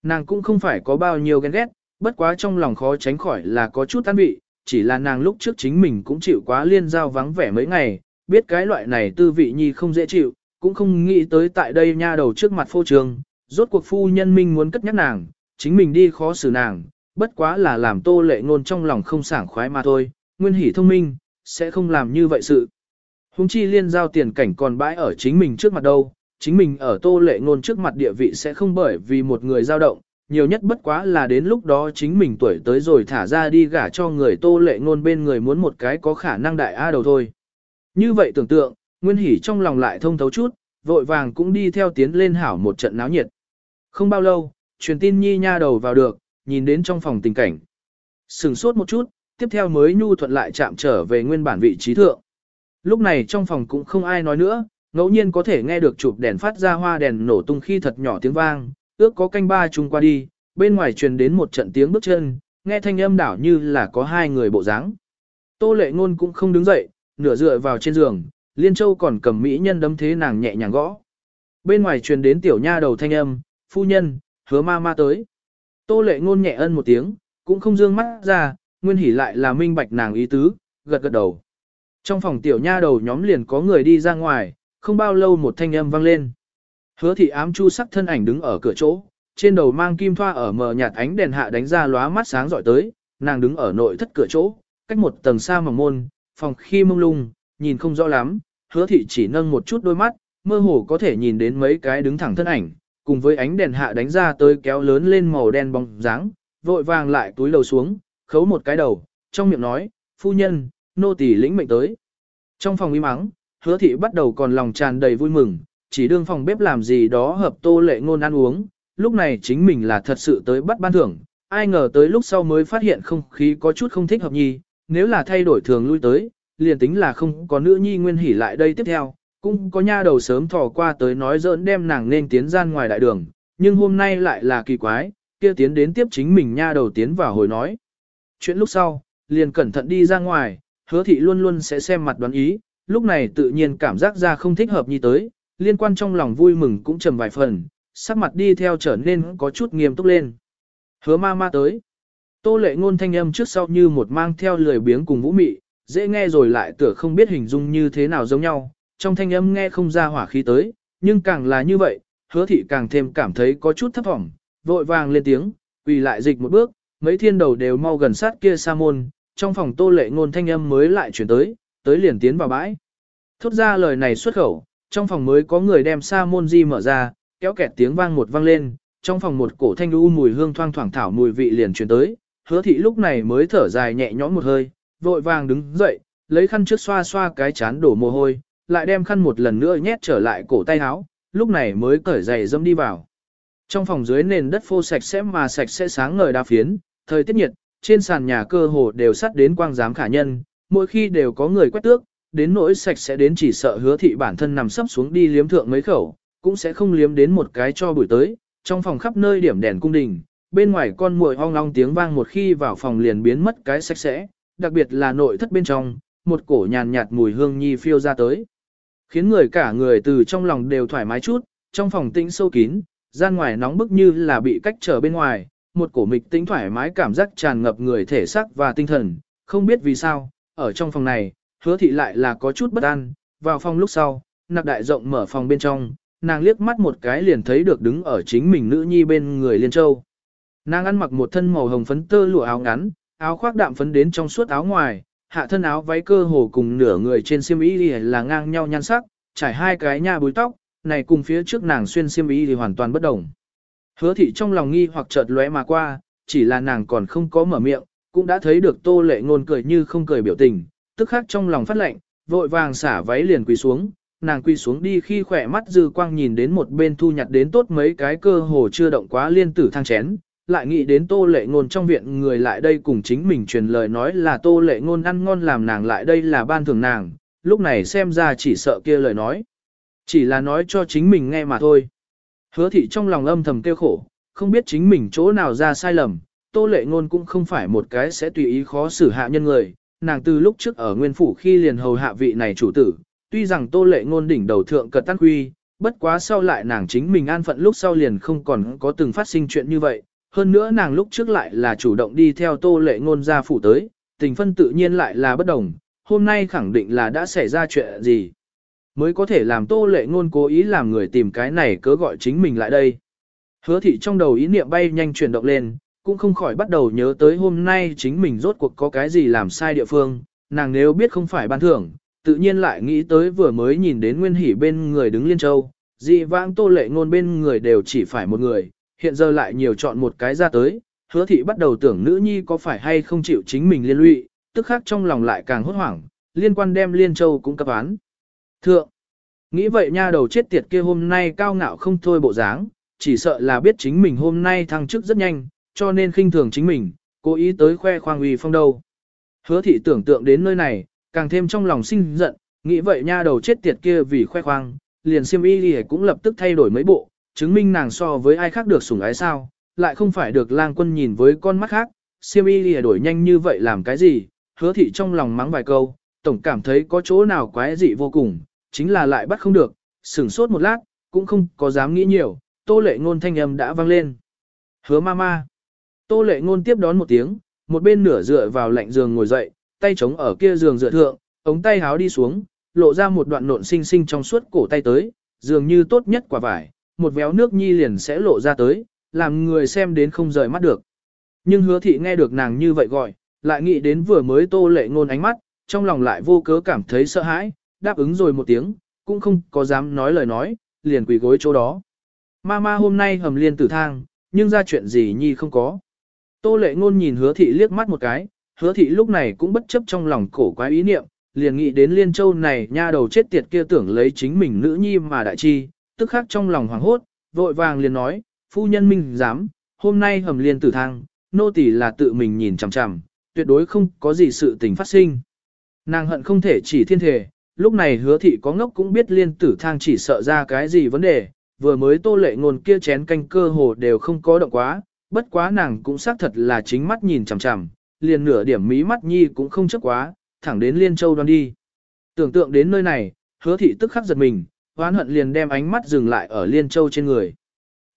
S1: Nàng cũng không phải có bao nhiêu ghen ghét, bất quá trong lòng khó tránh khỏi là có chút tan vị, chỉ là nàng lúc trước chính mình cũng chịu quá liên giao vắng vẻ mấy ngày, biết cái loại này tư vị nhi không dễ chịu, cũng không nghĩ tới tại đây nha đầu trước mặt phô trường, rốt cuộc phu nhân minh muốn cất nhắc nàng, chính mình đi khó xử nàng, bất quá là làm tô lệ ngôn trong lòng không sảng khoái mà thôi, nguyên hỷ thông minh, sẽ không làm như vậy sự. Hùng chi liên giao tiền cảnh còn bãi ở chính mình trước mặt đâu, chính mình ở tô lệ ngôn trước mặt địa vị sẽ không bởi vì một người dao động, nhiều nhất bất quá là đến lúc đó chính mình tuổi tới rồi thả ra đi gả cho người tô lệ ngôn bên người muốn một cái có khả năng đại A đầu thôi. Như vậy tưởng tượng, Nguyên Hỷ trong lòng lại thông thấu chút, vội vàng cũng đi theo tiến lên hảo một trận náo nhiệt. Không bao lâu, truyền tin nhi nha đầu vào được, nhìn đến trong phòng tình cảnh. Sừng sốt một chút, tiếp theo mới nhu thuận lại chạm trở về nguyên bản vị trí thượng. Lúc này trong phòng cũng không ai nói nữa, ngẫu nhiên có thể nghe được chụp đèn phát ra hoa đèn nổ tung khi thật nhỏ tiếng vang, ước có canh ba chung qua đi, bên ngoài truyền đến một trận tiếng bước chân, nghe thanh âm đảo như là có hai người bộ dáng. Tô lệ ngôn cũng không đứng dậy, nửa dựa vào trên giường, Liên Châu còn cầm mỹ nhân đấm thế nàng nhẹ nhàng gõ. Bên ngoài truyền đến tiểu nha đầu thanh âm, phu nhân, hứa ma ma tới. Tô lệ ngôn nhẹ ân một tiếng, cũng không dương mắt ra, nguyên hỉ lại là minh bạch nàng ý tứ, gật gật đầu. Trong phòng tiểu nha đầu nhóm liền có người đi ra ngoài, không bao lâu một thanh âm vang lên. Hứa thị ám chu sắc thân ảnh đứng ở cửa chỗ, trên đầu mang kim thoa ở mờ nhạt ánh đèn hạ đánh ra lóa mắt sáng rọi tới, nàng đứng ở nội thất cửa chỗ, cách một tầng xa mỏng môn, phòng khi mông lung, nhìn không rõ lắm, hứa thị chỉ nâng một chút đôi mắt, mơ hồ có thể nhìn đến mấy cái đứng thẳng thân ảnh, cùng với ánh đèn hạ đánh ra tới kéo lớn lên màu đen bóng dáng, vội vàng lại túi lầu xuống, khấu một cái đầu, trong miệng nói, phu nhân, nô tỳ lĩnh mệnh tới. Trong phòng im mắng, hứa thị bắt đầu còn lòng tràn đầy vui mừng, chỉ đương phòng bếp làm gì đó hợp tô lệ ngôn ăn uống, lúc này chính mình là thật sự tới bắt ban thưởng, ai ngờ tới lúc sau mới phát hiện không khí có chút không thích hợp nhi, nếu là thay đổi thường lui tới, liền tính là không có nữ nhi nguyên hỉ lại đây tiếp theo, cũng có nha đầu sớm thò qua tới nói giỡn đem nàng nên tiến gian ngoài đại đường, nhưng hôm nay lại là kỳ quái, kia tiến đến tiếp chính mình nha đầu tiến vào hồi nói. Chuyện lúc sau, liền cẩn thận đi ra ngoài, hứa thị luôn luôn sẽ xem mặt đoán ý, lúc này tự nhiên cảm giác ra không thích hợp như tới, liên quan trong lòng vui mừng cũng trầm vài phần, sắc mặt đi theo trở nên có chút nghiêm túc lên. Hứa ma ma tới. Tô lệ ngôn thanh âm trước sau như một mang theo lười biếng cùng vũ mị, dễ nghe rồi lại tựa không biết hình dung như thế nào giống nhau, trong thanh âm nghe không ra hỏa khí tới, nhưng càng là như vậy, hứa thị càng thêm cảm thấy có chút thấp thỏm, vội vàng lên tiếng, quỳ lại dịch một bước, mấy thiên đầu đều mau gần sát kia sa môn, trong phòng tô lệ ngôn thanh âm mới lại chuyển tới, tới liền tiến vào bãi. Thốt ra lời này xuất khẩu, trong phòng mới có người đem sa môn di mở ra, kéo kẹt tiếng vang một vang lên, trong phòng một cổ thanh u mùi hương thoang thoảng thảo mùi vị liền chuyển tới, hứa thị lúc này mới thở dài nhẹ nhõm một hơi, vội vàng đứng dậy, lấy khăn trước xoa xoa cái chán đổ mồ hôi, lại đem khăn một lần nữa nhét trở lại cổ tay áo, lúc này mới cởi giày dâm đi vào. Trong phòng dưới nền đất phô sạch sẽ mà sạch sẽ sáng ngời đa phiến, thời tiết nhiệt, trên sàn nhà cơ hồ đều sắt đến quang giám khả nhân, mỗi khi đều có người quét tước, đến nỗi sạch sẽ đến chỉ sợ hứa thị bản thân nằm sấp xuống đi liếm thượng mấy khẩu, cũng sẽ không liếm đến một cái cho buổi tới, trong phòng khắp nơi điểm đèn cung đình, bên ngoài con muội ong long tiếng vang một khi vào phòng liền biến mất cái sạch sẽ, đặc biệt là nội thất bên trong, một cổ nhàn nhạt mùi hương nhi phiêu ra tới. Khiến người cả người từ trong lòng đều thoải mái chút, trong phòng tĩnh sâu kín, gian ngoài nóng bức như là bị cách trở bên ngoài, một cổ mịch tĩnh thoải mái cảm giác tràn ngập người thể xác và tinh thần, không biết vì sao, ở trong phòng này, hứa thị lại là có chút bất an, vào phòng lúc sau, nạc đại rộng mở phòng bên trong, nàng liếc mắt một cái liền thấy được đứng ở chính mình nữ nhi bên người Liên Châu. Nàng ăn mặc một thân màu hồng phấn tơ lụa áo ngắn, áo khoác đạm phấn đến trong suốt áo ngoài, hạ thân áo váy cơ hồ cùng nửa người trên xiêm y là ngang nhau nhan sắc, trải hai cái nha búi tóc, này cùng phía trước nàng xuyên xiêm y thì hoàn toàn bất đồng. Hứa thị trong lòng nghi hoặc chợt lóe mà qua, chỉ là nàng còn không có mở miệng, cũng đã thấy được tô lệ ngôn cười như không cười biểu tình, tức khắc trong lòng phát lệnh, vội vàng xả váy liền quỳ xuống, nàng quỳ xuống đi khi khỏe mắt dư quang nhìn đến một bên thu nhặt đến tốt mấy cái cơ hồ chưa động quá liên tử thang chén, lại nghĩ đến tô lệ ngôn trong viện người lại đây cùng chính mình truyền lời nói là tô lệ ngôn ăn ngon làm nàng lại đây là ban thưởng nàng, lúc này xem ra chỉ sợ kia lời nói. Chỉ là nói cho chính mình nghe mà thôi. Hứa thị trong lòng âm thầm kêu khổ, không biết chính mình chỗ nào ra sai lầm, tô lệ ngôn cũng không phải một cái sẽ tùy ý khó xử hạ nhân người, nàng từ lúc trước ở nguyên phủ khi liền hầu hạ vị này chủ tử, tuy rằng tô lệ ngôn đỉnh đầu thượng cật tăng quy, bất quá sau lại nàng chính mình an phận lúc sau liền không còn có từng phát sinh chuyện như vậy, hơn nữa nàng lúc trước lại là chủ động đi theo tô lệ ngôn ra phủ tới, tình phân tự nhiên lại là bất đồng, hôm nay khẳng định là đã xảy ra chuyện gì. Mới có thể làm tô lệ ngôn cố ý làm người tìm cái này cớ gọi chính mình lại đây. Hứa thị trong đầu ý niệm bay nhanh chuyển động lên, cũng không khỏi bắt đầu nhớ tới hôm nay chính mình rốt cuộc có cái gì làm sai địa phương, nàng nếu biết không phải ban thưởng, tự nhiên lại nghĩ tới vừa mới nhìn đến Nguyên Hỷ bên người đứng Liên Châu, dị vãng tô lệ ngôn bên người đều chỉ phải một người, hiện giờ lại nhiều chọn một cái ra tới, hứa thị bắt đầu tưởng nữ nhi có phải hay không chịu chính mình liên lụy, tức khác trong lòng lại càng hốt hoảng, liên quan đem Liên Châu cũng cấp án. Thượng, nghĩ vậy nha đầu chết tiệt kia hôm nay cao ngạo không thôi bộ dáng, chỉ sợ là biết chính mình hôm nay thăng chức rất nhanh, cho nên khinh thường chính mình, cố ý tới khoe khoang uy phong đâu. Hứa thị tưởng tượng đến nơi này, càng thêm trong lòng sinh giận, nghĩ vậy nha đầu chết tiệt kia vì khoe khoang, liền siêm y thì cũng lập tức thay đổi mấy bộ, chứng minh nàng so với ai khác được sủng ái sao, lại không phải được lang quân nhìn với con mắt khác, siêm y lìa đổi nhanh như vậy làm cái gì, hứa thị trong lòng mắng vài câu, tổng cảm thấy có chỗ nào quái dị vô cùng, chính là lại bắt không được, sửng sốt một lát, cũng không có dám nghĩ nhiều, tô lệ ngôn thanh âm đã vang lên. Hứa ma ma. Tô lệ ngôn tiếp đón một tiếng, một bên nửa dựa vào lạnh giường ngồi dậy, tay chống ở kia giường dựa thượng, ống tay háo đi xuống, lộ ra một đoạn nộn xinh xinh trong suốt cổ tay tới, dường như tốt nhất quả vải, một véo nước nhi liền sẽ lộ ra tới, làm người xem đến không rời mắt được. Nhưng hứa thị nghe được nàng như vậy gọi, lại nghĩ đến vừa mới tô lệ ngôn ánh mắt, trong lòng lại vô cớ cảm thấy sợ hãi, đáp ứng rồi một tiếng, cũng không có dám nói lời nói, liền quỳ gối chỗ đó. Mama hôm nay hầm liên tử thang, nhưng ra chuyện gì nhi không có. Tô lệ ngôn nhìn hứa thị liếc mắt một cái, hứa thị lúc này cũng bất chấp trong lòng cổ quái ý niệm, liền nghĩ đến liên châu này nha đầu chết tiệt kia tưởng lấy chính mình nữ nhi mà đại chi, tức khắc trong lòng hoảng hốt, vội vàng liền nói, phu nhân minh dám, hôm nay hầm liên tử thang, nô tỳ là tự mình nhìn chằm chằm, tuyệt đối không có gì sự tình phát sinh. Nàng hận không thể chỉ thiên thể, lúc này hứa thị có ngốc cũng biết liên tử thang chỉ sợ ra cái gì vấn đề, vừa mới tô lệ ngôn kia chén canh cơ hồ đều không có động quá, bất quá nàng cũng xác thật là chính mắt nhìn chằm chằm, liền nửa điểm mí mắt nhi cũng không chấp quá, thẳng đến Liên Châu đoan đi. Tưởng tượng đến nơi này, hứa thị tức khắc giật mình, hoán hận liền đem ánh mắt dừng lại ở Liên Châu trên người.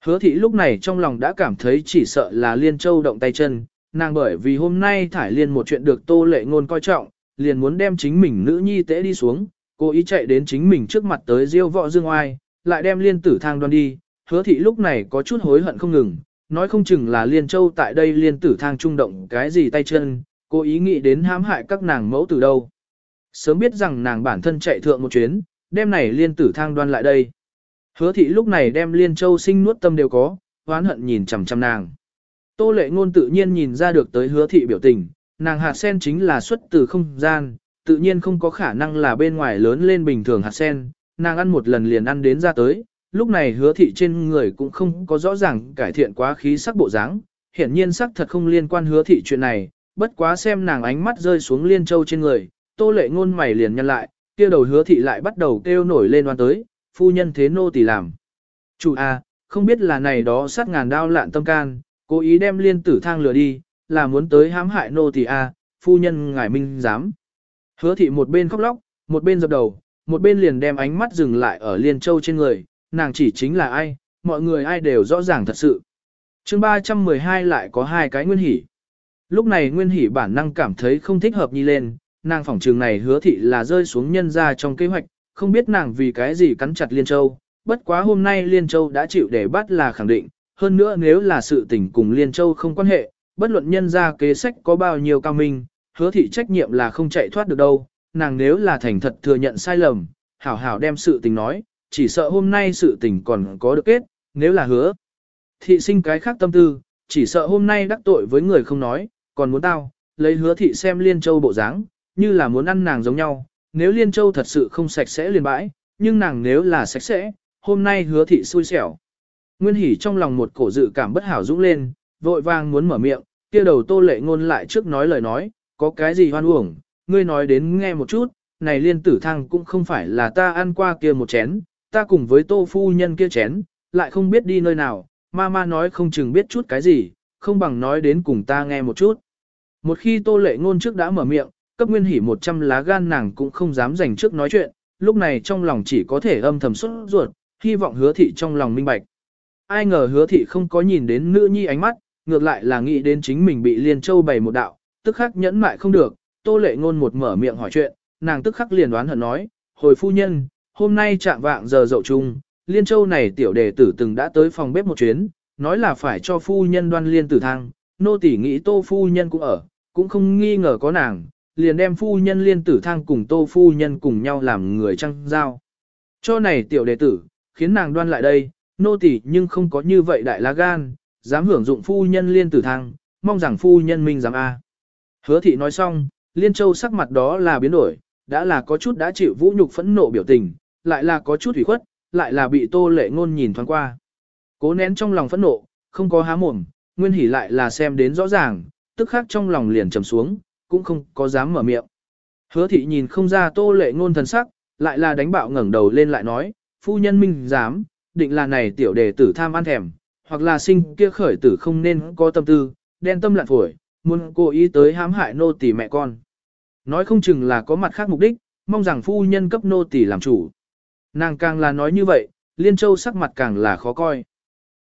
S1: Hứa thị lúc này trong lòng đã cảm thấy chỉ sợ là Liên Châu động tay chân, nàng bởi vì hôm nay thải liên một chuyện được tô lệ ngôn coi trọng, liền muốn đem chính mình nữ nhi tế đi xuống, cố ý chạy đến chính mình trước mặt tới diêu võ dương oai, lại đem liên tử thang đoan đi, hứa thị lúc này có chút hối hận không ngừng, nói không chừng là liên châu tại đây liên tử thang trung động cái gì tay chân, cố ý nghĩ đến hãm hại các nàng mẫu từ đâu. Sớm biết rằng nàng bản thân chạy thượng một chuyến, đem này liên tử thang đoan lại đây. Hứa thị lúc này đem liên châu sinh nuốt tâm đều có, hoán hận nhìn chằm chằm nàng. Tô lệ ngôn tự nhiên nhìn ra được tới hứa thị biểu tình, nàng hạt sen chính là xuất từ không gian, tự nhiên không có khả năng là bên ngoài lớn lên bình thường hạt sen, nàng ăn một lần liền ăn đến ra tới, lúc này hứa thị trên người cũng không có rõ ràng cải thiện quá khí sắc bộ dáng, hiển nhiên sắc thật không liên quan hứa thị chuyện này, bất quá xem nàng ánh mắt rơi xuống liên châu trên người, tô lệ ngôn mày liền nhăn lại, kia đầu hứa thị lại bắt đầu kêu nổi lên oan tới, phu nhân thế nô tỳ làm. Chủ a, không biết là này đó sát ngàn đao lạn tâm can, cố ý đem liên tử thang lừa đi, là muốn tới hãm hại nô tỳ a, phu nhân ngài minh dám. Hứa thị một bên khóc lóc, một bên dập đầu, một bên liền đem ánh mắt dừng lại ở liên châu trên người, nàng chỉ chính là ai, mọi người ai đều rõ ràng thật sự. chương 312 lại có hai cái nguyên hỉ. Lúc này nguyên hỷ bản năng cảm thấy không thích hợp nhi lên, nàng phỏng trường này hứa thị là rơi xuống nhân ra trong kế hoạch, không biết nàng vì cái gì cắn chặt Liên Châu, bất quá hôm nay Liên Châu đã chịu để bắt là khẳng định, hơn nữa nếu là sự tình cùng Liên Châu không quan hệ, bất luận nhân ra kế sách có bao nhiêu cao minh, hứa thị trách nhiệm là không chạy thoát được đâu, nàng nếu là thành thật thừa nhận sai lầm, hảo hảo đem sự tình nói, chỉ sợ hôm nay sự tình còn có được kết, nếu là hứa. Thị sinh cái khác tâm tư, chỉ sợ hôm nay đắc tội với người không nói, còn muốn tao, lấy hứa thị xem Liên Châu bộ dáng, như là muốn ăn nàng giống nhau, nếu Liên Châu thật sự không sạch sẽ liền bãi, nhưng nàng nếu là sạch sẽ, hôm nay hứa thị xui xẻo. Nguyên hỷ trong lòng một cổ dự cảm bất hảo dũng lên, vội vàng muốn mở miệng, kia đầu tô lệ ngôn lại trước nói lời nói, có cái gì hoan uổng, ngươi nói đến nghe một chút, này liên tử thăng cũng không phải là ta ăn qua kia một chén, ta cùng với tô phu nhân kia chén, lại không biết đi nơi nào, ma ma nói không chừng biết chút cái gì, không bằng nói đến cùng ta nghe một chút. Một khi tô lệ ngôn trước đã mở miệng, cấp nguyên hỉ 100 lá gan nàng cũng không dám dành trước nói chuyện, lúc này trong lòng chỉ có thể âm thầm xuất ruột, hy vọng hứa thị trong lòng minh bạch. Ai ngờ hứa thị không có nhìn đến nữ nhi ánh mắt, ngược lại là nghĩ đến chính mình bị liên châu bày một đạo, tức khắc nhẫn mại không được, tô lệ ngôn một mở miệng hỏi chuyện, nàng tức khắc liền đoán hận nói, hồi phu nhân, hôm nay chạm vạng giờ dậu chung, liên châu này tiểu đệ tử từng đã tới phòng bếp một chuyến, nói là phải cho phu nhân đoan liên tử thang, nô tỳ nghĩ tô phu nhân cũng ở, cũng không nghi ngờ có nàng, liền đem phu nhân liên tử thang cùng tô phu nhân cùng nhau làm người trăng giao. Cho này tiểu đệ tử, khiến nàng đoan lại đây, nô tỳ nhưng không có như vậy đại lá gan, dám hưởng dụng phu nhân liên tử thang, mong rằng phu nhân minh dám a. Hứa thị nói xong, liên châu sắc mặt đó là biến đổi, đã là có chút đã chịu vũ nhục phẫn nộ biểu tình, lại là có chút ủy khuất, lại là bị tô lệ ngôn nhìn thoáng qua. Cố nén trong lòng phẫn nộ, không có há mồm, nguyên hỉ lại là xem đến rõ ràng, tức khắc trong lòng liền trầm xuống, cũng không có dám mở miệng. Hứa thị nhìn không ra tô lệ ngôn thần sắc, lại là đánh bạo ngẩng đầu lên lại nói, phu nhân minh dám, định là này tiểu đệ tử tham ăn thèm, hoặc là sinh kia khởi tử không nên có tâm tư, đen tâm lạn phổi, muốn cố ý tới hãm hại nô tỳ mẹ con. Nói không chừng là có mặt khác mục đích, mong rằng phu nhân cấp nô tỳ làm chủ. Nàng càng là nói như vậy, Liên Châu sắc mặt càng là khó coi.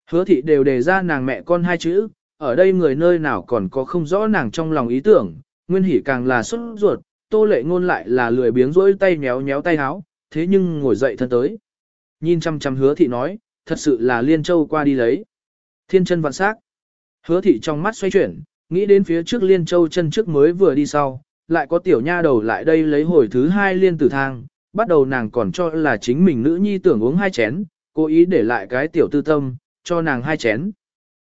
S1: Hứa thị đều đề ra nàng mẹ con hai chữ, ở đây người nơi nào còn có không rõ nàng trong lòng ý tưởng, nguyên hỉ càng là xuất ruột, tô lệ ngôn lại là lười biếng rỗi tay méo méo tay háo, thế nhưng ngồi dậy thân tới. Nhìn chăm chăm hứa thị nói, thật sự là Liên Châu qua đi lấy. Thiên chân vạn sắc. Hứa thị trong mắt xoay chuyển, nghĩ đến phía trước Liên Châu chân trước mới vừa đi sau, lại có tiểu nha đầu lại đây lấy hồi thứ hai liên tử thang, bắt đầu nàng còn cho là chính mình nữ nhi tưởng uống hai chén, cố ý để lại cái tiểu tư tâm, cho nàng hai chén.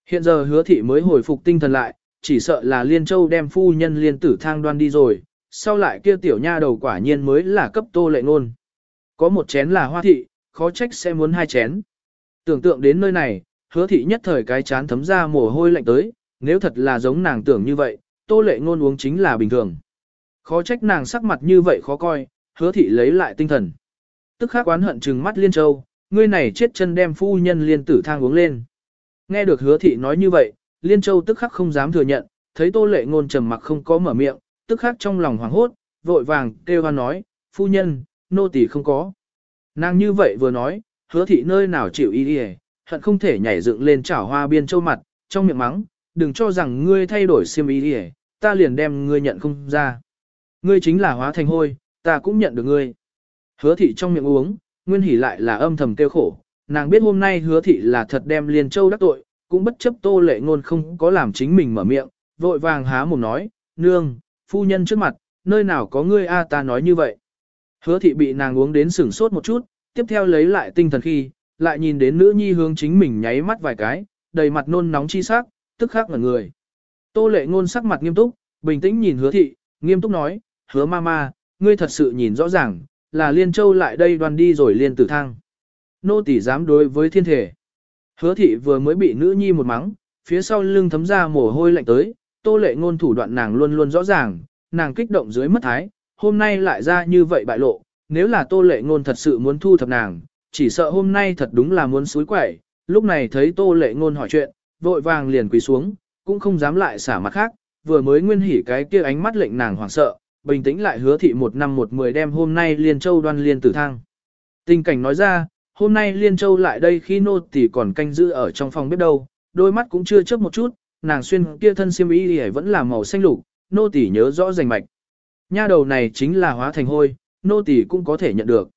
S1: Hiện giờ hứa thị mới hồi phục tinh thần lại, chỉ sợ là Liên Châu đem phu nhân liên tử thang đoan đi rồi, sau lại kia tiểu nha đầu quả nhiên mới là cấp tô lệ ngôn. Có một chén là hoa thị, khó trách sẽ muốn hai chén. Tưởng tượng đến nơi này, hứa thị nhất thời cái chán thấm ra mồ hôi lạnh tới, nếu thật là giống nàng tưởng như vậy, tô lệ ngôn uống chính là bình thường. Khó trách nàng sắc mặt như vậy khó coi, hứa thị lấy lại tinh thần. Tức khắc oán hận trừng mắt liên châu, ngươi này chết chân đem phu nhân liên tử thang uống lên. Nghe được hứa thị nói như vậy, liên châu tức khắc không dám thừa nhận, thấy tô lệ ngôn trầm mặc không có mở miệng, tức khắc trong lòng hoảng hốt, vội vàng kêu hoan nói, phu nhân, nô tỳ không có. Nàng như vậy vừa nói, hứa thị nơi nào chịu ý đi hận không thể nhảy dựng lên chảo hoa biên châu mặt, trong miệng mắng, đừng cho rằng ngươi thay đổi xiêm ý đi ta liền đem ngươi nhận không ra. Ngươi chính là hóa thành hôi, ta cũng nhận được ngươi. Hứa thị trong miệng uống, nguyên hỉ lại là âm thầm kêu khổ, nàng biết hôm nay hứa thị là thật đem Liên châu đắc tội, cũng bất chấp tô lệ ngôn không có làm chính mình mở miệng, vội vàng há mồm nói, nương, phu nhân trước mặt, nơi nào có ngươi a ta nói như vậy. Hứa thị bị nàng uống đến sửng sốt một chút, tiếp theo lấy lại tinh thần khi, lại nhìn đến nữ nhi hướng chính mình nháy mắt vài cái, đầy mặt nôn nóng chi sắc, tức khắc ngẩn người. Tô lệ ngôn sắc mặt nghiêm túc, bình tĩnh nhìn hứa thị, nghiêm túc nói, hứa ma ma, ngươi thật sự nhìn rõ ràng, là liên châu lại đây đoàn đi rồi liên tử thang. Nô tỳ dám đối với thiên thể. Hứa thị vừa mới bị nữ nhi một mắng, phía sau lưng thấm ra mồ hôi lạnh tới, tô lệ ngôn thủ đoạn nàng luôn luôn rõ ràng, nàng kích động dưới mất thái, hôm nay lại ra như vậy bại lộ, nếu là tô lệ ngôn thật sự muốn thu thập nàng, chỉ sợ hôm nay thật đúng là muốn suối quẩy, lúc này thấy tô lệ ngôn hỏi chuyện, vội vàng liền quỳ xuống, cũng không dám lại xả mặt khác, vừa mới nguyên hỉ cái kia ánh mắt lệnh nàng hoảng sợ, bình tĩnh lại hứa thị một năm một mười đem hôm nay liên châu đoan liên tử thang. Tình cảnh nói ra, hôm nay liên châu lại đây khi nô tỷ còn canh giữ ở trong phòng bếp đâu, đôi mắt cũng chưa chớp một chút, nàng xuyên kia thân xiêm y vẫn là màu xanh lục, nô tỷ nhớ rõ rành mạch. Nha đầu này chính là hóa thành hôi, nô tỷ cũng có thể nhận được.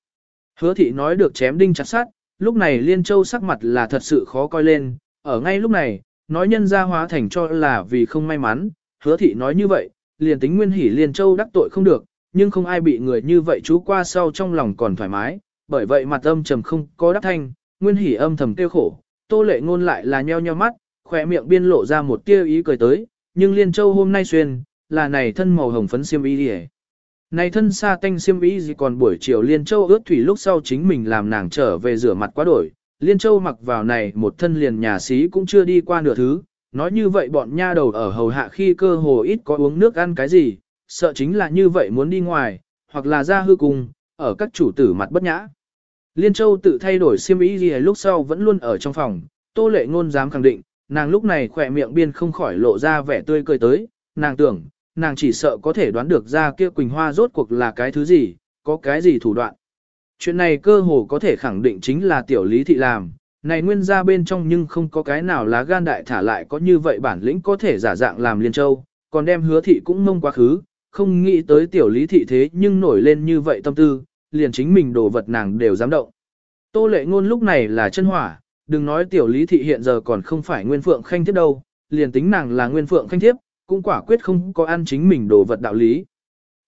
S1: Hứa thị nói được chém đinh chặt sát, lúc này Liên Châu sắc mặt là thật sự khó coi lên, ở ngay lúc này, nói nhân ra hóa thành cho là vì không may mắn, hứa thị nói như vậy, liền tính nguyên hỉ Liên Châu đắc tội không được, nhưng không ai bị người như vậy chú qua sau trong lòng còn thoải mái, bởi vậy mặt âm trầm không có đắc thanh, nguyên hỉ âm thầm tiêu khổ, tô lệ ngôn lại là nheo nheo mắt, khỏe miệng biên lộ ra một tia ý cười tới, nhưng Liên Châu hôm nay xuyên, là này thân màu hồng phấn xiêm y đi Này thân sa tanh xiêm y gì còn buổi chiều Liên Châu ướt thủy lúc sau chính mình làm nàng trở về rửa mặt quá đổi. Liên Châu mặc vào này một thân liền nhà xí cũng chưa đi qua nửa thứ, nói như vậy bọn nha đầu ở hầu hạ khi cơ hồ ít có uống nước ăn cái gì, sợ chính là như vậy muốn đi ngoài, hoặc là ra hư cùng, ở các chủ tử mặt bất nhã. Liên Châu tự thay đổi xiêm y gì lúc sau vẫn luôn ở trong phòng, Tô Lệ Ngôn dám khẳng định, nàng lúc này khỏe miệng biên không khỏi lộ ra vẻ tươi cười tới, nàng tưởng, nàng chỉ sợ có thể đoán được ra kia Quỳnh Hoa rốt cuộc là cái thứ gì, có cái gì thủ đoạn. Chuyện này cơ hồ có thể khẳng định chính là tiểu lý thị làm, này nguyên ra bên trong nhưng không có cái nào lá gan đại thả lại có như vậy bản lĩnh có thể giả dạng làm liên châu, còn đem hứa thị cũng mông quá khứ, không nghĩ tới tiểu lý thị thế nhưng nổi lên như vậy tâm tư, liền chính mình đồ vật nàng đều dám động. Tô lệ ngôn lúc này là chân hỏa, đừng nói tiểu lý thị hiện giờ còn không phải nguyên phượng khanh thiếp đâu, liền tính nàng là nguyên phượng khanh thiếp, cũng quả quyết không có ăn chính mình đồ vật đạo lý.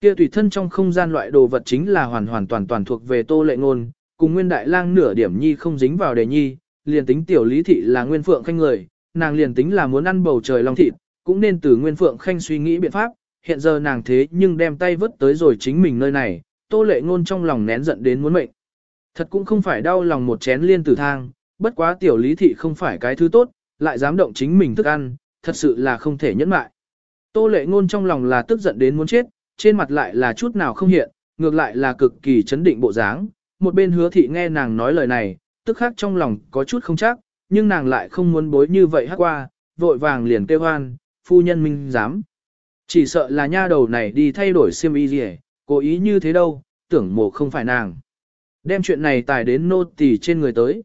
S1: Kia tùy thân trong không gian loại đồ vật chính là hoàn hoàn toàn toàn thuộc về tô lệ ngôn, cùng nguyên đại lang nửa điểm nhi không dính vào đề nhi, liền tính tiểu lý thị là nguyên phượng khanh người, nàng liền tính là muốn ăn bầu trời long thịt, cũng nên từ nguyên phượng khanh suy nghĩ biện pháp, hiện giờ nàng thế nhưng đem tay vứt tới rồi chính mình nơi này, tô lệ ngôn trong lòng nén giận đến muốn mệnh. Thật cũng không phải đau lòng một chén liên tử thang, bất quá tiểu lý thị không phải cái thứ tốt, lại dám động chính mình thức ăn, thật sự là không thể nhẫn mại. Tô lệ ngôn trong lòng là tức giận đến muốn chết, trên mặt lại là chút nào không hiện, ngược lại là cực kỳ chấn định bộ dáng. Một bên hứa thị nghe nàng nói lời này, tức khắc trong lòng có chút không chắc, nhưng nàng lại không muốn bối như vậy hát qua, vội vàng liền kêu hoan, phu nhân minh dám. Chỉ sợ là nha đầu này đi thay đổi xiêm y gì cố ý như thế đâu, tưởng mồ không phải nàng. Đem chuyện này tải đến nô tỳ trên người tới.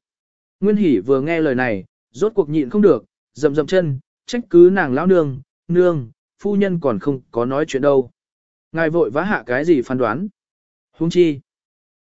S1: Nguyên Hỷ vừa nghe lời này, rốt cuộc nhịn không được, dậm dậm chân, trách cứ nàng lão nương, nương, phu nhân còn không có nói chuyện đâu. Ngài vội vã hạ cái gì phán đoán. Huống chi.